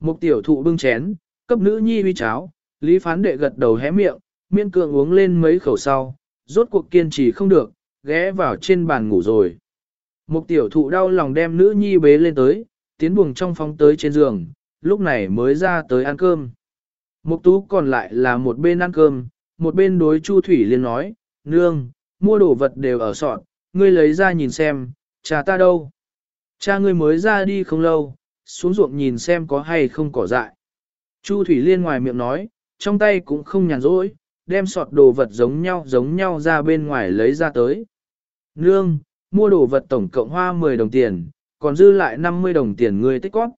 Mục tiểu thụ bưng chén, cấp nữ nhi uy cháo, lý phán đệ gật đầu hé miệng, miên cường uống lên mấy khẩu sau, rốt cuộc kiên trì không được, ghé vào trên bàn ngủ rồi. Một tiểu thụ đau lòng đem nữ nhi bế lên tới, tiến buồng trong phòng tới trên giường, lúc này mới ra tới ăn cơm. Mục tú còn lại là một bên ăn cơm, một bên đối Chu Thủy Liên nói, nương, mua đồ vật đều ở sọt, ngươi lấy ra nhìn xem, cha ta đâu. Cha ngươi mới ra đi không lâu, xuống ruộng nhìn xem có hay không cỏ dại. Chu Thủy Liên ngoài miệng nói, trong tay cũng không nhàn rỗi, đem sọt đồ vật giống nhau giống nhau ra bên ngoài lấy ra tới. Nương, mua đồ vật tổng cộng hoa 10 đồng tiền, còn dư lại 50 đồng tiền ngươi tích góp.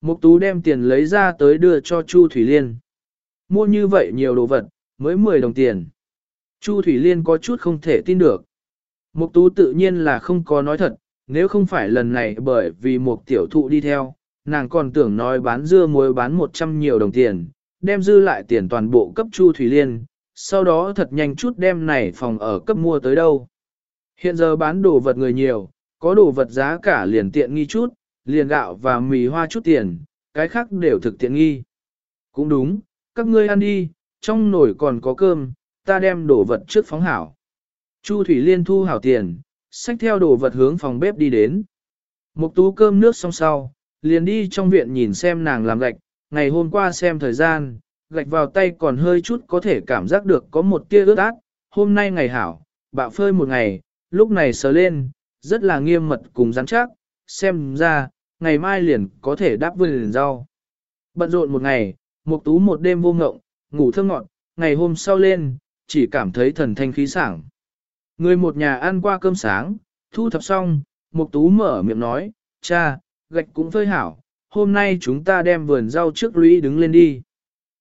Mục tú đem tiền lấy ra tới đưa cho Chu Thủy Liên. Mua như vậy nhiều đồ vật, mới 10 đồng tiền. Chu Thủy Liên có chút không thể tin được. Mục tú tự nhiên là không có nói thật, nếu không phải lần này bởi vì một tiểu thụ đi theo, nàng còn tưởng nói bán dưa muối bán 100 nhiều đồng tiền, đem dư lại tiền toàn bộ cấp Chu Thủy Liên, sau đó thật nhanh chút đem này phòng ở cấp mua tới đâu. Hiện giờ bán đồ vật người nhiều, có đồ vật giá cả liền tiện nghi chút, liền gạo và mì hoa chút tiền, cái khác đều thực tiện nghi. Cũng đúng, các ngươi ăn đi, trong nồi còn có cơm, ta đem đồ vật trước phóng hảo. Chu Thủy Liên thu hảo tiền, xách theo đồ vật hướng phòng bếp đi đến. Một tú cơm nước xong sau, liền đi trong viện nhìn xem nàng làm gạch, ngày hôm qua xem thời gian, gạch vào tay còn hơi chút có thể cảm giác được có một tia ướt át, hôm nay ngày hảo, bạo phơi một ngày, lúc này sờ lên, rất là nghiêm mật cùng rắn chắc, xem ra, ngày mai liền có thể đáp vườn rau. Bận rộn một ngày, một tú một đêm vô ngộng, ngủ thơ ngọn, ngày hôm sau lên, chỉ cảm thấy thần thanh khí sảng. Người một nhà ăn qua cơm sáng, thu thập xong, một tú mở miệng nói, cha, gạch cũng phơi hảo, hôm nay chúng ta đem vườn rau trước lũy đứng lên đi.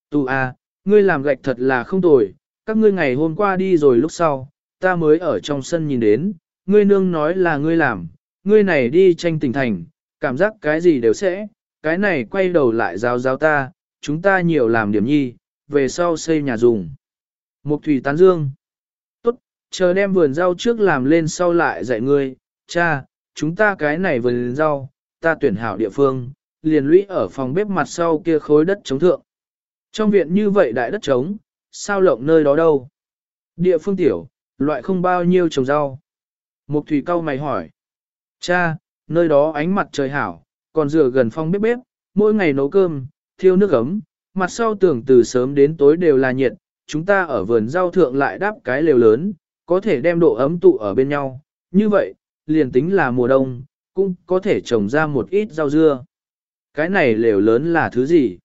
Tù à, ngươi làm gạch thật là không tồi, các ngươi ngày hôm qua đi rồi lúc sau, ta mới ở trong sân nhìn đến, ngươi nương nói là ngươi làm, ngươi này đi tranh tỉnh thành, cảm giác cái gì đều sẽ, cái này quay đầu lại giao giao ta, chúng ta nhiều làm điểm nhi, về sau xây nhà dùng. Mục thủy tán dương. Tốt, chờ đem vườn rau trước làm lên sau lại dạy ngươi, cha, chúng ta cái này vườn rau, ta tuyển hảo địa phương, liền lũy ở phòng bếp mặt sau kia khối đất chống thượng. Trong viện như vậy đại đất trống, sao lộng nơi đó đâu? Địa phương tiểu, loại không bao nhiêu trồng rau. Mục thủy cao mày hỏi. Cha, nơi đó ánh mặt trời hảo, còn rửa gần phong bếp bếp, mỗi ngày nấu cơm, thiêu nước ấm, mặt sau tưởng từ sớm đến tối đều là nhiệt, chúng ta ở vườn rau thượng lại đáp cái lều lớn, có thể đem độ ấm tụ ở bên nhau, như vậy, liền tính là mùa đông, cũng có thể trồng ra một ít rau dưa. Cái này lều lớn là thứ gì?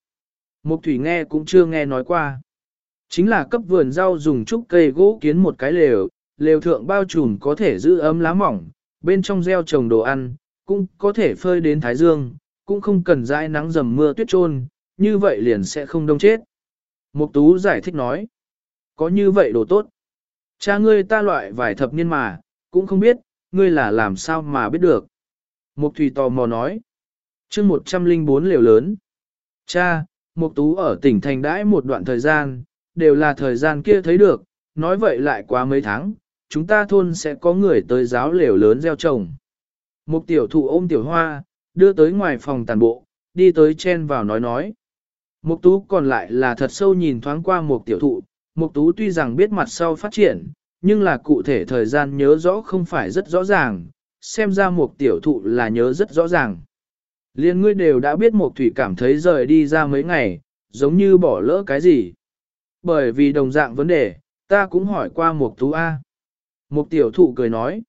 Mục thủy nghe cũng chưa nghe nói qua. Chính là cấp vườn rau dùng trúc cây gỗ kiến một cái lều, lều thượng bao trùm có thể giữ ấm lá mỏng, bên trong gieo trồng đồ ăn, cũng có thể phơi đến thái dương, cũng không cần dãi nắng dầm mưa tuyết trôn, như vậy liền sẽ không đông chết. Mục tú giải thích nói, có như vậy đồ tốt. Cha ngươi ta loại vài thập niên mà, cũng không biết, ngươi là làm sao mà biết được. Mục thủy tò mò nói, chương 104 liều lớn. Cha, Mục tú ở tỉnh thành đãi một đoạn thời gian, đều là thời gian kia thấy được, nói vậy lại quá mấy tháng, chúng ta thôn sẽ có người tới giáo lều lớn gieo trồng. Mục tiểu thụ ôm tiểu hoa, đưa tới ngoài phòng tàn bộ, đi tới chen vào nói nói. Mục tú còn lại là thật sâu nhìn thoáng qua mục tiểu thụ, mục tú tuy rằng biết mặt sau phát triển, nhưng là cụ thể thời gian nhớ rõ không phải rất rõ ràng, xem ra mục tiểu thụ là nhớ rất rõ ràng. Liên ngươi đều đã biết mục thủy cảm thấy rời đi ra mấy ngày, giống như bỏ lỡ cái gì. Bởi vì đồng dạng vấn đề, ta cũng hỏi qua mục tú A. Mục tiểu thụ cười nói,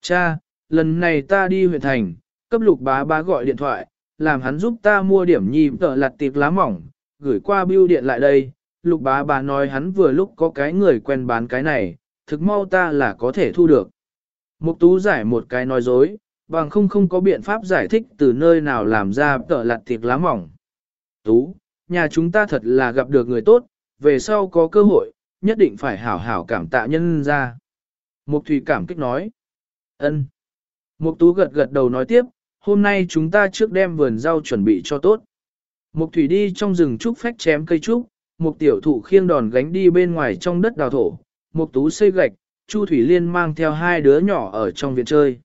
cha, lần này ta đi huyện thành, cấp lục bá bá gọi điện thoại, làm hắn giúp ta mua điểm nhi tờ lặt tiệp lá mỏng, gửi qua bưu điện lại đây. Lục bá bá nói hắn vừa lúc có cái người quen bán cái này, thực mau ta là có thể thu được. Mục tú giải một cái nói dối, bằng không không có biện pháp giải thích từ nơi nào làm ra tờ lặt tiệp lá mỏng. Tú, nhà chúng ta thật là gặp được người tốt, về sau có cơ hội, nhất định phải hảo hảo cảm tạ nhân ra. Mục thủy cảm kích nói. ân. Mục tú gật gật đầu nói tiếp, hôm nay chúng ta trước đem vườn rau chuẩn bị cho tốt. Mục thủy đi trong rừng trúc phách chém cây trúc, mục tiểu thụ khiêng đòn gánh đi bên ngoài trong đất đào thổ, mục tú xây gạch, Chu Thủy Liên mang theo hai đứa nhỏ ở trong viện chơi.